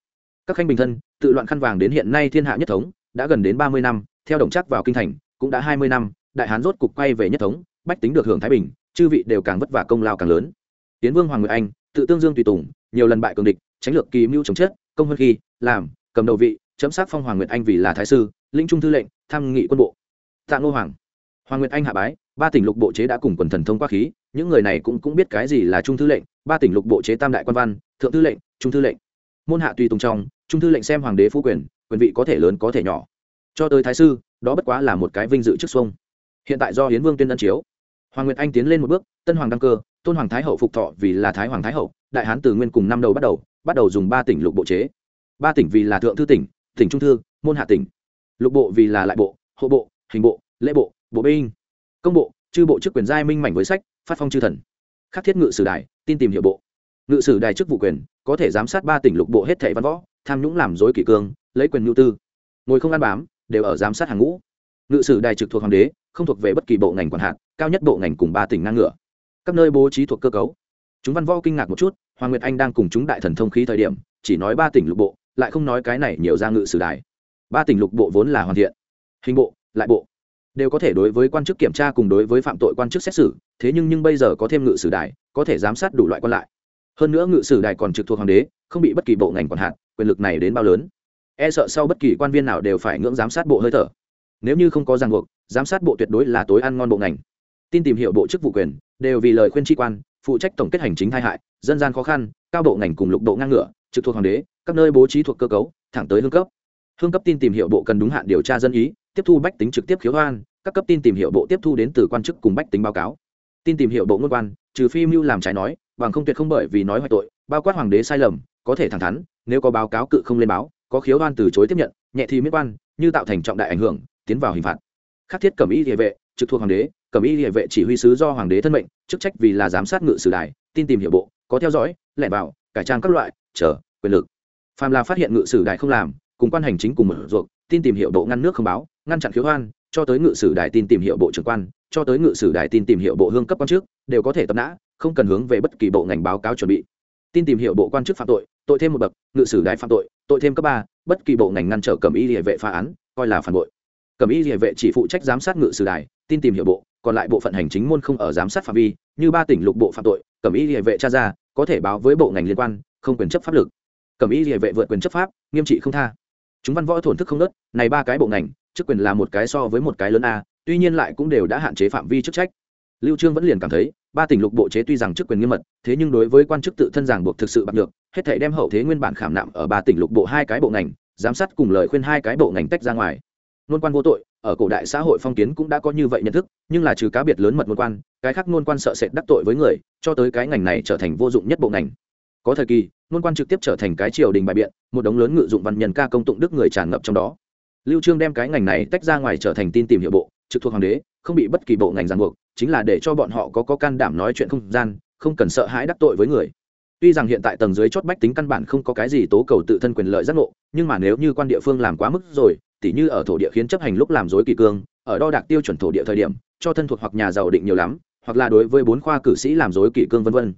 các khanh bình thân, tự loạn khăn vàng đến hiện nay thiên hạ nhất thống, đã gần đến ba mươi năm, theo đồng chắc vào kinh thành, cũng đã hai mươi năm, đại hán rốt cục quay về nhất thống, bách tính được hưởng thái bình, chư vị đều càng vất vả công lao càng lớn. Tiến vương hoàng nguyệt anh, tự tương dương tùy tùng, nhiều lần bại cường địch, tránh lược kỳ mưu chống chết, công hơn khi, làm, cầm đầu vị, chấm sát phong hoàng nguyệt anh vì là thái sư, lĩnh trung thư lệnh, tham nghị quân bộ. Tạ ngô hoàng hoàng nguyệt anh hạ bái, ba tỉnh lục bộ chế đã cùng quần thần thông qua khí, những người này cũng cũng biết cái gì là trung thư lệnh, ba tỉnh lục bộ chế tam đại quan văn, thượng thư lệnh, trung thư lệnh. Môn hạ tùy tùng trong trung thư lệnh xem hoàng đế phú quyền quyền vị có thể lớn có thể nhỏ. Cho tới thái sư, đó bất quá là một cái vinh dự trước xuông. Hiện tại do hiến vương tuyên ân chiếu. Hoàng nguyệt anh tiến lên một bước, tân hoàng đăng cơ, tôn hoàng thái hậu phục thọ vì là thái hoàng thái hậu, đại hán từ nguyên cùng năm đầu bắt đầu bắt đầu dùng ba tỉnh lục bộ chế. Ba tỉnh vì là thượng thư tỉnh tỉnh trung thư, môn hạ tỉnh. Lục bộ vì là lại bộ, hộ bộ, hình bộ, lễ bộ bộ binh. Công bộ, chư bộ chức quyền giai minh mảnh với sách, phát phong chư thần. Khắc thiết ngự sử đài, tin tìm hiệu bộ. Ngự sử đài chức vụ quyền, có thể giám sát ba tỉnh lục bộ hết thẻ văn võ tham nhũng làm dối kỷ cương, lấy quyền nhu tư. Ngồi không ăn bám, đều ở giám sát hàng ngũ. Ngự sử đài trực thuộc hoàng đế, không thuộc về bất kỳ bộ ngành quản hạt, cao nhất bộ ngành cùng ba tỉnh ngang ngựa các nơi bố trí thuộc cơ cấu. Chúng văn võ kinh ngạc một chút, hoàng nguyệt anh đang cùng chúng đại thần thông khí thời điểm, chỉ nói ba tỉnh lục bộ, lại không nói cái này nhiều ra ngự sử đài. Ba tỉnh lục bộ vốn là hoàn thiện. Hình bộ, lại bộ. Đều có thể đối với quan chức kiểm tra cùng đối với phạm tội quan chức xét xử, thế nhưng nhưng bây giờ có thêm ngự sử đài, có thể giám sát đủ loại quan lại. Hơn nữa ngự sử đài còn trực thuộc hoàng đế, không bị bất kỳ bộ ngành quản hạn quyền lực này đến bao lớn? E sợ sau bất kỳ quan viên nào đều phải ngưỡng giám sát bộ hơi thở. Nếu như không có ràng buộc, giám sát bộ tuyệt đối là tối ăn ngon bộ ngành. Tin tìm hiểu bộ chức vụ quyền, đều vì lời khuyên tri quan, phụ trách tổng kết hành chính hai hại, dân gian khó khăn, cao bộ ngành cùng lục độ ngang ngựa trực thuộc hoàng đế, các nơi bố trí thuộc cơ cấu, thẳng tới hương cấp. Hương cấp tin tìm hiểu bộ cần đúng hạn điều tra dân ý, tiếp thu bách tính trực tiếp khiếu hoan, các cấp tin tìm hiểu bộ tiếp thu đến từ quan chức cùng bách tính báo cáo. Tin tìm hiểu bộ ngôn quan, trừ phi mưu làm trái nói, bằng không tuyệt không bởi vì nói hoại tội, bao quát hoàng đế sai lầm có thể thẳng thắn, nếu có báo cáo cự không lên báo, có khiếu đoan từ chối tiếp nhận, nhẹ thì miết quan, như tạo thành trọng đại ảnh hưởng, tiến vào hình phạt. Khắc thiết cẩm y địa vệ, trực thuộc hoàng đế, cẩm y địa vệ chỉ huy sứ do hoàng đế thân mệnh, chức trách vì là giám sát ngự sử đài, tin tìm hiệu bộ, có theo dõi, lẻn vào, cải trang các loại, chờ, quyền lực. Phàm là phát hiện ngự sử đài không làm, cùng quan hành chính cùng mở ruột tin tìm hiệu bộ ngăn nước không báo, ngăn chặn khiếu hoan cho tới ngự sử đài tin tìm hiệu bộ trưởng quan, cho tới ngự sử đài tin tìm hiệu bộ hương cấp quan chức, đều có thể tập nã, không cần hướng về bất kỳ bộ ngành báo cáo chuẩn bị tin tìm hiểu bộ quan chức phạm tội tội thêm một bậc, ngự sử đại phạm tội tội thêm cấp ba, bất kỳ bộ ngành ngăn trở cầm y địa vệ phá án, coi là phản bội. Cầm y địa vệ chỉ phụ trách giám sát ngự sử đài, tin tìm hiểu bộ, còn lại bộ phận hành chính môn không ở giám sát phạm vi, như ba tỉnh lục bộ phạm tội, cầm y địa vệ tra ra, có thể báo với bộ ngành liên quan, không quyền chấp pháp lực. Cầm y địa vệ vượt quyền chấp pháp, nghiêm trị không tha. Chúng văn võ thổn thức không nớt, này ba cái bộ ngành, chức quyền là một cái so với một cái lớn a, tuy nhiên lại cũng đều đã hạn chế phạm vi chức trách. Lưu trương vẫn liền cảm thấy ba tỉnh lục bộ chế tuy rằng chức quyền nghiêm mật, thế nhưng đối với quan chức tự thân giảng buộc thực sự bạc được hết thảy đem hậu thế nguyên bản khảm nạm ở ba tỉnh lục bộ hai cái bộ ngành, giám sát cùng lời khuyên hai cái bộ ngành tách ra ngoài. Nôn quan vô tội, ở cổ đại xã hội phong kiến cũng đã có như vậy nhận thức, nhưng là trừ cá biệt lớn mật nôn quan, cái khác nôn quan sợ sệt đắc tội với người, cho tới cái ngành này trở thành vô dụng nhất bộ ngành. Có thời kỳ, nôn quan trực tiếp trở thành cái triều đình bài biện, một đống lớn ngự dụng văn nhân ca công tụng đức người tràn ngập trong đó. Lưu trương đem cái ngành này tách ra ngoài trở thành tin tìm hiệu bộ, trực thuộc hoàng đế, không bị bất kỳ bộ ngành ràng buộc chính là để cho bọn họ có có can đảm nói chuyện không gian, không cần sợ hãi đắc tội với người. Tuy rằng hiện tại tầng dưới chót bách tính căn bản không có cái gì tố cầu tự thân quyền lợi giác ngộ, nhưng mà nếu như quan địa phương làm quá mức rồi, tỉ như ở thổ địa khiến chấp hành lúc làm dối kỳ cương, ở đo đạc tiêu chuẩn thổ địa thời điểm, cho thân thuộc hoặc nhà giàu định nhiều lắm, hoặc là đối với bốn khoa cử sĩ làm dối kỳ cương vân vân.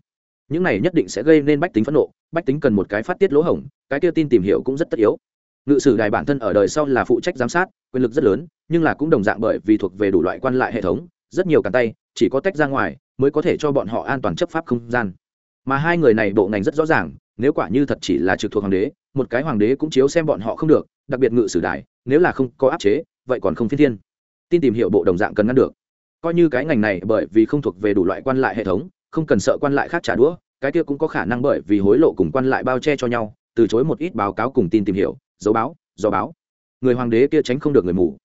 Những này nhất định sẽ gây nên bách tính phẫn nộ, bách tính cần một cái phát tiết lỗ hổng, cái kia tin tìm hiểu cũng rất tất yếu. Ngự sử đài bản thân ở đời sau là phụ trách giám sát, quyền lực rất lớn, nhưng là cũng đồng dạng bởi vì thuộc về đủ loại quan lại hệ thống rất nhiều cản tay, chỉ có tách ra ngoài mới có thể cho bọn họ an toàn chấp pháp không gian. Mà hai người này bộ ngành rất rõ ràng, nếu quả như thật chỉ là trực thuộc hoàng đế, một cái hoàng đế cũng chiếu xem bọn họ không được, đặc biệt ngự sử đài, nếu là không có áp chế, vậy còn không phi thiên. Tin tìm hiểu bộ đồng dạng cần ngăn được. Coi như cái ngành này bởi vì không thuộc về đủ loại quan lại hệ thống, không cần sợ quan lại khác trả đũa, cái kia cũng có khả năng bởi vì hối lộ cùng quan lại bao che cho nhau, từ chối một ít báo cáo cùng tin tìm hiểu, dấu báo do báo. Người hoàng đế kia tránh không được người mù.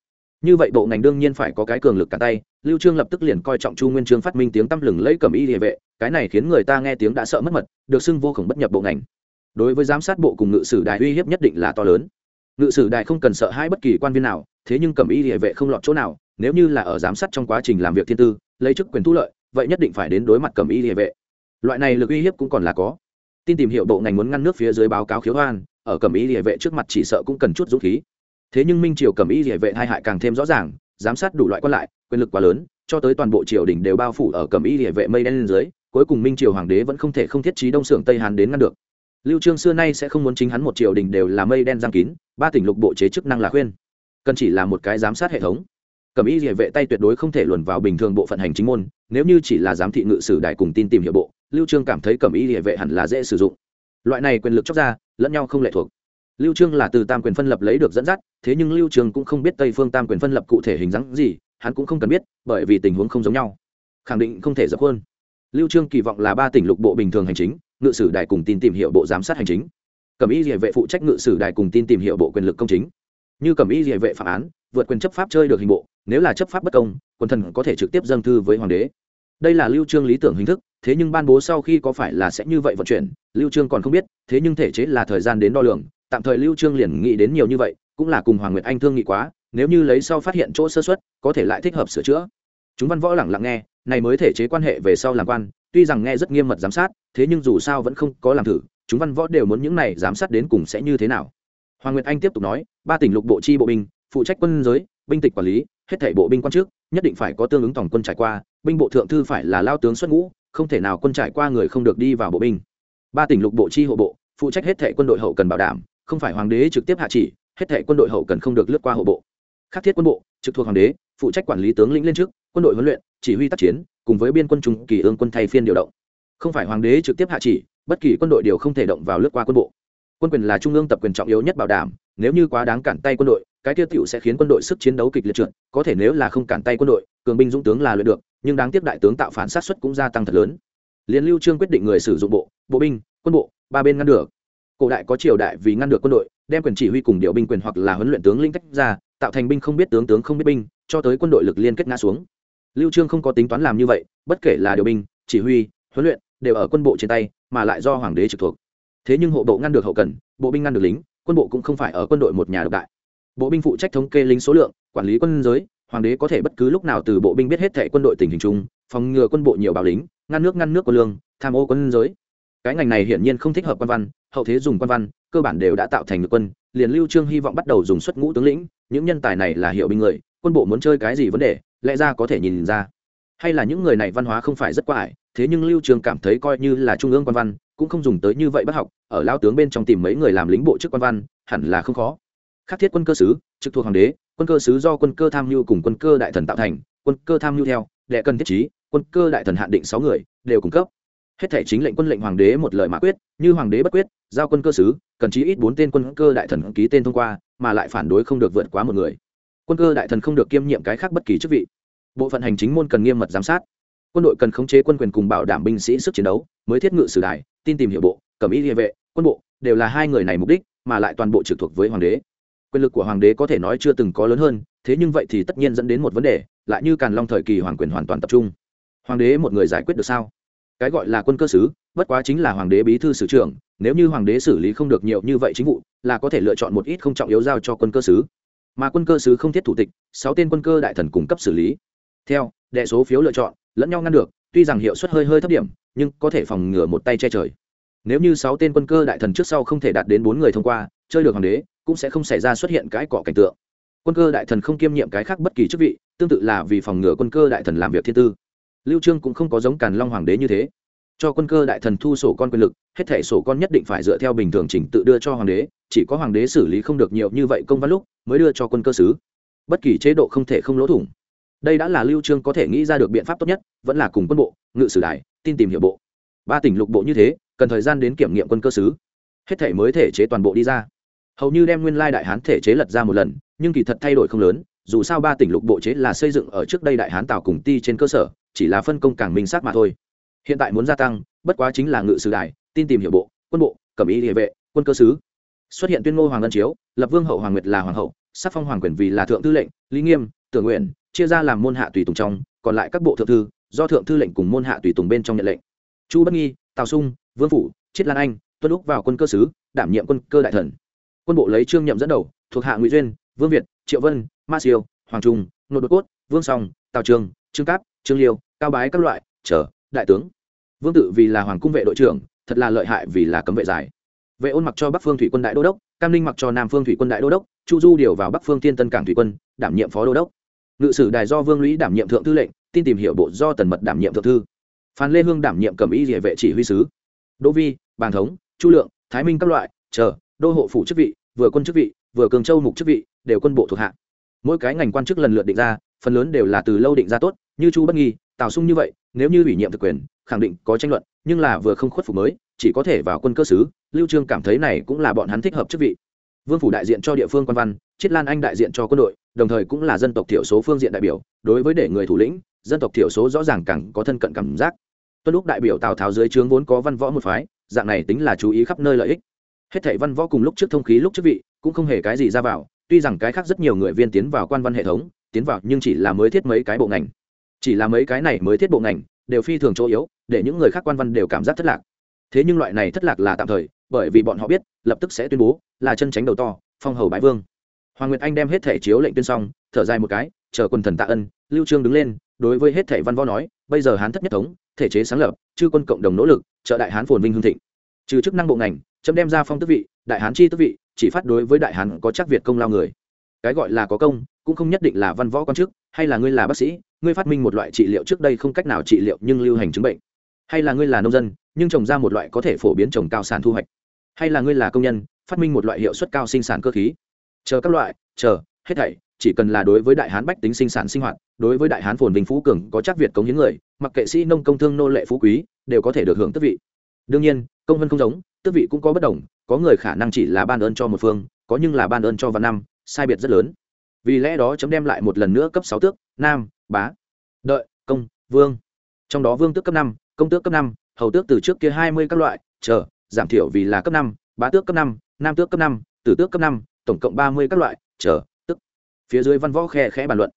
Như vậy bộ ngành đương nhiên phải có cái cường lực cả tay lưu trương lập tức liền coi trọng chu nguyên trương phát minh tiếng tăm lừng lấy cầm y địa vệ, cái này khiến người ta nghe tiếng đã sợ mất mật, được xưng vô cùng bất nhập bộ ngành. Đối với giám sát bộ cùng ngự sử đài uy hiếp nhất định là to lớn. Ngự sử đài không cần sợ hai bất kỳ quan viên nào, thế nhưng cầm y địa vệ không lọt chỗ nào, nếu như là ở giám sát trong quá trình làm việc thiên tư, lấy chức quyền thu lợi, vậy nhất định phải đến đối mặt cầm y địa vệ. Loại này lực uy hiếp cũng còn là có. Tin tìm hiểu bộ ngành muốn ngăn nước phía dưới báo cáo khiếu hoan, ở cầm y địa vệ trước mặt chỉ sợ cũng cần chút dũng khí. Thế nhưng minh triều cầm y địa vệ hai hại càng thêm rõ ràng, giám sát đủ loại quan lại quyền lực quá lớn, cho tới toàn bộ triều đình đều bao phủ ở cầm y địa vệ mây đen lên dưới, cuối cùng minh triều hoàng đế vẫn không thể không thiết trí đông xưởng tây hàn đến ngăn được. Lưu trương xưa nay sẽ không muốn chính hắn một triều đình đều là mây đen giang kín, ba tỉnh lục bộ chế chức năng là khuyên. Cần chỉ là một cái giám sát hệ thống. Cầm y địa vệ tay tuyệt đối không thể luồn vào bình thường bộ phận hành chính môn, nếu như chỉ là giám thị ngự sử đại cùng tin tìm hiệu bộ, lưu trương cảm thấy cầm y địa vệ hẳn là dễ sử dụng. Loại này quyền lực chóc ra, lẫn nhau không lệ thuộc. Lưu trương là từ tam quyền phân lập lấy được dẫn dắt, thế nhưng lưu trương cũng không biết tây phương tam quyền phân lập cụ thể hình dáng gì hắn cũng không cần biết, bởi vì tình huống không giống nhau. Khẳng định không thể dập hơn lưu trương kỳ vọng là ba tỉnh lục bộ bình thường hành chính, ngự sử đài cùng tin tìm hiểu bộ giám sát hành chính. Cẩm y địa vệ phụ trách ngự sử đài cùng tin tìm hiểu bộ quyền lực công chính. Như cẩm y địa vệ phạm án, vượt quyền chấp pháp chơi được hình bộ, nếu là chấp pháp bất công quân thần có thể trực tiếp dâng thư với hoàng đế. Đây là lưu trương lý tưởng hình thức, thế nhưng ban bố sau khi có phải là sẽ như vậy vận chuyển, lưu trương còn không biết, thế nhưng thể chế là thời gian đến đo lường, tạm thời lưu trương liền nghĩ đến nhiều như vậy, cũng là cùng hoàng nguyệt anh thương nghị quá nếu như lấy sau phát hiện chỗ sơ suất, có thể lại thích hợp sửa chữa. Chúng văn võ lẳng lặng nghe, này mới thể chế quan hệ về sau làm quan, tuy rằng nghe rất nghiêm mật giám sát, thế nhưng dù sao vẫn không có làm thử, chúng văn võ đều muốn những này giám sát đến cùng sẽ như thế nào. Hoàng nguyệt anh tiếp tục nói, ba tỉnh lục bộ chi bộ binh, phụ trách quân giới, binh tịch quản lý, hết thảy bộ binh quan trước, nhất định phải có tương ứng tổng quân trải qua, binh bộ thượng thư phải là lao tướng xuất ngũ, không thể nào quân trải qua người không được đi vào bộ binh. Ba tỉnh lục bộ chi hộ bộ, phụ trách hết thảy quân đội hậu cần bảo đảm, không phải hoàng đế trực tiếp hạ chỉ, hết thảy quân đội hậu cần không được lướt qua hộ bộ khắc thiết quân bộ, trực thuộc hoàng đế, phụ trách quản lý tướng lĩnh lên trước, quân đội huấn luyện, chỉ huy tác chiến, cùng với biên quân trung kỳ ương quân thay phiên điều động. Không phải hoàng đế trực tiếp hạ chỉ, bất kỳ quân đội đều không thể động vào lướt qua quân bộ. Quân quyền là trung ương tập quyền trọng yếu nhất bảo đảm, nếu như quá đáng cản tay quân đội, cái tiêu tiểu sẽ khiến quân đội sức chiến đấu kịch liệt trượt, có thể nếu là không cản tay quân đội, cường binh dũng tướng là luyện được, nhưng đáng tiếc đại tướng tạo phản sát xuất cũng gia tăng thật lớn. Liên lưu trương quyết định người sử dụng bộ bộ binh, quân bộ, ba bên ngăn được. Cổ đại có triều đại vì ngăn được quân đội, đem quyền chỉ huy cùng điều binh quyền hoặc là huấn luyện tướng linh tách ra tạo thành binh không biết tướng tướng không biết binh, cho tới quân đội lực liên kết ngã xuống. Lưu trương không có tính toán làm như vậy, bất kể là điều binh, chỉ huy, huấn luyện, đều ở quân bộ trên tay, mà lại do hoàng đế trực thuộc. Thế nhưng hộ bộ ngăn được hậu cần, bộ binh ngăn được lính, quân bộ cũng không phải ở quân đội một nhà độc đại. Bộ binh phụ trách thống kê lính số lượng, quản lý quân giới, hoàng đế có thể bất cứ lúc nào từ bộ binh biết hết thệ quân đội tình hình chung, phòng ngừa quân bộ nhiều bạo lính, ngăn nước ngăn nước quân lương, tham ô quân giới cái ngành này hiển nhiên không thích hợp quan văn, hậu thế dùng quan văn, cơ bản đều đã tạo thành được quân, liền lưu trương hy vọng bắt đầu dùng xuất ngũ tướng lĩnh, những nhân tài này là hiệu binh người, quân bộ muốn chơi cái gì vấn đề, lẽ ra có thể nhìn ra. Hay là những người này văn hóa không phải rất quá ải, thế nhưng lưu trương cảm thấy coi như là trung ương quan văn, cũng không dùng tới như vậy bắt học, ở lao tướng bên trong tìm mấy người làm lính bộ chức quan văn, hẳn là không khó. Khắc thiết quân cơ sứ, trực thuộc hoàng đế, quân cơ sứ do quân cơ tham mưu cùng quân cơ đại thần tạo thành, quân cơ tham mưu theo, đệ cần thiết trí, quân cơ đại thần hạn định sáu người, đều cung cấp hết thể chính lệnh quân lệnh hoàng đế một lời mã quyết, như hoàng đế bất quyết, giao quân cơ sứ, cần chí ít bốn tên quân cơ đại thần ký tên thông qua, mà lại phản đối không được vượt quá một người. Quân cơ đại thần không được kiêm nhiệm cái khác bất kỳ chức vị. Bộ phận hành chính môn cần nghiêm mật giám sát. Quân đội cần khống chế quân quyền cùng bảo đảm binh sĩ sức chiến đấu, mới thiết ngự sử đài, tin tìm hiểu bộ, cẩm ý địa vệ, quân bộ, đều là hai người này mục đích, mà lại toàn bộ trực thuộc với hoàng đế. Quyền lực của hoàng đế có thể nói chưa từng có lớn hơn, thế nhưng vậy thì tất nhiên dẫn đến một vấn đề, lại như càn long thời kỳ hoàng quyền hoàn toàn tập trung. Hoàng đế một người giải quyết được sao? Cái gọi là quân cơ sứ bất quá chính là hoàng đế bí thư sử trưởng, nếu như hoàng đế xử lý không được nhiều như vậy chính vụ, là có thể lựa chọn một ít không trọng yếu giao cho quân cơ sứ mà quân cơ sứ không thiết thủ tịch, sáu tên quân cơ đại thần cung cấp xử lý. Theo, đệ số phiếu lựa chọn, lẫn nhau ngăn được, tuy rằng hiệu suất hơi hơi thấp điểm, nhưng có thể phòng ngừa một tay che trời. Nếu như sáu tên quân cơ đại thần trước sau không thể đạt đến bốn người thông qua, chơi được hoàng đế, cũng sẽ không xảy ra xuất hiện cái cọ cảnh tượng. Quân cơ đại thần không kiêm nhiệm cái khác bất kỳ chức vị, tương tự là vì phòng ngừa quân cơ đại thần làm việc thiên tư lưu trương cũng không có giống càn long hoàng đế như thế. Cho quân cơ đại thần thu sổ con quyền lực, hết thể sổ con nhất định phải dựa theo bình thường trình tự đưa cho hoàng đế, chỉ có hoàng đế xử lý không được nhiều như vậy công văn lúc mới đưa cho quân cơ sứ. Bất kỳ chế độ không thể không lỗ thủng. Đây đã là lưu trương có thể nghĩ ra được biện pháp tốt nhất, vẫn là cùng quân bộ, ngự sử đại, tin tìm hiểu bộ. Ba tỉnh lục bộ như thế, cần thời gian đến kiểm nghiệm quân cơ sứ. Hết thể mới thể chế toàn bộ đi ra. Hầu như đem nguyên lai đại hán thể chế lật ra một lần, nhưng kỳ thật thay đổi không lớn, dù sao ba tỉnh lục bộ chế là xây dựng ở trước đây đại hán tào cùng ti trên cơ sở chỉ là phân công càng minh xác mà thôi. Hiện tại muốn gia tăng, bất quá chính là ngự sử đại, tin tìm hiểu bộ, quân bộ, cẩm y địa vệ, quân cơ sứ. Xuất hiện tuyên ngô hoàng ân chiếu, lập vương hậu hoàng nguyệt là hoàng hậu, sắc phong hoàng quyền vì là thượng tư lệnh, lý nghiêm, tưởng nguyện, chia ra làm môn hạ tùy tùng trong, còn lại các bộ thượng thư, do thượng thư lệnh cùng môn hạ tùy tùng bên trong nhận lệnh. Chu bất nghi, tào sung, vương phủ triết lan anh, tuân lúc vào quân cơ sứ, đảm nhiệm quân cơ đại thần. Quân bộ lấy trương nhậm dẫn đầu, thuộc hạ ngụy duyên, vương việt, triệu vân, ma siêu, hoàng trung nội đột cốt, vương song, tào trường, trương cáp, trương liêu cao bái các loại chờ, đại tướng. Vương tự vì là hoàng cung vệ đội trưởng thật là lợi hại vì là cấm vệ giải. Vệ ôn mặc cho bắc phương thủy quân đại đô đốc cam ninh mặc cho nam phương thủy quân đại đô đốc chu du điều vào bắc phương thiên tân cảng thủy quân đảm nhiệm phó đô đốc. Ngự sử đài do vương lũy đảm nhiệm thượng thư lệnh tin tìm hiểu bộ do tần mật đảm nhiệm thượng thư. Phan lê hương đảm nhiệm cầm y địa vệ chỉ huy sứ. Đỗ vi bàn thống chu lượng thái minh các loại chờ đô hộ phủ chức vị vừa quân chức vị vừa cường châu mục chức vị đều quân bộ thuộc hạ. Mỗi cái ngành quan chức lần lượt định ra phần lớn đều là từ lâu định ra tốt như chu bất nghi, tào sung như vậy, nếu như ủy nhiệm thực quyền, khẳng định có tranh luận, nhưng là vừa không khuất phục mới, chỉ có thể vào quân cơ sứ lưu trương cảm thấy này cũng là bọn hắn thích hợp chức vị. Vương phủ đại diện cho địa phương quan văn, chiết lan anh đại diện cho quân đội, đồng thời cũng là dân tộc thiểu số phương diện đại biểu, đối với để người thủ lĩnh, dân tộc thiểu số rõ ràng càng có thân cận cảm giác. Tuân lúc đại biểu tào tháo dưới trướng vốn có văn võ một phái, dạng này tính là chú ý khắp nơi lợi ích. Hết thảy văn võ cùng lúc trước thông khí lúc trước vị, cũng không hề cái gì ra vào, tuy rằng cái khác rất nhiều người viên tiến vào quan văn hệ thống, tiến vào nhưng chỉ là mới thiết mấy cái bộ ngành chỉ là mấy cái này mới thiết bộ ngành, đều phi thường chỗ yếu, để những người khác quan văn đều cảm giác thất lạc. Thế nhưng loại này thất lạc là tạm thời, bởi vì bọn họ biết, lập tức sẽ tuyên bố, là chân tránh đầu to, phong hầu bái vương. Hoàng nguyệt anh đem hết thẻ chiếu lệnh tuyên xong, thở dài một cái, chờ quân thần tạ ân, lưu trương đứng lên, đối với hết thẻ văn võ nói, bây giờ hán thất nhất thống, thể chế sáng lập, chư quân cộng đồng nỗ lực, trợ đại hán phồn vinh hương thịnh. Trừ chức năng bộ ngành, chấm đem ra phong tước vị, đại hán chi tước vị, chỉ phát đối với đại hán có chắc việt công lao người. Cái gọi là có công, cũng không nhất định là văn võ quan chức, hay là ngươi là bác sĩ ngươi phát minh một loại trị liệu trước đây không cách nào trị liệu nhưng lưu hành chứng bệnh. Hay là ngươi là nông dân, nhưng trồng ra một loại có thể phổ biến trồng cao sản thu hoạch. Hay là ngươi là công nhân, phát minh một loại hiệu suất cao sinh sản cơ khí. Chờ các loại, chờ, hết thảy, chỉ cần là đối với đại hán bách tính sinh sản sinh hoạt, đối với đại hán phồn vinh phú cường có chắc việt cống hiến người, mặc kệ sĩ nông công thương nô lệ phú quý, đều có thể được hưởng tước vị. Đương nhiên, công vân không giống, tước vị cũng có bất đồng, có người khả năng chỉ là ban ơn cho một phương, có nhưng là ban ơn cho văn năm, sai biệt rất lớn. Vì lẽ đó chấm đem lại một lần nữa cấp sáu tước, nam bá, đợi, công, vương. Trong đó vương tước cấp năm, công tước cấp năm, hầu tước từ trước kia hai mươi các loại, chờ, giảm thiểu vì là cấp năm, bá tước cấp năm, nam tước cấp năm, tử tước cấp năm, tổng cộng ba mươi các loại, chờ, tức. Phía dưới văn võ khe khẽ bàn luận.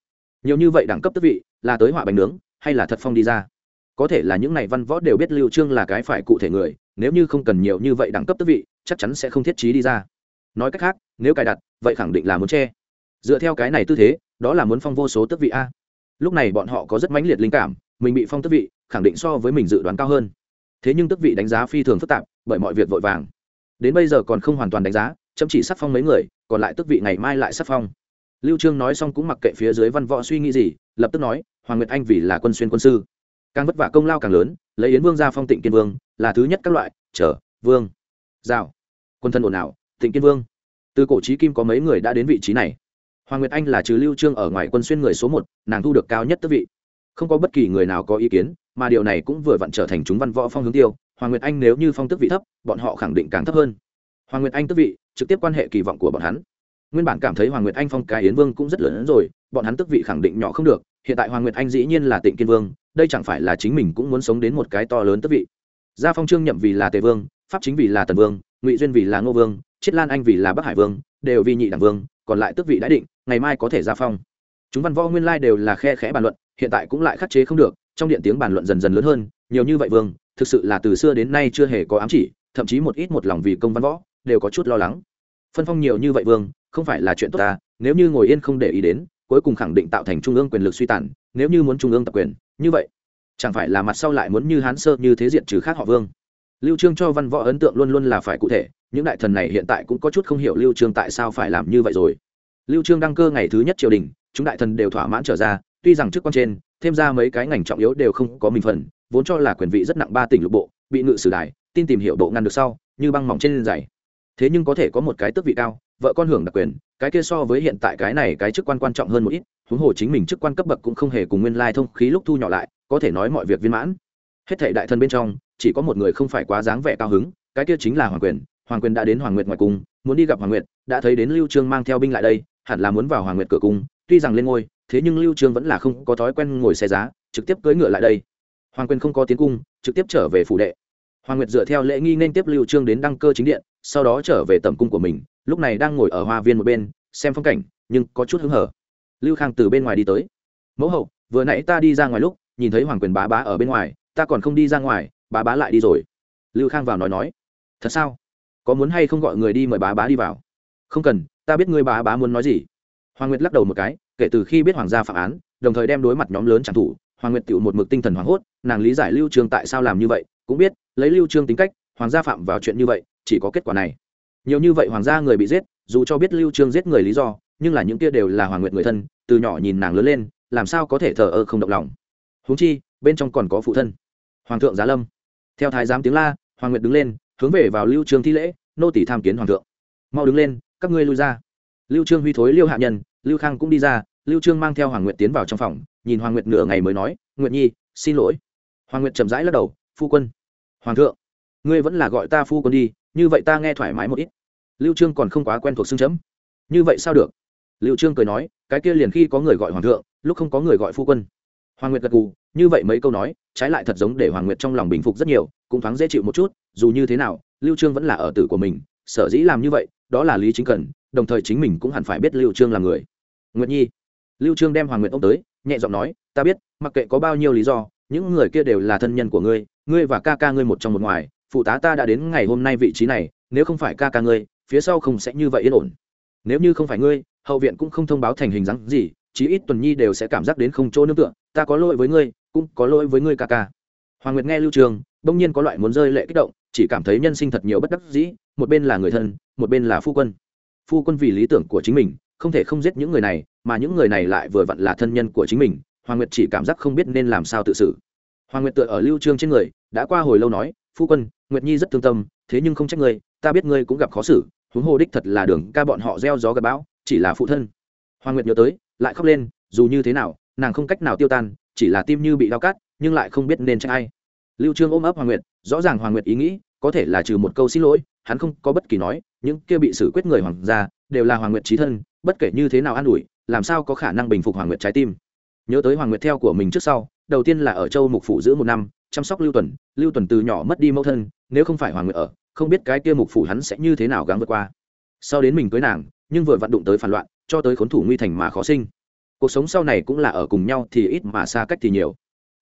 Nhiều như vậy đẳng cấp tước vị, là tới họa bánh nướng, hay là thật phong đi ra? Có thể là những này văn võ đều biết lưu trương là cái phải cụ thể người, nếu như không cần nhiều như vậy đẳng cấp tước vị, chắc chắn sẽ không thiết trí đi ra. Nói cách khác, nếu cài đặt, vậy khẳng định là muốn che. Dựa theo cái này tư thế, đó là muốn phong vô số tước vị a lúc này bọn họ có rất mãnh liệt linh cảm, mình bị phong tước vị, khẳng định so với mình dự đoán cao hơn. Thế nhưng tước vị đánh giá phi thường phức tạp, bởi mọi việc vội vàng. Đến bây giờ còn không hoàn toàn đánh giá, chấm chỉ sắc phong mấy người, còn lại tước vị ngày mai lại sắc phong. Lưu trương nói xong cũng mặc kệ phía dưới văn võ suy nghĩ gì, lập tức nói, hoàng nguyệt anh vì là quân xuyên quân sư. Càng vất vả công lao càng lớn, lấy yến vương ra phong tịnh kiên vương, là thứ nhất các loại trở vương, giao, quân thân ồn ào tịnh kiên vương. Từ cổ trí kim có mấy người đã đến vị trí này hoàng nguyệt anh là trừ lưu trương ở ngoài quân xuyên người số một, nàng thu được cao nhất tước vị. Không có bất kỳ người nào có ý kiến, mà điều này cũng vừa vặn trở thành chúng văn võ phong hướng tiêu. Hoàng nguyệt anh nếu như phong tước vị thấp, bọn họ khẳng định càng thấp hơn. Hoàng nguyệt anh tước vị, trực tiếp quan hệ kỳ vọng của bọn hắn. Nguyên bản cảm thấy hoàng nguyệt anh phong cái yến vương cũng rất lớn hơn rồi, bọn hắn tước vị khẳng định nhỏ không được. Hiện tại hoàng nguyệt anh dĩ nhiên là tịnh kiên vương, đây chẳng phải là chính mình cũng muốn sống đến một cái to lớn tước vị. Gia phong trương nhậm vì là tề vương, pháp chính vì là tần vương, ngụy duyên vì là ngô vương, chiết lan anh vì là bắc hải vương, đều vì nhị đảng vương còn lại tước vị đã định, ngày mai có thể ra phong. Chúng văn võ nguyên lai đều là khe khẽ bàn luận, hiện tại cũng lại khắc chế không được, trong điện tiếng bàn luận dần dần lớn hơn, nhiều như vậy vương, thực sự là từ xưa đến nay chưa hề có ám chỉ, thậm chí một ít một lòng vì công văn võ, đều có chút lo lắng. Phân phong nhiều như vậy vương, không phải là chuyện tốt ta, nếu như ngồi yên không để ý đến, cuối cùng khẳng định tạo thành trung ương quyền lực suy tàn, nếu như muốn trung ương tập quyền, như vậy, chẳng phải là mặt sau lại muốn như hán sơ như thế diện trừ khác họ vương. Lưu trương cho văn võ ấn tượng luôn luôn là phải cụ thể những đại thần này hiện tại cũng có chút không hiểu lưu trương tại sao phải làm như vậy rồi. Lưu trương đăng cơ ngày thứ nhất triều đình, chúng đại thần đều thỏa mãn trở ra, tuy rằng chức quan trên, thêm ra mấy cái ngành trọng yếu đều không có mình phần, vốn cho là quyền vị rất nặng ba tỉnh lục bộ, bị ngự sử đài, tin tìm hiểu độ ngăn được sau, như băng mỏng trên dày. Thế nhưng có thể có một cái tước vị cao, vợ con hưởng đặc quyền, cái kia so với hiện tại cái này cái chức quan quan trọng hơn một ít, huống hồ chính mình chức quan cấp bậc cũng không hề cùng nguyên lai thông khí lúc thu nhỏ lại, có thể nói mọi việc viên mãn. Hết thể đại thần bên trong, chỉ có một người không phải quá dáng vẻ cao hứng, cái kia chính là hoàng quyền hoàng quyền đã đến hoàng nguyệt ngoài cung, muốn đi gặp hoàng nguyệt, đã thấy đến lưu trương mang theo binh lại đây, hẳn là muốn vào hoàng nguyệt cửa cung. Tuy rằng lên ngôi, thế nhưng lưu trương vẫn là không có thói quen ngồi xe giá, trực tiếp cưỡi ngựa lại đây. Hoàng quyền không có tiến cung, trực tiếp trở về phủ đệ. Hoàng nguyệt dựa theo lễ nghi nên tiếp lưu trương đến đăng cơ chính điện, sau đó trở về tẩm cung của mình, lúc này đang ngồi ở hoa viên một bên, xem phong cảnh, nhưng có chút hứng hở. Lưu khang từ bên ngoài đi tới. Mẫu hậu, vừa nãy ta đi ra ngoài lúc, nhìn thấy hoàng quyền bá bá ở bên ngoài, ta còn không đi ra ngoài, bá bá lại đi rồi. Lưu khang vào nói nói. Thật sao? Có muốn hay không gọi người đi mời bá bá đi vào? Không cần, ta biết ngươi bá bá muốn nói gì. Hoàng nguyệt lắc đầu một cái, kể từ khi biết hoàng gia phạm án, đồng thời đem đối mặt nhóm lớn trang thủ hoàng nguyệt tựu một mực tinh thần hoảng hốt, nàng lý giải lưu trương tại sao làm như vậy, cũng biết, lấy lưu trương tính cách, hoàng gia phạm vào chuyện như vậy, chỉ có kết quả này. Nhiều như vậy hoàng gia người bị giết, dù cho biết lưu trương giết người lý do, nhưng là những kia đều là hoàng nguyệt người thân, từ nhỏ nhìn nàng lớn lên, làm sao có thể thờ ơ không động lòng? Huống chi, bên trong còn có phụ thân. Hoàng thượng giá lâm. Theo thái giám tiếng la, hoàng nguyệt đứng lên, hướng về vào lưu trương thi lễ nô tỷ tham kiến hoàng thượng. Mau đứng lên, các ngươi lui ra. Lưu trương huy thối liêu hạ nhân, lưu khang cũng đi ra, lưu trương mang theo hoàng nguyệt tiến vào trong phòng, nhìn hoàng nguyệt nửa ngày mới nói, nguyệt nhi, xin lỗi. Hoàng nguyệt chậm rãi lắc đầu, phu quân. Hoàng thượng, ngươi vẫn là gọi ta phu quân đi, như vậy ta nghe thoải mái một ít. Lưu trương còn không quá quen thuộc xương chấm. Như vậy sao được? Lưu trương cười nói, cái kia liền khi có người gọi hoàng thượng, lúc không có người gọi phu quân. Hoàng nguyệt gật gù, như vậy mấy câu nói, trái lại thật giống để hoàng nguyệt trong lòng bình phục rất nhiều, cũng thoáng dễ chịu một chút, dù như thế nào lưu trương vẫn là ở tử của mình, sở dĩ làm như vậy, đó là lý chính cần, đồng thời chính mình cũng hẳn phải biết lưu trương là người. Nguyệt nhi, lưu trương đem hoàng nguyệt ông tới, nhẹ giọng nói, ta biết, mặc kệ có bao nhiêu lý do, những người kia đều là thân nhân của ngươi ngươi và ca ca ngươi một trong một ngoài, phụ tá ta đã đến ngày hôm nay vị trí này, nếu không phải ca ca ngươi, phía sau không sẽ như vậy yên ổn. Nếu như không phải ngươi, hậu viện cũng không thông báo thành hình dáng gì, chí ít tuần nhi đều sẽ cảm giác đến không chỗ nương tựa, ta có lỗi với ngươi, cũng có lỗi với ngươi ca ca. Hoàng nguyệt nghe lưu trường đông nhiên có loại muốn rơi lệ kích động chỉ cảm thấy nhân sinh thật nhiều bất đắc dĩ, một bên là người thân, một bên là phu quân. Phu quân vì lý tưởng của chính mình, không thể không giết những người này, mà những người này lại vừa vặn là thân nhân của chính mình, hoàng nguyệt chỉ cảm giác không biết nên làm sao tự xử. Hoàng nguyệt tựa ở lưu trương trên người, đã qua hồi lâu nói, phu quân, nguyệt nhi rất thương tâm, thế nhưng không trách ngươi, ta biết ngươi cũng gặp khó xử, huống hồ đích thật là đường ca bọn họ gieo gió gặp bão, chỉ là phụ thân. Hoàng nguyệt nhớ tới, lại khóc lên, dù như thế nào, nàng không cách nào tiêu tan, chỉ là tim như bị đau cắt, nhưng lại không biết nên trách ai lưu trương ôm ấp hoàng nguyệt, rõ ràng hoàng nguyệt ý nghĩ, có thể là trừ một câu xin lỗi, hắn không có bất kỳ nói, những kia bị xử quyết người hoàng gia, đều là hoàng nguyệt trí thân, bất kể như thế nào an ủi, làm sao có khả năng bình phục hoàng nguyệt trái tim. Nhớ tới hoàng nguyệt theo của mình trước sau, đầu tiên là ở châu mục phủ giữ một năm, chăm sóc lưu tuần lưu tuần từ nhỏ mất đi mẫu thân, nếu không phải hoàng nguyệt ở, không biết cái kia mục phủ hắn sẽ như thế nào gắng vượt qua. Sau đến mình cưới nàng, nhưng vừa vặn đụng tới phản loạn, cho tới khốn thủ nguy thành mà khó sinh. Cuộc sống sau này cũng là ở cùng nhau thì ít mà xa cách thì nhiều.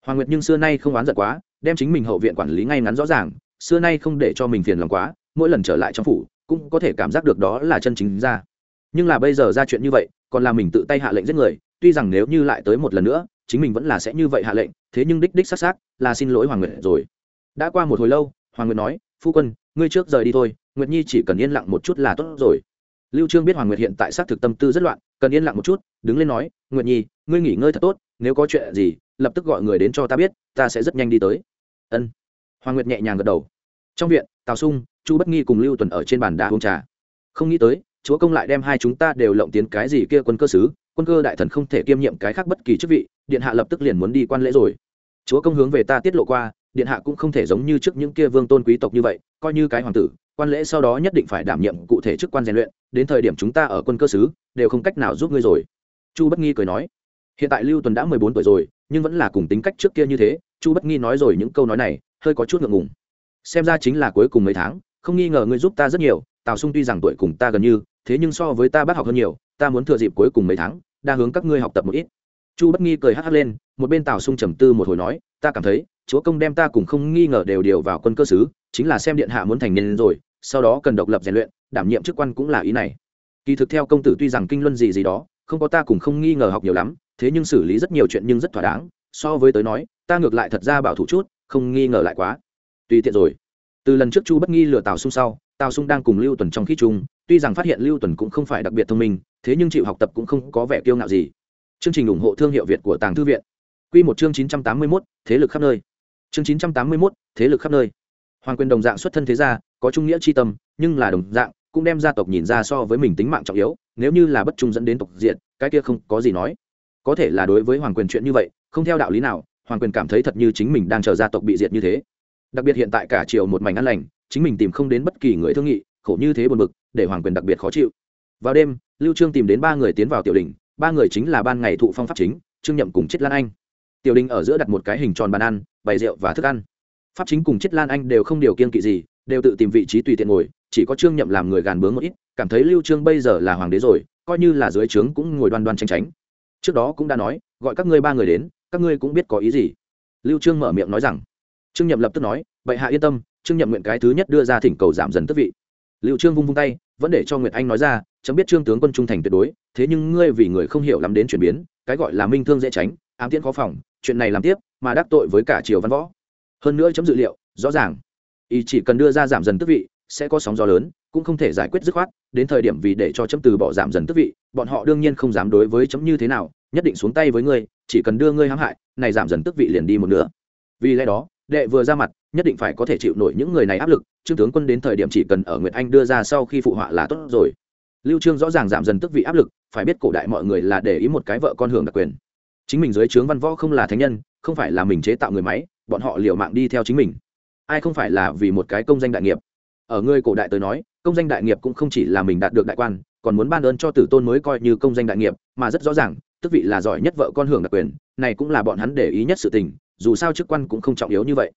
Hoàng nguyệt nhưng xưa nay không oán giận quá đem chính mình hậu viện quản lý ngay ngắn rõ ràng, xưa nay không để cho mình phiền lòng quá, mỗi lần trở lại trong phủ, cũng có thể cảm giác được đó là chân chính ra. Nhưng là bây giờ ra chuyện như vậy, còn là mình tự tay hạ lệnh giết người, tuy rằng nếu như lại tới một lần nữa, chính mình vẫn là sẽ như vậy hạ lệnh, thế nhưng đích đích xác xác là xin lỗi hoàng nguyệt rồi. Đã qua một hồi lâu, hoàng nguyệt nói, phu quân, ngươi trước rời đi thôi, nguyệt nhi chỉ cần yên lặng một chút là tốt rồi. Lưu trương biết hoàng nguyệt hiện tại xác thực tâm tư rất loạn, cần yên lặng một chút, đứng lên nói, nguyệt nhi ngươi nghỉ ngơi thật tốt, nếu có chuyện gì, lập tức gọi người đến cho ta biết, ta sẽ rất nhanh đi tới. Ân. Hoàng nguyệt nhẹ nhàng gật đầu. Trong viện, tào sung, chu bất nghi cùng lưu tuần ở trên bàn đá uống trà. Không nghĩ tới, chúa công lại đem hai chúng ta đều lộng tiến cái gì kia quân cơ sứ, quân cơ đại thần không thể kiêm nhiệm cái khác bất kỳ chức vị, điện hạ lập tức liền muốn đi quan lễ rồi. Chúa công hướng về ta tiết lộ qua, điện hạ cũng không thể giống như trước những kia vương tôn quý tộc như vậy, coi như cái hoàng tử, quan lễ sau đó nhất định phải đảm nhiệm cụ thể chức quan rèn luyện, đến thời điểm chúng ta ở quân cơ sứ, đều không cách nào giúp ngươi rồi. Chu bất nghi cười nói hiện tại lưu tuần đã mười bốn tuổi rồi, nhưng vẫn là cùng tính cách trước kia như thế, chu bất nghi nói rồi những câu nói này, hơi có chút ngượng ngùng. Xem ra chính là cuối cùng mấy tháng, không nghi ngờ ngươi giúp ta rất nhiều, tào sung tuy rằng tuổi cùng ta gần như, thế nhưng so với ta bác học hơn nhiều, ta muốn thừa dịp cuối cùng mấy tháng, đa hướng các ngươi học tập một ít. Chu bất nghi cười hắt hắc lên, một bên tào sung trầm tư một hồi nói, ta cảm thấy, chúa công đem ta cùng không nghi ngờ đều điều vào quân cơ sứ chính là xem điện hạ muốn thành niên rồi, sau đó cần độc lập rèn luyện, đảm nhiệm chức quan cũng là ý này. Kỳ thực theo công tử tuy rằng kinh luân gì gì đó, không có ta cùng không nghi ngờ học nhiều lắm thế nhưng xử lý rất nhiều chuyện nhưng rất thỏa đáng, so với tới nói, ta ngược lại thật ra bảo thủ chút, không nghi ngờ lại quá. Tùy tiện rồi. Từ lần trước chu bất nghi lừa tào sung sau, tào sung đang cùng lưu tuần trong khi chung, tuy rằng phát hiện lưu tuần cũng không phải đặc biệt thông minh, thế nhưng chịu học tập cũng không có vẻ kiêu ngạo gì. Chương trình ủng hộ thương hiệu việt của tàng thư viện. Q một chương chín trăm tám mươi mốt, thế lực khắp nơi. Chương chín trăm tám mươi mốt, thế lực khắp nơi. Hoàng quyền đồng dạng xuất thân thế gia, có trung nghĩa c h i tâm, nhưng là đồng dạng, cũng đem gia tộc nhìn ra so với mình tính mạng trọng yếu, nếu như là bất trung dẫn đến tộc diện cái kia không có gì nói có thể là đối với hoàng quyền chuyện như vậy, không theo đạo lý nào, hoàng quyền cảm thấy thật như chính mình đang chờ gia tộc bị diệt như thế. Đặc biệt hiện tại cả triều một mảnh ăn lành, chính mình tìm không đến bất kỳ người thương nghị, khổ như thế buồn bực, để hoàng quyền đặc biệt khó chịu. Vào đêm, lưu trương tìm đến ba người tiến vào tiểu đình, ba người chính là ban ngày thụ phong pháp chính, trương nhậm cùng chết lan anh. Tiểu đình ở giữa đặt một cái hình tròn bàn ăn, bày rượu và thức ăn. Pháp chính cùng chết lan anh đều không điều kiên kỵ gì, đều tự tìm vị trí tùy tiện ngồi, chỉ có trương nhậm làm người gàn bướng một ít, cảm thấy lưu trương bây giờ là hoàng đế rồi, coi như là dưới trướng cũng ngồi đoan đoan tranh tránh trước đó cũng đã nói, gọi các ngươi ba người đến, các ngươi cũng biết có ý gì. Lưu trương mở miệng nói rằng, trương nhậm lập tức nói vậy hạ yên tâm, trương nhậm nguyện cái thứ nhất đưa ra thỉnh cầu giảm dần tước vị. Lưu trương vung vung tay, vẫn để cho nguyệt anh nói ra, chấm biết trương tướng quân trung thành tuyệt đối, thế nhưng ngươi vì người không hiểu lắm đến chuyển biến, cái gọi là minh thương dễ tránh, ám tiễn khó phòng, chuyện này làm tiếp, mà đắc tội với cả triều văn võ. Hơn nữa chấm dự liệu, rõ ràng, y chỉ cần đưa ra giảm dần tước vị, sẽ có sóng gió lớn, cũng không thể giải quyết dứt khoát, đến thời điểm vì để cho chấm từ bỏ giảm dần tước vị, bọn họ đương nhiên không dám đối với chấm như thế nào nhất định xuống tay với ngươi, chỉ cần đưa ngươi hãm hại, này giảm dần tức vị liền đi một nửa. Vì lẽ đó, đệ vừa ra mặt, nhất định phải có thể chịu nổi những người này áp lực, trương tướng quân đến thời điểm chỉ cần ở nguyệt anh đưa ra sau khi phụ họa là tốt rồi. Lưu trương rõ ràng giảm dần tức vị áp lực, phải biết cổ đại mọi người là để ý một cái vợ con hưởng đặc quyền. Chính mình dưới trướng văn võ không là thánh nhân, không phải là mình chế tạo người máy, bọn họ liều mạng đi theo chính mình. Ai không phải là vì một cái công danh đại nghiệp? Ở người cổ đại tới nói, công danh đại nghiệp cũng không chỉ là mình đạt được đại quan, còn muốn ban ơn cho tử tôn mới coi như công danh đại nghiệp, mà rất rõ ràng tức vị là giỏi nhất vợ con hưởng đặc quyền, này cũng là bọn hắn để ý nhất sự tình, dù sao chức quan cũng không trọng yếu như vậy.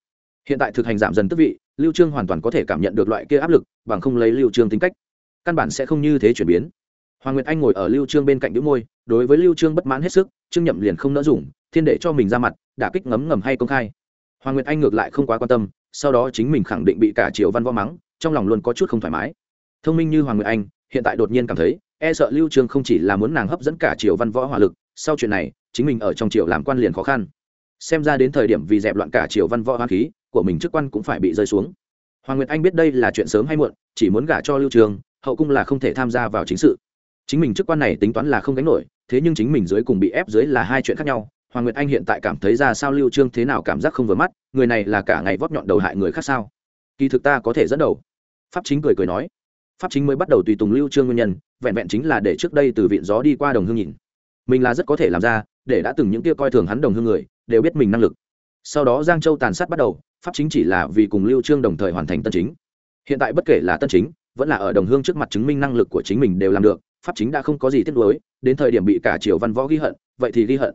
Hiện tại thực hành giảm dần tức vị, lưu trương hoàn toàn có thể cảm nhận được loại kia áp lực, bằng không lấy lưu trương tính cách, căn bản sẽ không như thế chuyển biến. Hoàng nguyệt anh ngồi ở lưu trương bên cạnh đĩu môi, đối với lưu trương bất mãn hết sức, trương nhậm liền không nỡ dùng, thiên để cho mình ra mặt, đả kích ngấm ngầm hay công khai. Hoàng nguyệt anh ngược lại không quá quan tâm, sau đó chính mình khẳng định bị cả triều văn võ mắng, trong lòng luôn có chút không thoải mái. Thông minh như hoàng nguyệt anh, hiện tại đột nhiên cảm thấy e sợ lưu trương không chỉ là muốn nàng hấp dẫn cả triều văn võ hỏa lực, sau chuyện này, chính mình ở trong triều làm quan liền khó khăn. Xem ra đến thời điểm vì dẹp loạn cả triều văn võ hoa khí, của mình chức quan cũng phải bị rơi xuống. Hoàng nguyệt anh biết đây là chuyện sớm hay muộn, chỉ muốn gả cho lưu trường, hậu cung là không thể tham gia vào chính sự. Chính mình chức quan này tính toán là không gánh nổi, thế nhưng chính mình dưới cùng bị ép dưới là hai chuyện khác nhau. Hoàng nguyệt anh hiện tại cảm thấy ra sao lưu trương thế nào cảm giác không vừa mắt, người này là cả ngày vót nhọn đầu hại người khác sao? Kỳ thực ta có thể dẫn đầu. Pháp chính cười cười nói pháp chính mới bắt đầu tùy tùng lưu trương nguyên nhân, vẹn vẹn chính là để trước đây từ viện gió đi qua đồng hương nhìn. Mình là rất có thể làm ra, để đã từng những kia coi thường hắn đồng hương người, đều biết mình năng lực. Sau đó giang châu tàn sát bắt đầu, pháp chính chỉ là vì cùng lưu trương đồng thời hoàn thành tân chính. Hiện tại bất kể là tân chính, vẫn là ở đồng hương trước mặt chứng minh năng lực của chính mình đều làm được, pháp chính đã không có gì tiếc nuối, đến thời điểm bị cả triều văn võ ghi hận, vậy thì ghi hận.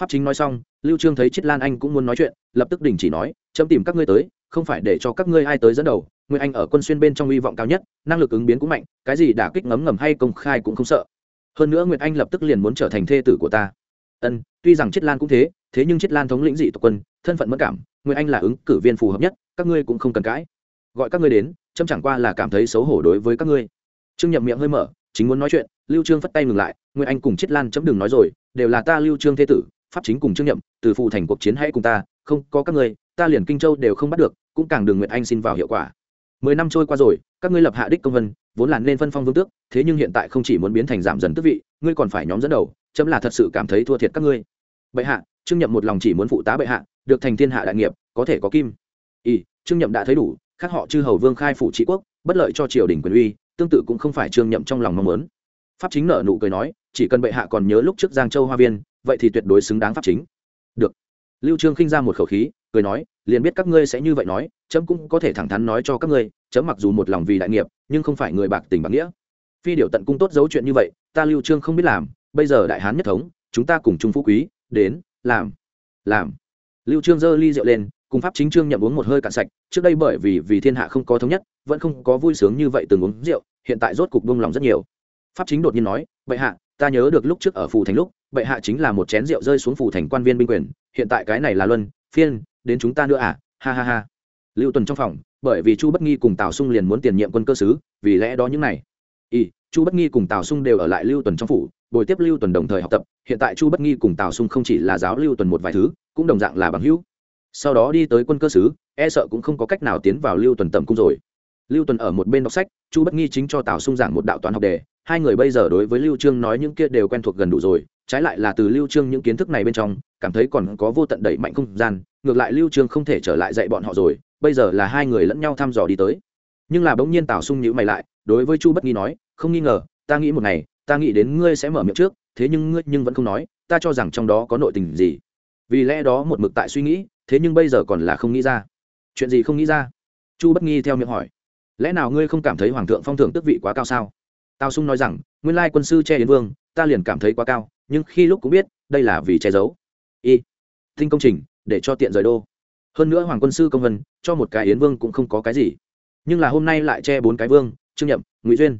Pháp chính nói xong, lưu trương thấy chiết lan anh cũng muốn nói chuyện, lập tức đình chỉ nói, chấm tìm các ngươi tới, không phải để cho các ngươi ai tới dẫn đầu nguyên anh ở quân xuyên bên trong hy vọng cao nhất, năng lực ứng biến cũng mạnh, cái gì đả kích ngấm ngầm hay công khai cũng không sợ. Hơn nữa nguyệt anh lập tức liền muốn trở thành thê tử của ta. Ân, tuy rằng chiết lan cũng thế thế nhưng chiết lan thống lĩnh dị tộc quân, thân phận mất cảm, nguyệt anh là ứng cử viên phù hợp nhất, các ngươi cũng không cần cãi. Gọi các ngươi đến, châm chẳng qua là cảm thấy xấu hổ đối với các ngươi. Trương nhậm miệng hơi mở, chính muốn nói chuyện, lưu trương phất tay ngừng lại, nguyệt anh cùng chiết lan chấm đừng nói rồi, đều là ta lưu trương thế tử, pháp chính cùng trương nhậm, từ phụ thành cuộc chiến hãy cùng ta, không có các ngươi, ta liền kinh châu đều không bắt được, cũng càng đừng nguyệt anh xin vào hiệu quả mười năm trôi qua rồi, các ngươi lập hạ đích công vân, vốn là nên phân phong vương tước, thế nhưng hiện tại không chỉ muốn biến thành giảm dần tước vị, ngươi còn phải nhóm dẫn đầu, chấm là thật sự cảm thấy thua thiệt các ngươi. Bệ hạ, trương nhậm một lòng chỉ muốn phụ tá bệ hạ, được thành thiên hạ đại nghiệp, có thể có kim. Y trương nhậm đã thấy đủ, khác họ chư hầu vương khai phủ trị quốc, bất lợi cho triều đình quyền uy, tương tự cũng không phải trương nhậm trong lòng mong muốn. Pháp chính nở nụ cười nói, chỉ cần bệ hạ còn nhớ lúc trước giang châu hoa viên, vậy thì tuyệt đối xứng đáng pháp chính. Được. Lưu trương khinh ra một khẩu khí cười nói, liền biết các ngươi sẽ như vậy nói, chấm cũng có thể thẳng thắn nói cho các ngươi, chấm mặc dù một lòng vì đại nghiệp, nhưng không phải người bạc tình bạc nghĩa. Phi điệu tận cung tốt giấu chuyện như vậy, ta lưu trương không biết làm, bây giờ đại hán nhất thống, chúng ta cùng chung phú quý, đến, làm làm. Lưu trương giơ ly rượu lên, cùng pháp chính trương nhậm uống một hơi cạn sạch, trước đây bởi vì vì thiên hạ không có thống nhất, vẫn không có vui sướng như vậy từng uống rượu, hiện tại rốt cục buông lòng rất nhiều. Pháp chính đột nhiên nói, bệ hạ, ta nhớ được lúc trước ở phù thành lúc, bệ hạ chính là một chén rượu rơi xuống phù thành quan viên binh quyền, hiện tại cái này là luân, phiên đến chúng ta nữa à? Ha ha ha. Lưu tuần trong phòng, bởi vì chu bất nghi cùng tào sung liền muốn tiền nhiệm quân cơ sứ, vì lẽ đó những này. Y chu bất nghi cùng tào sung đều ở lại lưu tuần trong phủ, bồi tiếp lưu tuần đồng thời học tập. Hiện tại chu bất nghi cùng tào sung không chỉ là giáo lưu tuần một vài thứ, cũng đồng dạng là bằng hữu. Sau đó đi tới quân cơ sứ e sợ cũng không có cách nào tiến vào lưu tuần tầm cung rồi. Lưu tuần ở một bên đọc sách, chu bất nghi chính cho tào sung giảng một đạo toán học đề hai người bây giờ đối với lưu trương nói những kia đều quen thuộc gần đủ rồi, trái lại là từ lưu trương những kiến thức này bên trong, cảm thấy còn có vô tận đẩy mạnh không gian, ngược lại lưu trương không thể trở lại dạy bọn họ rồi, bây giờ là hai người lẫn nhau thăm dò đi tới. Nhưng là bỗng nhiên tào sung nhíu mày lại, đối với chu bất nghi nói, không nghi ngờ, ta nghĩ một ngày, ta nghĩ đến ngươi sẽ mở miệng trước, thế nhưng ngươi nhưng vẫn không nói, ta cho rằng trong đó có nội tình gì. Vì lẽ đó một mực tại suy nghĩ, thế nhưng bây giờ còn là không nghĩ ra. Chuyện gì không nghĩ ra? Chu bất nghi theo miệng hỏi. Lẽ nào ngươi không cảm thấy hoàng thượng phong thưởng tước vị quá cao sao? Tào sung nói rằng, nguyên lai quân sư che yến vương, ta liền cảm thấy quá cao, nhưng khi lúc cũng biết, đây là vì che giấu. Y thinh công trình, để cho tiện rời đô. Hơn nữa hoàng quân sư công vân, cho một cái yến vương cũng không có cái gì. Nhưng là hôm nay lại che bốn cái vương, trương nhậm, ngụy duyên,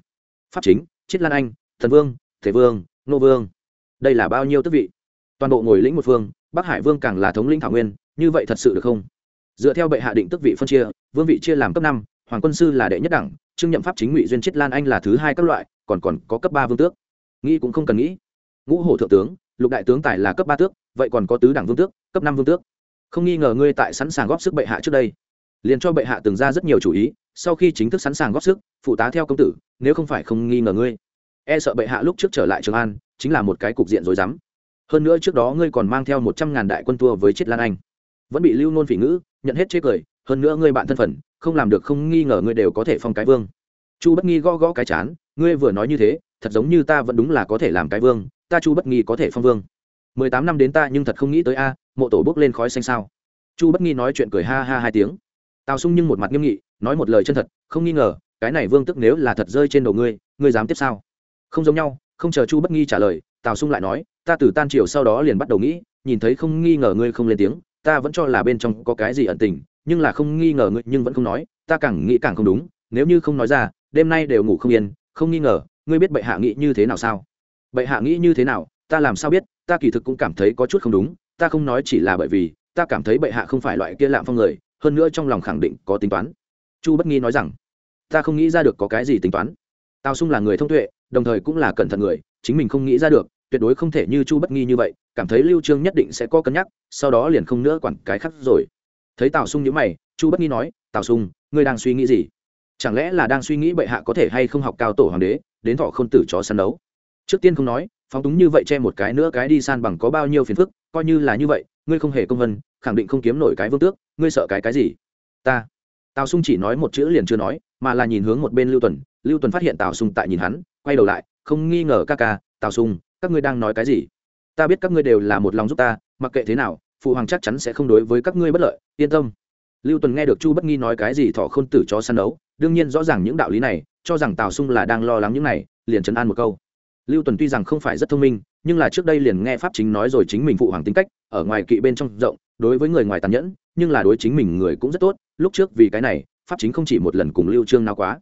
pháp chính, chiết lan anh, thần vương, thể vương, nô vương. Đây là bao nhiêu tước vị? Toàn bộ ngồi lĩnh một phương, bắc hải vương càng là thống lĩnh thảo nguyên, như vậy thật sự được không? Dựa theo bệ hạ định tước vị phân chia, vương vị chia làm cấp năm, hoàng quân sư là đệ nhất đẳng trương nhậm pháp chính ngụy duyên chiết lan anh là thứ hai các loại, còn còn có cấp ba vương tước. Nghĩ cũng không cần nghĩ. Ngũ hổ thượng tướng, lục đại tướng tài là cấp ba tước, vậy còn có tứ đẳng vương tước, cấp năm vương tước. Không nghi ngờ ngươi tại sẵn sàng góp sức bệ hạ trước đây. Liền cho bệ hạ từng ra rất nhiều chủ ý, sau khi chính thức sẵn sàng góp sức, phụ tá theo công tử, nếu không phải không nghi ngờ ngươi. E sợ bệ hạ lúc trước trở lại trường an, chính là một cái cục diện rối rắm. Hơn nữa trước đó ngươi còn mang theo một trăm ngàn đại quân tua với chiết lan anh. Vẫn bị lưu nôn phỉ ngữ, nhận hết chế cười hơn nữa ngươi bạn thân phận, không làm được không nghi ngờ ngươi đều có thể phong cái vương. Chu bất nghi gõ gõ cái chán, ngươi vừa nói như thế, thật giống như ta vẫn đúng là có thể làm cái vương, ta chu bất nghi có thể phong vương. Mười tám năm đến ta nhưng thật không nghĩ tới a, mộ tổ bước lên khói xanh sao. Chu bất nghi nói chuyện cười ha ha hai tiếng. Tào sung nhưng một mặt nghiêm nghị, nói một lời chân thật, không nghi ngờ, cái này vương tức nếu là thật rơi trên đầu ngươi ngươi dám tiếp sao? Không giống nhau, không chờ chu bất nghi trả lời, tào sung lại nói, ta từ tan triều sau đó liền bắt đầu nghĩ, nhìn thấy không nghi ngờ ngươi không lên tiếng, ta vẫn cho là bên trong có cái gì ẩn tình nhưng là không nghi ngờ ngươi, nhưng vẫn không nói, ta càng nghĩ càng không đúng, nếu như không nói ra, đêm nay đều ngủ không yên, không nghi ngờ, ngươi biết bệ hạ nghĩ như thế nào sao? Bệ hạ nghĩ như thế nào, ta làm sao biết, ta kỳ thực cũng cảm thấy có chút không đúng, ta không nói chỉ là bởi vì, ta cảm thấy bệ hạ không phải loại kia lạm phong người, hơn nữa trong lòng khẳng định có tính toán. Chu bất nghi nói rằng, ta không nghĩ ra được có cái gì tính toán. Tào sung là người thông tuệ, đồng thời cũng là cẩn thận người, chính mình không nghĩ ra được, tuyệt đối không thể như chu bất nghi như vậy, cảm thấy lưu trương nhất định sẽ có cân nhắc, sau đó liền không nữa quản cái khác rồi thấy tào sung nhữ mày, chu bất nghi nói, tào sung, ngươi đang suy nghĩ gì? Chẳng lẽ là đang suy nghĩ bệ hạ có thể hay không học cao tổ hoàng đế, đến thọ khôn tử chó săn đấu? Trước tiên không nói, phóng túng như vậy che một cái nữa cái đi san bằng có bao nhiêu phiền phức, coi như là như vậy, ngươi không hề công vân, khẳng định không kiếm nổi cái vương tước, ngươi sợ cái cái gì? Ta. Tào sung chỉ nói một chữ liền chưa nói, mà là nhìn hướng một bên lưu tuần. Lưu tuần phát hiện tào sung tại nhìn hắn, quay đầu lại, không nghi ngờ ca ca, tào sung, các ngươi đang nói cái gì? Ta biết các ngươi đều là một lòng giúp ta, mặc kệ thế nào phụ hoàng chắc chắn sẽ không đối với các ngươi bất lợi, yên tâm. Lưu tuần nghe được chu bất nghi nói cái gì thọ khôn tử cho săn đấu, đương nhiên rõ ràng những đạo lý này, cho rằng tào sung là đang lo lắng những này, liền trấn an một câu. Lưu tuần tuy rằng không phải rất thông minh, nhưng là trước đây liền nghe pháp chính nói rồi chính mình phụ hoàng tính cách, ở ngoài kỵ bên trong rộng, đối với người ngoài tàn nhẫn, nhưng là đối chính mình người cũng rất tốt, lúc trước vì cái này, pháp chính không chỉ một lần cùng lưu trương nào quá.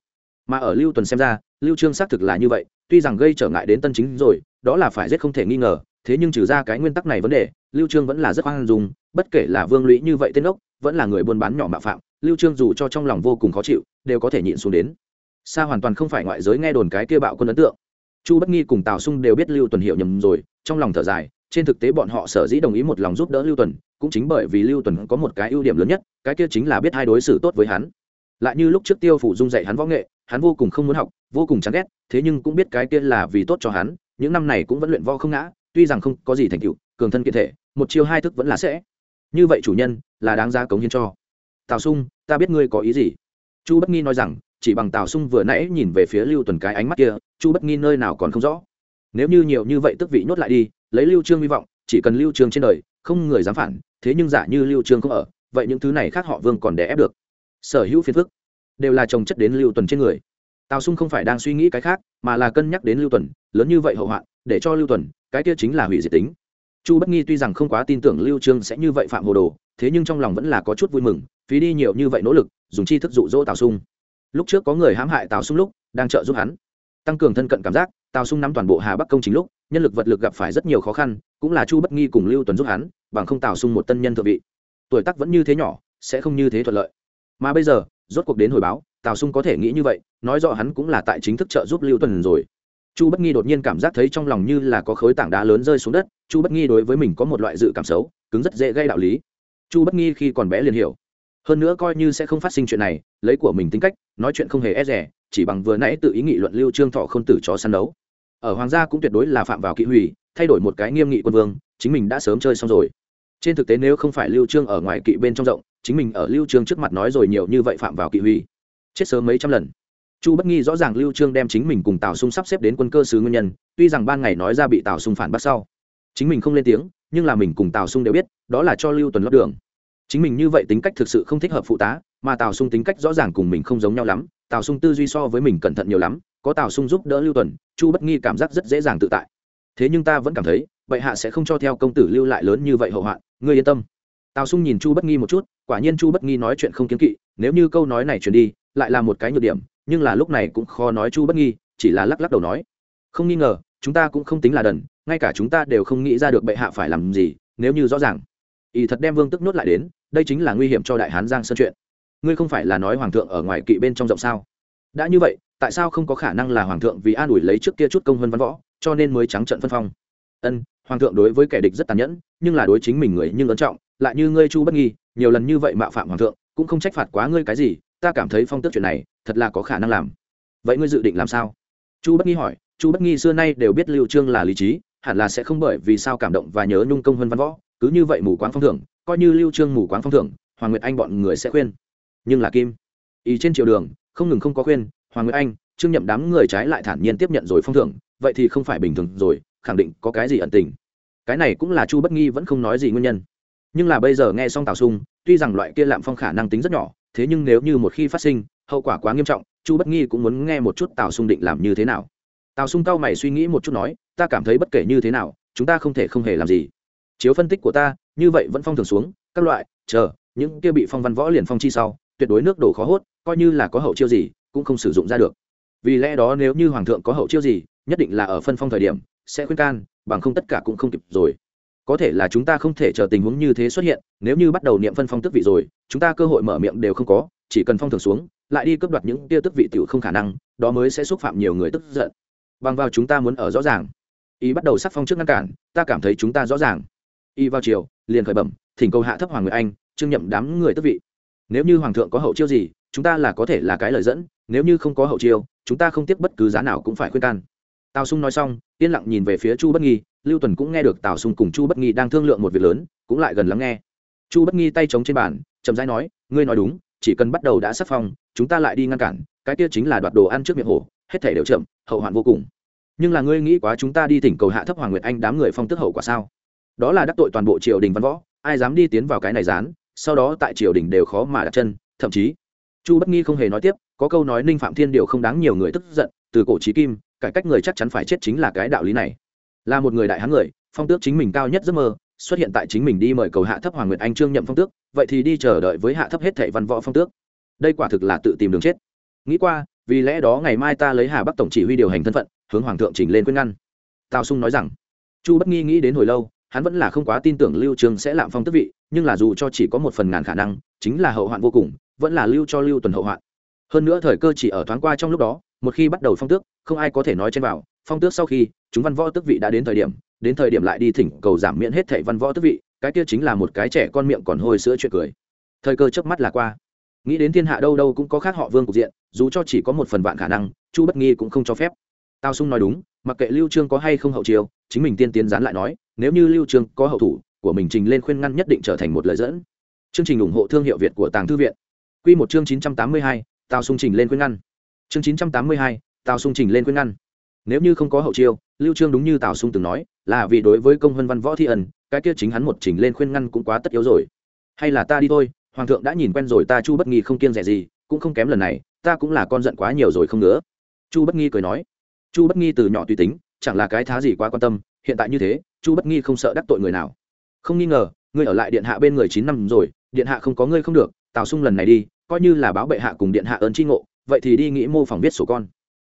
Mà ở lưu tuần xem ra, lưu trương xác thực là như vậy, tuy rằng gây trở ngại đến tân chính rồi, đó là phải rất không thể nghi ngờ thế nhưng trừ ra cái nguyên tắc này vấn đề, lưu trương vẫn là rất hoang dung, bất kể là vương lũy như vậy tên ốc, vẫn là người buôn bán nhỏ mạo phạm, lưu trương dù cho trong lòng vô cùng khó chịu, đều có thể nhịn xuống đến. Xa hoàn toàn không phải ngoại giới nghe đồn cái kia bạo quân ấn tượng. Chu bất nghi cùng tào sung đều biết lưu tuần hiểu nhầm rồi, trong lòng thở dài, trên thực tế bọn họ sở dĩ đồng ý một lòng giúp đỡ lưu tuần, cũng chính bởi vì lưu tuần có một cái ưu điểm lớn nhất, cái kia chính là biết hai đối xử tốt với hắn. Lại như lúc trước tiêu phủ dung dạy hắn võ nghệ, hắn vô cùng không muốn học, vô cùng chán ghét, thế nhưng cũng biết cái kia là vì tốt cho hắn, những năm này cũng vẫn luyện võ không ngã tuy rằng không có gì thành tựu, cường thân kiện thể, một chiêu hai thức vẫn là sẽ. Như vậy chủ nhân, là đáng ra cống hiến cho. Tào sung, ta biết ngươi có ý gì? Chu bất nghi nói rằng, chỉ bằng tào sung vừa nãy nhìn về phía lưu tuần cái ánh mắt kia, chu bất nghi nơi nào còn không rõ. Nếu như nhiều như vậy tức vị nhốt lại đi, lấy lưu trương hy vọng, chỉ cần lưu trương trên đời, không người dám phản, thế nhưng giả như lưu trương không ở, vậy những thứ này khác họ vương còn đè ép được. Sở hữu phiền phức đều là trồng chất đến lưu tuần trên người. Tào sung không phải đang suy nghĩ cái khác, mà là cân nhắc đến lưu tuần, lớn như vậy hậu hoạn, để cho lưu tuần cái kia chính là hủy diệt tính. Chu bất nghi tuy rằng không quá tin tưởng lưu trương sẽ như vậy phạm hồ đồ, thế nhưng trong lòng vẫn là có chút vui mừng, phí đi nhiều như vậy nỗ lực, dùng chi thức dụ dỗ tào sung. Lúc trước có người hãm hại tào sung lúc, đang trợ giúp hắn. Tăng cường thân cận cảm giác, tào sung nắm toàn bộ hà bắc công chính lúc, nhân lực vật lực gặp phải rất nhiều khó khăn, cũng là chu bất nghi cùng lưu tuần giúp hắn, bằng không tào sung một tân nhân thượng vị. Tuổi tác vẫn như thế nhỏ, sẽ không như thế thuận lợi. Mà bây giờ, rốt cuộc đến hồi báo, tào sung có thể nghĩ như vậy, nói rõ hắn cũng là tại chính thức trợ giúp lưu tuần rồi chu bất nghi đột nhiên cảm giác thấy trong lòng như là có khối tảng đá lớn rơi xuống đất, chu bất nghi đối với mình có một loại dự cảm xấu, cứng rất dễ gây đạo lý. Chu bất nghi khi còn bé liền hiểu. Hơn nữa coi như sẽ không phát sinh chuyện này, lấy của mình tính cách, nói chuyện không hề e rẻ chỉ bằng vừa nãy tự ý nghị luận lưu trương thọ không tử chó săn đấu. Ở hoàng gia cũng tuyệt đối là phạm vào kỵ hủy, thay đổi một cái nghiêm nghị quân vương, chính mình đã sớm chơi xong rồi. Trên thực tế nếu không phải lưu trương ở ngoài kỵ bên trong rộng, chính mình ở lưu trương trước mặt nói rồi nhiều như vậy phạm vào kỵ hủy. Chết sớm mấy trăm lần chu bất nghi rõ ràng lưu trương đem chính mình cùng tào sung sắp xếp đến quân cơ sứ nguyên nhân, tuy rằng ban ngày nói ra bị tào sung phản bắt sau, chính mình không lên tiếng, nhưng là mình cùng tào sung đều biết, đó là cho lưu tuần lót đường. Chính mình như vậy tính cách thực sự không thích hợp phụ tá, mà tào sung tính cách rõ ràng cùng mình không giống nhau lắm, tào sung tư duy so với mình cẩn thận nhiều lắm, có tào sung giúp đỡ lưu tuần, chu bất nghi cảm giác rất dễ dàng tự tại. Thế nhưng ta vẫn cảm thấy, bệ hạ sẽ không cho theo công tử lưu lại lớn như vậy hậu hoạn, ngươi yên tâm. Tào sung nhìn chu bất nghi một chút, quả nhiên chu bất nghi nói chuyện không kiến kỵ, nếu như câu nói này truyền đi, lại là một cái nhược điểm nhưng là lúc này cũng khó nói chu bất nghi, chỉ là lắc lắc đầu nói, không nghi ngờ, chúng ta cũng không tính là đần, ngay cả chúng ta đều không nghĩ ra được bệ hạ phải làm gì, nếu như rõ ràng. Ý thật đem vương tức nốt lại đến, đây chính là nguy hiểm cho đại hán giang sơn chuyện. Ngươi không phải là nói hoàng thượng ở ngoài kỵ bên trong rộng sao? Đã như vậy, tại sao không có khả năng là hoàng thượng vì an ủi lấy trước kia chút công hơn văn võ, cho nên mới trắng trận phân phong? Ân, hoàng thượng đối với kẻ địch rất tàn nhẫn, nhưng là đối chính mình người nhưng ấn trọng, lại như ngươi chu bất nghi, nhiều lần như vậy mạo phạm hoàng thượng, cũng không trách phạt quá ngươi cái gì ta cảm thấy phong tước chuyện này thật là có khả năng làm. Vậy ngươi dự định làm sao? Chu bất nghi hỏi. Chu bất nghi xưa nay đều biết lưu trương là lý trí, hẳn là sẽ không bởi vì sao cảm động và nhớ nhung công hơn văn võ. Cứ như vậy mù quáng phong thưởng, coi như lưu trương mù quáng phong thưởng, hoàng nguyệt anh bọn người sẽ khuyên. Nhưng là kim, ý trên triều đường, không ngừng không có khuyên, hoàng nguyệt anh, trương nhậm đám người trái lại thản nhiên tiếp nhận rồi phong thưởng, vậy thì không phải bình thường rồi, khẳng định có cái gì ẩn tình. Cái này cũng là chu bất nghi vẫn không nói gì nguyên nhân. Nhưng là bây giờ nghe xong tào sung, tuy rằng loại kia lạm phong khả năng tính rất nhỏ thế nhưng nếu như một khi phát sinh, hậu quả quá nghiêm trọng, chu bất nghi cũng muốn nghe một chút tào sung định làm như thế nào. Tào sung cao mày suy nghĩ một chút nói, ta cảm thấy bất kể như thế nào, chúng ta không thể không hề làm gì. Chiếu phân tích của ta, như vậy vẫn phong thường xuống, các loại, chờ, những kia bị phong văn võ liền phong chi sau, tuyệt đối nước đổ khó hốt, coi như là có hậu chiêu gì, cũng không sử dụng ra được. Vì lẽ đó nếu như hoàng thượng có hậu chiêu gì, nhất định là ở phân phong thời điểm, sẽ khuyên can, bằng không tất cả cũng không kịp rồi có thể là chúng ta không thể chờ tình huống như thế xuất hiện, nếu như bắt đầu niệm phân phong tức vị rồi, chúng ta cơ hội mở miệng đều không có, chỉ cần phong thường xuống, lại đi cướp đoạt những tia tức vị tiểu không khả năng, đó mới sẽ xúc phạm nhiều người tức giận. Bằng vào chúng ta muốn ở rõ ràng. Ý bắt đầu sắc phong trước ngăn cản, ta cảm thấy chúng ta rõ ràng. Y vào chiều, liền khởi bẩm, thỉnh cầu hạ thấp hoàng người anh, trương nhậm đám người tức vị. Nếu như hoàng thượng có hậu chiêu gì, chúng ta là có thể là cái lời dẫn, nếu như không có hậu chiêu, chúng ta không tiếc bất cứ giá nào cũng phải khuyên can tào sung nói xong, yên lặng nhìn về phía chu bất nghi, lưu tuần cũng nghe được tào sung cùng chu bất nghi đang thương lượng một việc lớn, cũng lại gần lắng nghe. Chu bất nghi tay chống trên bàn, chậm rãi nói, ngươi nói đúng, chỉ cần bắt đầu đã sắc phong chúng ta lại đi ngăn cản, cái kia chính là đoạt đồ ăn trước miệng hổ, hết thể đều chậm, hậu hoạn vô cùng. Nhưng là ngươi nghĩ quá chúng ta đi thỉnh cầu hạ thấp hoàng nguyệt anh đám người phong tức hậu quả sao? Đó là đắc tội toàn bộ triều đình văn võ, ai dám đi tiến vào cái này dán, sau đó tại triều đình đều khó mà đặt chân, thậm chí chu bất nghi không hề nói tiếp, có câu nói ninh phạm thiên điều không đáng nhiều người tức giận, từ cổ trí kim cải cách người chắc chắn phải chết chính là cái đạo lý này. Là một người đại hán người, phong tước chính mình cao nhất giấc mơ, xuất hiện tại chính mình đi mời cầu hạ thấp hoàng nguyệt anh trương nhậm phong tước, vậy thì đi chờ đợi với hạ thấp hết thảy văn võ phong tước. Đây quả thực là tự tìm đường chết. Nghĩ qua, vì lẽ đó ngày mai ta lấy hà bắc tổng chỉ huy điều hành thân phận, hướng hoàng thượng trình lên quyết ngăn. Tào sung nói rằng, chu bất nghi nghĩ đến hồi lâu, hắn vẫn là không quá tin tưởng lưu trường sẽ lạm phong tước vị, nhưng là dù cho chỉ có một phần ngàn khả năng, chính là hậu hoạn vô cùng, vẫn là lưu cho lưu tuần hậu hoạn. Hơn nữa thời cơ chỉ ở thoáng qua trong lúc đó một khi bắt đầu phong tước không ai có thể nói trên vào. Phong tước sau khi chúng văn võ tước vị đã đến thời điểm đến thời điểm lại đi thỉnh cầu giảm miễn hết thẻ văn võ tước vị cái kia chính là một cái trẻ con miệng còn hôi sữa chuyện cười. Thời cơ chớp mắt là qua. Nghĩ đến thiên hạ đâu đâu cũng có khác họ vương cục diện dù cho chỉ có một phần vạn khả năng chu bất nghi cũng không cho phép. Tao sung nói đúng mặc kệ lưu trương có hay không hậu chiêu chính mình tiên tiến dán lại nói nếu như lưu trương có hậu thủ của mình trình lên khuyên ngăn nhất định trở thành một lời dẫn. Chương trình ủng hộ thương hiệu việt của tàng thư viện. Quy một chương 982, tao sung trình lên khuyên ngăn chương 982, Tào sung trình lên khuyên ngăn. Nếu như không có hậu chiêu lưu trương đúng như tào sung từng nói là vì đối với công vân văn võ thi ẩn cái kia chính hắn một trình lên khuyên ngăn cũng quá tất yếu rồi. Hay là ta đi thôi hoàng thượng đã nhìn quen rồi ta chu bất nghi không kiêng rẻ gì cũng không kém lần này ta cũng là con giận quá nhiều rồi không nữa chu bất nghi cười nói. Chu bất nghi từ nhỏ tùy tính chẳng là cái thá gì quá quan tâm hiện tại như thế chu bất nghi không sợ đắc tội người nào. Không nghi ngờ ngươi ở lại điện hạ bên người chín năm rồi điện hạ không có ngươi không được tào sung lần này đi coi như là báo bệ hạ cùng điện hạ ơn tri ngộ vậy thì đi nghĩ mô phỏng viết sổ con.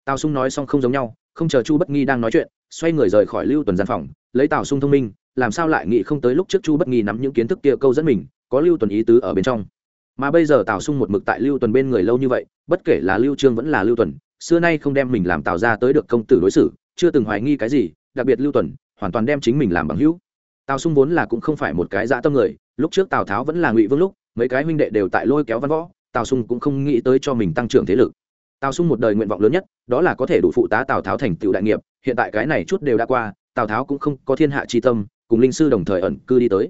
Tào sung nói xong không giống nhau, không chờ chu bất nghi đang nói chuyện, xoay người rời khỏi lưu tuần gian phòng, lấy tào sung thông minh, làm sao lại nghĩ không tới lúc trước chu bất nghi nắm những kiến thức kia câu dẫn mình, có lưu tuần ý tứ ở bên trong. Mà bây giờ tào sung một mực tại lưu tuần bên người lâu như vậy, bất kể là lưu trương vẫn là lưu tuần, xưa nay không đem mình làm tào ra tới được công tử đối xử, chưa từng hoài nghi cái gì, đặc biệt lưu tuần, hoàn toàn đem chính mình làm bằng hữu. Tào sung vốn là cũng không phải một cái dã tâm người, lúc trước tào tháo vẫn là ngụy vương lúc, mấy cái huynh đệ đều tại lôi kéo văn võ tào sung cũng không nghĩ tới cho mình tăng trưởng thế lực. Tào sung một đời nguyện vọng lớn nhất, đó là có thể đủ phụ tá tào tháo thành tựu đại nghiệp, hiện tại cái này chút đều đã qua, tào tháo cũng không có thiên hạ chi tâm, cùng linh sư đồng thời ẩn cư đi tới.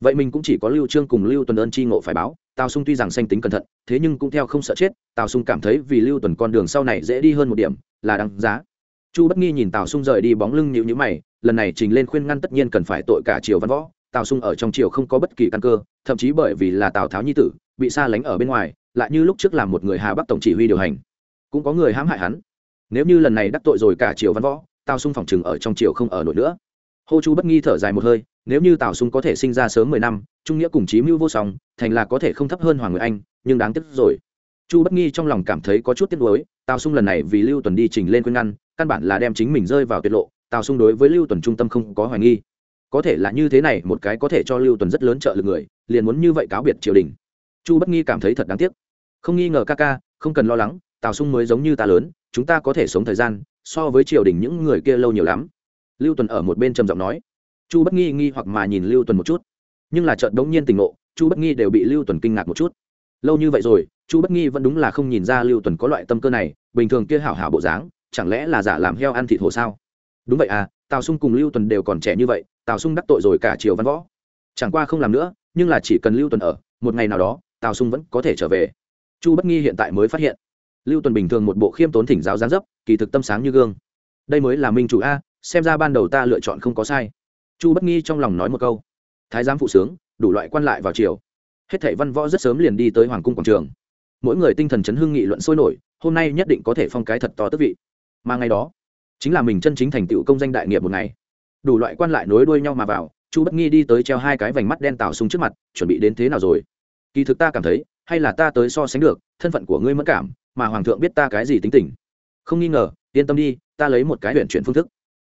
Vậy mình cũng chỉ có lưu trương cùng lưu tuần ơn chi ngộ phải báo, tào sung tuy rằng sanh tính cẩn thận, thế nhưng cũng theo không sợ chết, tào sung cảm thấy vì lưu tuần con đường sau này dễ đi hơn một điểm, là đáng giá. Chu bất nghi nhìn tào sung rời đi bóng lưng nhịu nhữ mày, lần này trình lên khuyên ngăn tất nhiên cần phải tội cả triều văn võ, tào sung ở trong triều không có bất kỳ căn cơ, thậm chí bởi vì là tào tháo nhi tử, bị xa lánh ở bên ngoài lại như lúc trước làm một người hà bắc tổng chỉ huy điều hành. Cũng có người hãm hại hắn. Nếu như lần này đắc tội rồi cả triều văn võ, tào sung phòng chừng ở trong triều không ở nổi nữa. Hô chu bất nghi thở dài một hơi, nếu như tào sung có thể sinh ra sớm mười năm, trung nghĩa cùng chí mưu vô song, thành là có thể không thấp hơn hoàng người anh, nhưng đáng tiếc rồi. Chu bất nghi trong lòng cảm thấy có chút tiếc nuối, tào sung lần này vì lưu tuần đi trình lên khuyên ngăn, căn bản là đem chính mình rơi vào tiết lộ, tào sung đối với lưu tuần trung tâm không có hoài nghi. Có thể là như thế này, một cái có thể cho lưu tuần rất lớn trợ lực người, liền muốn như vậy cáo biệt triều đình. Chu bất nghi cảm thấy thật đáng tiếc không nghi ngờ ca ca, không cần lo lắng, tào sung mới giống như ta lớn, chúng ta có thể sống thời gian, so với triều đình những người kia lâu nhiều lắm. Lưu tuần ở một bên trầm giọng nói. Chu bất nghi nghi hoặc mà nhìn lưu tuần một chút. Nhưng là trận đống nhiên tình ngộ, chu bất nghi đều bị lưu tuần kinh ngạc một chút. Lâu như vậy rồi, chu bất nghi vẫn đúng là không nhìn ra lưu tuần có loại tâm cơ này, bình thường kia hảo hảo bộ dáng, chẳng lẽ là giả làm heo ăn thịt hồ sao? Đúng vậy à tào sung cùng lưu tuần đều còn trẻ như vậy, tào sung đắc tội rồi cả triều văn võ. Chẳng qua không làm nữa, nhưng là chỉ cần lưu tuần ở, một ngày nào đó, tào sung vẫn có thể trở về chu bất nghi hiện tại mới phát hiện. Lưu tuần bình thường một bộ khiêm tốn thỉnh giáo gián dấp, kỳ thực tâm sáng như gương. Đây mới là minh chủ a, xem ra ban đầu ta lựa chọn không có sai. Chu bất nghi trong lòng nói một câu. Thái giám phụ sướng, đủ loại quan lại vào chiều hết thảy văn võ rất sớm liền đi tới hoàng cung quảng trường. Mỗi người tinh thần chấn hưng nghị luận sôi nổi, hôm nay nhất định có thể phong cái thật to tức vị. Mà ngày đó, chính là mình chân chính thành tựu công danh đại nghiệp một ngày. Đủ loại quan lại nối đuôi nhau mà vào, chu bất nghi đi tới treo hai cái vành mắt đen tào sung trước mặt, chuẩn bị đến thế nào rồi? Kỳ thực ta cảm thấy hay là ta tới so sánh được, thân phận của ngươi mất cảm, mà hoàng thượng biết ta cái gì tính tình? Không nghi ngờ, yên tâm đi, ta lấy một cái huyện chuyển phương thức.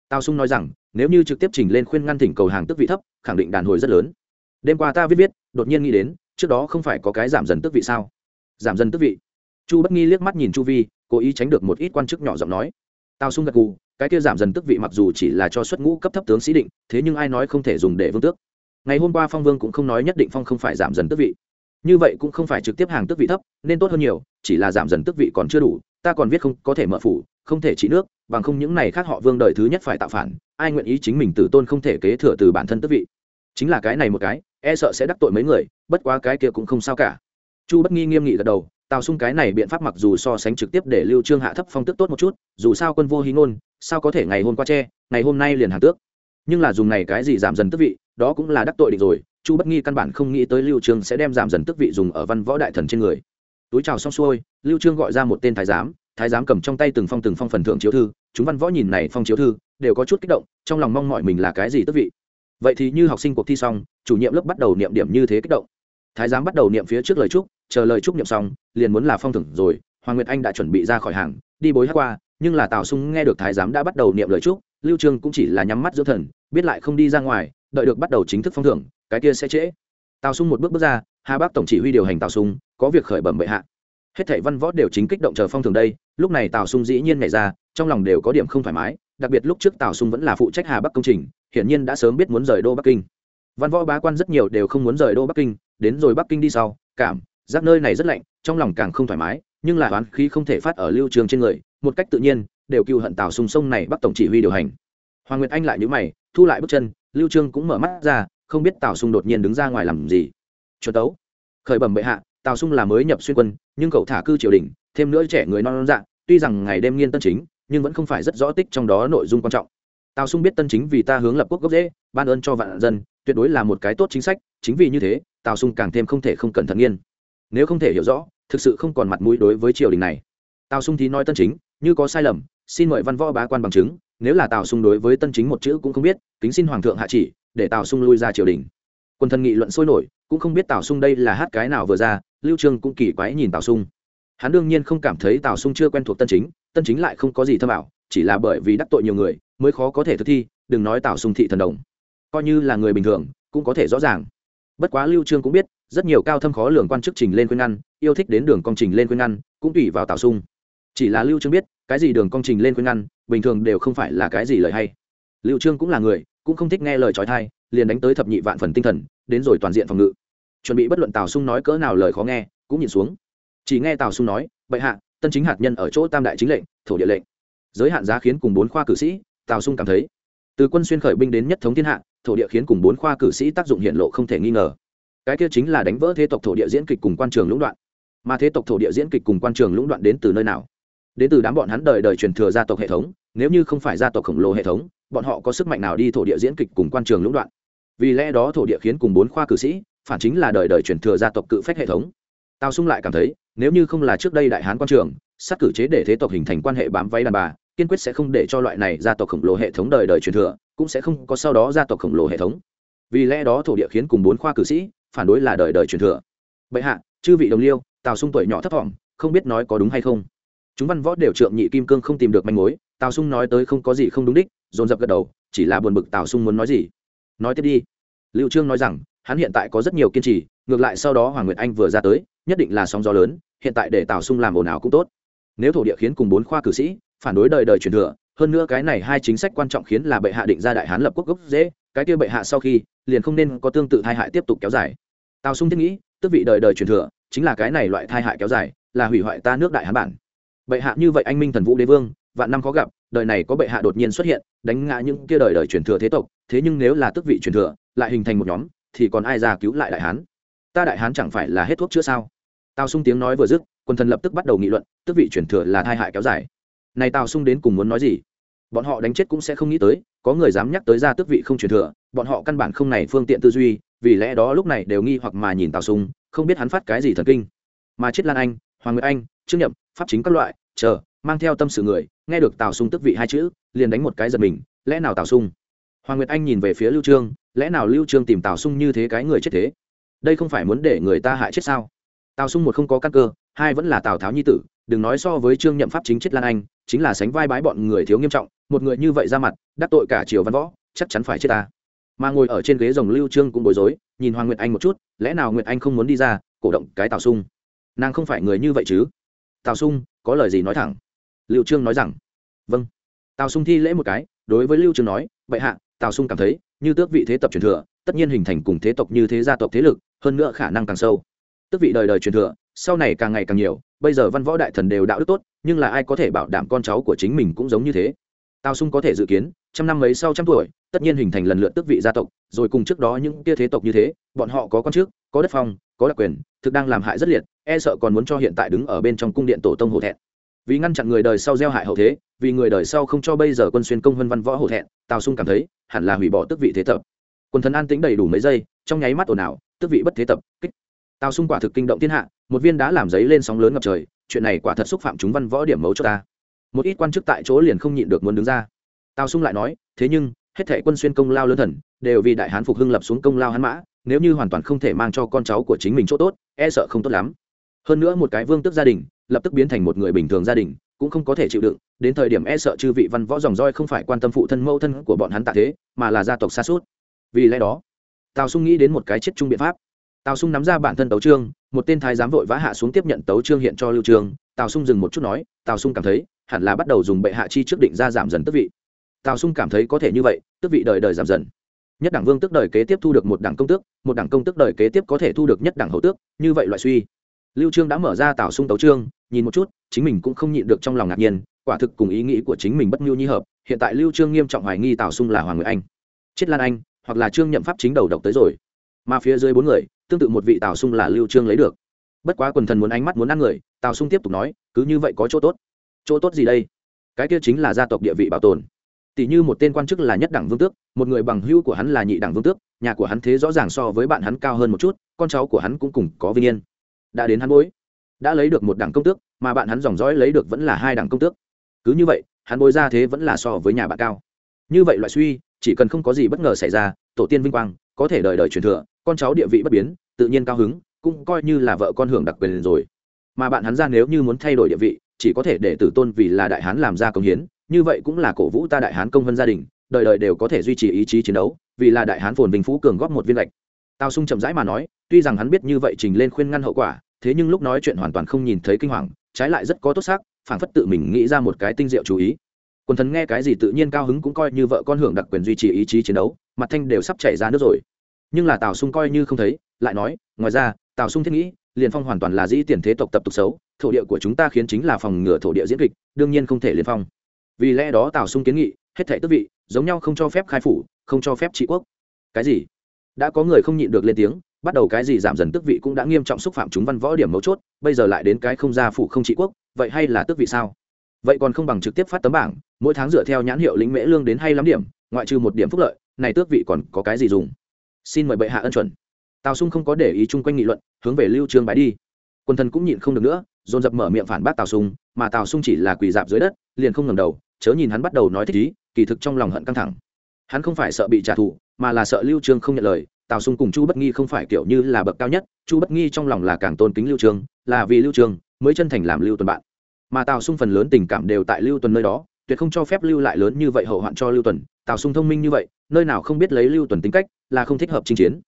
Tào sung nói rằng, nếu như trực tiếp trình lên khuyên ngăn thỉnh cầu hàng tức vị thấp, khẳng định đàn hồi rất lớn. Đêm qua ta viết viết, đột nhiên nghĩ đến, trước đó không phải có cái giảm dần tức vị sao? Giảm dần tức vị. Chu bất nghi liếc mắt nhìn chu vi, cố ý tránh được một ít quan chức nhỏ giọng nói. Tào sung gật gù, cái kia giảm dần tức vị mặc dù chỉ là cho xuất ngũ cấp thấp tướng sĩ định, thế nhưng ai nói không thể dùng để vương tước? Ngày hôm qua phong vương cũng không nói nhất định phong không phải giảm dần tức vị như vậy cũng không phải trực tiếp hàng tức vị thấp, nên tốt hơn nhiều, chỉ là giảm dần tức vị còn chưa đủ, ta còn viết không, có thể mở phủ, không thể trị nước, bằng không những này khác họ vương đời thứ nhất phải tạo phản, ai nguyện ý chính mình tử tôn không thể kế thừa từ bản thân tức vị. Chính là cái này một cái e sợ sẽ đắc tội mấy người, bất quá cái kia cũng không sao cả. Chu bất nghi nghiêm nghị gật đầu, tào xung cái này biện pháp mặc dù so sánh trực tiếp để lưu trương hạ thấp phong tức tốt một chút, dù sao quân vô hí ngôn, sao có thể ngày hôm qua tre ngày hôm nay liền hạ tước. Nhưng là dùng này cái gì giảm dần tức vị, đó cũng là đắc tội định rồi chu bất nghi căn bản không nghĩ tới lưu trương sẽ đem giảm dần tức vị dùng ở văn võ đại thần trên người. Túi chào xong xuôi, lưu trương gọi ra một tên thái giám thái giám cầm trong tay từng phong từng phong phần thưởng chiếu thư, chúng văn võ nhìn này phong chiếu thư, đều có chút kích động, trong lòng mong mọi mình là cái gì tức vị. Vậy thì như học sinh cuộc thi xong, chủ nhiệm lớp bắt đầu niệm điểm như thế kích động. Thái giám bắt đầu niệm phía trước lời chúc, chờ lời chúc niệm xong, liền muốn là phong thưởng rồi, hoàng nguyệt anh đã chuẩn bị ra khỏi hàng, đi bối hát qua, nhưng là tào sung nghe được thái giám đã bắt đầu niệm lời chúc, lưu trương cũng chỉ là nhắm mắt dưỡng thần, biết lại không đi ra ngoài, đợi được bắt đầu chính thức phong thưởng cái kia sẽ trễ. Tào sung một bước bước ra, hà bắc tổng chỉ huy điều hành tào sung, có việc khởi bẩm bệ hạ. Hết thảy văn võ đều chính kích động chờ phong thường đây, lúc này tào sung dĩ nhiên nhảy ra, trong lòng đều có điểm không thoải mái, đặc biệt lúc trước tào sung vẫn là phụ trách hà bắc công trình, hiển nhiên đã sớm biết muốn rời đô bắc kinh. Văn võ bá quan rất nhiều đều không muốn rời đô bắc kinh, đến rồi bắc kinh đi sau, cảm giác nơi này rất lạnh, trong lòng càng không thoải mái, nhưng là oán khí không thể phát ở lưu trường trên người, một cách tự nhiên, đều cựu hận tào sung sông này bắc tổng chỉ huy điều hành. Hoàng nguyệt anh lại nhữ mày, thu lại bước chân, lưu trương cũng mở mắt ra không biết tào sung đột nhiên đứng ra ngoài làm gì. Chuẩn tấu. Khởi bẩm bệ hạ, tào sung là mới nhập xuyên quân, nhưng cậu thả cư triều đình, thêm nữa trẻ người non non dạng tuy rằng ngày đêm nghiên tân chính, nhưng vẫn không phải rất rõ tích trong đó nội dung quan trọng. Tào sung biết tân chính vì ta hướng lập quốc gốc dễ, ban ơn cho vạn dân, tuyệt đối là một cái tốt chính sách, chính vì như thế, tào sung càng thêm không thể không cẩn thận nghiên. Nếu không thể hiểu rõ, thực sự không còn mặt mũi đối với triều đình này. Tào sung thì nói tân chính, như có sai lầm, xin mời văn võ bá quan bằng chứng, nếu là tào sung đối với tân chính một chữ cũng không biết, kính xin hoàng thượng hạ chỉ để tào sung lui ra triều đình. Quân thân nghị luận sôi nổi, cũng không biết tào sung đây là hát cái nào vừa ra, lưu trương cũng kỳ quái nhìn tào sung. Hắn đương nhiên không cảm thấy tào sung chưa quen thuộc tân chính tân chính lại không có gì thâm bảo chỉ là bởi vì đắc tội nhiều người, mới khó có thể thực thi, đừng nói tào sung thị thần đồng. Coi như là người bình thường, cũng có thể rõ ràng. Bất quá lưu trương cũng biết, rất nhiều cao thâm khó lường quan chức trình lên khuyên ngăn, yêu thích đến đường công trình lên khuyên ngăn, cũng tùy vào tào sung. Chỉ là lưu trương biết, cái gì đường công trình lên khuyên ngăn, bình thường đều không phải là cái gì lời hay. Lưu trương cũng là người cũng không thích nghe lời trói thai, liền đánh tới thập nhị vạn phần tinh thần, đến rồi toàn diện phòng ngự. Chuẩn bị bất luận tào sung nói cỡ nào lời khó nghe, cũng nhìn xuống. Chỉ nghe tào sung nói, bệ hạ, tân chính hạt nhân ở chỗ tam đại chính lệnh, thổ địa lệnh. Giới hạn giá khiến cùng bốn khoa cử sĩ, tào sung cảm thấy, từ quân xuyên khởi binh đến nhất thống thiên hạ, thổ địa khiến cùng bốn khoa cử sĩ tác dụng hiện lộ không thể nghi ngờ. Cái kia chính là đánh vỡ thế tộc thổ địa diễn kịch cùng quan trường lũng đoạn. Mà thế tộc thổ địa diễn kịch cùng quan trường lũng đoạn đến từ nơi nào? Đến từ đám bọn hắn đời đời truyền thừa gia tộc hệ thống, nếu như không phải gia tộc khổng lồ hệ thống bọn họ có sức mạnh nào đi thổ địa diễn kịch cùng quan trường lũng đoạn. Vì lẽ đó thổ địa khiến cùng bốn khoa cử sĩ, phản chính là đời đời truyền thừa gia tộc cự phách hệ thống. Tào sung lại cảm thấy, nếu như không là trước đây đại hán quan trường, sát cử chế để thế tộc hình thành quan hệ bám váy đàn bà, kiên quyết sẽ không để cho loại này gia tộc khổng lồ hệ thống đời đời truyền thừa, cũng sẽ không có sau đó gia tộc khổng lồ hệ thống. Vì lẽ đó thổ địa khiến cùng bốn khoa cử sĩ, phản đối là đời đời truyền thừa. Bệ hạ, chư vị đồng liêu, tào sung tuổi nhỏ thấp thỏm, không biết nói có đúng hay không? Chúng văn võ đều trượng nhị kim cương không tìm được manh mối, tào sung nói tới không có gì không đúng đích, dồn dập gật đầu, chỉ là buồn bực tào sung muốn nói gì. Nói tiếp đi. Liệu trương nói rằng, hắn hiện tại có rất nhiều kiên trì, ngược lại sau đó hoàng nguyệt anh vừa ra tới, nhất định là sóng gió lớn, hiện tại để tào sung làm ồn ào cũng tốt. Nếu thổ địa khiến cùng bốn khoa cử sĩ, phản đối đời đời truyền thừa, hơn nữa cái này hai chính sách quan trọng khiến là bệ hạ định ra đại hán lập quốc gốc dễ, cái kia bệ hạ sau khi, liền không nên có tương tự tai hại tiếp tục kéo dài. Tào sung thiết nghĩ, tức vị đời đời truyền thừa, chính là cái này loại tai hại kéo dài, là hủy hoại ta nước đại hán bản bệ hạ như vậy anh minh thần vũ đế vương, vạn năm khó gặp, đời này có bệ hạ đột nhiên xuất hiện, đánh ngã những kia đời đời truyền thừa thế tộc, thế nhưng nếu là tức vị truyền thừa, lại hình thành một nhóm, thì còn ai ra cứu lại đại hán? Ta đại hán chẳng phải là hết thuốc chữa sao? Tào sung tiếng nói vừa dứt quần thần lập tức bắt đầu nghị luận tức vị truyền thừa là thai hại kéo dài. Này tào sung đến cùng muốn nói gì? Bọn họ đánh chết cũng sẽ không nghĩ tới, có người dám nhắc tới ra tước vị không truyền thừa, bọn họ căn bản không này phương tiện tư duy, vì lẽ đó lúc này đều nghi hoặc mà nhìn tào sung, không biết hắn phát cái gì thần kinh. Mà chết lan anh hoàng nguyệt anh, trương nhậm, pháp chính các loại, chờ, mang theo tâm sự người, nghe được tào sung tức vị hai chữ, liền đánh một cái giật mình, lẽ nào tào sung? Hoàng nguyệt anh nhìn về phía lưu trương, lẽ nào lưu trương tìm tào sung như thế cái người chết thế? Đây không phải muốn để người ta hại chết sao? Tào sung một không có căn cơ, hai vẫn là tào tháo nhi tử, đừng nói so với trương nhậm pháp chính chết lan anh, chính là sánh vai bái bọn người thiếu nghiêm trọng, một người như vậy ra mặt, đắc tội cả triều văn võ, chắc chắn phải chết ta. Mà ngồi ở trên ghế rồng lưu trương cũng bối rối, nhìn hoàng nguyệt anh một chút, lẽ nào nguyệt anh không muốn đi ra, cổ động cái tào sung? Nàng không phải người như vậy chứ? Tào sung, có lời gì nói thẳng? Liệu trương nói rằng vâng. Tào sung thi lễ một cái, đối với lưu trương nói, bệ hạ, tào sung cảm thấy, như tước vị thế tập truyền thừa, tất nhiên hình thành cùng thế tộc như thế gia tộc thế lực, hơn nữa khả năng càng sâu. Tước vị đời đời truyền thừa, sau này càng ngày càng nhiều, bây giờ văn võ đại thần đều đạo đức tốt, nhưng là ai có thể bảo đảm con cháu của chính mình cũng giống như thế? Tào sung có thể dự kiến, trăm năm mấy sau trăm tuổi, tất nhiên hình thành lần lượt tước vị gia tộc, rồi cùng trước đó những kia thế tộc như thế, bọn họ có con trước, có đất phong, có đặc quyền, thực đang làm hại rất liệt e sợ còn muốn cho hiện tại đứng ở bên trong cung điện tổ tông hổ thẹn. Vì ngăn chặn người đời sau gieo hại hậu thế, vì người đời sau không cho bây giờ quân xuyên công vân văn võ hổ thẹn, tào sung cảm thấy, hẳn là hủy bỏ tước vị thế tập. Quân thần an tĩnh đầy đủ mấy giây, trong nháy mắt ồn ào tức vị bất thế tập, kích. Tào sung quả thực kinh động thiên hạ, một viên đá làm giấy lên sóng lớn ngập trời, chuyện này quả thật xúc phạm chúng văn võ điểm mấu cho ta. Một ít quan chức tại chỗ liền không nhịn được muốn đứng ra. Tào sung lại nói, thế nhưng, hết thể quân xuyên công lao lớn thần, đều vì đại hán phục hưng lập xuống công lao hắn mã, nếu như hoàn toàn không thể mang cho con cháu của chính mình chỗ tốt e sợ không tốt lắm hơn nữa một cái vương tức gia đình, lập tức biến thành một người bình thường gia đình, cũng không có thể chịu đựng, đến thời điểm e sợ chư vị văn võ dòng roi không phải quan tâm phụ thân mẫu thân của bọn hắn tạ thế, mà là gia tộc xa suốt. Vì lẽ đó, tào sung nghĩ đến một cái chết chung biện pháp. Tào sung nắm ra bản thân tấu trương một tên thái giám vội vã hạ xuống tiếp nhận tấu trương hiện cho lưu trương tào sung dừng một chút nói, tào sung cảm thấy, hẳn là bắt đầu dùng bệ hạ chi trước định ra giảm dần tức vị. Tào sung cảm thấy có thể như vậy tức vị đời đời giảm dần. Nhất đảng vương tức đời kế tiếp thu được một đảng công tước, một đảng công tước đời kế tiếp có thể thu được nhất đảng hậu tước, như vậy loại suy lưu trương đã mở ra tào sung tấu trương, nhìn một chút, chính mình cũng không nhịn được trong lòng ngạc nhiên, quả thực cùng ý nghĩ của chính mình bất nhu nhi hợp, hiện tại lưu trương nghiêm trọng hoài nghi tào sung là hoàng người anh. Chết lan anh, hoặc là trương nhậm pháp chính đầu độc tới rồi. Mà phía dưới bốn người, tương tự một vị tào sung là lưu trương lấy được. Bất quá quần thần muốn ánh mắt muốn ăn người tào sung tiếp tục nói, cứ như vậy có chỗ tốt. Chỗ tốt gì đây? Cái kia chính là gia tộc địa vị bảo tồn. Tỷ như một tên quan chức là nhất đẳng vương tước, một người bằng hữu của hắn là nhị đẳng vương tước, nhà của hắn thế rõ ràng so với bạn hắn cao hơn một chút, con cháu của hắn cũng cùng có vinh yên đã đến hắn bối, đã lấy được một đẳng công tước, mà bạn hắn dòng dõi lấy được vẫn là hai đẳng công tước. Cứ như vậy, hắn bối ra thế vẫn là so với nhà bạn cao. Như vậy loại suy, chỉ cần không có gì bất ngờ xảy ra, tổ tiên vinh quang, có thể đời đời truyền thừa, con cháu địa vị bất biến, tự nhiên cao hứng, cũng coi như là vợ con hưởng đặc quyền rồi. Mà bạn hắn ra nếu như muốn thay đổi địa vị, chỉ có thể để tử tôn vì là đại hán làm ra công hiến, như vậy cũng là cổ vũ ta đại hán công vân gia đình, đời đời đều có thể duy trì ý chí chiến đấu, vì là đại hán phồn vinh phú cường góp một viên lệch tào sung chậm rãi mà nói, tuy rằng hắn biết như vậy trình lên khuyên ngăn hậu quả, thế nhưng lúc nói chuyện hoàn toàn không nhìn thấy kinh hoàng, trái lại rất có tốt sắc, phảng phất tự mình nghĩ ra một cái tinh diệu chú ý. Quần thần nghe cái gì tự nhiên cao hứng cũng coi như vợ con hưởng đặc quyền duy trì ý chí chiến đấu, mặt thanh đều sắp chảy ra nước rồi. Nhưng là tào sung coi như không thấy, lại nói, ngoài ra, tào sung thiết nghĩ liền phong hoàn toàn là dĩ tiền thế tộc tập tục xấu, thổ địa của chúng ta khiến chính là phòng ngừa thổ địa diễn kịch, đương nhiên không thể liền phong. Vì lẽ đó tào sung kiến nghị, hết thể tước vị, giống nhau không cho phép khai phủ, không cho phép trị quốc. Cái gì? Đã có người không nhịn được lên tiếng, bắt đầu cái gì giảm dần tước vị cũng đã nghiêm trọng xúc phạm chúng văn võ điểm mấu chốt, bây giờ lại đến cái không gia phủ không trị quốc, vậy hay là tước vị sao? Vậy còn không bằng trực tiếp phát tấm bảng, mỗi tháng dựa theo nhãn hiệu lĩnh mễ lương đến hay lắm điểm, ngoại trừ một điểm phúc lợi, này tước vị còn có cái gì dùng? Xin mời bệ hạ ân chuẩn. Tào sung không có để ý chung quanh nghị luận, hướng về lưu trương bái đi. Quân thần cũng nhịn không được nữa, dồn dập mở miệng phản bác tào sung, mà tào sung chỉ là quỳ dạp dưới đất, liền không ngẩng đầu, chớ nhìn hắn bắt đầu nói thích ý, kỳ thực trong lòng hận căng thẳng. Hắn không phải sợ bị trả thù mà là sợ lưu trương không nhận lời, tào sung cùng chu bất nghi không phải kiểu như là bậc cao nhất, chu bất nghi trong lòng là càng tôn kính lưu trương, là vì lưu trương mới chân thành làm lưu tuần bạn. Mà tào sung phần lớn tình cảm đều tại lưu tuần nơi đó, tuyệt không cho phép lưu lại lớn như vậy hậu hoạn cho lưu tuần. Tào sung thông minh như vậy, nơi nào không biết lấy lưu tuần tính cách, là không thích hợp chinh chiến.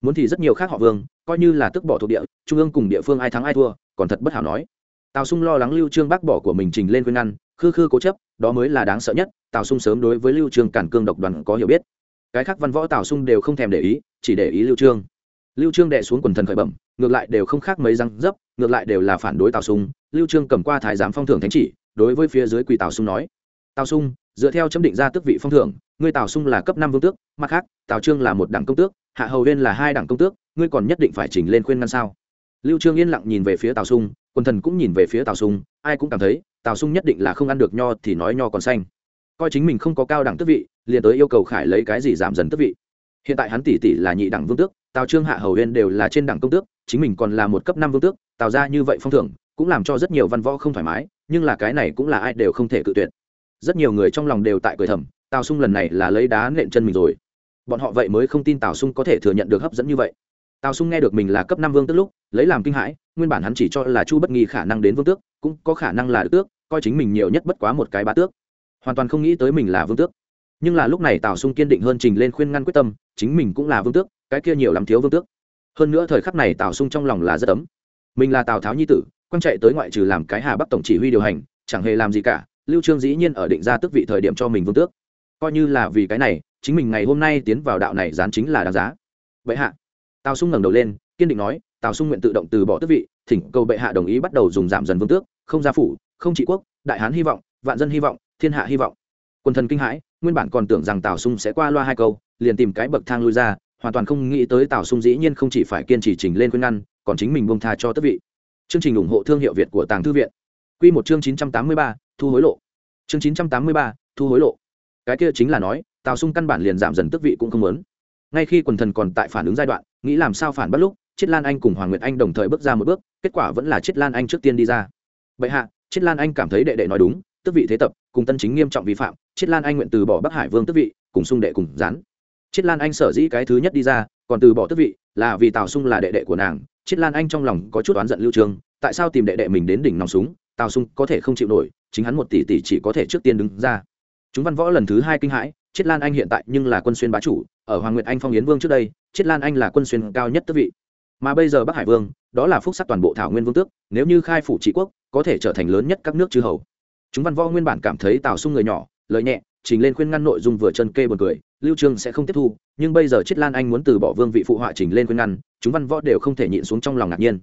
Muốn thì rất nhiều khác họ vương, coi như là tức bỏ thuộc địa, trung ương cùng địa phương ai thắng ai thua, còn thật bất hảo nói. Tào sung lo lắng lưu trương bác bỏ của mình trình lên khuyên ngăn, khư khư cố chấp, đó mới là đáng sợ nhất, tào sung sớm đối với lưu trương cản cương độc đoàn có hiểu biết cái khác văn võ tào sung đều không thèm để ý, chỉ để ý lưu trương. Lưu trương đệ xuống quần thần khởi bẩm, ngược lại đều không khác mấy răng dấp, ngược lại đều là phản đối tào sung. Lưu trương cầm qua thái giám phong thưởng thánh chỉ, đối với phía dưới quỳ tào sung nói, tào sung, dựa theo chấm định ra tước vị phong thưởng, ngươi tào sung là cấp năm vương tước, mặt khác, tào trương là một đẳng công tước, hạ hầu viên là hai đẳng công tước, ngươi còn nhất định phải chỉnh lên khuyên ngăn sao? Lưu trương yên lặng nhìn về phía tào sung, quần thần cũng nhìn về phía tào sung, ai cũng cảm thấy, tào sung nhất định là không ăn được nho thì nói nho còn xanh coi chính mình không có cao đẳng tước vị, liền tới yêu cầu khải lấy cái gì giảm dần tước vị. Hiện tại hắn tỷ tỷ là nhị đẳng vương tước, tào trương hạ hầu huyên đều là trên đẳng công tước, chính mình còn là một cấp năm vương tước, tào ra như vậy phong thưởng, cũng làm cho rất nhiều văn võ không thoải mái, nhưng là cái này cũng là ai đều không thể cự tuyệt. Rất nhiều người trong lòng đều tại cười thầm, tào sung lần này là lấy đá nện chân mình rồi. Bọn họ vậy mới không tin tào sung có thể thừa nhận được hấp dẫn như vậy. Tào sung nghe được mình là cấp năm vương tước lúc, lấy làm kinh hãi, nguyên bản hắn chỉ cho là chu bất nghi khả năng đến vương tước, cũng có khả năng là tước, coi chính mình nhiều nhất bất quá một cái bá tước hoàn toàn không nghĩ tới mình là vương tước. Nhưng là lúc này tào sung kiên định hơn trình lên khuyên ngăn quyết tâm, chính mình cũng là vương tước, cái kia nhiều lắm thiếu vương tước. Hơn nữa thời khắc này tào sung trong lòng là rất ấm. Mình là tào tháo nhi tử quang chạy tới ngoại trừ làm cái hà bắc tổng chỉ huy điều hành, chẳng hề làm gì cả, lưu trương dĩ nhiên ở định ra tước vị thời điểm cho mình vương tước. Coi như là vì cái này, chính mình ngày hôm nay tiến vào đạo này dán chính là đáng giá. Vậy hạ. Tào sung ngẩng đầu lên, kiên định nói, tào sung nguyện tự động từ bỏ tước vị, thỉnh cầu bệ hạ đồng ý bắt đầu dùng giảm dần vương tước, không gia phủ, không trị quốc, đại hán hy vọng, vạn dân hy vọng thiên hạ hy vọng. Quân thần kinh hãi, nguyên bản còn tưởng rằng tào sung sẽ qua loa hai câu, liền tìm cái bậc thang lui ra, hoàn toàn không nghĩ tới tào sung dĩ nhiên không chỉ phải kiên trì trình lên khuyên ngăn, còn chính mình bông tha cho tước vị. Chương trình ủng hộ thương hiệu việt của tàng thư viện. Q một chương chín trăm tám mươi ba, thu hối lộ. Chương chín trăm tám mươi ba, thu hối lộ. Cái kia chính là nói, tào sung căn bản liền giảm dần tước vị cũng không muốn. Ngay khi quần thần còn tại phản ứng giai đoạn, nghĩ làm sao phản bắt lúc, chiết lan anh cùng hoàng nguyệt anh đồng thời bước ra một bước, kết quả vẫn là chiết lan anh trước tiên đi ra. Bệ hạ, chiết lan anh cảm thấy đệ đệ nói đúng tức vị thế tập, cùng tân chính nghiêm trọng vi phạm, chiết lan anh nguyện từ bỏ bắc hải vương tức vị, cùng xung đệ cùng gián. Chiết lan anh sở dĩ cái thứ nhất đi ra, còn từ bỏ tức vị, là vì tào sung là đệ đệ của nàng. Chiết lan anh trong lòng có chút oán giận lưu trương tại sao tìm đệ đệ mình đến đỉnh nòng súng, tào sung có thể không chịu nổi, chính hắn một tỷ tỷ chỉ có thể trước tiên đứng ra. Chúng văn võ lần thứ hai kinh hãi, chiết lan anh hiện tại nhưng là quân xuyên bá chủ, ở hoàng nguyệt anh phong yến vương trước đây, chiết lan anh là quân xuyên cao nhất tước vị. Mà bây giờ bắc hải vương, đó là phúc sắc toàn bộ thảo nguyên vương tước, nếu như khai phủ trị quốc, có thể trở thành lớn nhất các nước chư hầu chúng văn võ nguyên bản cảm thấy tào sung người nhỏ lợi nhẹ, trình lên khuyên ngăn nội dung vừa chân kê buồn cười, lưu trương sẽ không tiếp thu, nhưng bây giờ chiết lan anh muốn từ bỏ vương vị phụ họa trình lên khuyên ngăn, chúng văn võ đều không thể nhịn xuống trong lòng ngạc nhiên.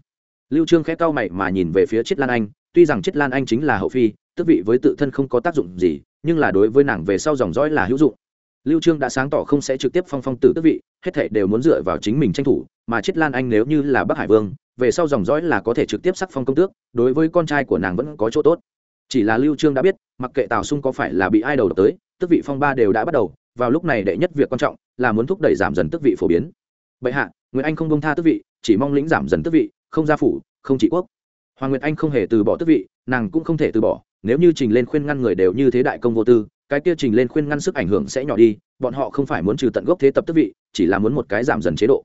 Lưu trương khẽ cau mày mà nhìn về phía chiết lan anh, tuy rằng chiết lan anh chính là hậu phi, tước vị với tự thân không có tác dụng gì, nhưng là đối với nàng về sau dòng dõi là hữu dụng. Lưu trương đã sáng tỏ không sẽ trực tiếp phong phong tử tước vị, hết thảy đều muốn dựa vào chính mình tranh thủ, mà chiết lan anh nếu như là bắc hải vương, về sau dòng dõi là có thể trực tiếp sắc phong công tước, đối với con trai của nàng vẫn có chỗ tốt chỉ là lưu trương đã biết, mặc kệ tào sung có phải là bị ai đầu tới tước vị phong ba đều đã bắt đầu, vào lúc này đệ nhất việc quan trọng là muốn thúc đẩy giảm dần tước vị phổ biến. Bệ hạ nguyễn anh không bông tha tước vị, chỉ mong lĩnh giảm dần tước vị, không gia phủ, không trị quốc. Hoàng nguyệt anh không hề từ bỏ tước vị, nàng cũng không thể từ bỏ, nếu như trình lên khuyên ngăn người đều như thế đại công vô tư, cái kia trình lên khuyên ngăn sức ảnh hưởng sẽ nhỏ đi, bọn họ không phải muốn trừ tận gốc thế tập tước vị, chỉ là muốn một cái giảm dần chế độ.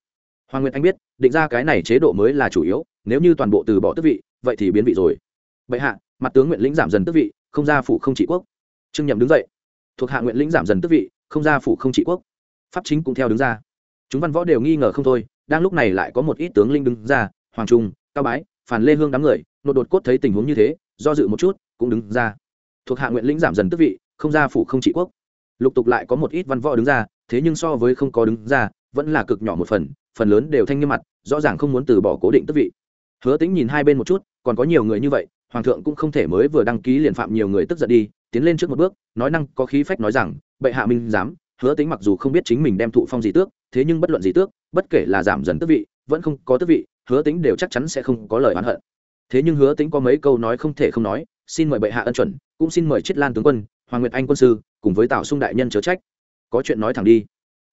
Hoàng nguyệt anh biết, định ra cái này chế độ mới là chủ yếu, nếu như toàn bộ từ bỏ tước vị, vậy thì biến vị rồi. Bệ hạ mặt tướng nguyện lĩnh giảm dần tước vị, không ra phủ không trị quốc. Trương nhậm đứng dậy. Thuộc hạ nguyện lĩnh giảm dần tước vị, không ra phủ không trị quốc. Pháp chính cũng theo đứng ra. Chúng văn võ đều nghi ngờ không thôi, đang lúc này lại có một ít tướng linh đứng ra, hoàng trung, cao bái phản lê hương đám người, nột đột cốt thấy tình huống như thế, do dự một chút, cũng đứng ra. Thuộc hạ nguyện lĩnh giảm dần tước vị, không ra phủ không trị quốc. Lục tục lại có một ít văn võ đứng ra, thế nhưng so với không có đứng ra, vẫn là cực nhỏ một phần phần lớn đều thanh nghiêm mặt, rõ ràng không muốn từ bỏ cố định tước vị. Hứa tính nhìn hai bên một chút, còn có nhiều người như vậy hoàng thượng cũng không thể mới vừa đăng ký liền phạm nhiều người tức giận đi tiến lên trước một bước nói năng có khí phách nói rằng bệ hạ minh giám, hứa tính mặc dù không biết chính mình đem thụ phong gì tước thế nhưng bất luận gì tước bất kể là giảm dần tước vị vẫn không có tước vị hứa tính đều chắc chắn sẽ không có lời oán hận. Thế nhưng hứa tính có mấy câu nói không thể không nói xin mời bệ hạ ân chuẩn cũng xin mời chiết lan tướng quân hoàng nguyệt anh quân sư cùng với tào sung đại nhân chớ trách. Có chuyện nói thẳng đi.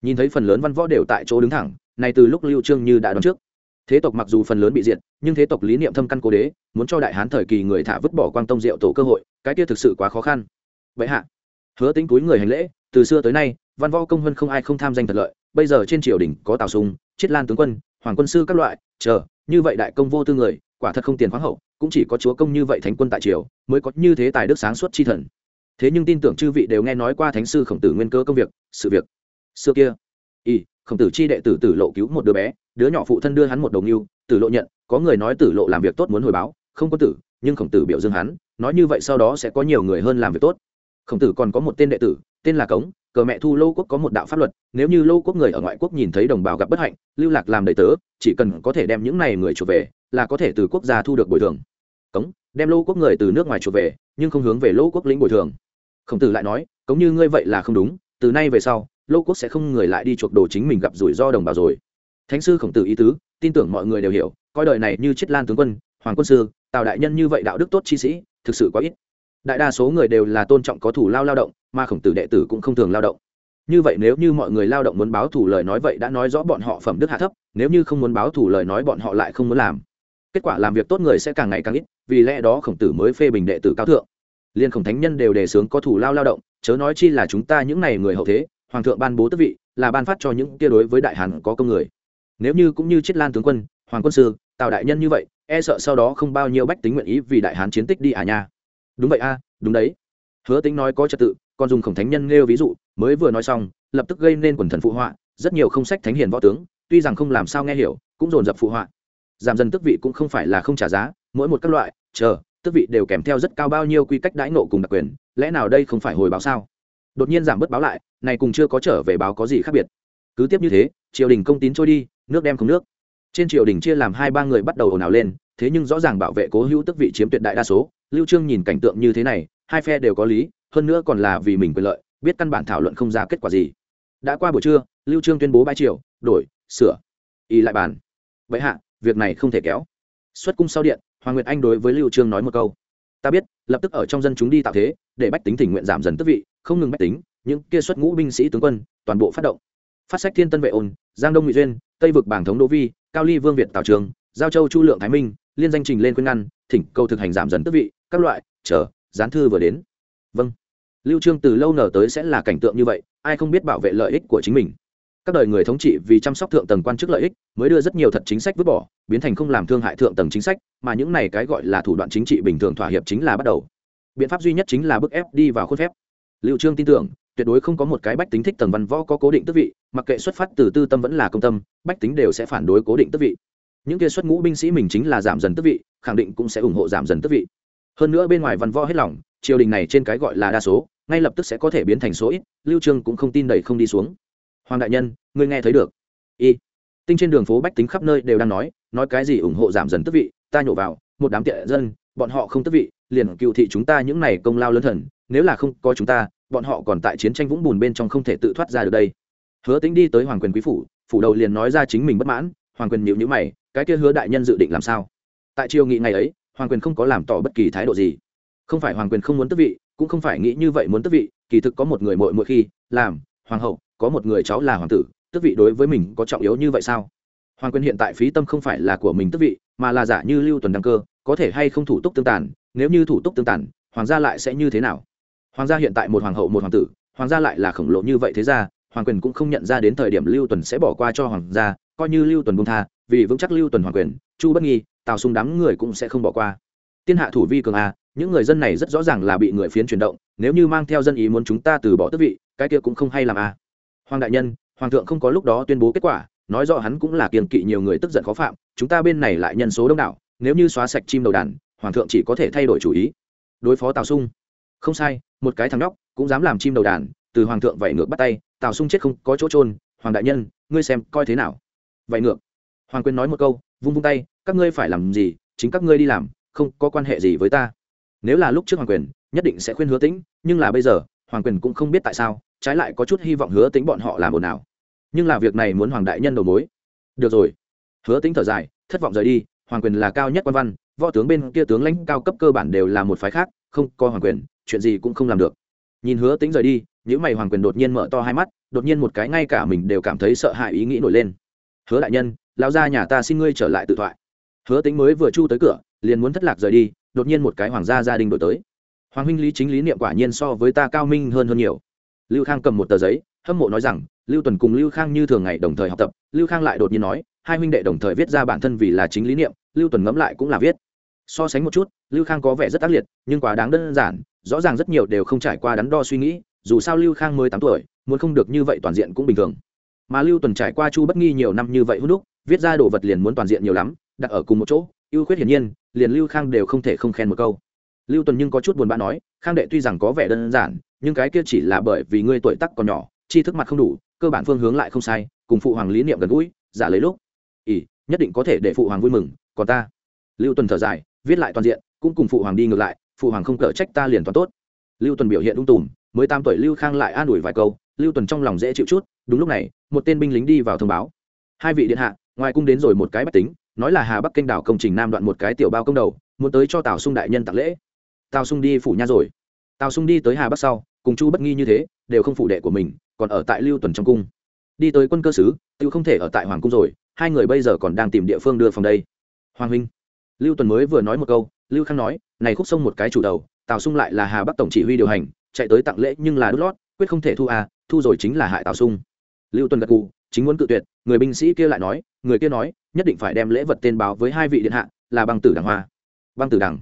Nhìn thấy phần lớn văn võ đều tại chỗ đứng thẳng này từ lúc lưu trương như đã đoán trước thế tộc mặc dù phần lớn bị diệt nhưng thế tộc lý niệm thâm căn cố đế muốn cho đại hán thời kỳ người thả vứt bỏ quang tông diệu tổ cơ hội cái kia thực sự quá khó khăn. Vậy hạ hứa tính túi người hành lễ từ xưa tới nay văn võ công vân không ai không tham danh thật lợi bây giờ trên triều đình có tào sùng, chiết lan tướng quân hoàng quân sư các loại chờ như vậy đại công vô tư người quả thật không tiền khoáng hậu cũng chỉ có chúa công như vậy thánh quân tại triều mới có như thế tài đức sáng suốt chi thần. Thế nhưng tin tưởng chư vị đều nghe nói qua thánh sư khổng tử nguyên cơ công việc sự việc. Xưa kia y khổng tử chi đệ tử tử lộ cứu một đứa bé đứa nhỏ phụ thân đưa hắn một đồng yêu tử lộ nhận, có người nói tử lộ làm việc tốt muốn hồi báo, không có tử, nhưng khổng tử biểu dương hắn, nói như vậy sau đó sẽ có nhiều người hơn làm việc tốt. Khổng tử còn có một tên đệ tử, tên là cống, cờ mẹ thu lô quốc có một đạo pháp luật, nếu như lô quốc người ở ngoại quốc nhìn thấy đồng bào gặp bất hạnh, lưu lạc làm đầy tớ, chỉ cần có thể đem những này người trở về, là có thể từ quốc gia thu được bồi thường. Cống, đem lô quốc người từ nước ngoài trở về, nhưng không hướng về lô quốc lĩnh bồi thường. Khổng tử lại nói, cống như ngươi vậy là không đúng, từ nay về sau, lô quốc sẽ không người lại đi chuộc đồ chính mình gặp rủi ro đồng bào rồi thánh sư khổng tử ý tứ, tin tưởng mọi người đều hiểu, coi đời này như chiết lan tướng quân, hoàng quân sư, tào đại nhân như vậy đạo đức tốt chi sĩ, thực sự quá ít. Đại đa số người đều là tôn trọng có thủ lao lao động, mà khổng tử đệ tử cũng không thường lao động. Như vậy nếu như mọi người lao động muốn báo thủ lời nói vậy đã nói rõ bọn họ phẩm đức hạ thấp, nếu như không muốn báo thủ lời nói bọn họ lại không muốn làm. Kết quả làm việc tốt người sẽ càng ngày càng ít, vì lẽ đó khổng tử mới phê bình đệ tử cao thượng. Liên khổng thánh nhân đều đề xướng có thủ lao lao động, chớ nói chi là chúng ta những n à y người hậu thế, hoàng thượng ban bố tước vị, là ban phát cho những kia đối với đại hàn có công người nếu như cũng như chiết lan tướng quân, hoàng quân sư, tào đại nhân như vậy e sợ sau đó không bao nhiêu bách tính nguyện ý vì đại hán chiến tích đi à nha. Đúng vậy a, đúng đấy. Hứa tính nói có trật tự, còn dùng khổng thánh nhân nêu ví dụ, mới vừa nói xong, lập tức gây nên quần thần phụ họa, rất nhiều không sách thánh hiền võ tướng, tuy rằng không làm sao nghe hiểu, cũng dồn dập phụ họa. Giảm dần tức vị cũng không phải là không trả giá, mỗi một các loại, chờ tức vị đều kèm theo rất cao bao nhiêu quy cách đãi nộ cùng đặc quyền, lẽ nào đây không phải hồi báo sao? Đột nhiên giảm bớt báo lại, này cùng chưa có trở về báo có gì khác biệt. Cứ tiếp như thế, triều đình công tín trôi đi nước đem không nước. Trên triều đình chia làm hai ba người bắt đầu ồn ào lên, thế nhưng rõ ràng bảo vệ cố hữu tức vị chiếm tuyệt đại đa số, lưu trương nhìn cảnh tượng như thế này, hai phe đều có lý, hơn nữa còn là vì mình quyền lợi, biết căn bản thảo luận không ra kết quả gì. Đã qua buổi trưa, lưu trương tuyên bố bãi triều, đổi, sửa, y lại bàn. Vậy hạ, việc này không thể kéo. Xuất cung sau điện, hoàng nguyệt anh đối với lưu trương nói một câu. Ta biết, lập tức ở trong dân chúng đi tạo thế, để bách tính thỉnh nguyện giảm dần tức vị, không ngừng bách tính, những kia xuất ngũ binh sĩ tướng quân, toàn bộ phát động. Phát sách thiên tân vệ ôn giang đông ngụy duyên tây vực bảng thống đỗ vi, cao ly vương việt tào trường, giao châu chu lượng thái minh, liên danh trình lên khuyên ngăn, thỉnh cầu thực hành giảm dần tức vị, các loại, chờ, gián thư vừa đến. Vâng. Lưu trương từ lâu nở tới sẽ là cảnh tượng như vậy, ai không biết bảo vệ lợi ích của chính mình. Các đời người thống trị vì chăm sóc thượng tầng quan chức lợi ích, mới đưa rất nhiều thật chính sách vứt bỏ, biến thành không làm thương hại thượng tầng chính sách, mà những này cái gọi là thủ đoạn chính trị bình thường thỏa hiệp chính là bắt đầu. Biện pháp duy nhất chính là bức ép đi vào khuôn phép. Lưu trương tin tưởng tuyệt đối không có một cái bách tính thích tầng văn võ có cố định tước vị, mặc kệ xuất phát từ tư tâm vẫn là công tâm, bách tính đều sẽ phản đối cố định tước vị. Những kia xuất ngũ binh sĩ mình chính là giảm dần tước vị, khẳng định cũng sẽ ủng hộ giảm dần tước vị. Hơn nữa bên ngoài văn võ hết lòng, triều đình này trên cái gọi là đa số, ngay lập tức sẽ có thể biến thành số ít, lưu trương cũng không tin đẩy không đi xuống. Hoàng đại nhân, ngươi nghe thấy được. Y. Tinh trên đường phố bách tính khắp nơi đều đang nói nói cái gì ủng hộ giảm dần tước vị, ta nhổ vào, một đám tiện dân, bọn họ không tước vị, liền cựu thị chúng ta những này công lao lớn thần, nếu là không có chúng ta bọn họ còn tại chiến tranh vũng bùn bên trong không thể tự thoát ra được đây. Hứa tính đi tới hoàng quyền quý phủ phủ đầu liền nói ra chính mình bất mãn, hoàng quyền nhịu nhữ mày, cái kia hứa đại nhân dự định làm sao? Tại triều nghị ngày ấy, hoàng quyền không có làm tỏ bất kỳ thái độ gì. Không phải hoàng quyền không muốn tước vị, cũng không phải nghĩ như vậy muốn tước vị, kỳ thực có một người mội mỗi khi, làm, hoàng hậu, có một người cháu là hoàng tử, tước vị đối với mình có trọng yếu như vậy sao? Hoàng quyền hiện tại phí tâm không phải là của mình tước vị, mà là giả như lưu tuần đăng cơ, có thể hay không thủ tục tương tàn, nếu như thủ tục tương tàn, hoàng gia lại sẽ như thế nào? Hoàng gia hiện tại một hoàng hậu, một hoàng tử, hoàng gia lại là khổng lồ như vậy thế ra hoàng quyền cũng không nhận ra đến thời điểm lưu tuần sẽ bỏ qua cho hoàng gia, coi như lưu tuần bung tha, vì vững chắc lưu tuần hoàng quyền, chu bất nghi, tào sung đám người cũng sẽ không bỏ qua. Tiên hạ thủ vi cường a, những người dân này rất rõ ràng là bị người phiến chuyển động, nếu như mang theo dân ý muốn chúng ta từ bỏ tước vị, cái kia cũng không hay làm a. Hoàng đại nhân, hoàng thượng không có lúc đó tuyên bố kết quả, nói rõ hắn cũng là kiềm kỵ nhiều người tức giận khó phạm, chúng ta bên này lại nhân số đông đảo, nếu như xóa sạch chim đầu đàn, hoàng thượng chỉ có thể thay đổi chủ ý. Đối phó tào sung. Không sai một cái thằng nhóc, cũng dám làm chim đầu đàn, từ hoàng thượng vậy ngược bắt tay, tào sung chết không có chỗ trôn hoàng đại nhân, ngươi xem coi thế nào. Vậy ngược. Hoàng quyền nói một câu, vung vung tay, các ngươi phải làm gì, chính các ngươi đi làm, không có quan hệ gì với ta. Nếu là lúc trước hoàng quyền, nhất định sẽ khuyên hứa tĩnh, nhưng là bây giờ, hoàng quyền cũng không biết tại sao, trái lại có chút hy vọng hứa tĩnh bọn họ làm ồn nào nhưng là việc này muốn hoàng đại nhân đầu mối. Được rồi. Hứa tĩnh thở dài, thất vọng rời đi, hoàng quyền là cao nhất quan văn, võ tướng bên kia tướng lãnh cao cấp cơ bản đều là một phái khác không có hoàng quyền, chuyện gì cũng không làm được. Nhìn hứa tính rời đi những mày hoàng quyền đột nhiên mở to hai mắt, đột nhiên một cái ngay cả mình đều cảm thấy sợ hãi ý nghĩ nổi lên. Hứa đại nhân lao ra nhà ta xin ngươi trở lại tự thoại. Hứa tính mới vừa chu tới cửa, liền muốn thất lạc rời đi, đột nhiên một cái hoàng gia gia đình đổi tới. Hoàng huynh lý chính lý niệm quả nhiên so với ta cao minh hơn hơn nhiều. Lưu khang cầm một tờ giấy, hâm mộ nói rằng, lưu tuần cùng lưu khang như thường ngày đồng thời học tập. Lưu khang lại đột nhiên nói, hai huynh đệ đồng thời viết ra bản thân vì là chính lý niệm, lưu tuần ngẫm lại cũng là viết so sánh một chút, lưu khang có vẻ rất ác liệt, nhưng quá đáng đơn giản, rõ ràng rất nhiều đều không trải qua đắn đo suy nghĩ, dù sao lưu khang mới tám tuổi, muốn không được như vậy toàn diện cũng bình thường. Mà lưu tuần trải qua chu bất nghi nhiều năm như vậy hút đúc, viết ra đồ vật liền muốn toàn diện nhiều lắm, đặt ở cùng một chỗ, ưu khuyết hiển nhiên, liền lưu khang đều không thể không khen một câu. Lưu tuần nhưng có chút buồn bã nói, khang đệ tuy rằng có vẻ đơn giản, nhưng cái kia chỉ là bởi vì ngươi tuổi tắc còn nhỏ, tri thức mặt không đủ, cơ bản phương hướng lại không sai, cùng phụ hoàng lý niệm gần gũi, giả lấy lúc. Ỉ, nhất định có thể để phụ hoàng vui mừng, còn ta. Lưu tuần thở dài viết lại toàn diện, cũng cùng phụ hoàng đi ngược lại, phụ hoàng không cỡ trách ta liền toàn tốt. Lưu tuần biểu hiện ung tùm, mới tám tuổi lưu khang lại an ủi vài câu, lưu tuần trong lòng dễ chịu chút, đúng lúc này, một tên binh lính đi vào thông báo. Hai vị điện hạ, ngoài cung đến rồi một cái bách tính, nói là hà bắc kênh đảo công trình nam đoạn một cái tiểu bao công đầu, muốn tới cho tào sung đại nhân tặng lễ. Tào sung đi phủ nha rồi. Tào sung đi tới hà bắc sau, cùng chu bất nghi như thế, đều không phủ đệ của mình, còn ở tại lưu tuần trong cung. Đi tới quân cơ sứ tự không thể ở tại hoàng cung rồi, hai người bây giờ còn đang tìm địa phương đưa phòng đây. Hoàng huynh lưu tuần mới vừa nói một câu, lưu khang nói, này khúc sông một cái chủ đầu, tào sung lại là hà bắc tổng chỉ huy điều hành, chạy tới tặng lễ nhưng là đút lót, quyết không thể thu à thu rồi chính là hại tào sung. Lưu tuần gật cù chính muốn cự tuyệt, người binh sĩ kia lại nói, người kia nói, nhất định phải đem lễ vật tên báo với hai vị điện hạ, là băng tử đằng hoa. Băng tử đằng?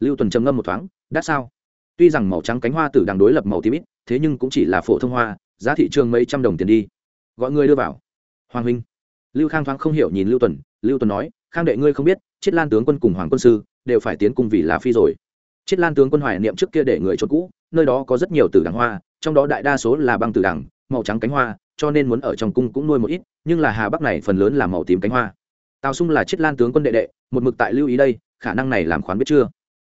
Lưu tuần trầm ngâm một thoáng, đắt sao? Tuy rằng màu trắng cánh hoa tử đằng đối lập màu tím ít, thế nhưng cũng chỉ là phổ thông hoa, giá thị trường mấy trăm đồng tiền đi. Gọi người đưa vào. Hoàng huynh. Lưu khang thoáng không hiểu nhìn lưu tuần lưu tuần nói khang đệ ngươi không biết, chiết lan tướng quân cùng hoàng quân sư đều phải tiến cung vì là phi rồi. Chiết lan tướng quân hoài niệm trước kia để người trốn cũ, nơi đó có rất nhiều tử đằng hoa, trong đó đại đa số là băng tử đằng màu trắng cánh hoa, cho nên muốn ở trong cung cũng nuôi một ít, nhưng là hà bắc này phần lớn là màu tím cánh hoa. Tào sung là chiết lan tướng quân đệ đệ, một mực tại lưu ý đây, khả năng này làm khoán biết chưa?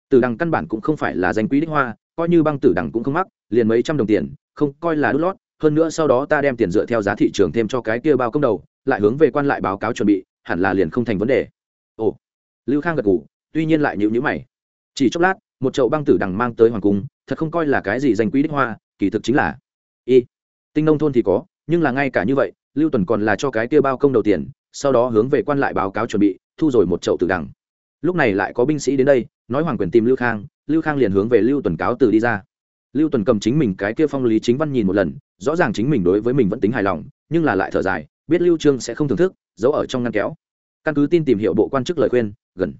Tử đằng căn bản cũng không phải là danh quý đích hoa, coi như băng tử đằng cũng không mắc, liền mấy trăm đồng tiền, không, coi là đút lót, hơn nữa sau đó ta đem tiền dựa theo giá thị trường thêm cho cái kia bao công đầu, lại hướng về quan lại báo cáo chuẩn bị, hẳn là liền không thành vấn đề lưu khang gật ngủ tuy nhiên lại nhịu nhữ mày. Chỉ chốc lát, một chậu băng tử đằng mang tới hoàng cung, thật không coi là cái gì danh quý đích hoa, kỳ thực chính là y. Tinh nông thôn thì có, nhưng là ngay cả như vậy, lưu tuần còn là cho cái kia bao công đầu tiền, sau đó hướng về quan lại báo cáo chuẩn bị, thu rồi một chậu tử đằng. Lúc này lại có binh sĩ đến đây, nói hoàng quyền tìm lưu khang lưu khang liền hướng về lưu tuần cáo từ đi ra. Lưu tuần cầm chính mình cái kia phong lý chính văn nhìn một lần, rõ ràng chính mình đối với mình vẫn tính hài lòng, nhưng là lại thở dài, biết lưu trương sẽ không thưởng thức, giấu ở trong ngăn kéo căn cứ tin tìm hiểu bộ quan chức lời khuyên, gần.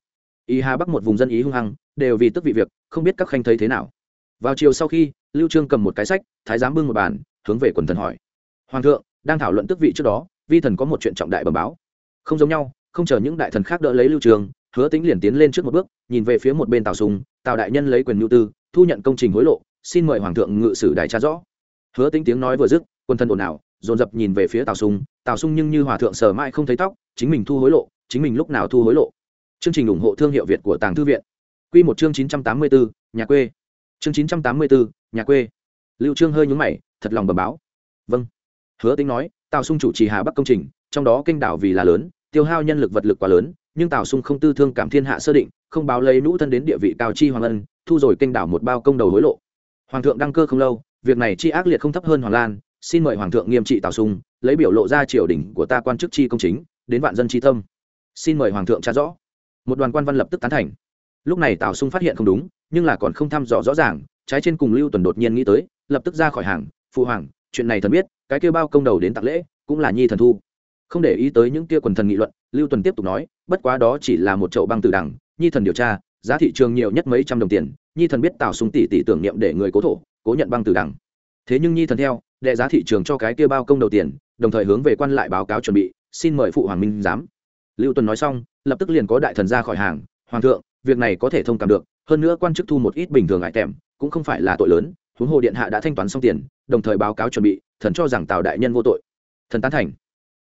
Y hà bắc một vùng dân ý hung hăng, đều vì tức vị việc, không biết các khanh thấy thế nào. Vào chiều sau khi, lưu trương cầm một cái sách, thái giám bưng một bàn, hướng về quần thần hỏi. Hoàng thượng, đang thảo luận tước vị trước đó, vi thần có một chuyện trọng đại bẩm báo. Không giống nhau, không chờ những đại thần khác đỡ lấy lưu trường, hứa tính liền tiến lên trước một bước, nhìn về phía một bên tào sùng, tào đại nhân lấy quyền nhu tư, thu nhận công trình hối lộ, xin mời hoàng thượng ngự sử đại tra rõ. Hứa tính tiếng nói vừa dứt quân thân ồn ào, dồn dập nhìn về phía tào sùng tào sùng nhưng như hòa thượng sờ mãi không thấy tóc, chính mình thu hối lộ chính mình lúc nào thu hối lộ. Chương trình ủng hộ thương hiệu việt của tàng thư viện. Quy một chương chín trăm tám mươi bốn nhà quê. Chương chín trăm tám mươi bốn nhà quê. Lưu trương hơi nhúng mày, thật lòng bẩm báo. Vâng. Hứa tính nói, tào sung chủ trì hà bắc công trình, trong đó kênh đảo vì là lớn, tiêu hao nhân lực vật lực quá lớn, nhưng tào sung không tư thương cảm thiên hạ sơ định, không báo lấy nũ thân đến địa vị cao chi hoàng ân, thu rồi kênh đảo một bao công đầu hối lộ. Hoàng thượng đăng cơ không lâu, việc này chi ác liệt không thấp hơn hoàng lan, xin mời hoàng thượng nghiêm trị tào sung, lấy biểu lộ ra triều đình của ta quan chức chi công chính, đến vạn dân chi tâm xin mời hoàng thượng tra rõ. Một đoàn quan văn lập tức tán thành. Lúc này tào sung phát hiện không đúng nhưng là còn không thăm dò rõ ràng trái trên cùng lưu tuần đột nhiên nghĩ tới lập tức ra khỏi hàng phụ hoàng chuyện này thần biết cái kêu bao công đầu đến tặng lễ cũng là nhi thần thu. Không để ý tới những kia quần thần nghị luận lưu tuần tiếp tục nói bất quá đó chỉ là một chậu băng từ đẳng, nhi thần điều tra giá thị trường nhiều nhất mấy trăm đồng tiền nhi thần biết tào sung tỷ tỷ tưởng niệm để người cố thổ cố nhận băng từ đẳng. thế nhưng nhi thần theo đệ giá thị trường cho cái kia bao công đầu tiền đồng thời hướng về quan lại báo cáo chuẩn bị xin mời phụ hoàng minh giám lưu tuần nói xong, lập tức liền có đại thần ra khỏi hàng, hoàng thượng, việc này có thể thông cảm được, hơn nữa quan chức thu một ít bình thường ngại tèm cũng không phải là tội lớn, huống hồ điện hạ đã thanh toán xong tiền, đồng thời báo cáo chuẩn bị, thần cho rằng tào đại nhân vô tội. Thần tán thành.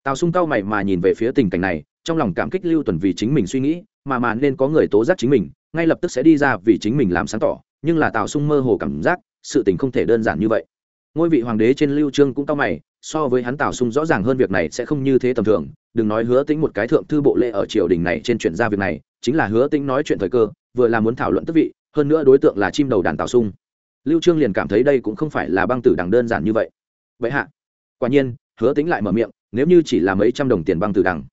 Tào sung cao mày mà nhìn về phía tình cảnh này, trong lòng cảm kích lưu tuần vì chính mình suy nghĩ, mà mà nên có người tố giác chính mình, ngay lập tức sẽ đi ra vì chính mình làm sáng tỏ, nhưng là tào sung mơ hồ cảm giác, sự tình không thể đơn giản như vậy. Ngôi vị hoàng đế trên lưu trương cũng cao mày so với hắn tào sung rõ ràng hơn việc này sẽ không như thế tầm thường. Đừng nói hứa tính một cái thượng thư bộ lệ ở triều đình này trên chuyển ra việc này, chính là hứa tính nói chuyện thời cơ, vừa là muốn thảo luận tức vị, hơn nữa đối tượng là chim đầu đàn tào sung. Lưu trương liền cảm thấy đây cũng không phải là băng tử đằng đơn giản như vậy. Vậy hạ, quả nhiên, hứa tính lại mở miệng, nếu như chỉ là mấy trăm đồng tiền băng tử đằng,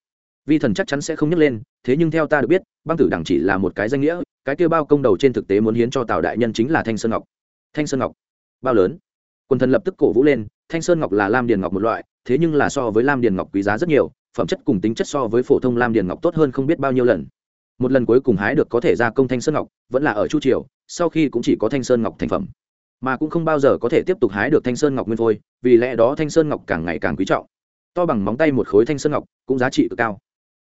vi thần chắc chắn sẽ không nhắc lên, thế nhưng theo ta được biết, băng tử đằng chỉ là một cái danh nghĩa, cái kêu bao công đầu trên thực tế muốn hiến cho tào đại nhân chính là thanh sơn ngọc. Thanh sơn ngọc, bao lớn? Quần thần lập tức cổ vũ lên thanh sơn ngọc là lam điền ngọc một loại, thế nhưng là so với lam điền ngọc quý giá rất nhiều, phẩm chất cùng tính chất so với phổ thông lam điền ngọc tốt hơn không biết bao nhiêu lần. Một lần cuối cùng hái được có thể ra công thanh sơn ngọc, vẫn là ở chu triều, sau khi cũng chỉ có thanh sơn ngọc thành phẩm. Mà cũng không bao giờ có thể tiếp tục hái được thanh sơn ngọc nguyên phôi, vì lẽ đó thanh sơn ngọc càng ngày càng quý trọng. To bằng móng tay một khối thanh sơn ngọc, cũng giá trị cực cao.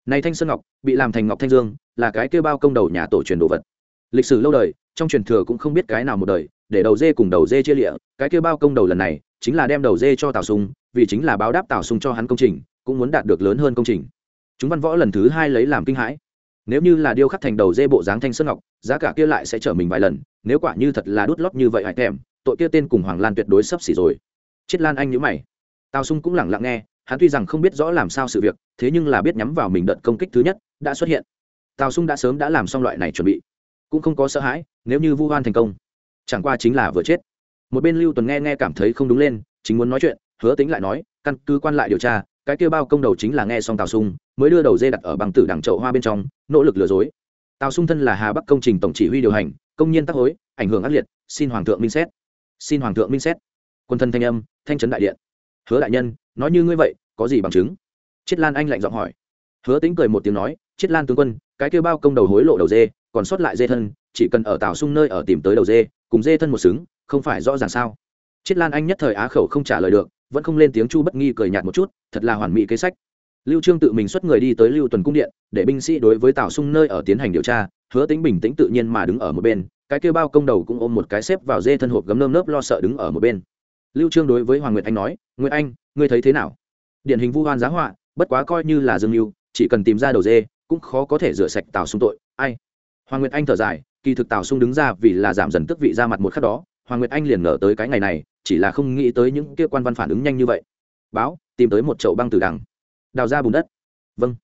Này thanh sơn ngọc, bị làm thành ngọc thanh dương, là cái kêu bao công đầu nhà tổ truyền đồ vật. Lịch sử lâu đời, trong truyền thừa cũng không biết cái nào một đời để đầu dê cùng đầu dê chia lịa, cái kêu bao công đầu lần này chính là đem đầu dê cho tào sung, vì chính là báo đáp tào sung cho hắn công trình, cũng muốn đạt được lớn hơn công trình. Chúng văn võ lần thứ hai lấy làm kinh hãi. Nếu như là điêu khắc thành đầu dê bộ dáng thanh sơn ngọc, giá cả kia lại sẽ trở mình vài lần, nếu quả như thật là đút lót như vậy hại thèm, tội kia tên cùng hoàng lan tuyệt đối sắp xỉ rồi. Chết lan anh nhữ mày. Tào sung cũng lẳng lặng nghe, hắn tuy rằng không biết rõ làm sao sự việc, thế nhưng là biết nhắm vào mình đợt công kích thứ nhất đã xuất hiện. Tào sung đã sớm đã làm xong loại này chuẩn bị. Cũng không có sợ hãi, nếu như vu hoan thành công chẳng qua chính là vừa chết. Một bên lưu tuần nghe nghe cảm thấy không đúng lên, chính muốn nói chuyện, hứa tính lại nói, căn cứ quan lại điều tra, cái kêu bao công đầu chính là nghe xong tào sung, mới đưa đầu dê đặt ở bằng tử đằng chậu hoa bên trong, nỗ lực lừa dối. Tào sung thân là hà bắc công trình tổng chỉ huy điều hành, công nhân tác hối, ảnh hưởng ác liệt, xin hoàng thượng minh xét. Xin hoàng thượng minh xét. Quân thân thanh âm, thanh trấn đại điện. Hứa đại nhân, nói như ngươi vậy, có gì bằng chứng? Chiết lan anh lạnh giọng hỏi. Hứa tính cười một tiếng nói, chiết lan tướng quân, cái kêu bao công đầu hối lộ đầu dê, còn sót lại dê thân chỉ cần ở tào sung nơi ở tìm tới đầu dê, cùng dê thân một xứng, không phải rõ ràng sao? Chiết lan anh nhất thời á khẩu không trả lời được, vẫn không lên tiếng chu bất nghi cười nhạt một chút, thật là hoàn mỹ kế sách. Lưu trương tự mình xuất người đi tới lưu tuần cung điện, để binh sĩ đối với tào sung nơi ở tiến hành điều tra, hứa tính bình tĩnh tự nhiên mà đứng ở một bên, cái kêu bao công đầu cũng ôm một cái xếp vào dê thân hộp gấm nơm nớp lo sợ đứng ở một bên. Lưu trương đối với hoàng nguyệt anh nói, nguyệt anh, ngươi thấy thế nào? Điển hình vu hoan giá họa, bất quá coi như là dương lưu chỉ cần tìm ra đầu dê, cũng khó có thể rửa sạch tào sung tội. Ai? Hoàng nguyệt anh thở dài kỳ thực tào sung đứng ra vì là giảm dần tức vị ra mặt một khắc đó, hoàng nguyệt anh liền ngờ tới cái ngày này, chỉ là không nghĩ tới những kia quan văn phản ứng nhanh như vậy. Báo, tìm tới một chậu băng từ đằng. Đào ra bùn đất. Vâng.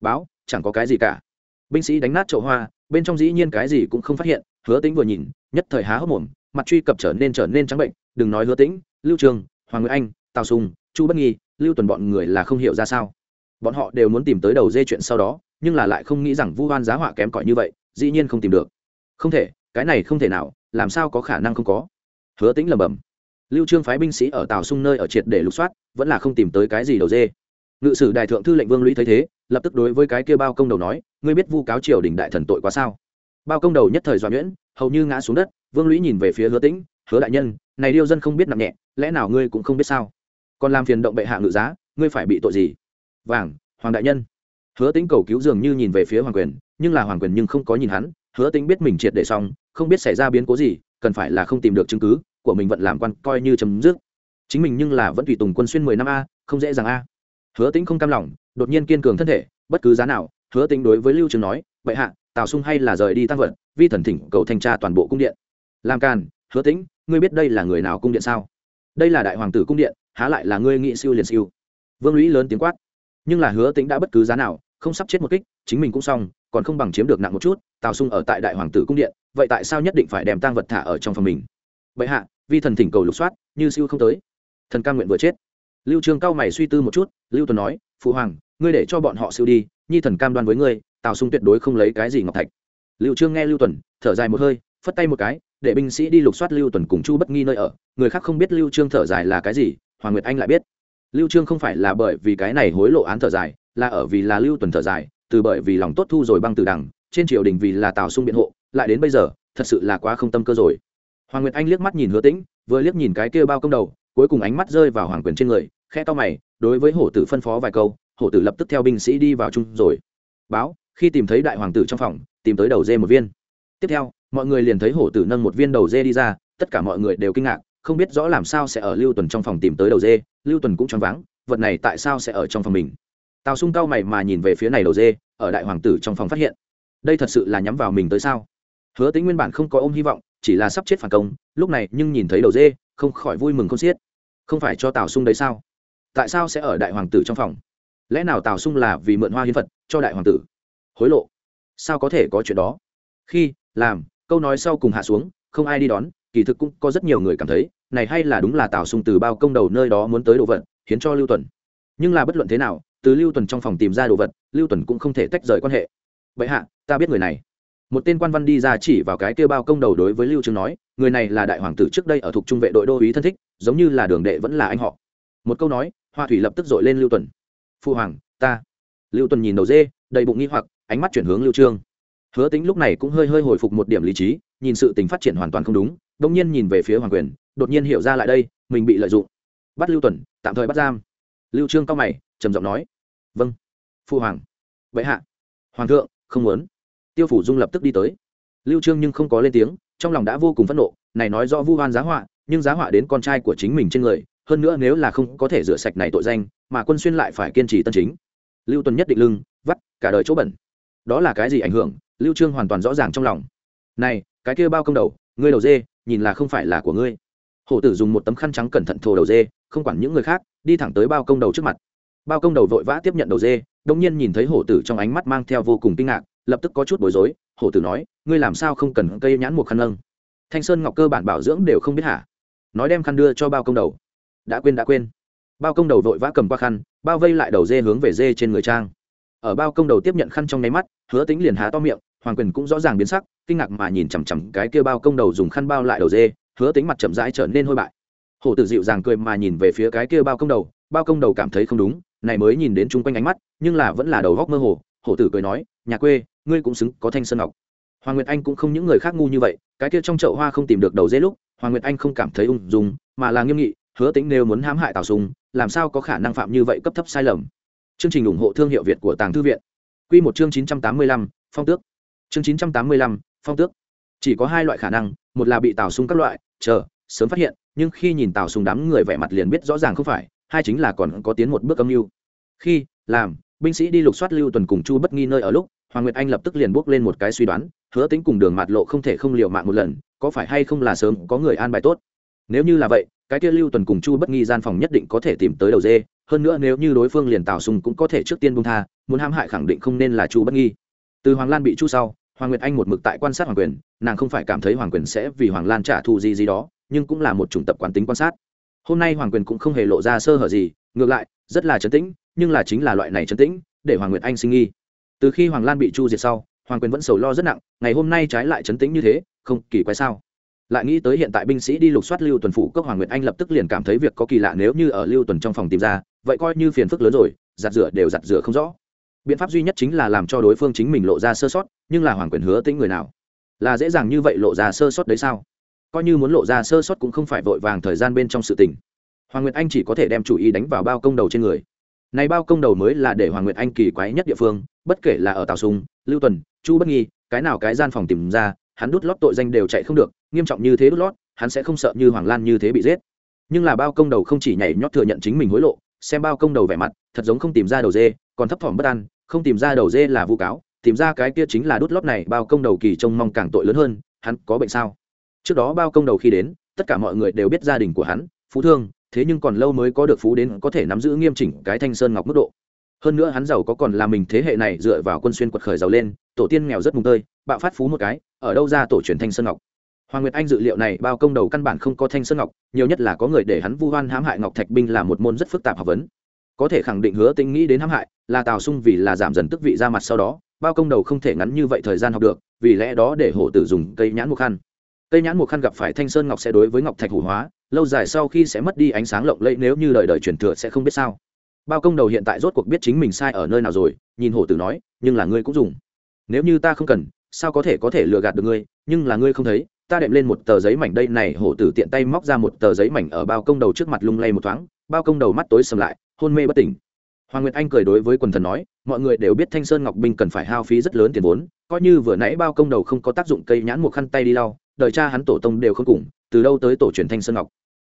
Báo, chẳng có cái gì cả. Binh sĩ đánh nát chậu hoa, bên trong dĩ nhiên cái gì cũng không phát hiện, hứa tĩnh vừa nhìn, nhất thời há hốc mồm, mặt truy cập trở nên trở nên trắng bệnh, đừng nói hứa tĩnh, lưu trường, hoàng nguyệt anh, tào sùng chu bất nghi, lưu tuần bọn người là không hiểu ra sao. Bọn họ đều muốn tìm tới đầu dây chuyện sau đó, nhưng là lại không nghĩ rằng vu hoan giá họa kém cỏi như vậy, dĩ nhiên không tìm được không thể, cái này không thể nào, làm sao có khả năng không có? Hứa tính lầm bầm lưu trương phái binh sĩ ở tàu sung nơi ở triệt để lục soát, vẫn là không tìm tới cái gì đầu dê. Ngự sử đại thượng thư lệnh vương lũy thấy thế, lập tức đối với cái kia bao công đầu nói, ngươi biết vu cáo triều đình đại thần tội quá sao? Bao công đầu nhất thời doãn nhuyễn, hầu như ngã xuống đất, vương lũy nhìn về phía hứa tĩnh, hứa đại nhân, này điêu dân không biết nặng nhẹ, lẽ nào ngươi cũng không biết sao? Còn làm phiền động bệ hạ ngự giá, ngươi phải bị tội gì? Vàng, hoàng đại nhân. Hứa tĩnh cầu cứu dường như nhìn về phía hoàng quyền, nhưng là hoàng quyền nhưng không có nhìn hắn hứa tính biết mình triệt để xong, không biết xảy ra biến cố gì, cần phải là không tìm được chứng cứ, của mình vẫn làm quan coi như chấm dứt. Chính mình nhưng là vẫn tùy tùng quân xuyên mười năm a, không dễ dàng a. Hứa tính không cam lòng, đột nhiên kiên cường thân thể, bất cứ giá nào, hứa tính đối với lưu trường nói, bệ hạ, tào sung hay là rời đi tăng vật, vi thần thỉnh cầu thanh tra toàn bộ cung điện. Làm càn, hứa tính ngươi biết đây là người nào cung điện sao? Đây là đại hoàng tử cung điện, há lại là ngươi nghị siêu liền siêu. Vương lũy lớn tiếng quát. Nhưng là hứa tính đã bất cứ giá nào, không sắp chết một kích, chính mình cũng xong còn không bằng chiếm được nặng một chút, tào sung ở tại đại hoàng tử cung điện, vậy tại sao nhất định phải đem tang vật thả ở trong phòng mình? Bệ hạ, vi thần thỉnh cầu lục soát, như siêu không tới. Thần ca nguyện vừa chết. Lưu trương cao mày suy tư một chút, lưu tuấn nói, phụ hoàng, ngươi để cho bọn họ siêu đi, nhi thần cam đoan với ngươi, tào sung tuyệt đối không lấy cái gì ngọc thạch. Lưu trương nghe lưu tuấn, thở dài một hơi, phất tay một cái, để binh sĩ đi lục soát lưu tuấn cùng chu bất nghi nơi ở, người khác không biết lưu trương thở dài là cái gì, hoàng nguyệt anh lại biết. Lưu trương không phải là bởi vì cái này hối lộ án thở dài, là ở vì là lưu tuấn thở dài từ bởi vì lòng tốt thu rồi băng từ đằng, trên triều đình vì là tào sung biện hộ, lại đến bây giờ, thật sự là quá không tâm cơ rồi. Hoàng nguyệt anh liếc mắt nhìn hứa tĩnh, vừa liếc nhìn cái kia bao công đầu, cuối cùng ánh mắt rơi vào hoàng quyền trên người khe to mày, đối với hổ tử phân phó vài câu, hổ tử lập tức theo binh sĩ đi vào chung rồi. Báo, khi tìm thấy đại hoàng tử trong phòng, tìm tới đầu dê một viên. Tiếp theo, mọi người liền thấy hổ tử nâng một viên đầu dê đi ra, tất cả mọi người đều kinh ngạc, không biết rõ làm sao sẽ ở lưu tuần trong phòng tìm tới đầu dê, lưu tuần cũng choáng váng, vật này tại sao sẽ ở trong phòng mình? Tào sung cao mày mà nhìn về phía này đầu dê, ở đại hoàng tử trong phòng phát hiện. Đây thật sự là nhắm vào mình tới sao? Hứa tính nguyên bản không có ôm hy vọng, chỉ là sắp chết phản công, lúc này nhưng nhìn thấy đầu dê, không khỏi vui mừng không xiết. Không phải cho tào sung đấy sao? Tại sao sẽ ở đại hoàng tử trong phòng? Lẽ nào tào sung là vì mượn hoa hiến phật cho đại hoàng tử? Hối lộ. Sao có thể có chuyện đó? Khi, làm, câu nói sau cùng hạ xuống, không ai đi đón, kỳ thực cũng có rất nhiều người cảm thấy, này hay là đúng là tào sung từ bao công đầu nơi đó muốn tới đồ vật, hiến cho lưu tuần. Nhưng là bất luận thế nào từ lưu tuần trong phòng tìm ra đồ vật, lưu tuần cũng không thể tách rời quan hệ. Vậy hạ, ta biết người này. Một tên quan văn đi ra chỉ vào cái kêu bao công đầu đối với lưu trương nói, người này là đại hoàng tử trước đây ở thuộc trung vệ đội đô úy thân thích, giống như là đường đệ vẫn là anh họ. Một câu nói, hoa thủy lập tức dội lên lưu tuần. Phu hoàng, ta. Lưu tuần nhìn đầu dê, đầy bụng nghi hoặc, ánh mắt chuyển hướng lưu trương. Hứa tính lúc này cũng hơi hơi hồi phục một điểm lý trí, nhìn sự tình phát triển hoàn toàn không đúng đông nhiên nhìn về phía hoàng quyền, đột nhiên hiểu ra lại đây, mình bị lợi dụng. Bắt lưu tuần, tạm thời bắt giam. Lưu trương cao mày, trầm giọng nói vâng. Phu hoàng. Vậy hạ. Hoàng thượng, không muốn. Tiêu phủ dung lập tức đi tới. Lưu trương nhưng không có lên tiếng, trong lòng đã vô cùng phẫn nộ, này nói rõ vu hoan giá họa, nhưng giá họa đến con trai của chính mình trên người, hơn nữa nếu là không có thể rửa sạch này tội danh, mà quân xuyên lại phải kiên trì tân chính. Lưu tuần nhất định lưng, vắt, cả đời chỗ bẩn. Đó là cái gì ảnh hưởng, lưu trương hoàn toàn rõ ràng trong lòng. Này, cái kia bao công đầu, ngươi đầu dê, nhìn là không phải là của ngươi. Hổ tử dùng một tấm khăn trắng cẩn thận thồ đầu dê, không quản những người khác, đi thẳng tới bao công đầu trước mặt bao công đầu vội vã tiếp nhận đầu dê đông nhiên nhìn thấy hổ tử trong ánh mắt mang theo vô cùng kinh ngạc, lập tức có chút bối rối. Hổ tử nói, ngươi làm sao không cần cây nhãn một khăn lâng thanh sơn ngọc cơ bản bảo dưỡng đều không biết hả? Nói đem khăn đưa cho bao công đầu. Đã quên đã quên. Bao công đầu vội vã cầm qua khăn, bao vây lại đầu dê hướng về dê trên người trang. Ở bao công đầu tiếp nhận khăn trong nháy mắt, hứa tính liền há to miệng, hoàng quyền cũng rõ ràng biến sắc, kinh ngạc mà nhìn chằm chằm cái kia bao công đầu dùng khăn bao lại đầu dê. Hứa tính mặt chậm rãi trở nên hôi bại. Hổ tử dịu dàng cười mà nhìn về phía cái kia bao công đầu, bao công đầu cảm thấy không đúng này mới nhìn đến chung quanh ánh mắt, nhưng là vẫn là đầu góc mơ hồ, hổ tử cười nói, nhà quê, ngươi cũng xứng, có thanh sơn ngọc. Hoàng nguyệt anh cũng không những người khác ngu như vậy, cái kia trong chậu hoa không tìm được đầu dễ lúc, hoàng nguyệt anh không cảm thấy ung dung, mà là nghiêm nghị, hứa tính nếu muốn hãm hại tào sùng, làm sao có khả năng phạm như vậy cấp thấp sai lầm? Chương trình ủng hộ thương hiệu việt của tàng thư viện. Q một chương chín trăm tám mươi lăm, phong tước. Chương chín trăm tám mươi lăm, phong tước. Chỉ có hai loại khả năng, một là bị tào sung các loại, chờ, sớm phát hiện, nhưng khi nhìn tào Sùng đám người vẻ mặt liền biết rõ ràng không phải hai chính là còn có tiến một bước âm mưu. Khi, làm, binh sĩ đi lục soát lưu tuần cùng chu bất nghi nơi ở lúc, hoàng nguyệt anh lập tức liền bước lên một cái suy đoán, hứa tính cùng đường mạt lộ không thể không liều mạng một lần, có phải hay không là sớm có người an bài tốt? Nếu như là vậy, cái kia lưu tuần cùng chu bất nghi gian phòng nhất định có thể tìm tới đầu dê, hơn nữa nếu như đối phương liền tào sùng cũng có thể trước tiên bung tha, muốn hãm hại khẳng định không nên là chu bất nghi. Từ hoàng lan bị chu sau, hoàng nguyệt anh một mực tại quan sát hoàng quyền, nàng không phải cảm thấy hoàng quyền sẽ vì hoàng lan trả thù gì gì đó, nhưng cũng là một chủng tập quán tính quan sát hôm nay hoàng quyền cũng không hề lộ ra sơ hở gì, ngược lại, rất là chấn tĩnh, nhưng là chính là loại này chấn tĩnh, để hoàng nguyệt anh sinh nghi. Từ khi hoàng lan bị chu diệt sau, hoàng quyền vẫn sầu lo rất nặng, ngày hôm nay trái lại chấn tĩnh như thế, không kỳ quái sao? Lại nghĩ tới hiện tại binh sĩ đi lục soát lưu tuần phủ, cốc hoàng nguyệt anh lập tức liền cảm thấy việc có kỳ lạ nếu như ở lưu tuần trong phòng tìm ra, vậy coi như phiền phức lớn rồi, giặt rửa đều giặt rửa không rõ. Biện pháp duy nhất chính là làm cho đối phương chính mình lộ ra sơ sót, nhưng là hoàng quyền hứa tĩnh người nào? Là dễ dàng như vậy lộ ra sơ sót đấy sao? Coi như muốn lộ ra sơ sót cũng không phải vội vàng thời gian bên trong sự tình. Hoàng nguyệt anh chỉ có thể đem chủ ý đánh vào bao công đầu trên người. Này bao công đầu mới là để hoàng nguyệt anh kỳ quái nhất địa phương, bất kể là ở Tào Sùng, lưu tuần, chu bất nghi, cái nào cái gian phòng tìm ra, hắn đút lót tội danh đều chạy không được, nghiêm trọng như thế đút lót, hắn sẽ không sợ như hoàng lan như thế bị giết. Nhưng là bao công đầu không chỉ nhảy nhót thừa nhận chính mình hối lộ, xem bao công đầu vẻ mặt, thật giống không tìm ra đầu dê, còn thấp thỏm bất an, không tìm ra đầu dê là vu cáo, tìm ra cái kia chính là đút lót này bao công đầu kỳ trông mong càng tội lớn hơn, hắn có bệnh sao? Trước đó bao công đầu khi đến, tất cả mọi người đều biết gia đình của hắn, phú thương, thế nhưng còn lâu mới có được phú đến có thể nắm giữ nghiêm chỉnh cái thanh sơn ngọc mức độ. Hơn nữa hắn giàu có còn là mình thế hệ này dựa vào quân xuyên quật khởi giàu lên, tổ tiên nghèo rất mùng tơi, bạo phát phú một cái, ở đâu ra tổ truyền thanh sơn ngọc. Hoàng nguyệt anh dự liệu này bao công đầu căn bản không có thanh sơn ngọc, nhiều nhất là có người để hắn vu hoan hãm hại ngọc thạch binh là một môn rất phức tạp học vấn. Có thể khẳng định hứa tính nghĩ đến hãm hại, là tào sung vì là giảm dần tức vị ra mặt sau đó, bao công đầu không thể ngắn như vậy thời gian học được, vì lẽ đó để hổ tử dùng cây nhãn mục khăn cây nhãn một khăn gặp phải thanh sơn ngọc sẽ đối với ngọc thạch hủ hóa, lâu dài sau khi sẽ mất đi ánh sáng lộng lẫy nếu như đời đời truyền thừa sẽ không biết sao. Bao công đầu hiện tại rốt cuộc biết chính mình sai ở nơi nào rồi, nhìn hổ tử nói, nhưng là ngươi cũng dùng. Nếu như ta không cần, sao có thể có thể lừa gạt được ngươi, nhưng là ngươi không thấy, ta đệm lên một tờ giấy mảnh đây này, hổ tử tiện tay móc ra một tờ giấy mảnh ở bao công đầu trước mặt lung lay một thoáng, bao công đầu mắt tối sầm lại, hôn mê bất tỉnh hoàng nguyệt anh cười đối với quần thần nói, mọi người đều biết thanh sơn ngọc binh cần phải hao phí rất lớn tiền vốn, coi như vừa nãy bao công đầu không có tác dụng cây nhãn một khăn tay đi lau, đời cha hắn tổ tông đều không cùng, từ đâu tới tổ truyền thanh sơn ngọc.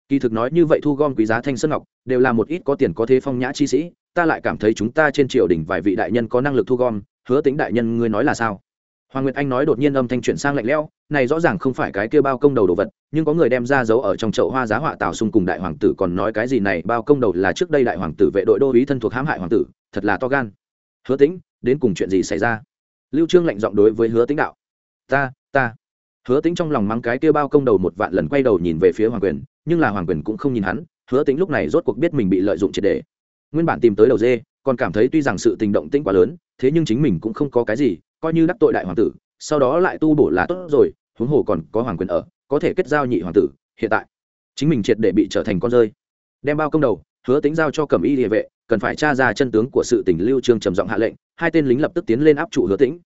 Kỳ thực nói như vậy thu gom quý giá thanh sơn ngọc, đều là một ít có tiền có thế phong nhã chi sĩ, ta lại cảm thấy chúng ta trên triều đình vài vị đại nhân có năng lực thu gom, hứa tính đại nhân ngươi nói là sao? Hoàng nguyệt anh nói đột nhiên âm thanh chuyển sang lạnh lẽo, này rõ ràng không phải cái kia bao công đầu đồ vật, nhưng có người đem ra giấu ở trong chậu hoa giá họa tào xung cùng đại hoàng tử còn nói cái gì này, bao công đầu là trước đây đại hoàng tử vệ đội đô ý thân thuộc hãm hại hoàng tử, thật là to gan. Hứa tĩnh, đến cùng chuyện gì xảy ra? Lưu trương lạnh giọng đối với hứa tĩnh đạo. Ta ta. Hứa tĩnh trong lòng mắng cái kia bao công đầu một vạn lần quay đầu nhìn về phía hoàng quyền, nhưng là hoàng quyền cũng không nhìn hắn, hứa tĩnh lúc này rốt cuộc biết mình bị lợi dụng triệt để. Nguyên bản tìm tới đầu dê, còn cảm thấy tuy rằng sự tình động tĩnh quá lớn, thế nhưng chính mình cũng không có cái gì coi như đắc tội đại hoàng tử, sau đó lại tu bổ là tốt rồi, huống hồ còn có hoàng quyền ở, có thể kết giao nhị hoàng tử, hiện tại, chính mình triệt để bị trở thành con rơi. Đem bao công đầu, hứa tính giao cho cẩm y địa vệ, cần phải tra ra chân tướng của sự tình lưu trương trầm giọng hạ lệnh, hai tên lính lập tức tiến lên áp trụ hứa tĩnh.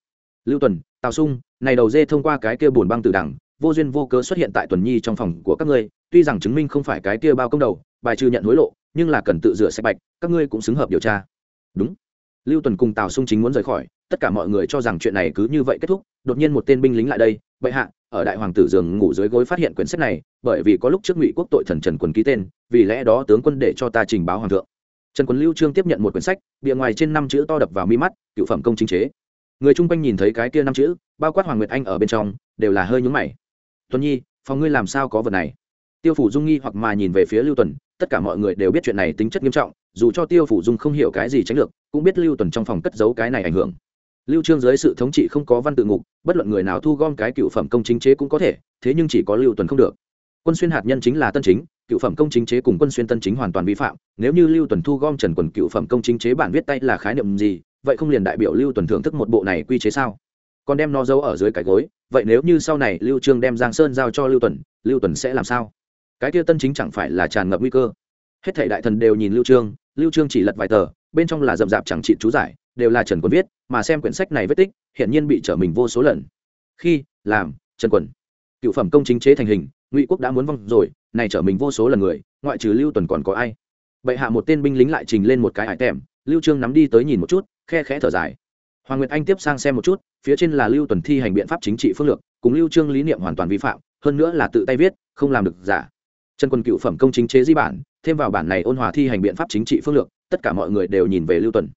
Lưu tuần, tào sung, này đầu dê thông qua cái kia buồn băng từ đẳng vô duyên vô cớ xuất hiện tại tuần nhi trong phòng của các ngươi, tuy rằng chứng minh không phải cái kia bao công đầu, bài trừ nhận hối lộ, nhưng là cần tự rửa sạch bạch, các ngươi cũng xứng hợp điều tra. Đúng lưu tuần cùng tào sung chính muốn rời khỏi, tất cả mọi người cho rằng chuyện này cứ như vậy kết thúc, đột nhiên một tên binh lính lại đây, bệ hạ, ở đại hoàng tử giường ngủ dưới gối phát hiện quyển sách này, bởi vì có lúc trước ngụy quốc tội thần trần quân ký tên, vì lẽ đó tướng quân để cho ta trình báo hoàng thượng. Trần quân lưu trương tiếp nhận một quyển sách, bìa ngoài trên năm chữ to đập vào mi mắt, cựu phẩm công chính chế. Người chung quanh nhìn thấy cái kia năm chữ, bao quát hoàng nguyệt anh ở bên trong, đều là hơi nhúng mày. Tuần nhi, phòng ngươi làm sao có vật này? Tiêu phủ dung nghi hoặc mà nhìn về phía lưu tuần tất cả mọi người đều biết chuyện này tính chất nghiêm trọng, dù cho tiêu phủ dung không hiểu cái gì tránh lược, cũng biết lưu tuần trong phòng cất giấu cái này ảnh hưởng. Lưu trương dưới sự thống trị không có văn tự ngục, bất luận người nào thu gom cái cựu phẩm công chính chế cũng có thể, thế nhưng chỉ có lưu tuần không được. Quân xuyên hạt nhân chính là tân chính, cựu phẩm công chính chế cùng quân xuyên tân chính hoàn toàn vi phạm, nếu như lưu tuần thu gom trần quần cựu phẩm công chính chế bản viết tay là khái niệm gì, vậy không liền đại biểu lưu tuần thưởng thức một bộ này quy chế sao? Còn đem nó giấu ở dưới cái gối, vậy nếu như sau này lưu trương đem giang sơn giao cho lưu tuần lưu tuần sẽ làm sao? Cái kia tân chính chẳng phải là tràn ngập nguy cơ. Hết thảy đại thần đều nhìn lưu trương lưu trương chỉ lật vài tờ, bên trong là rậm rạp chẳng trị chú giải, đều là trần quân viết, mà xem quyển sách này vết tích hiện nhiên bị trở mình vô số lần. Khi, làm, trần quần. Cựu phẩm công chính chế thành hình, ngụy quốc đã muốn vong rồi, này trở mình vô số lần người, ngoại trừ lưu tuần còn có ai? Bệ hạ một tên binh lính lại trình lên một cái hải tèm, lưu trương nắm đi tới nhìn một chút, khe khẽ thở dài. Hoàng nguyệt anh tiếp sang xem một chút, phía trên là lưu tuần thi hành biện pháp chính trị phương lược, cùng lưu trương lý niệm hoàn toàn vi phạm, hơn nữa là tự tay viết, không làm được giả trần quân cựu phẩm công chính chế di bản, thêm vào bản này ôn hòa thi hành biện pháp chính trị phương lược, tất cả mọi người đều nhìn về lưu tuần.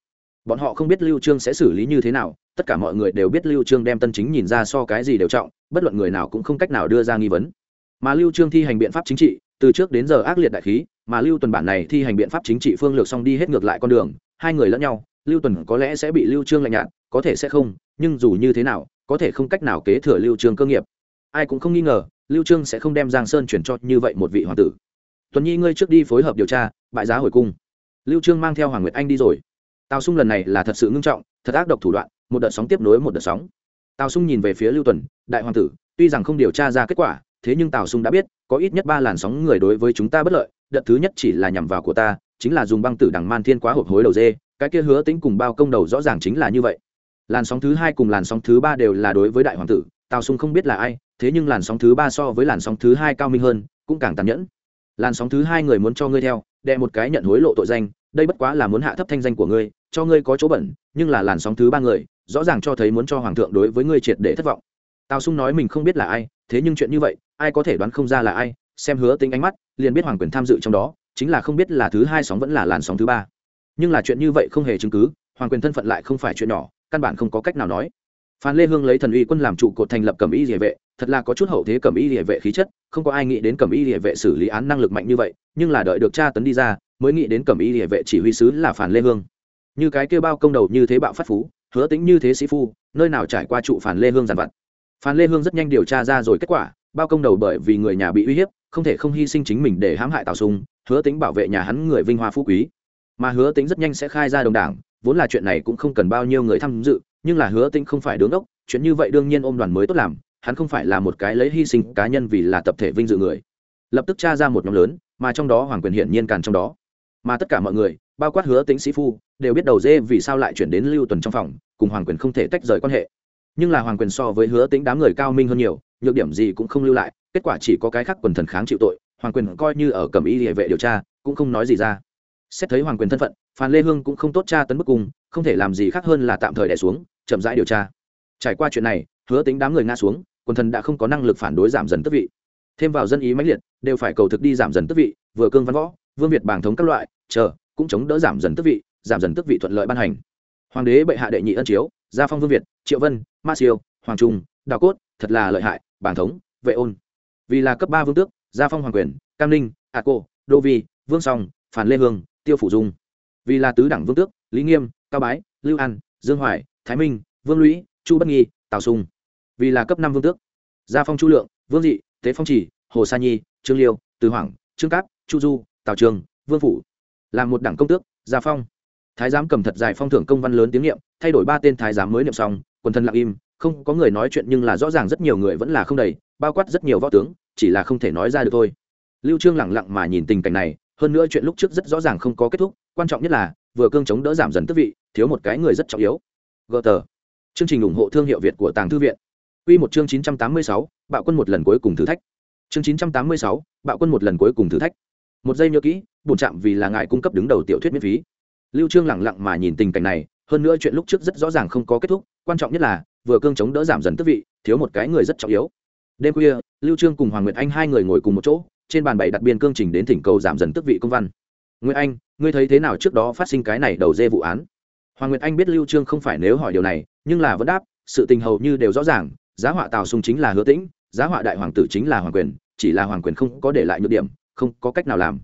Bọn họ không biết lưu trương sẽ xử lý như thế nào, tất cả mọi người đều biết lưu trương đem tân chính nhìn ra so cái gì đều trọng, bất luận người nào cũng không cách nào đưa ra nghi vấn. Mà lưu trương thi hành biện pháp chính trị, từ trước đến giờ ác liệt đại khí, mà lưu tuần bản này thi hành biện pháp chính trị phương lược xong đi hết ngược lại con đường, hai người lẫn nhau, lưu tuần có lẽ sẽ bị lưu trương lạnh nhạt, có thể sẽ không, nhưng dù như thế nào, có thể không cách nào kế thừa lưu trương cơ nghiệp. Ai cũng không nghi ngờ lưu trương sẽ không đem giang sơn chuyển cho như vậy một vị hoàng tử. Tuần nhi, ngươi trước đi phối hợp điều tra, bại giá hồi cung. Lưu trương mang theo hoàng nguyệt anh đi rồi. Tào sung lần này là thật sự ngưng trọng, thật ác độc thủ đoạn, một đợt sóng tiếp nối một đợt sóng. Tào sung nhìn về phía lưu tuần, đại hoàng tử, tuy rằng không điều tra ra kết quả, thế nhưng tào sung đã biết, có ít nhất ba làn sóng người đối với chúng ta bất lợi, đợt thứ nhất chỉ là nhằm vào của ta, chính là dùng băng tử đằng man thiên quá hộp hối đầu dê, cái kia hứa tính cùng bao công đầu rõ ràng chính là như vậy. Làn sóng thứ hai cùng làn sóng thứ ba đều là đối với đại hoàng tử, tào sung không biết là ai thế nhưng làn sóng thứ ba so với làn sóng thứ hai cao minh hơn, cũng càng tàn nhẫn. Làn sóng thứ hai người muốn cho ngươi theo, đệ một cái nhận hối lộ tội danh, đây bất quá là muốn hạ thấp thanh danh của ngươi, cho ngươi có chỗ bẩn, nhưng là làn sóng thứ ba người, rõ ràng cho thấy muốn cho hoàng thượng đối với ngươi triệt để thất vọng. Tào sung nói mình không biết là ai, thế nhưng chuyện như vậy, ai có thể đoán không ra là ai, xem hứa tính ánh mắt, liền biết hoàng quyền tham dự trong đó, chính là không biết là thứ hai sóng vẫn là làn sóng thứ ba. Nhưng là chuyện như vậy không hề chứng cứ, hoàng quyền thân phận lại không phải chuyện nhỏ, căn bản không có cách nào nói phan lê hương lấy thần uy quân làm trụ cột thành lập cẩm y địa vệ, thật là có chút hậu thế cẩm y địa vệ khí chất, không có ai nghĩ đến cẩm y địa vệ xử lý án năng lực mạnh như vậy, nhưng là đợi được tra tấn đi ra, mới nghĩ đến cẩm y địa vệ chỉ huy sứ là phản lê hương. Như cái kêu bao công đầu như thế bạo phát phú, hứa tính như thế sĩ phu, nơi nào trải qua trụ phản lê hương giàn vặt. Phan lê hương rất nhanh điều tra ra rồi kết quả, bao công đầu bởi vì người nhà bị uy hiếp, không thể không hy sinh chính mình để hãm hại tào sung hứa tính bảo vệ nhà hắn người vinh hoa phú quý. Mà hứa tính rất nhanh sẽ khai ra đồng đảng vốn là chuyện này cũng không cần bao nhiêu người tham dự, nhưng là hứa Tĩnh không phải đứng đốc, chuyện như vậy đương nhiên ôm đoàn mới tốt làm, hắn không phải là một cái lấy hy sinh cá nhân vì là tập thể vinh dự người. Lập tức tra ra một nhóm lớn, mà trong đó hoàng quyền hiển nhiên càn trong đó. Mà tất cả mọi người, bao quát hứa tính sĩ phu, đều biết đầu dê vì sao lại chuyển đến lưu tuần trong phòng, cùng hoàng quyền không thể tách rời quan hệ. Nhưng là hoàng quyền so với hứa tính đám người cao minh hơn nhiều, nhược điểm gì cũng không lưu lại, kết quả chỉ có cái khác quần thần kháng chịu tội, hoàng quyền coi như ở cẩm y địa vệ điều tra, cũng không nói gì ra xét thấy hoàng quyền thân phận, phan lê hương cũng không tốt tra tấn bức cung, không thể làm gì khác hơn là tạm thời đẻ xuống, chậm rãi điều tra. Trải qua chuyện này, hứa tính đám người nga xuống, quần thần đã không có năng lực phản đối giảm dần tức vị. Thêm vào dân ý mãnh liệt, đều phải cầu thực đi giảm dần tức vị, vừa cương văn võ, vương việt bảng thống các loại, chờ, cũng chống đỡ giảm dần tức vị, giảm dần tức vị thuận lợi ban hành. Hoàng đế bệ hạ đệ nhị ân chiếu, gia phong vương việt, triệu vân, ma siêu, hoàng trung, đào cốt, thật là lợi hại, bảng thống, vệ ôn. Vì là cấp ba vương tước, gia phong hoàng quyền, cam ninh, a cô, đô vi, vương song phản lê hương tiêu phủ dung. Vì là tứ đẳng vương tước, lý nghiêm, cao bái, lưu an, dương hoài, thái minh, vương lũy, chu bất nghi, tào sung vì là cấp năm vương tước. Gia phong chu lượng, vương dị, tế phong chỉ, hồ sa nhi, trương liêu, từ hoàng trương cáp, chu du, tào trường, vương phủ. Là một đảng công tước, gia phong. Thái giám cầm thật dài phong thưởng công văn lớn tiếng niệm, thay đổi ba tên thái giám mới niệm xong, quần thân lặng im, không có người nói chuyện nhưng là rõ ràng rất nhiều người vẫn là không đầy, bao quát rất nhiều võ tướng, chỉ là không thể nói ra được thôi. Lưu trương lặng lặng mà nhìn tình cảnh này hơn nữa chuyện lúc trước rất rõ ràng không có kết thúc quan trọng nhất là vừa cương chống đỡ giảm dần tức vị thiếu một cái người rất trọng yếu gờ tờ chương trình ủng hộ thương hiệu việt của tàng thư viện Quy một chương 986, bạo quân một lần cuối cùng thử thách. Chương 986, bạo quân một lần cuối cùng thử thách. Một giây nhớ kỹ, bổn trạm vì là ngài cung cấp đứng đầu tiểu thuyết miễn phí. Lưu Trương lặng lặng mà nhìn tình cảnh này, hơn nữa chuyện lúc trước rất rõ ràng không có kết thúc, quan trọng nhất là vừa cương chống đỡ giảm dần tức vị, thiếu một cái người rất trọng yếu. Đêm khuya, Lưu Trương cùng Hoàng Nguyệt Anh hai người ngồi cùng một chỗ, trên bàn bày đặt biên cương trình đến thỉnh cầu giảm dần tức vị công văn. nguyễn Anh, ngươi thấy thế nào trước đó phát sinh cái này đầu dê vụ án? Hoàng Nguyệt Anh biết Lưu Trương không phải nếu hỏi điều này, nhưng là vẫn đáp, sự tình hầu như đều rõ ràng, giá họa tào sung chính là hứa tĩnh giá họa đại hoàng tử chính là hoàng quyền chỉ là hoàng quyền không có để lại nhược điểm không có cách nào làm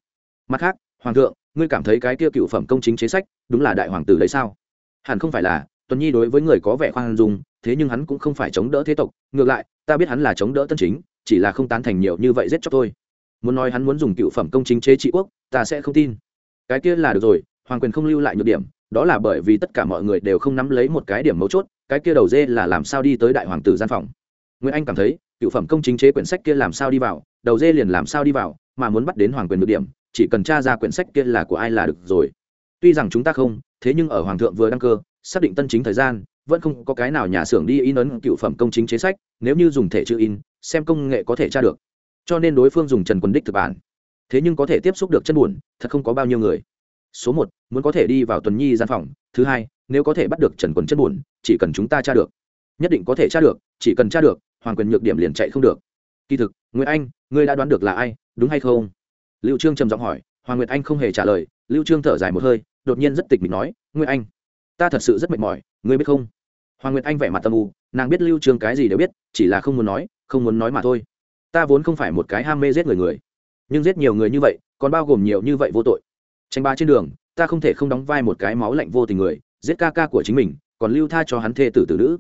mặt khác hoàng thượng ngươi cảm thấy cái tiêu cựu phẩm công chính chế sách đúng là đại hoàng tử đấy sao hẳn không phải là tuần nhi đối với người có vẻ khoan dung thế nhưng hắn cũng không phải chống đỡ thế tộc ngược lại ta biết hắn là chống đỡ tân chính chỉ là không tán thành nhiều như vậy giết cho tôi muốn nói hắn muốn dùng cựu phẩm công chính chế trị quốc, ta sẽ không tin. Cái kia là được rồi, hoàng quyền không lưu lại nhược điểm, đó là bởi vì tất cả mọi người đều không nắm lấy một cái điểm mấu chốt, cái kia đầu dê là làm sao đi tới đại hoàng tử gian phòng. Nguyễn anh cảm thấy, cựu phẩm công chính chế quyển sách kia làm sao đi vào, đầu dê liền làm sao đi vào, mà muốn bắt đến hoàng quyền được điểm, chỉ cần tra ra quyển sách kia là của ai là được rồi. Tuy rằng chúng ta không, thế nhưng ở hoàng thượng vừa đăng cơ, xác định tân chính thời gian, vẫn không có cái nào nhà xưởng đi in ấn cựu phẩm công chính chế sách, nếu như dùng thể chữ in, xem công nghệ có thể tra được cho nên đối phương dùng trần quân đích thực bản. Thế nhưng có thể tiếp xúc được chân buồn, thật không có bao nhiêu người. Số một, muốn có thể đi vào tuần nhi gian phòng. Thứ hai, nếu có thể bắt được trần quần chân buồn, chỉ cần chúng ta tra được. Nhất định có thể tra được, chỉ cần tra được, hoàng quyền nhược điểm liền chạy không được. Kỳ thực nguyễn anh, ngươi đã đoán được là ai, đúng hay không? Lưu trương trầm giọng hỏi. Hoàng nguyệt anh không hề trả lời. Lưu trương thở dài một hơi, đột nhiên rất tịch mịch nói nguyễn anh, ta thật sự rất mệt mỏi, ngươi biết không? Hoàng nguyệt anh vẻ mặt tâm u, nàng biết lưu trương cái gì đều biết, chỉ là không muốn nói, không muốn nói mà thôi ta vốn không phải một cái ham mê giết người người, nhưng giết nhiều người như vậy, còn bao gồm nhiều như vậy vô tội. Tranh ba trên đường, ta không thể không đóng vai một cái máu lạnh vô tình người, giết ca ca của chính mình, còn lưu tha cho hắn thê tử tử nữ.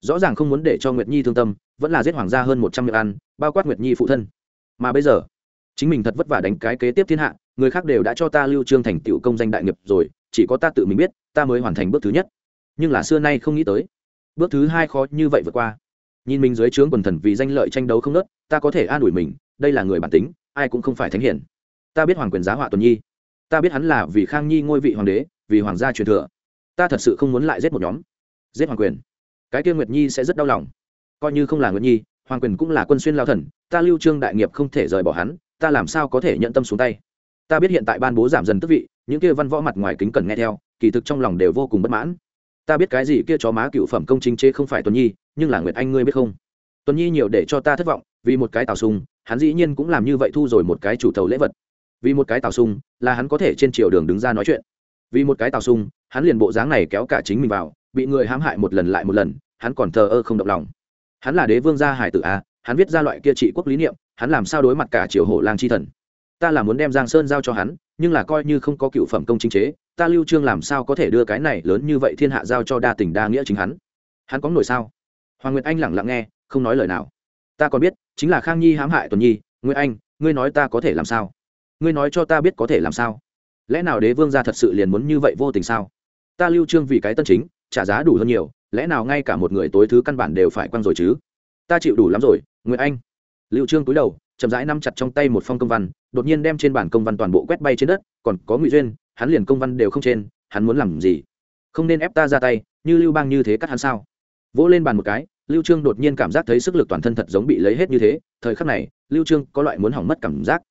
Rõ ràng không muốn để cho nguyệt nhi thương tâm, vẫn là giết hoàng gia hơn một trăm miệng ăn, bao quát nguyệt nhi phụ thân. Mà bây giờ, chính mình thật vất vả đánh cái kế tiếp thiên hạ, người khác đều đã cho ta lưu trương thành tựu công danh đại nghiệp rồi, chỉ có ta tự mình biết, ta mới hoàn thành bước thứ nhất. Nhưng là xưa nay không nghĩ tới, bước thứ hai khó như vậy vượt qua nhìn mình dưới trướng quần thần vì danh lợi tranh đấu không nớt ta có thể an ủi mình, đây là người bản tính, ai cũng không phải thánh hiển ta biết hoàng quyền giá họa tuần nhi. Ta biết hắn là vì khang nhi ngôi vị hoàng đế, vì hoàng gia truyền thừa. Ta thật sự không muốn lại giết một nhóm. Giết hoàng quyền. Cái kia nguyệt nhi sẽ rất đau lòng. Coi như không là nguyệt nhi, hoàng quyền cũng là quân xuyên lao thần, ta lưu trương đại nghiệp không thể rời bỏ hắn, ta làm sao có thể nhận tâm xuống tay? Ta biết hiện tại ban bố giảm dần tức vị, những kia văn võ mặt ngoài kính cần nghe theo, kỳ thực trong lòng đều vô cùng bất mãn. Ta biết cái gì kia chó má cựu phẩm công chính chế không phải tuần nhi nhưng là nguyệt anh ngươi biết không? Tuần nhi nhiều để cho ta thất vọng, vì một cái tào sung hắn dĩ nhiên cũng làm như vậy thu rồi một cái chủ thầu lễ vật. Vì một cái tào sung là hắn có thể trên chiều đường đứng ra nói chuyện. Vì một cái tào sung hắn liền bộ dáng này kéo cả chính mình vào, bị người hãm hại một lần lại một lần, hắn còn thờ ơ không động lòng. Hắn là đế vương gia hải tử a, hắn viết ra loại kia trị quốc lý niệm, hắn làm sao đối mặt cả triều hổ lang chi thần? Ta là muốn đem giang sơn giao cho hắn, nhưng là coi như không có cựu phẩm công chính chế, ta lưu trương làm sao có thể đưa cái này lớn như vậy thiên hạ giao cho đa tình đa nghĩa chính hắn? Hắn có nổi sao? Hoàng nguyệt anh lẳng lặng nghe, không nói lời nào. Ta còn biết, chính là khang nhi hãm hại tuần nhi. Nguyệt anh, ngươi nói ta có thể làm sao? Ngươi nói cho ta biết có thể làm sao? Lẽ nào đế vương gia thật sự liền muốn như vậy vô tình sao? Ta lưu trương vì cái tân chính, trả giá đủ hơn nhiều, lẽ nào ngay cả một người tối thứ căn bản đều phải quăng rồi chứ? Ta chịu đủ lắm rồi, nguyệt anh. Lưu trương cúi đầu, chậm rãi nắm chặt trong tay một phong công văn, đột nhiên đem trên bản công văn toàn bộ quét bay trên đất, còn có ngụy duyên, hắn liền công văn đều không trên, hắn muốn làm gì? Không nên ép ta ra tay, như lưu bang như thế cắt hắn sao? Vỗ lên bàn một cái, lưu trương đột nhiên cảm giác thấy sức lực toàn thân thật giống bị lấy hết như thế, thời khắc này, lưu trương có loại muốn hỏng mất cảm giác.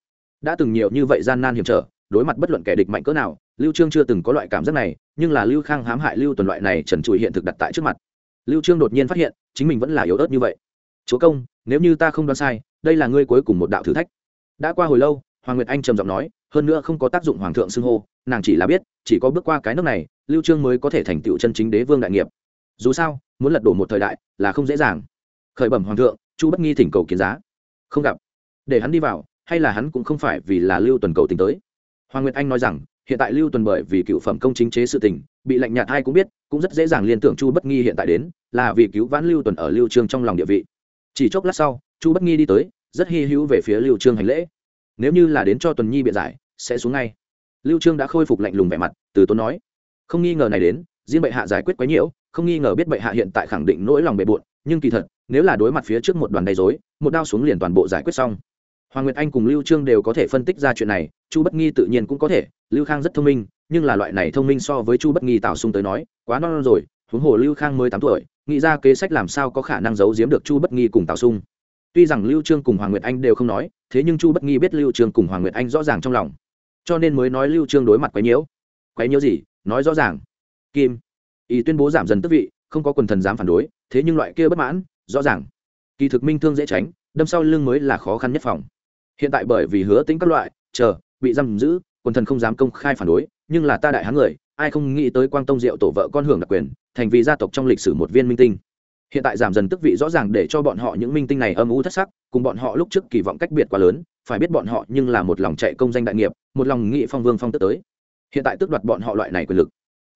Đã từng nhiều như vậy gian nan hiểm trở, đối mặt bất luận kẻ địch mạnh cỡ nào, lưu trương chưa từng có loại cảm giác này, nhưng là lưu khang hãm hại lưu tuần loại này trần trụi hiện thực đặt tại trước mặt. Lưu trương đột nhiên phát hiện, chính mình vẫn là yếu ớt như vậy. Chúa công, nếu như ta không đoán sai, đây là ngươi cuối cùng một đạo thử thách. Đã qua hồi lâu, hoàng nguyệt anh trầm giọng nói, hơn nữa không có tác dụng hoàng thượng xưng hô, nàng chỉ là biết, chỉ có bước qua cái nước này, lưu trương mới có thể thành tựu chân chính đế vương đại nghiệp dù sao, muốn lật đổ một thời đại là không dễ dàng. Khởi bẩm hoàng thượng, chu bất nghi thỉnh cầu kiến giá. Không gặp. Để hắn đi vào, hay là hắn cũng không phải vì là lưu tuần cầu tình tới. Hoàng nguyệt anh nói rằng, hiện tại lưu tuần bởi vì cựu phẩm công chính chế sự tình, bị lạnh nhạt ai cũng biết, cũng rất dễ dàng liên tưởng chu bất nghi hiện tại đến, là vì cứu vãn lưu tuần ở lưu trương trong lòng địa vị. Chỉ chốc lát sau, chu bất nghi đi tới, rất hy hữu về phía lưu trương hành lễ. Nếu như là đến cho tuần nhi biện giải, sẽ xuống ngay. Lưu trương đã khôi phục lạnh lùng vẻ mặt, từ tốn nói. Không nghi ngờ này đến, riêng bệ hạ giải quyết quấy nhiễu không nghi ngờ biết bệ hạ hiện tại khẳng định nỗi lòng bệ bội nhưng kỳ thật nếu là đối mặt phía trước một đoàn đầy rối một đao xuống liền toàn bộ giải quyết xong. Hoàng nguyệt anh cùng lưu trương đều có thể phân tích ra chuyện này chu bất nghi tự nhiên cũng có thể lưu khang rất thông minh nhưng là loại này thông minh so với chu bất nghi tào sung tới nói quá non, non rồi huống hồ lưu khang mới tám tuổi nghĩ ra kế sách làm sao có khả năng giấu giếm được chu bất nghi cùng tào sung. Tuy rằng lưu trương cùng hoàng nguyệt anh đều không nói thế nhưng chu bất nghi biết lưu trương cùng hoàng nguyệt anh rõ ràng trong lòng. Cho nên mới nói lưu trương đối mặt quấy nhiễu. Quấy nhiễu gì? Nói rõ ràng. Kim ý tuyên bố giảm dần tước vị, không có quần thần dám phản đối, thế nhưng loại kia bất mãn, rõ ràng. Kỳ thực minh thương dễ tránh, đâm sau lưng mới là khó khăn nhất phòng. Hiện tại bởi vì hứa tính các loại, chờ, bị giam giữ, quần thần không dám công khai phản đối, nhưng là ta đại hán người, ai không nghĩ tới quang tông diệu tổ vợ con hưởng đặc quyền, thành vì gia tộc trong lịch sử một viên minh tinh. Hiện tại giảm dần tức vị rõ ràng để cho bọn họ những minh tinh này âm u thất sắc, cùng bọn họ lúc trước kỳ vọng cách biệt quá lớn, phải biết bọn họ nhưng là một lòng chạy công danh đại nghiệp, một lòng nghị phong vương phong tức tới. Hiện tại tước đoạt bọn họ loại này quyền lực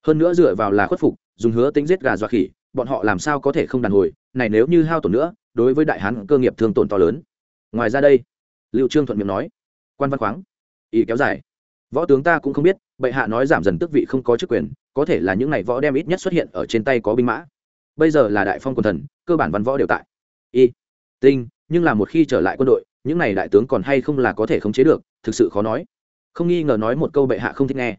hơn nữa dựa vào là khuất phục, dùng hứa tính giết gà dọa khỉ, bọn họ làm sao có thể không đàn hồi? Này nếu như hao tổn nữa, đối với đại hán cơ nghiệp thương tổn to lớn. Ngoài ra đây liệu trương thuận miệng nói, quan văn khoáng ý kéo dài. Võ tướng ta cũng không biết, bệ hạ nói giảm dần tước vị không có chức quyền, có thể là những ngày võ đem ít nhất xuất hiện ở trên tay có binh mã. Bây giờ là đại phong quần thần, cơ bản văn võ đều tại. Y, tinh, nhưng là một khi trở lại quân đội, những này đại tướng còn hay không là có thể khống chế được, thực sự khó nói. Không nghi ngờ nói một câu bệ hạ không thích nghe.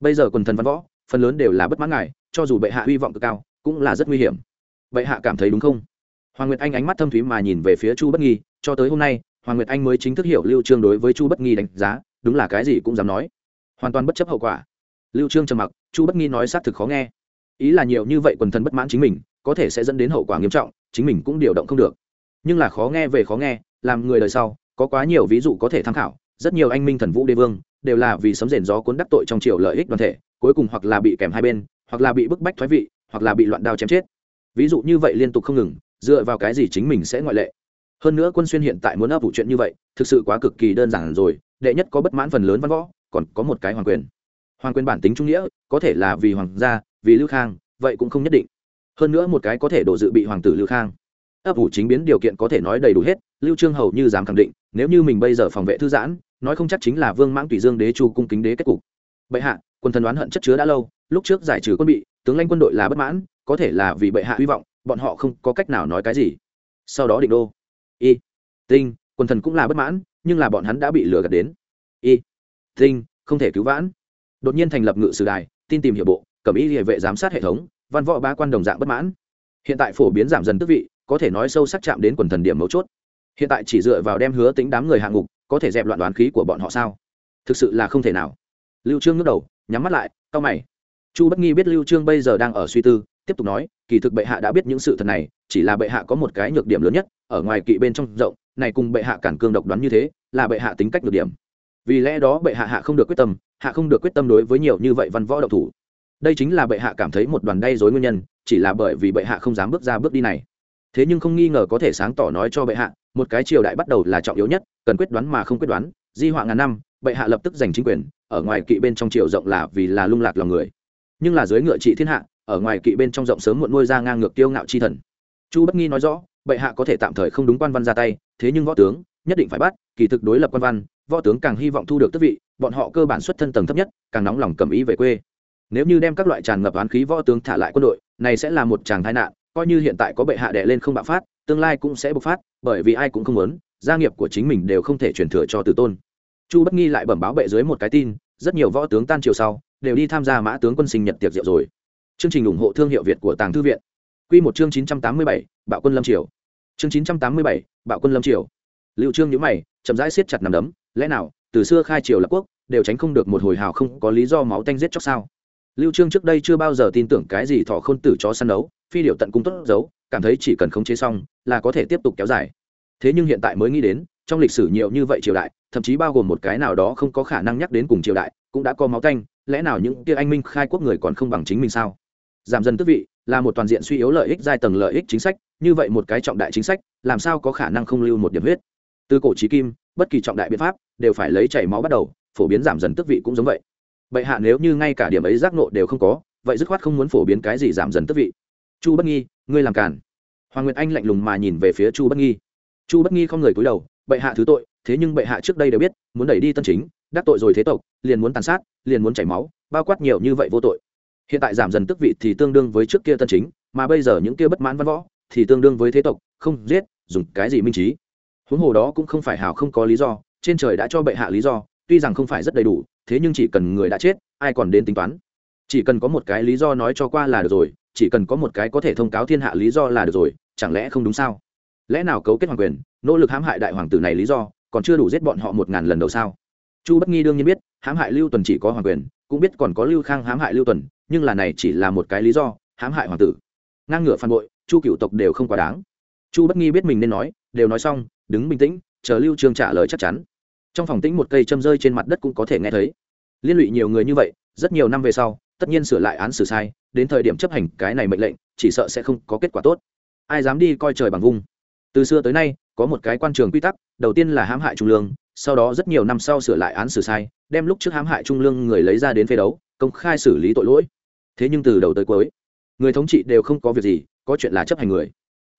Bây giờ quần thần văn võ phần lớn đều là bất mãn ngài, cho dù bệ hạ hy vọng cực cao, cũng là rất nguy hiểm. Bệ hạ cảm thấy đúng không? Hoàng nguyệt anh ánh mắt thâm thúy mà nhìn về phía chu bất nghi, cho tới hôm nay, hoàng nguyệt anh mới chính thức hiểu lưu trương đối với chu bất nghi đánh giá, đúng là cái gì cũng dám nói. Hoàn toàn bất chấp hậu quả. Lưu trương trầm mặc, chu bất nghi nói xác thực khó nghe. Ý là nhiều như vậy quần thần bất mãn chính mình, có thể sẽ dẫn đến hậu quả nghiêm trọng, chính mình cũng điều động không được. Nhưng là khó nghe về khó nghe, làm người đời sau, có quá nhiều ví dụ có thể tham khảo, rất nhiều anh minh thần vũ đế vương, đều là vì sấm rền gió cuốn đắc tội trong triều lợi ích đoàn thể cuối cùng hoặc là bị kèm hai bên, hoặc là bị bức bách thoái vị, hoặc là bị loạn đao chém chết. Ví dụ như vậy liên tục không ngừng, dựa vào cái gì chính mình sẽ ngoại lệ? Hơn nữa quân xuyên hiện tại muốn ấp ủ chuyện như vậy, thực sự quá cực kỳ đơn giản rồi, đệ nhất có bất mãn phần lớn văn võ, còn có một cái hoàng quyền. Hoàng quyền bản tính trung nghĩa, có thể là vì hoàng gia, vì lưu khang, vậy cũng không nhất định. Hơn nữa một cái có thể đổ dự bị hoàng tử lưu khang. Ấp ủ chính biến điều kiện có thể nói đầy đủ hết, lưu trương hầu như dám khẳng định, nếu như mình bây giờ phòng vệ thư giãn, nói không chắc chính là vương mãng tùy dương đế chu cung kính đế kết cục. Bệ hạ quân thần đoán hận chất chứa đã lâu, lúc trước giải trừ quân bị, tướng lãnh quân đội là bất mãn, có thể là vì bệ hạ hy vọng, bọn họ không có cách nào nói cái gì. Sau đó định đô. Y. Tinh, quân thần cũng là bất mãn, nhưng là bọn hắn đã bị lừa gạt đến. Y. Tinh, không thể cứu vãn. Đột nhiên thành lập ngự sử đài, tin tìm hiệu bộ, cẩm y địa vệ giám sát hệ thống, văn võ ba quan đồng dạng bất mãn. Hiện tại phổ biến giảm dần tước vị, có thể nói sâu sắc chạm đến quần thần điểm mấu chốt. Hiện tại chỉ dựa vào đem hứa tính đám người hạng ngục, có thể dẹp loạn đoán khí của bọn họ sao? Thực sự là không thể nào. Lưu trương ngước đầu nhắm mắt lại, cau mày. Chu bất nghi biết lưu trương bây giờ đang ở suy tư, tiếp tục nói, kỳ thực bệ hạ đã biết những sự thật này, chỉ là bệ hạ có một cái nhược điểm lớn nhất, ở ngoài kỵ bên trong rộng, này cùng bệ hạ cản cương độc đoán như thế, là bệ hạ tính cách nhược điểm. Vì lẽ đó bệ hạ hạ không được quyết tâm, hạ không được quyết tâm đối với nhiều như vậy văn võ độc thủ. Đây chính là bệ hạ cảm thấy một đoàn đay dối nguyên nhân, chỉ là bởi vì bệ hạ không dám bước ra bước đi này. Thế nhưng không nghi ngờ có thể sáng tỏ nói cho bệ hạ, một cái triều đại bắt đầu là trọng yếu nhất, cần quyết đoán mà không quyết đoán, di họa ngàn năm bệ hạ lập tức giành chính quyền, ở ngoài kỵ bên trong triều rộng là vì là lung lạc lòng người. Nhưng là dưới ngựa trị thiên hạ, ở ngoài kỵ bên trong rộng sớm muộn nuôi ra ngang ngược tiêu ngạo chi thần. Chu bất nghi nói rõ, bệ hạ có thể tạm thời không đúng quan văn ra tay, thế nhưng võ tướng, nhất định phải bắt, kỳ thực đối lập quan văn, võ tướng càng hy vọng thu được tước vị, bọn họ cơ bản xuất thân tầng thấp nhất, càng nóng lòng cầm ý về quê. Nếu như đem các loại tràn ngập oán khí võ tướng thả lại quân đội, này sẽ là một tràng tai nạn, coi như hiện tại có bệ hạ đệ lên không bạo phát, tương lai cũng sẽ bộc phát, bởi vì ai cũng không muốn, gia nghiệp của chính mình đều không thể truyền thừa cho tử tôn chu bất nghi lại bẩm báo bệ dưới một cái tin, rất nhiều võ tướng tan triều sau, đều đi tham gia mã tướng quân sinh nhật tiệc rượu rồi. Chương trình ủng hộ thương hiệu việt của tàng thư viện. Q một chương chín trăm tám mươi bảy, bạo quân lâm triều. Chương chín trăm tám mươi bảy, bạo quân lâm triều. Liệu trương nhữ mày, chậm rãi siết chặt nằm đấm, lẽ nào, từ xưa khai triều lập quốc, đều tránh không được một hồi hào không có lý do máu tanh giết chóc sao? Lưu trương trước đây chưa bao giờ tin tưởng cái gì thọ khôn tử chó săn đấu, phi điệu tận cung tốt giấu, cảm thấy chỉ cần khống chế xong là có thể tiếp tục kéo dài. Thế nhưng hiện tại mới nghĩ đến, trong lịch sử nhiều như vậy triều đại thậm chí bao gồm một cái nào đó không có khả năng nhắc đến cùng triều đại, cũng đã có máu tanh, lẽ nào những kia anh minh khai quốc người còn không bằng chính mình sao? Giảm dần tước vị, là một toàn diện suy yếu lợi ích giai tầng lợi ích chính sách, như vậy một cái trọng đại chính sách, làm sao có khả năng không lưu một điểm huyết? Từ cổ chí kim, bất kỳ trọng đại biện pháp đều phải lấy chảy máu bắt đầu, phổ biến giảm dần tước vị cũng giống vậy. Bệ hạ nếu như ngay cả điểm ấy giác nộ đều không có, vậy dứt khoát không muốn phổ biến cái gì giảm dần tước vị. Chu bất nghi, ngươi làm cản hoàng nguyệt anh lạnh lùng mà nhìn về phía chu bất nghi. Chu bất nghi không người cúi đầu, bệ hạ thứ tội thế nhưng bệ hạ trước đây đều biết, muốn đẩy đi tân chính, đắc tội rồi thế tộc, liền muốn tàn sát, liền muốn chảy máu, bao quát nhiều như vậy vô tội. Hiện tại giảm dần tước vị thì tương đương với trước kia tân chính, mà bây giờ những kia bất mãn văn võ thì tương đương với thế tộc, không giết, dùng cái gì minh trí. Huống hồ đó cũng không phải hào không có lý do, trên trời đã cho bệ hạ lý do, tuy rằng không phải rất đầy đủ, thế nhưng chỉ cần người đã chết, ai còn đến tính toán. Chỉ cần có một cái lý do nói cho qua là được rồi, chỉ cần có một cái có thể thông cáo thiên hạ lý do là được rồi, chẳng lẽ không đúng sao? Lẽ nào cấu kết hoàng quyền, nỗ lực hãm hại đại hoàng tử này lý do còn chưa đủ giết bọn họ một ngàn lần đầu sao? Chu bất nghi đương nhiên biết, hãm hại lưu tuần chỉ có hoàng quyền, cũng biết còn có lưu khang hãm hại lưu tuần, nhưng là này chỉ là một cái lý do, hãm hại hoàng tử. Ngang ngửa phản bội, chu cựu tộc đều không quá đáng. Chu bất nghi biết mình nên nói, đều nói xong, đứng bình tĩnh, chờ lưu trương trả lời chắc chắn. Trong phòng tĩnh một cây châm rơi trên mặt đất cũng có thể nghe thấy. Liên lụy nhiều người như vậy, rất nhiều năm về sau, tất nhiên sửa lại án xử sai, đến thời điểm chấp hành cái này mệnh lệnh, chỉ sợ sẽ không có kết quả tốt. Ai dám đi coi trời bằng vung. Từ xưa tới nay có một cái quan trường quy tắc, đầu tiên là hãm hại trung lương, sau đó rất nhiều năm sau sửa lại án xử sai, đem lúc trước hãm hại trung lương người lấy ra đến phê đấu, công khai xử lý tội lỗi. Thế nhưng từ đầu tới cuối, người thống trị đều không có việc gì, có chuyện là chấp hành người.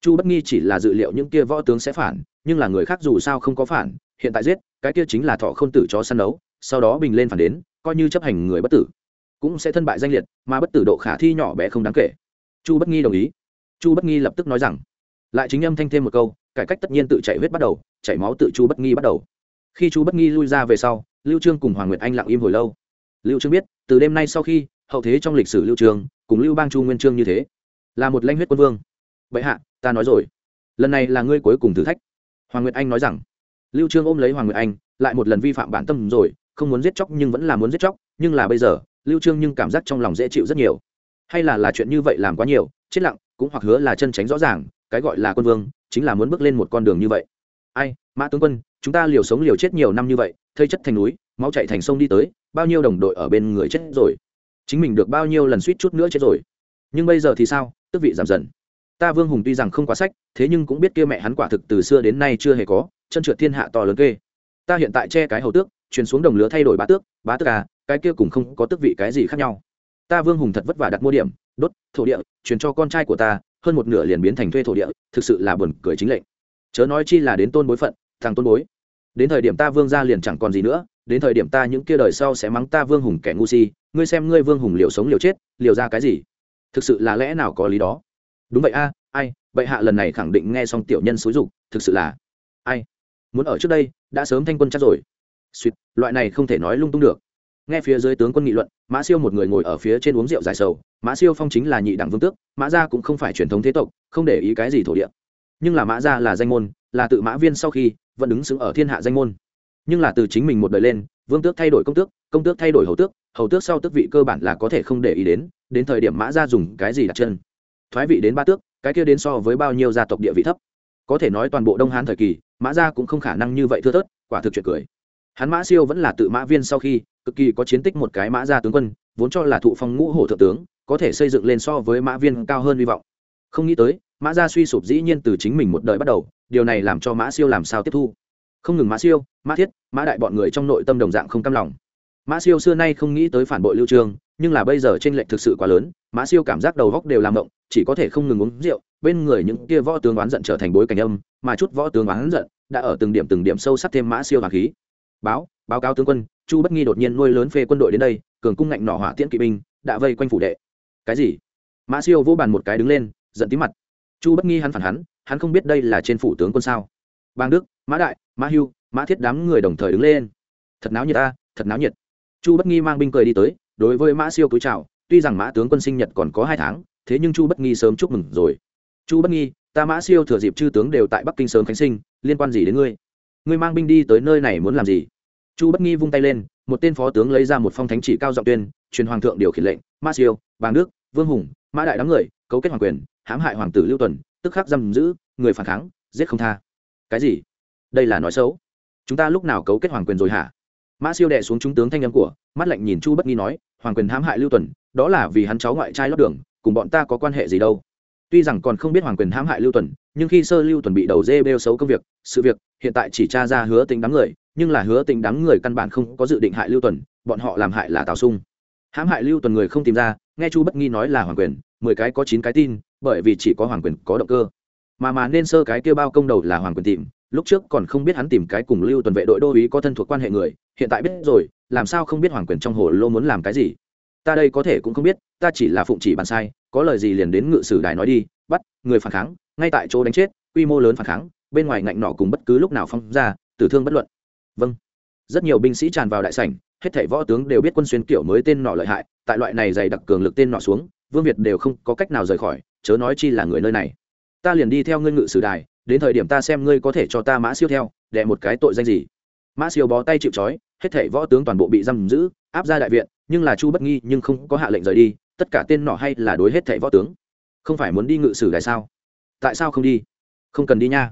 Chu bất nghi chỉ là dự liệu những kia võ tướng sẽ phản, nhưng là người khác dù sao không có phản, hiện tại giết, cái kia chính là thọ không tử cho săn đấu, sau đó bình lên phản đến, coi như chấp hành người bất tử, cũng sẽ thân bại danh liệt, mà bất tử độ khả thi nhỏ bé không đáng kể. Chu bất nghi đồng ý. Chu bất nghi lập tức nói rằng, lại chính âm thanh thêm một câu cải cách tất nhiên tự chảy huyết bắt đầu, chảy máu tự chu bất nghi bắt đầu. Khi chu bất nghi lui ra về sau, lưu trương cùng hoàng nguyệt anh lặng im hồi lâu. Lưu trương biết, từ đêm nay sau khi, hậu thế trong lịch sử lưu trương, cùng lưu bang chu nguyên trương như thế, là một lãnh huyết quân vương. Vậy hạ, ta nói rồi. Lần này là ngươi cuối cùng thử thách. Hoàng nguyệt anh nói rằng. Lưu trương ôm lấy hoàng nguyệt anh, lại một lần vi phạm bản tâm rồi, không muốn giết chóc nhưng vẫn là muốn giết chóc, nhưng là bây giờ, lưu trương nhưng cảm giác trong lòng dễ chịu rất nhiều. Hay là là chuyện như vậy làm quá nhiều, chết lặng, cũng hoặc hứa là chân tránh rõ ràng cái gọi là quân vương, chính là muốn bước lên một con đường như vậy. Ai, mã tướng quân, chúng ta liều sống liều chết nhiều năm như vậy, thây chất thành núi, máu chạy thành sông đi tới, bao nhiêu đồng đội ở bên người chết rồi. Chính mình được bao nhiêu lần suýt chút nữa chết rồi. Nhưng bây giờ thì sao? Tức vị giảm dần. Ta vương hùng tuy rằng không quá sách, thế nhưng cũng biết kia mẹ hắn quả thực từ xưa đến nay chưa hề có, chân trượt thiên hạ to lớn kê. Ta hiện tại che cái hầu tước, truyền xuống đồng lứa thay đổi bá tước bá tước à cái kia cũng không có tước vị cái gì khác nhau. Ta vương hùng thật vất vả đặt mua điểm, đốt, thổ địa, truyền cho con trai của ta hơn một nửa liền biến thành thuê thổ địa, thực sự là buồn cười chính lệnh. Chớ nói chi là đến tôn bối phận, thằng tôn bối. Đến thời điểm ta vương ra liền chẳng còn gì nữa, đến thời điểm ta những kia đời sau sẽ mắng ta vương hùng kẻ ngu si, ngươi xem ngươi vương hùng liều sống liều chết, liều ra cái gì? Thực sự là lẽ nào có lý đó? Đúng vậy a, ai vậy hạ lần này khẳng định nghe xong tiểu nhân xúi dục, thực sự là, ai? Muốn ở trước đây, đã sớm thanh quân chắc rồi. Suýt, loại này không thể nói lung tung được nghe phía dưới tướng quân nghị luận, mã siêu một người ngồi ở phía trên uống rượu dài sầu. Mã siêu phong chính là nhị đẳng vương tước, mã gia cũng không phải truyền thống thế tộc, không để ý cái gì thổ địa. Nhưng là mã gia là danh môn, là tự mã viên sau khi, vẫn đứng xứng ở thiên hạ danh môn. Nhưng là từ chính mình một đời lên, vương tước thay đổi công tước công tước thay đổi hầu tước hầu tước sau tước vị cơ bản là có thể không để ý đến đến thời điểm mã gia dùng cái gì đặt chân. Thoái vị đến ba tước, cái kia đến so với bao nhiêu gia tộc địa vị thấp. Có thể nói toàn bộ đông hán thời kỳ, mã gia cũng không khả năng như vậy thưa thớt, quả thực chuyện cười hắn mã siêu vẫn là tự mã viên sau khi, cực kỳ có chiến tích một cái mã gia tướng quân, vốn cho là thụ phong ngũ hổ thượng tướng, có thể xây dựng lên so với mã viên cao hơn hy vọng. Không nghĩ tới, mã gia suy sụp dĩ nhiên từ chính mình một đời bắt đầu, điều này làm cho mã siêu làm sao tiếp thu. Không ngừng mã siêu, mã thiết, mã đại bọn người trong nội tâm đồng dạng không cam lòng. Mã siêu xưa nay không nghĩ tới phản bội lưu trương nhưng là bây giờ trên lệnh thực sự quá lớn, mã siêu cảm giác đầu góc đều làm động, chỉ có thể không ngừng uống rượu, bên người những kia võ tướng oán giận trở thành bối cảnh âm, mà chút võ tướng oán giận đã ở từng điểm từng điểm sâu sắc thêm mã siêu hoàng khí báo báo cáo tướng quân, chu bất nghi đột nhiên nuôi lớn phê quân đội đến đây, cường cung ngạnh nỏ hỏa tiễn kỵ binh, đã vây quanh phủ đệ. Cái gì? Mã siêu vỗ bàn một cái đứng lên, giận tí mặt. Chu bất nghi hắn phản hắn hắn không biết đây là trên phủ tướng quân sao. Bang đức, mã đại, mã hưu, mã thiết đám người đồng thời đứng lên. Thật náo nhiệt ta, thật náo nhiệt. Chu bất nghi mang binh cười đi tới, đối với mã siêu cúi chào, tuy rằng mã tướng quân sinh nhật còn có hai tháng, thế nhưng chu bất nghi sớm chúc mừng rồi. Chu bất nghi, ta mã siêu thừa dịp chư tướng đều tại bắc kinh sớm khánh sinh, liên quan gì đến ngươi? Ngươi mang binh đi tới nơi này muốn làm gì? Chu bất nghi vung tay lên, một tên phó tướng lấy ra một phong thánh chỉ cao giọng tuyên, truyền hoàng thượng điều khiển lệnh, ma siêu, bàng đức, vương hùng, mã đại đám người, cấu kết hoàng quyền, hãm hại hoàng tử lưu tuần, tức khắc giam giữ, người phản kháng, giết không tha. Cái gì? Đây là nói xấu. Chúng ta lúc nào cấu kết hoàng quyền rồi hả? Mã siêu đệ xuống trung tướng thanh âm của, mắt lạnh nhìn chu bất nghi nói, hoàng quyền hãm hại lưu tuần, đó là vì hắn cháu ngoại trai lót đường, cùng bọn ta có quan hệ gì đâu? Tuy rằng còn không biết hoàng quyền hãm hại lưu tuần nhưng khi sơ lưu tuần bị đầu dê bêu xấu công việc, sự việc, hiện tại chỉ tra ra hứa tính đám người, nhưng là hứa tính đám người căn bản không có dự định hại lưu tuần, bọn họ làm hại là tào sung. Hãm hại lưu tuần người không tìm ra, nghe chu bất nghi nói là hoàng quyền, mười cái có chín cái tin, bởi vì chỉ có hoàng quyền có động cơ. Mà mà nên sơ cái kêu bao công đầu là hoàng quyền tìm, lúc trước còn không biết hắn tìm cái cùng lưu tuần vệ đội đô uý có thân thuộc quan hệ người, hiện tại biết rồi, làm sao không biết hoàng quyền trong hồ lô muốn làm cái gì. Ta đây có thể cũng không biết, ta chỉ là phụng chỉ bàn sai, có lời gì liền đến ngự sử đài nói đi, bắt, người phản kháng ngay tại chỗ đánh chết, quy mô lớn phản kháng, bên ngoài ngạnh nọ cùng bất cứ lúc nào phong ra, tử thương bất luận. Vâng. Rất nhiều binh sĩ tràn vào đại sảnh, hết thảy võ tướng đều biết quân xuyên kiểu mới tên nọ lợi hại, tại loại này dày đặc cường lực tên nọ xuống, vương việt đều không có cách nào rời khỏi, chớ nói chi là người nơi này. Ta liền đi theo ngươi ngự sử đài, đến thời điểm ta xem ngươi có thể cho ta mã siêu theo, đệ một cái tội danh gì. Mã siêu bó tay chịu trói, hết thảy võ tướng toàn bộ bị giam giữ, áp ra đại viện, nhưng là chu bất nghi nhưng không có hạ lệnh rời đi, tất cả tên nọ hay là đối hết thảy võ tướng. Không phải muốn đi ngự sử đài sao? Tại sao không đi? Không cần đi nha.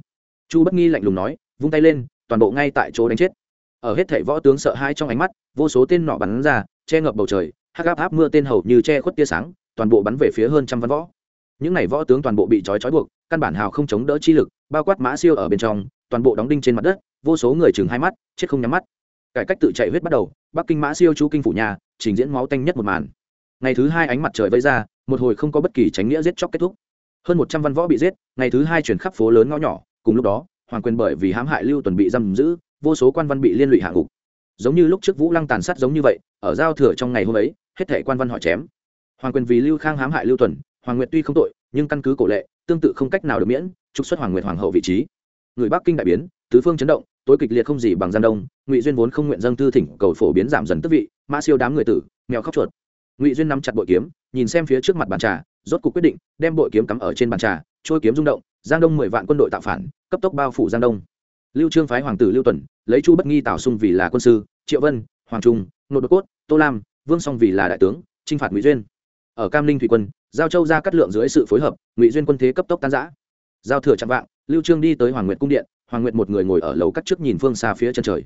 Chu bất nghi lạnh lùng nói, vung tay lên, toàn bộ ngay tại chỗ đánh chết. Ở hết thảy võ tướng sợ hãi trong ánh mắt, vô số tên nọ bắn ra, che ngập bầu trời, hắc áp áp mưa tên hầu như che khuất tia sáng, toàn bộ bắn về phía hơn trăm văn võ. Những này võ tướng toàn bộ bị trói trói buộc, căn bản hào không chống đỡ chi lực, bao quát mã siêu ở bên trong, toàn bộ đóng đinh trên mặt đất, vô số người chừng hai mắt, chết không nhắm mắt. Cải cách tự chạy huyết bắt đầu, bắc kinh mã siêu chú kinh phủ nhà, trình diễn máu tanh nhất một màn. Ngày thứ hai ánh mặt trời vây ra, một hồi không có bất kỳ tránh nghĩa giết chóc kết thúc hơn một trăm văn võ bị giết, ngày thứ hai chuyển khắp phố lớn ngõ nhỏ, cùng lúc đó, hoàng quyền bởi vì hãm hại lưu tuần bị giam giữ, vô số quan văn bị liên lụy hạ ngục. Giống như lúc trước vũ lăng tàn sát giống như vậy, ở giao thừa trong ngày hôm ấy, hết thể quan văn họ chém. Hoàng quyền vì lưu khang hãm hại lưu tuần, hoàng nguyệt tuy không tội, nhưng căn cứ cổ lệ, tương tự không cách nào được miễn, trục xuất hoàng nguyệt hoàng hậu vị trí. Người bắc kinh đại biến, tứ phương chấn động, tối kịch liệt không gì bằng giang đông, ngụy duyên vốn không nguyện dâng thư thỉnh cầu phổ biến giảm dần tức vị, mã siêu đám người tử, mèo khóc chuột. Ngụy duyên nắm chặt bội kiếm, nhìn xem phía trước mặt bàn trà rốt cuộc quyết định, đem bội kiếm cắm ở trên bàn trà, trôi kiếm rung động, giang đông mười vạn quân đội tạo phản, cấp tốc bao phủ giang đông. Lưu trương phái hoàng tử lưu tuần, lấy chu bất nghi tào sung vì là quân sư, triệu vân, hoàng trung nội đột cốt, tô lam, vương song vì là đại tướng, chinh phạt ngụy duyên. Ở cam linh thủy quân, giao châu ra cắt lượng dưới sự phối hợp, ngụy duyên quân thế cấp tốc tan giã giao thừa chặn vạng, lưu trương đi tới hoàng nguyệt cung điện, hoàng nguyệt một người ngồi ở lầu cắt trước nhìn phương xa phía chân trời.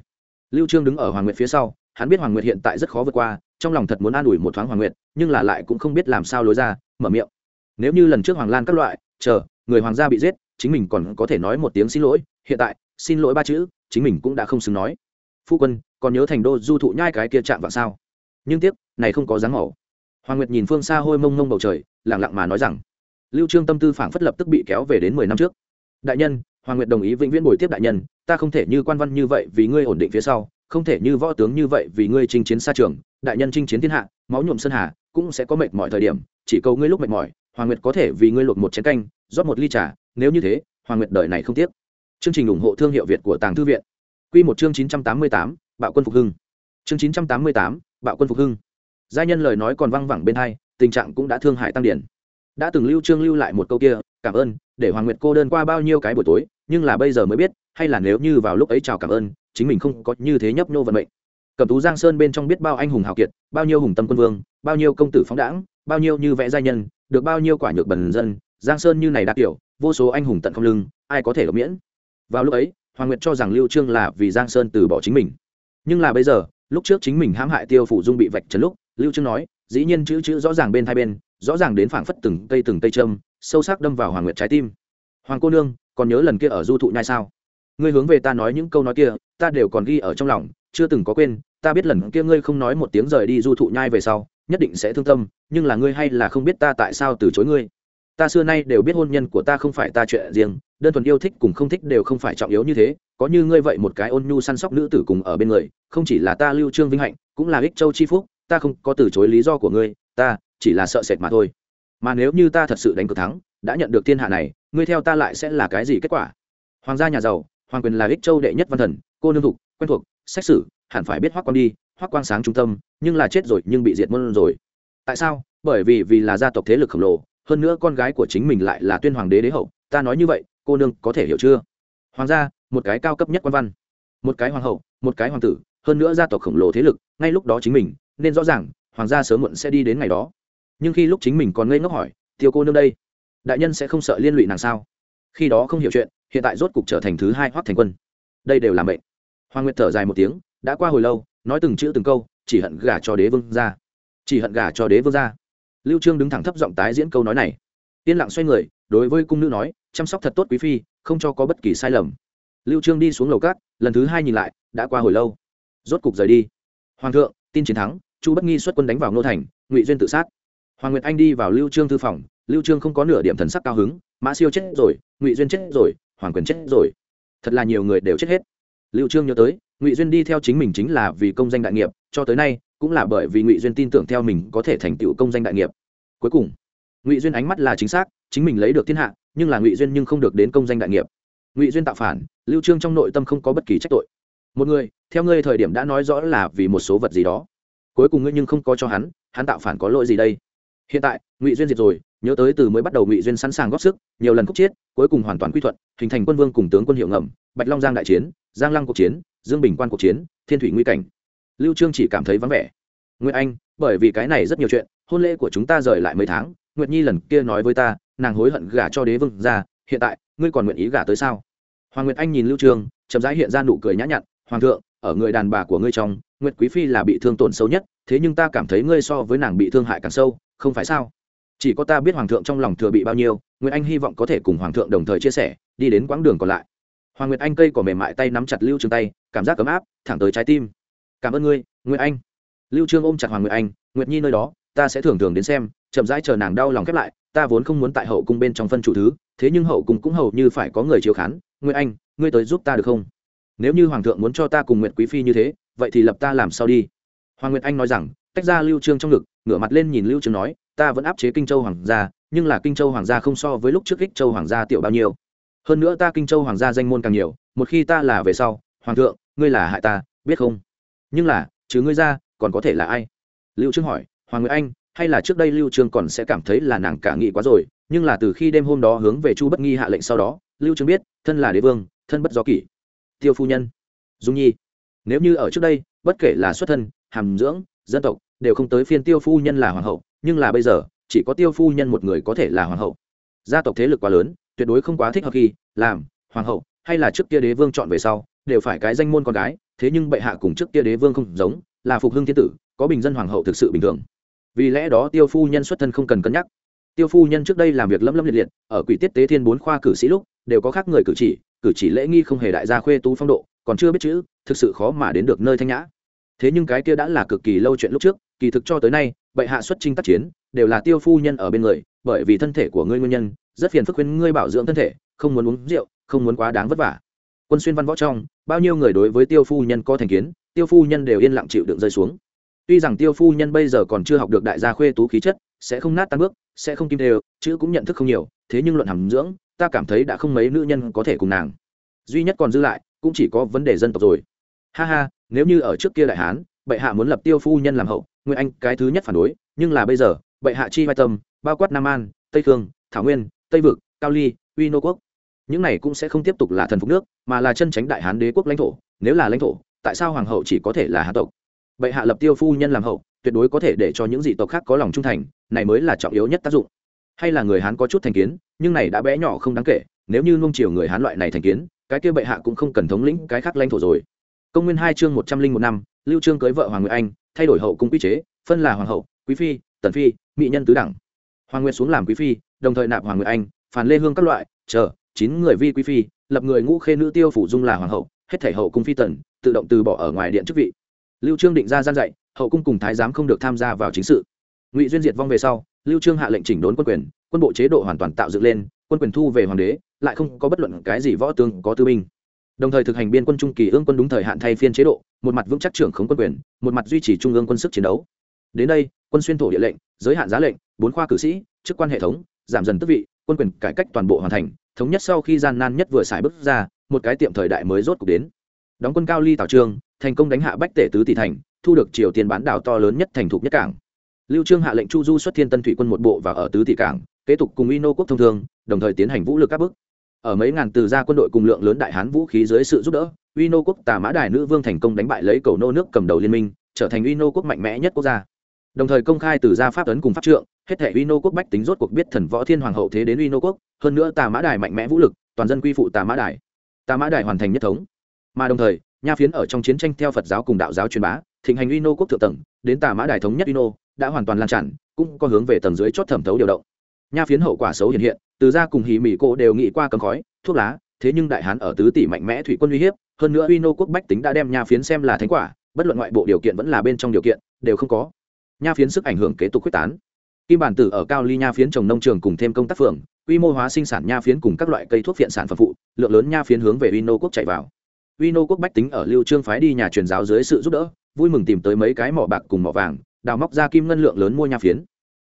Lưu trương đứng ở hoàng nguyệt phía sau hắn biết hoàng nguyệt hiện tại rất khó vượt qua, trong lòng thật muốn an ủi một thoáng hoàng nguyệt, nhưng là lại cũng không biết làm sao lối ra, mở miệng. Nếu như lần trước hoàng lan các loại, chờ, người hoàng gia bị giết, chính mình còn có thể nói một tiếng xin lỗi, hiện tại, xin lỗi ba chữ, chính mình cũng đã không xứng nói. Phu quân, còn nhớ thành đô du thụ nhai cái kia chạm vào sao? Nhưng tiếc, này không có dáng màu. Hoàng nguyệt nhìn phương xa hôi mông mông bầu trời lẳng lặng mà nói rằng, lưu trương tâm tư phảng phất lập tức bị kéo về đến mười năm trước. Đại nhân, hoàng nguyệt đồng ý vĩnh viễn bồi tiếp đại nhân, ta không thể như quan văn như vậy vì ngươi ổn định phía sau không thể như võ tướng như vậy vì ngươi chinh chiến xa trường, đại nhân chinh chiến thiên hạ, máu nhuộm sơn hà, cũng sẽ có mệt mỏi thời điểm, chỉ cầu ngươi lúc mệt mỏi, hoàng nguyệt có thể vì ngươi luộc một chén canh, rót một ly trà, nếu như thế, hoàng nguyệt đời này không tiếc. Chương trình ủng hộ thương hiệu việt của tàng thư viện. Q một chương chín trăm tám mươi tám, bạo quân phục hưng. Chương chín trăm tám mươi tám, bạo quân phục hưng. Gia nhân lời nói còn văng vẳng bên hai, tình trạng cũng đã thương hại tăng điển. Đã từng lưu trương lưu lại một câu kia, cảm ơn, để hoàng nguyệt cô đơn qua bao nhiêu cái buổi tối, nhưng là bây giờ mới biết, hay là nếu như vào lúc ấy chào cảm ơn chính mình không có như thế nhấp nhô vận mệnh. Cầm tú giang sơn bên trong biết bao anh hùng hào kiệt, bao nhiêu hùng tâm quân vương, bao nhiêu công tử phóng đãng, bao nhiêu như vẽ gia nhân, được bao nhiêu quả nhược bần dân, giang sơn như này đạt kiểu, vô số anh hùng tận không lưng, ai có thể được miễn? Vào lúc ấy, hoàng nguyệt cho rằng lưu trương là vì giang sơn từ bỏ chính mình. Nhưng là bây giờ, lúc trước chính mình hãm hại tiêu phủ dung bị vạch trần lúc, lưu trương nói, dĩ nhiên chữ chữ rõ ràng bên hai bên, rõ ràng đến phảng phất từng cây từng cây châm, sâu sắc đâm vào hoàng nguyệt trái tim. Hoàng cô nương, còn nhớ lần kia ở du thụ nhai sao? Ngươi hướng về ta nói những câu nói kia, ta đều còn ghi ở trong lòng, chưa từng có quên, ta biết lần kia ngươi không nói một tiếng rời đi du thụ nhai về sau, nhất định sẽ thương tâm, nhưng là ngươi hay là không biết ta tại sao từ chối ngươi. Ta xưa nay đều biết hôn nhân của ta không phải ta chuyện riêng, đơn thuần yêu thích cùng không thích đều không phải trọng yếu như thế, có như ngươi vậy một cái ôn nhu săn sóc nữ tử cùng ở bên người, không chỉ là ta lưu trương vinh hạnh, cũng là ích châu chi phúc, ta không có từ chối lý do của ngươi, ta chỉ là sợ sệt mà thôi. Mà nếu như ta thật sự đánh cược thắng, đã nhận được thiên hạ này, ngươi theo ta lại sẽ là cái gì kết quả? Hoàng gia nhà giàu hoàng quyền là ích châu đệ nhất văn thần, cô nương thục, quen thuộc xét xử hẳn phải biết hoác quang đi, hoác quang sáng trung tâm, nhưng là chết rồi nhưng bị diệt môn rồi. Tại sao? Bởi vì vì là gia tộc thế lực khổng lồ, hơn nữa con gái của chính mình lại là tuyên hoàng đế đế hậu, ta nói như vậy, cô nương có thể hiểu chưa? Hoàng gia, một cái cao cấp nhất quan văn, một cái hoàng hậu, một cái hoàng tử, hơn nữa gia tộc khổng lồ thế lực, ngay lúc đó chính mình, nên rõ ràng, hoàng gia sớm muộn sẽ đi đến ngày đó. Nhưng khi lúc chính mình còn ngây ngốc hỏi, tiêu cô nương đây, đại nhân sẽ không sợ liên lụy nàng sao? Khi đó không hiểu chuyện hiện tại rốt cục trở thành thứ hai hoắc thành quân. Đây đều là mệnh. Hoàng nguyệt thở dài một tiếng, đã qua hồi lâu, nói từng chữ từng câu, chỉ hận gả cho đế vương ra chỉ hận gả cho đế vương ra lưu trương đứng thẳng thấp giọng tái diễn câu nói này. Yên lặng xoay người, đối với cung nữ nói, chăm sóc thật tốt quý phi, không cho có bất kỳ sai lầm. Lưu trương đi xuống lầu cát, lần thứ hai nhìn lại, đã qua hồi lâu. Rốt cục rời đi. Hoàng thượng, tin chiến thắng, chu bất nghi xuất quân đánh vào nô thành, ngụy duyên tự sát. Hoàng nguyệt anh đi vào lưu trương thư phòng, lưu trương không có nửa điểm thần sắc cao hứng, mã siêu chết rồi, ngụy duyên chết rồi hoàng quyền chết rồi. Thật là nhiều người đều chết hết. Lưu trương nhớ tới, ngụy duyên đi theo chính mình chính là vì công danh đại nghiệp, cho tới nay, cũng là bởi vì ngụy duyên tin tưởng theo mình có thể thành tựu công danh đại nghiệp. Cuối cùng, ngụy duyên ánh mắt là chính xác, chính mình lấy được thiên hạ, nhưng là ngụy duyên nhưng không được đến công danh đại nghiệp. Ngụy duyên tạo phản, lưu trương trong nội tâm không có bất kỳ trách tội. Một người, theo ngươi thời điểm đã nói rõ là vì một số vật gì đó. Cuối cùng ngươi nhưng không có cho hắn hắn tạo phản có lỗi gì đây? Hiện tại, ngụy duyên diệt rồi nhớ tới từ mới bắt đầu ngụy duyên sẵn sàng góp sức, nhiều lần khúc chiết, cuối cùng hoàn toàn quy thuận, hình thành quân vương cùng tướng quân hiệu ngầm, bạch long giang đại chiến, giang lăng cuộc chiến, dương bình quan cuộc chiến, thiên thủy nguy cảnh. Lưu trương chỉ cảm thấy vắng vẻ. Nguyệt anh, bởi vì cái này rất nhiều chuyện, hôn lễ của chúng ta rời lại mấy tháng, nguyệt nhi lần kia nói với ta, nàng hối hận gả cho đế vương ra, hiện tại, ngươi còn nguyện ý gả tới sao? Hoàng nguyệt anh nhìn lưu trương, chậm rãi hiện ra nụ cười nhã nhặn, hoàng thượng, ở người đàn bà của ngươi trong, nguyệt quý phi là bị thương tổn sâu nhất, thế nhưng ta cảm thấy ngươi so với nàng bị thương hại càng sâu, không phải sao? Chỉ có ta biết hoàng thượng trong lòng thừa bị bao nhiêu, nguyệt anh hy vọng có thể cùng hoàng thượng đồng thời chia sẻ, đi đến quãng đường còn lại. Hoàng nguyệt anh cây cỏ mềm mại tay nắm chặt lưu trương tay, cảm giác ấm áp, thẳng tới trái tim. Cảm ơn ngươi, nguyệt anh. Lưu trương ôm chặt hoàng nguyệt anh, nguyệt nhi nơi đó, ta sẽ thường thường đến xem, chậm rãi chờ nàng đau lòng khép lại, ta vốn không muốn tại hậu cung bên trong phân chủ thứ, thế nhưng hậu cung cũng hầu như phải có người chiếu khán. Nguyệt anh, ngươi tới giúp ta được không? Nếu như hoàng thượng muốn cho ta cùng nguyệt quý phi như thế, vậy thì lập ta làm sao đi? Hoàng nguyệt anh nói rằng, tách ra lưu trương trong ngực, ngửa mặt lên nhìn lưu trương nói ta vẫn áp chế kinh châu hoàng gia, nhưng là kinh châu hoàng gia không so với lúc trước kích châu hoàng gia tiểu bao nhiêu. Hơn nữa ta kinh châu hoàng gia danh môn càng nhiều, một khi ta là về sau, hoàng thượng, ngươi là hại ta, biết không? Nhưng là chứ ngươi ra, còn có thể là ai? Lưu trương hỏi, hoàng nguyệt anh, hay là trước đây lưu trương còn sẽ cảm thấy là nàng cả nghị quá rồi, nhưng là từ khi đêm hôm đó hướng về chu bất nghi hạ lệnh sau đó, lưu trương biết, thân là đế vương, thân bất do kỷ. Tiêu phu nhân, dung nhi, nếu như ở trước đây, bất kể là xuất thân, hàm dưỡng, dân tộc, đều không tới phiên tiêu phu nhân là hoàng hậu nhưng là bây giờ, chỉ có tiêu phu nhân một người có thể là hoàng hậu. Gia tộc thế lực quá lớn, tuyệt đối không quá thích hợp khi làm hoàng hậu, hay là trước kia đế vương chọn về sau, đều phải cái danh môn con gái, thế nhưng bệ hạ cùng trước kia đế vương không giống, là phục hưng thiên tử, có bình dân hoàng hậu thực sự bình thường. Vì lẽ đó tiêu phu nhân xuất thân không cần cân nhắc. Tiêu phu nhân trước đây làm việc lâm lâm liệt liệt, ở quỷ tiết tế thiên bốn khoa cử sĩ lúc, đều có khác người cử chỉ cử chỉ lễ nghi không hề đại gia khuê tú phong độ, còn chưa biết chữ, thực sự khó mà đến được nơi thanh nhã thế nhưng cái kia đã là cực kỳ lâu chuyện lúc trước, kỳ thực cho tới nay, bệ hạ xuất trinh tác chiến, đều là tiêu phu nhân ở bên người, bởi vì thân thể của ngươi nguyên nhân, rất phiền phức khuyên ngươi bảo dưỡng thân thể, không muốn uống rượu, không muốn quá đáng vất vả. Quân xuyên văn võ trong, bao nhiêu người đối với tiêu phu nhân có thành kiến, tiêu phu nhân đều yên lặng chịu đựng rơi xuống. Tuy rằng tiêu phu nhân bây giờ còn chưa học được đại gia khuê tú khí chất, sẽ không nát tan bước, sẽ không kim đều, chữ cũng nhận thức không nhiều, thế nhưng luận hàm dưỡng, ta cảm thấy đã không mấy nữ nhân có thể cùng nàng. Duy nhất còn dư lại, cũng chỉ có vấn đề dân tộc rồi ha ha, nếu như ở trước kia đại hán, bệ hạ muốn lập tiêu phu nhân làm hậu nguyên anh cái thứ nhất phản đối, nhưng là bây giờ, bệ hạ chi vai tâm, bao quát nam an, tây khương, thảo nguyên, tây vực, cao ly, uy nô quốc. Những này cũng sẽ không tiếp tục là thần phục nước, mà là chân tránh đại hán đế quốc lãnh thổ. Nếu là lãnh thổ, tại sao hoàng hậu chỉ có thể là hạ tộc? Bệ hạ lập tiêu phu nhân làm hậu, tuyệt đối có thể để cho những dị tộc khác có lòng trung thành, này mới là trọng yếu nhất tác dụng. Hay là người hán có chút thành kiến, nhưng này đã bé nhỏ không đáng kể, nếu như nung chiều người hán loại này thành kiến, cái kia bệ hạ cũng không cần thống lĩnh cái khác lãnh thổ rồi công nguyên hai chương một trăm linh một năm, lưu trương cưới vợ hoàng nguyệt anh, thay đổi hậu cung quy chế, phân là hoàng hậu, quý phi, tần phi, mỹ nhân tứ đẳng. Hoàng nguyệt xuống làm quý phi, đồng thời nạp hoàng nguyệt anh, phản lê hương các loại, chờ, chín người vi quý phi, lập người ngũ khê nữ tiêu phủ dung là hoàng hậu, hết thể hậu cung phi tần, tự động từ bỏ ở ngoài điện chức vị. Lưu trương định ra gian dạy, hậu cung cùng thái giám không được tham gia vào chính sự. Ngụy duyên diệt vong về sau, lưu trương hạ lệnh chỉnh đốn quân quyền, quân bộ chế độ hoàn toàn tạo dựng lên, quân quyền thu về hoàng đế, lại không có bất luận cái gì võ tướng có tư binh đồng thời thực hành biên quân trung kỳ ương quân đúng thời hạn thay phiên chế độ, một mặt vững chắc trưởng khống quân quyền, một mặt duy trì trung ương quân sức chiến đấu. Đến đây, quân xuyên thổ địa lệnh, giới hạn giá lệnh, bốn khoa cử sĩ, chức quan hệ thống, giảm dần tước vị, quân quyền cải cách toàn bộ hoàn thành, thống nhất sau khi gian nan nhất vừa xài bước ra, một cái tiệm thời đại mới rốt cục đến. Đóng quân cao ly tào trương thành công đánh hạ bách tể tứ tỷ thành, thu được triều tiền bán đảo to lớn nhất thành thục nhất cảng. Lưu trương hạ lệnh chu du xuất thiên tân thủy quân một bộ và ở tứ tỷ cảng, kế tục cùng ino quốc thông thương, đồng thời tiến hành vũ lực các bước ở mấy ngàn từ gia quân đội cùng lượng lớn đại hán vũ khí dưới sự giúp đỡ ino quốc tà mã đài nữ vương thành công đánh bại lấy cầu nô nước cầm đầu liên minh, trở thành ino quốc mạnh mẽ nhất quốc gia. Đồng thời công khai từ gia pháp tấn cùng pháp trượng, hết thể uy nô quốc bách tính rốt cuộc biết thần võ thiên hoàng hậu thế đến uy nô quốc, hơn nữa tà mã đài mạnh mẽ vũ lực, toàn dân quy phụ tà mã đài. Tà mã đài hoàn thành nhất thống. Mà đồng thời, nha phiến ở trong chiến tranh theo phật giáo cùng đạo giáo truyền bá, thịnh hành uy nô quốc thượng tầng, đến tà mã đài thống nhất uy nô đã hoàn toàn lan tràn, cũng có hướng về tầng dưới chót thẩm thấu điều động. Nha phiến hậu quả xấu hiện hiện từ ra cùng hì mỹ cô đều nghĩ qua cấm khói, thuốc lá, thế nhưng đại hán ở tứ tỷ mạnh mẽ thủy quân uy hiếp, hơn nữa uy nô quốc bách tính đã đem nha phiến xem là thánh quả, bất luận ngoại bộ điều kiện vẫn là bên trong điều kiện, đều không có. Nha phiến sức ảnh hưởng kế tục quyết tán. Kim bản tử ở cao ly nha phiến trồng nông trường cùng thêm công tác phường, quy mô hóa sinh sản nha phiến cùng các loại cây thuốc phiện sản phẩm phụ, lượng lớn nha phiến hướng về uy nô quốc chạy vào. Uy nô quốc bách tính ở lưu trương phái đi nhà truyền giáo dưới sự giúp đỡ, vui mừng tìm tới mấy cái mỏ bạc cùng mỏ vàng, đào móc ra kim ngân lượng lớn mua nha phiến.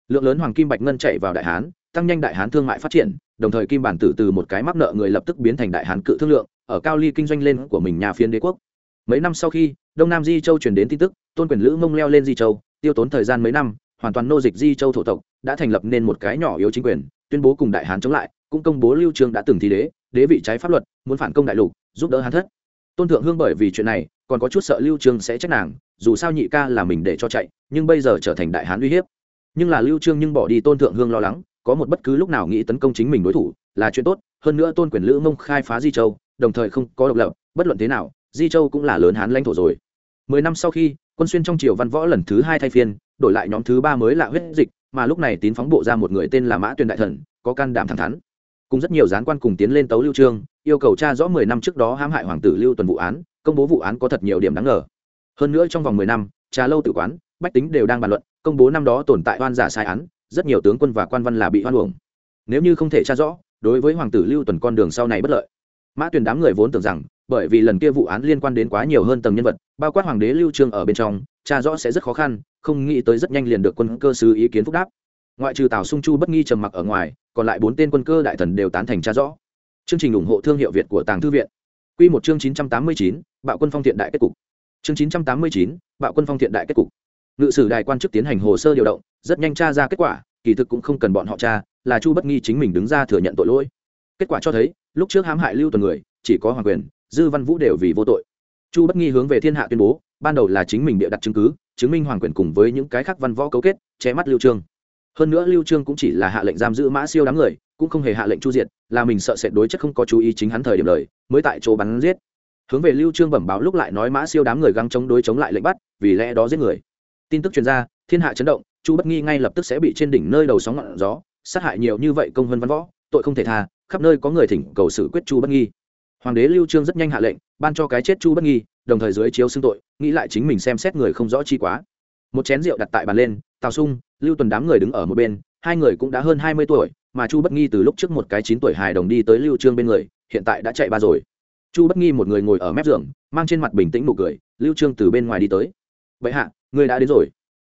Lượng lớn hoàng kim bạch ngân chạy vào đại hán tăng nhanh đại hán thương mại phát triển, đồng thời kim bản tử từ một cái mắc nợ người lập tức biến thành đại hán cự thương lượng, ở cao ly kinh doanh lên của mình nhà phiến đế quốc. Mấy năm sau khi, đông nam di châu truyền đến tin tức, tôn quyền lữ mông leo lên di châu, tiêu tốn thời gian mấy năm, hoàn toàn nô dịch di châu thổ tộc, đã thành lập nên một cái nhỏ yếu chính quyền, tuyên bố cùng đại hán chống lại, cũng công bố lưu trương đã từng thi đế đế vị trái pháp luật, muốn phản công đại lục, giúp đỡ hán thất. Tôn thượng hương bởi vì chuyện này, còn có chút sợ lưu trương sẽ trách nàng, dù sao nhị ca là mình để cho chạy, nhưng bây giờ trở thành đại hán uy hiếp. Nhưng là lưu trương nhưng bỏ đi, tôn thượng hương lo lắng có một bất cứ lúc nào nghĩ tấn công chính mình đối thủ là chuyện tốt, hơn nữa tôn quyền lữ mông khai phá di châu, đồng thời không có độc lập, bất luận thế nào, di châu cũng là lớn hán lãnh thổ rồi. Mười năm sau khi, quân xuyên trong triều văn võ lần thứ hai thay phiên, đổi lại nhóm thứ ba mới là huyết dịch, mà lúc này tín phóng bộ ra một người tên là mã tuyền đại thần, có can đảm thẳng thắn. Cùng rất nhiều gián quan cùng tiến lên tấu lưu trương, yêu cầu tra rõ mười năm trước đó hãm hại hoàng tử lưu tuần vụ án, công bố vụ án có thật nhiều điểm đáng ngờ. Hơn nữa trong vòng mười năm, trà lâu tự quán, bách tính đều đang bàn luận, công bố năm đó tồn tại oan giả sai án rất nhiều tướng quân và quan văn là bị hoan uổng. Nếu như không thể tra rõ đối với hoàng tử lưu tuần con đường sau này bất lợi. Mã tuyền đám người vốn tưởng rằng bởi vì lần kia vụ án liên quan đến quá nhiều hơn tầng nhân vật bao quát hoàng đế lưu trương ở bên trong tra rõ sẽ rất khó khăn không nghĩ tới rất nhanh liền được quân cơ sứ ý kiến phúc đáp. Ngoại trừ tào sung chu bất nghi trầm mặc ở ngoài còn lại bốn tên quân cơ đại thần đều tán thành tra rõ. Chương trình ủng hộ thương hiệu việt của tàng thư viện. Quy một chương 989, bạo quân phong thiện đại kết cục. Chương 989, bạo quân phong thiện đại kết cục. Ngự sử đài quan chức tiến hành hồ sơ điều động rất nhanh tra ra kết quả, kỳ thực cũng không cần bọn họ tra, là chu bất nghi chính mình đứng ra thừa nhận tội lỗi. Kết quả cho thấy, lúc trước hãm hại lưu tuần người, chỉ có hoàng quyền, dư văn vũ đều vì vô tội. Chu bất nghi hướng về thiên hạ tuyên bố, ban đầu là chính mình bịa đặt chứng cứ, chứng minh hoàng quyền cùng với những cái khác văn võ cấu kết, che mắt lưu trương. Hơn nữa lưu trương cũng chỉ là hạ lệnh giam giữ mã siêu đám người, cũng không hề hạ lệnh chu diệt, là mình sợ sệt đối chất không có chú ý chính hắn thời điểm lời, mới tại chỗ bắn giết. Hướng về lưu trương bẩm báo lúc lại nói mã siêu đám người găng chống đối chống lại lệnh bắt, vì lẽ đó giết người. Tin tức truyền ra, thiên hạ chấn động chu bất nghi ngay lập tức sẽ bị trên đỉnh nơi đầu sóng ngọn gió, sát hại nhiều như vậy công vân văn võ, tội không thể tha, khắp nơi có người thỉnh cầu xử quyết chu bất nghi. Hoàng đế lưu trương rất nhanh hạ lệnh, ban cho cái chết chu bất nghi, đồng thời dưới chiếu xưng tội, nghĩ lại chính mình xem xét người không rõ chi quá. Một chén rượu đặt tại bàn lên, tào sung, lưu tuần đám người đứng ở một bên, hai người cũng đã hơn hai mươi tuổi, mà chu bất nghi từ lúc trước một cái chín tuổi hài đồng đi tới lưu trương bên người, hiện tại đã chạy ba rồi. Chu bất nghi một người ngồi ở mép giường, mang trên mặt bình tĩnh nụ cười, lưu trương từ bên ngoài đi tới. Vậy hạ, người đã đến rồi.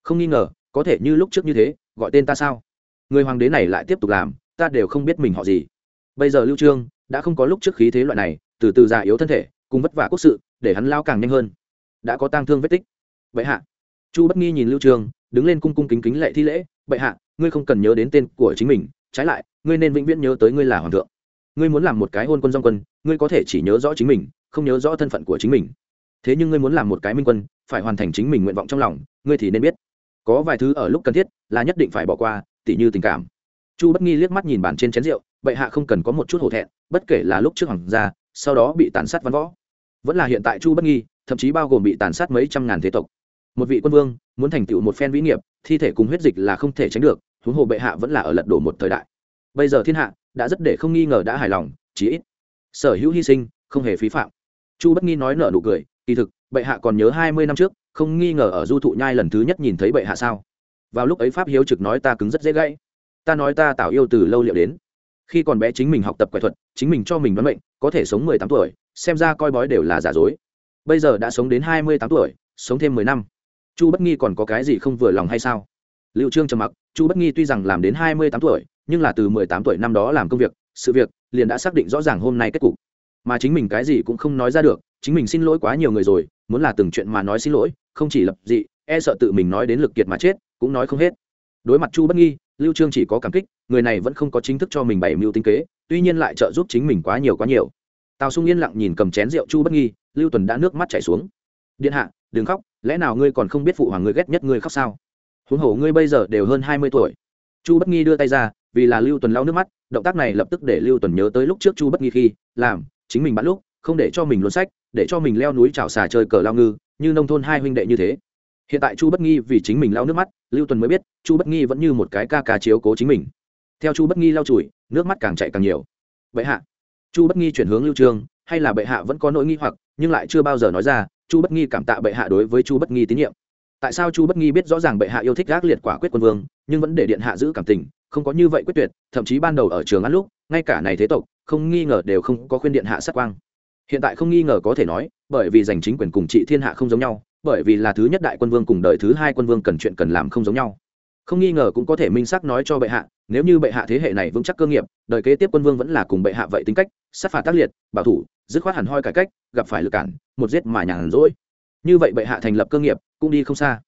Không nghi ngờ có thể như lúc trước như thế, gọi tên ta sao? Người hoàng đế này lại tiếp tục làm, ta đều không biết mình họ gì. Bây giờ lưu trương đã không có lúc trước khí thế loại này, từ từ già yếu thân thể, cùng vất vả quốc sự, để hắn lao càng nhanh hơn. Đã có tang thương vết tích. Vậy hạ. Chu bất nghi nhìn lưu trương, đứng lên cung cung kính kính lệ thi lễ, bệ hạ, ngươi không cần nhớ đến tên của chính mình, trái lại, ngươi nên vĩnh viễn nhớ tới ngươi là hoàng thượng. Ngươi muốn làm một cái hôn quân dòng quân, ngươi có thể chỉ nhớ rõ chính mình, không nhớ rõ thân phận của chính mình. Thế nhưng ngươi muốn làm một cái minh quân, phải hoàn thành chính mình nguyện vọng trong lòng, ngươi thì nên biết có vài thứ ở lúc cần thiết, là nhất định phải bỏ qua, tỉ như tình cảm. Chu bất nghi liếc mắt nhìn bàn trên chén rượu, bệ hạ không cần có một chút hổ thẹn, bất kể là lúc trước hoàng gia, sau đó bị tàn sát văn võ. Vẫn là hiện tại chu bất nghi, thậm chí bao gồm bị tàn sát mấy trăm ngàn thế tộc. Một vị quân vương, muốn thành tựu một phen vĩ nghiệp, thi thể cùng huyết dịch là không thể tránh được, huống hồ bệ hạ vẫn là ở lật đổ một thời đại. Bây giờ thiên hạ, đã rất để không nghi ngờ đã hài lòng, chí ít sở hữu hy sinh, không hề phí phạm. Chu bất nghi nói nợ nụ cười, kỳ thực, bệ hạ còn nhớ hai mươi năm trước không nghi ngờ ở du thụ nhai lần thứ nhất nhìn thấy bệ hạ sao? Vào lúc ấy pháp hiếu trực nói ta cứng rất dễ gãy. Ta nói ta tạo yêu từ lâu liệu đến. Khi còn bé chính mình học tập quẻ thuật chính mình cho mình đoán bệnh, có thể sống mười tám tuổi xem ra coi bói đều là giả dối. Bây giờ đã sống đến hai mươi tám tuổi sống thêm mười năm. Chu bất nghi còn có cái gì không vừa lòng hay sao? Liệu trương trầm mặc chu bất nghi tuy rằng làm đến hai mươi tám tuổi nhưng là từ mười tám tuổi năm đó làm công việc sự việc liền đã xác định rõ ràng hôm nay kết cục. Mà chính mình cái gì cũng không nói ra được chính mình xin lỗi quá nhiều người rồi muốn là từng chuyện mà nói xin lỗi, không chỉ lập dị e sợ tự mình nói đến lực kiệt mà chết, cũng nói không hết. Đối mặt chu bất nghi, lưu trương chỉ có cảm kích, người này vẫn không có chính thức cho mình bày mưu tinh kế, tuy nhiên lại trợ giúp chính mình quá nhiều quá nhiều. Tào sung yên lặng nhìn cầm chén rượu chu bất nghi, lưu tuần đã nước mắt chảy xuống. Điện hạ, đừng khóc, lẽ nào ngươi còn không biết phụ hoàng ngươi ghét nhất ngươi khóc sao? Huống hồ ngươi bây giờ đều hơn hai mươi tuổi. Chu bất nghi đưa tay ra, vì là lưu tuần lau nước mắt, động tác này lập tức để lưu tuần nhớ tới lúc trước chu bất nghi khi làm chính mình bắt lúc, không để cho mình luôn sách để cho mình leo núi chảo xà chơi cờ lao ngư, như nông thôn hai huynh đệ như thế. Hiện tại chu bất nghi vì chính mình lao nước mắt, lưu tuần mới biết, chu bất nghi vẫn như một cái ca ca chiếu cố chính mình. Theo chu bất nghi lao chùi, nước mắt càng chạy càng nhiều. Bệ hạ. Chu bất nghi chuyển hướng lưu trương, hay là bệ hạ vẫn có nỗi nghi hoặc, nhưng lại chưa bao giờ nói ra, chu bất nghi cảm tạ bệ hạ đối với chu bất nghi tín nhiệm. Tại sao chu bất nghi biết rõ ràng bệ hạ yêu thích gác liệt quả quyết quân vương, nhưng vẫn để điện hạ giữ cảm tình, không có như vậy quyết tuyệt, thậm chí ban đầu ở trường ăn lúc, ngay cả này thế tộc, không nghi ngờ đều không có khuyên điện hạ sát quang hiện tại không nghi ngờ có thể nói, bởi vì giành chính quyền cùng trị thiên hạ không giống nhau, bởi vì là thứ nhất đại quân vương cùng đời thứ hai quân vương cần chuyện cần làm không giống nhau. Không nghi ngờ cũng có thể minh xác nói cho bệ hạ, nếu như bệ hạ thế hệ này vững chắc cơ nghiệp, đời kế tiếp quân vương vẫn là cùng bệ hạ vậy tính cách, sát phạt tác liệt, bảo thủ, dứt khoát hẳn hoi cải cách, gặp phải lực cản, một giết mà nhàn rỗi. Như vậy bệ hạ thành lập cơ nghiệp, cũng đi không xa.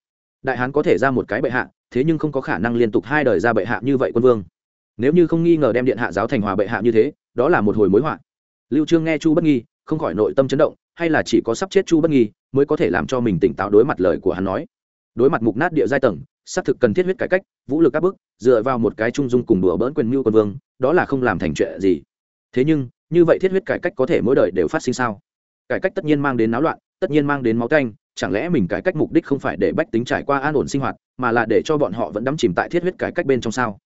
Đại hán có thể ra một cái bệ hạ, thế nhưng không có khả năng liên tục hai đời ra bệ hạ như vậy quân vương. Nếu như không nghi ngờ đem điện hạ giáo thành hòa bệ hạ như thế, đó là một hồi mối họa. Lưu trương nghe chu bất nghi không khỏi nội tâm chấn động, hay là chỉ có sắp chết chu bất nghi mới có thể làm cho mình tỉnh táo đối mặt lời của hắn nói. Đối mặt mục nát địa giai tầng, xác thực cần thiết huyết cải cách, vũ lực áp bức dựa vào một cái trung dung cùng đùa bỡn quyền mưu quân vương, đó là không làm thành chuyện gì. Thế nhưng, như vậy thiết huyết cải cách có thể mỗi đời đều phát sinh sao? Cải cách tất nhiên mang đến náo loạn, tất nhiên mang đến máu canh, chẳng lẽ mình cải cách mục đích không phải để bách tính trải qua an ổn sinh hoạt, mà là để cho bọn họ vẫn đắm chìm tại thiết huyết cải cách bên trong sao?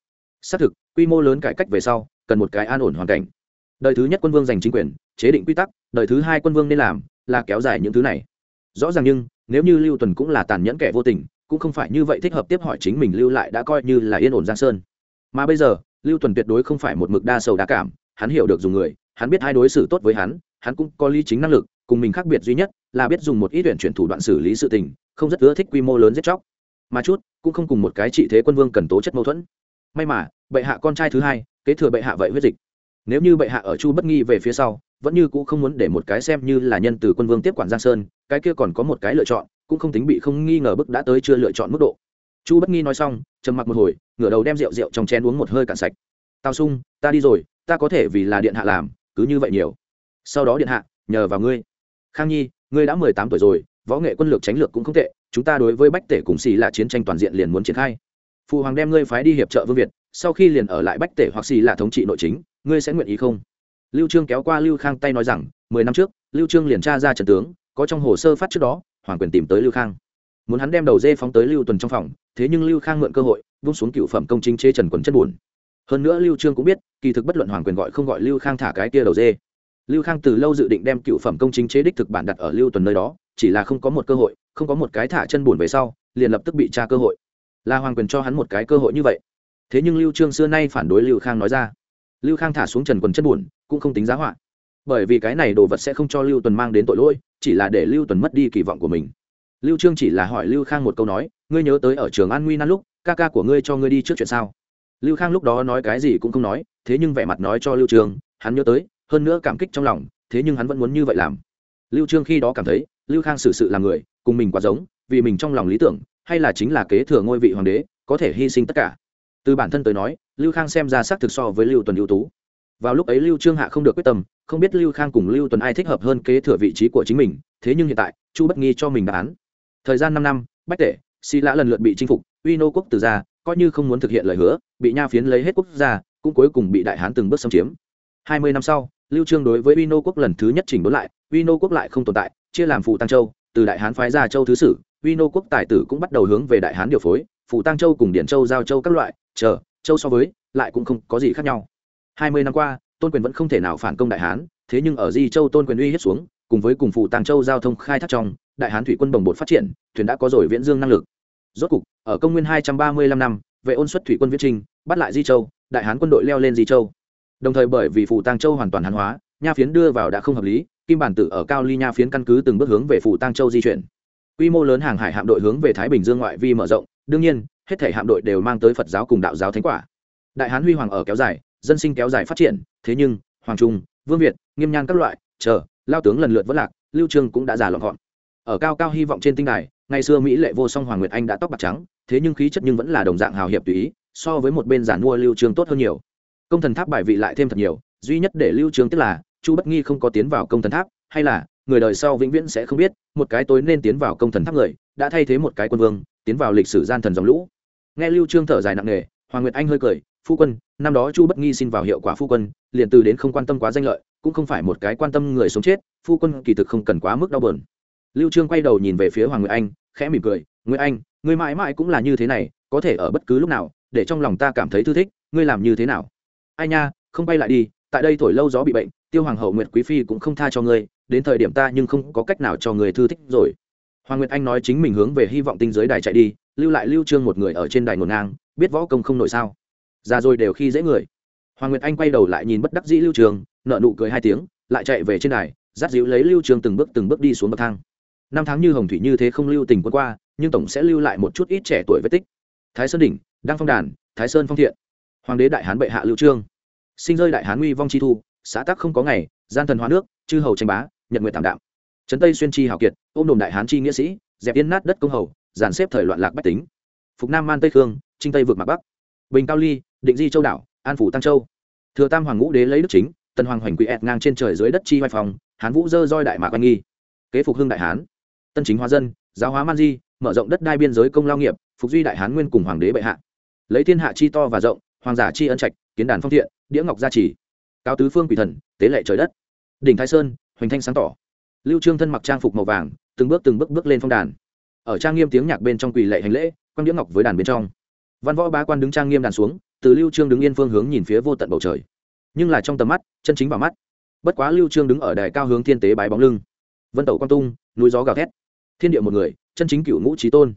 Xác thực, quy mô lớn cải cách về sau, cần một cái an ổn hoàn cảnh. Đời thứ nhất quân vương giành chính quyền chế định quy tắc, đời thứ hai quân vương nên làm là kéo dài những thứ này. Rõ ràng nhưng, nếu như lưu tuần cũng là tàn nhẫn kẻ vô tình, cũng không phải như vậy thích hợp tiếp hỏi chính mình lưu lại đã coi như là yên ổn giang sơn. Mà bây giờ, lưu tuần tuyệt đối không phải một mực đa sầu đa cảm, hắn hiểu được dùng người, hắn biết hai đối xử tốt với hắn hắn cũng có lý chính năng lực, cùng mình khác biệt duy nhất là biết dùng một ít tuyển chuyển thủ đoạn xử lý sự tình, không rất ưa thích quy mô lớn giết chóc. Mà chút, cũng không cùng một cái trị thế quân vương cần tố chất mâu thuẫn. May mà, bệ hạ con trai thứ hai, kế thừa bệ hạ vậy huyết dịch nếu như bệ hạ ở chu bất nghi về phía sau, vẫn như cũ không muốn để một cái xem như là nhân từ quân vương tiếp quản giang sơn, cái kia còn có một cái lựa chọn, cũng không tính bị không nghi ngờ bức đã tới chưa lựa chọn mức độ. Chu bất nghi nói xong, trầm mặc một hồi, ngửa đầu đem rượu rượu trong chén uống một hơi cạn sạch. Tao sung, ta đi rồi, ta có thể vì là điện hạ làm, cứ như vậy nhiều. Sau đó điện hạ, nhờ vào ngươi. Khang nhi, ngươi đã mười tám tuổi rồi, võ nghệ quân lược tránh lược cũng không tệ, chúng ta đối với bách tể cùng xì là chiến tranh toàn diện liền muốn triển khai. Phụ hoàng đem ngươi phái đi hiệp trợ vương việt, sau khi liền ở lại bách tể hoặc xì là thống trị nội chính ngươi sẽ nguyện ý không? Lưu trương kéo qua lưu khang tay nói rằng, mười năm trước, lưu trương liền tra ra trận tướng, có trong hồ sơ phát trước đó, hoàng quyền tìm tới lưu khang. Muốn hắn đem đầu dê phóng tới lưu tuần trong phòng, thế nhưng lưu khang mượn cơ hội, vung xuống cựu phẩm công chính chế trần quần chân buồn. Hơn nữa lưu trương cũng biết, kỳ thực bất luận hoàng quyền gọi không gọi lưu khang thả cái kia đầu dê. Lưu khang từ lâu dự định đem cựu phẩm công chính chế đích thực bản đặt ở lưu tuần nơi đó, chỉ là không có một cơ hội, không có một cái thả chân buồn về sau, liền lập tức bị tra cơ hội. Là hoàng quyền cho hắn một cái cơ hội như vậy. Thế nhưng lưu trương xưa nay phản đối lưu khang nói ra lưu khang thả xuống trần quần chân buồn, cũng không tính giá họa. Bởi vì cái này đồ vật sẽ không cho lưu tuần mang đến tội lỗi, chỉ là để lưu tuần mất đi kỳ vọng của mình. Lưu trương chỉ là hỏi lưu khang một câu nói, ngươi nhớ tới ở trường an nguy nan lúc, ca ca của ngươi cho ngươi đi trước chuyện sao? Lưu khang lúc đó nói cái gì cũng không nói, thế nhưng vẻ mặt nói cho lưu trương, hắn nhớ tới, hơn nữa cảm kích trong lòng, thế nhưng hắn vẫn muốn như vậy làm. Lưu trương khi đó cảm thấy, lưu khang xử sự là người, cùng mình quá giống, vì mình trong lòng lý tưởng, hay là chính là kế thừa ngôi vị hoàng đế, có thể hy sinh tất cả. Từ bản thân tới nói lưu khang xem ra xác thực so với lưu tuần ưu tú. Vào lúc ấy lưu trương hạ không được quyết tâm, không biết lưu khang cùng lưu tuần ai thích hợp hơn kế thừa vị trí của chính mình, thế nhưng hiện tại, chu bất nghi cho mình đáp án. Thời gian năm năm, bách tể xì lã lần lượt bị chinh phục, uy nô quốc từ ra, coi như không muốn thực hiện lời hứa, bị nha phiến lấy hết quốc gia, cũng cuối cùng bị đại hán từng bước xâm chiếm. Hai mươi năm sau, lưu trương đối với uy nô quốc lần thứ nhất chỉnh đốn lại, uy nô quốc lại không tồn tại, chia làm phụ tăng châu, từ đại hán phái ra châu thứ sử, uy nô quốc tài tử cũng bắt đầu hướng về đại hán điều phối phụ tăng châu cùng điển châu giao châu các loại, chờ châu so với, lại cũng không có gì khác nhau. Hai mươi năm qua, tôn quyền vẫn không thể nào phản công đại hán, thế nhưng ở di châu tôn quyền uy hiếp xuống, cùng với cùng phụ tăng châu giao thông khai thác trong, đại hán thủy quân bồng bột phát triển, thuyền đã có rồi viễn dương năng lực. Rốt cục, ở công nguyên hai trăm ba mươi lăm năm, vệ ôn xuất thủy quân viễn trinh bắt lại di châu, đại hán quân đội leo lên di châu. Đồng thời bởi vì phụ tăng châu hoàn toàn hán hóa, nha phiến đưa vào đã không hợp lý, kim bản tử ở cao ly nha phiến căn cứ từng bước hướng về phụ tăng châu di chuyển. Quy mô lớn hàng hải hạm đội hướng về thái bình dương ngoại vi mở rộng, đương nhiên hết thể hạm đội đều mang tới phật giáo cùng đạo giáo thánh quả. Đại hán huy hoàng ở kéo dài, dân sinh kéo dài phát triển, thế nhưng, hoàng trung, vương việt, nghiêm nhan các loại, chờ, lao tướng lần lượt vất lạc, lưu trương cũng đã già lọn gọn. Ở cao cao hy vọng trên tinh đài, ngày xưa mỹ lệ vô song hoàng nguyệt anh đã tóc bạc trắng, thế nhưng khí chất nhưng vẫn là đồng dạng hào hiệp tùy ý, so với một bên giản mua lưu trương tốt hơn nhiều. Công thần tháp bài vị lại thêm thật nhiều, duy nhất để lưu trương tức là, chu bất nghi không có tiến vào công thần tháp, hay là, người đời sau vĩnh viễn sẽ không biết, một cái tối nên tiến vào công thần tháp người, đã thay thế một cái quân vương, tiến vào lịch sử gian thần dòng lũ nghe lưu trương thở dài nặng nề, hoàng nguyệt anh hơi cười, phu quân, năm đó chu bất nghi xin vào hiệu quả phu quân, liền từ đến không quan tâm quá danh lợi, cũng không phải một cái quan tâm người sống chết, phu quân kỳ thực không cần quá mức đau buồn. Lưu trương quay đầu nhìn về phía hoàng nguyệt anh, khẽ mỉm cười, nguyệt anh ngươi mãi mãi cũng là như thế này, có thể ở bất cứ lúc nào, để trong lòng ta cảm thấy thư thích, ngươi làm như thế nào? Ai nha, không bay lại đi, tại đây thổi lâu gió bị bệnh, tiêu hoàng hậu nguyệt quý phi cũng không tha cho ngươi, đến thời điểm ta nhưng không có cách nào cho người thư thích rồi. Hoàng nguyệt anh nói chính mình hướng về hy vọng tinh giới đài chạy đi lưu lại lưu trương một người ở trên đài ngổn ngang, biết võ công không nổi sao? Ra rồi đều khi dễ người. Hoàng nguyệt anh quay đầu lại nhìn bất đắc dĩ lưu trường nợ nụ cười hai tiếng, lại chạy về trên đài, dắt dịu lấy lưu trường từng bước từng bước đi xuống bậc thang. Năm tháng như hồng thủy như thế không lưu tình quân qua, nhưng tổng sẽ lưu lại một chút ít trẻ tuổi vết tích. Thái sơn đỉnh, đăng phong đàn, thái sơn phong thiện. Hoàng đế đại hán bệ hạ lưu trương. Sinh rơi đại hán nguy vong chi thu, xã tắc không có ngày, gian thần hóa nước, chư hầu tranh bá, nhật nguyện tạm đạm. Trấn tây xuyên chi hào kiệt, ôm đồn đại hán chi nghĩa sĩ, dẹp yên nát đất công hầu dàn xếp thời loạn lạc bách tính. Phục nam man tây khương, trinh tây vượt mặt bắc. Bình cao ly, định di châu đảo, an phủ tăng châu. Thừa tam hoàng ngũ đế lấy đức chính tần hoàng hoành quỷ ẹt ngang trên trời dưới đất chi vai phòng, hán vũ dơ roi đại mạc oanh nghi. Kế phục hưng đại hán. Tân chính hóa dân, giáo hóa man di, mở rộng đất đai biên giới công lao nghiệp, phục duy đại hán nguyên cùng hoàng đế bệ hạ. Lấy thiên hạ chi to và rộng, hoàng giả chi ân trạch, kiến đàn phong thiện, đĩa ngọc gia trì. Cao tứ phương quỷ thần, tế lệ trời đất. Đỉnh thái sơn, hoành thanh sáng tỏ. Lưu trương thân mặc trang phục màu vàng, từng bước từng bước bước lên phong đàn ở trang nghiêm tiếng nhạc bên trong quỳ lệ hành lễ, quang đĩa ngọc với đàn bên trong. Văn võ bá quan đứng trang nghiêm đàn xuống, từ lưu trương đứng yên phương hướng nhìn phía vô tận bầu trời. Nhưng là trong tầm mắt, chân chính vào mắt. Bất quá lưu trương đứng ở đài cao hướng thiên tế bái bóng lưng. Vân tẩu quang tung, núi gió gào thét. Thiên địa một người, chân chính cửu ngũ trí tôn.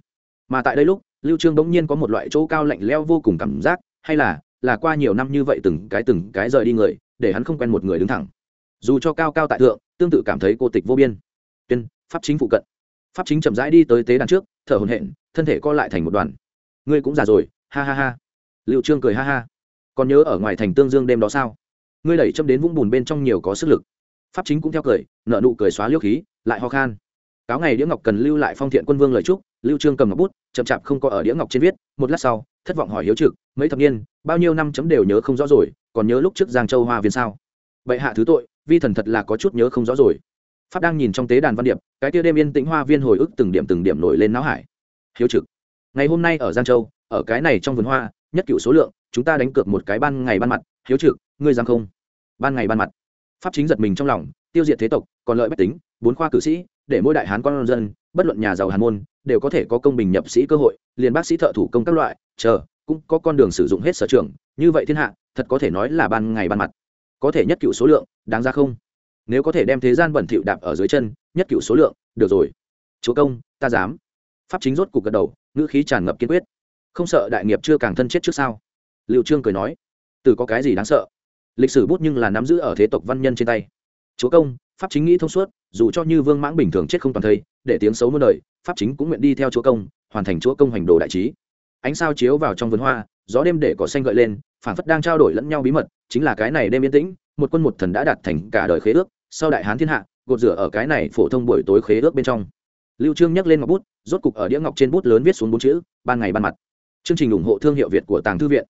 Mà tại đây lúc, lưu trương đống nhiên có một loại chỗ cao lạnh lẽo vô cùng cảm giác, hay là là qua nhiều năm như vậy từng cái từng cái rời đi người, để hắn không quen một người đứng thẳng. Dù cho cao cao tại thượng, tương tự cảm thấy cô tịch vô biên. Tuyên, pháp chính phụ cận pháp chính chậm rãi đi tới tế đàn trước, thở hổn hển, thân thể co lại thành một đoàn. Ngươi cũng già rồi, ha ha ha. Liệu trương cười ha ha. Còn nhớ ở ngoài thành tương dương đêm đó sao? Ngươi đẩy châm đến vũng bùn bên trong nhiều có sức lực. Pháp chính cũng theo cười nợ nụ cười xóa liêu khí, lại ho khan. Cáo ngày đĩa ngọc cần lưu lại phong thiện quân vương lời chúc, lưu trương cầm ngọc bút, chậm chạp không có ở đĩa ngọc trên viết, một lát sau, thất vọng hỏi hiếu trực, mấy thập niên, bao nhiêu năm chấm đều nhớ không rõ rồi, còn nhớ lúc trước giang châu hoa viên sao? Bệ hạ thứ tội, vi thần thật là có chút nhớ không rõ rồi pháp đang nhìn trong tế đàn văn điệp, cái tia đêm yên tĩnh hoa viên hồi ức từng điểm từng điểm nổi lên não hải. Hiếu trực, ngày hôm nay ở giang châu, ở cái này trong vườn hoa, nhất cựu số lượng, chúng ta đánh cược một cái ban ngày ban mặt. Hiếu trực, ngươi giang không? Ban ngày ban mặt. Pháp chính giật mình trong lòng, tiêu diệt thế tộc, còn lợi bách tính, bốn khoa cử sĩ, để mỗi đại hán con dân, bất luận nhà giàu hàn môn, đều có thể có công bình nhập sĩ cơ hội, liền bác sĩ thợ thủ công các loại, chờ, cũng có con đường sử dụng hết sở trường, như vậy thiên hạ, thật có thể nói là ban ngày ban mặt. Có thể nhất cựu số lượng, đáng ra không? Nếu có thể đem thế gian bẩn thỉu đạp ở dưới chân, nhất cựu số lượng, được rồi. Chúa công, ta dám. Pháp chính rốt cục gật đầu, ngữ khí tràn ngập kiên quyết. Không sợ đại nghiệp chưa càng thân chết trước sao? Liệu trương cười nói. Từ có cái gì đáng sợ? Lịch sử bút nhưng là nắm giữ ở thế tộc văn nhân trên tay. Chúa công, pháp chính nghĩ thông suốt, dù cho như vương mãng bình thường chết không toàn thây, để tiếng xấu muôn đời, pháp chính cũng nguyện đi theo chúa công, hoàn thành chúa công hành đồ đại trí. Ánh sao chiếu vào trong vườn hoa, gió đêm để cỏ xanh gợi lên phản phất đang trao đổi lẫn nhau bí mật, chính là cái này đêm yên tĩnh, một quân một thần đã đạt thành cả đời khế ước sau đại hán thiên hạ, gột rửa ở cái này phổ thông buổi tối khế ước bên trong. Lưu trương nhắc lên ngọc bút, rốt cục ở đĩa ngọc trên bút lớn viết xuống bốn chữ, ban ngày ban mặt. Chương trình ủng hộ thương hiệu việt của tàng thư viện.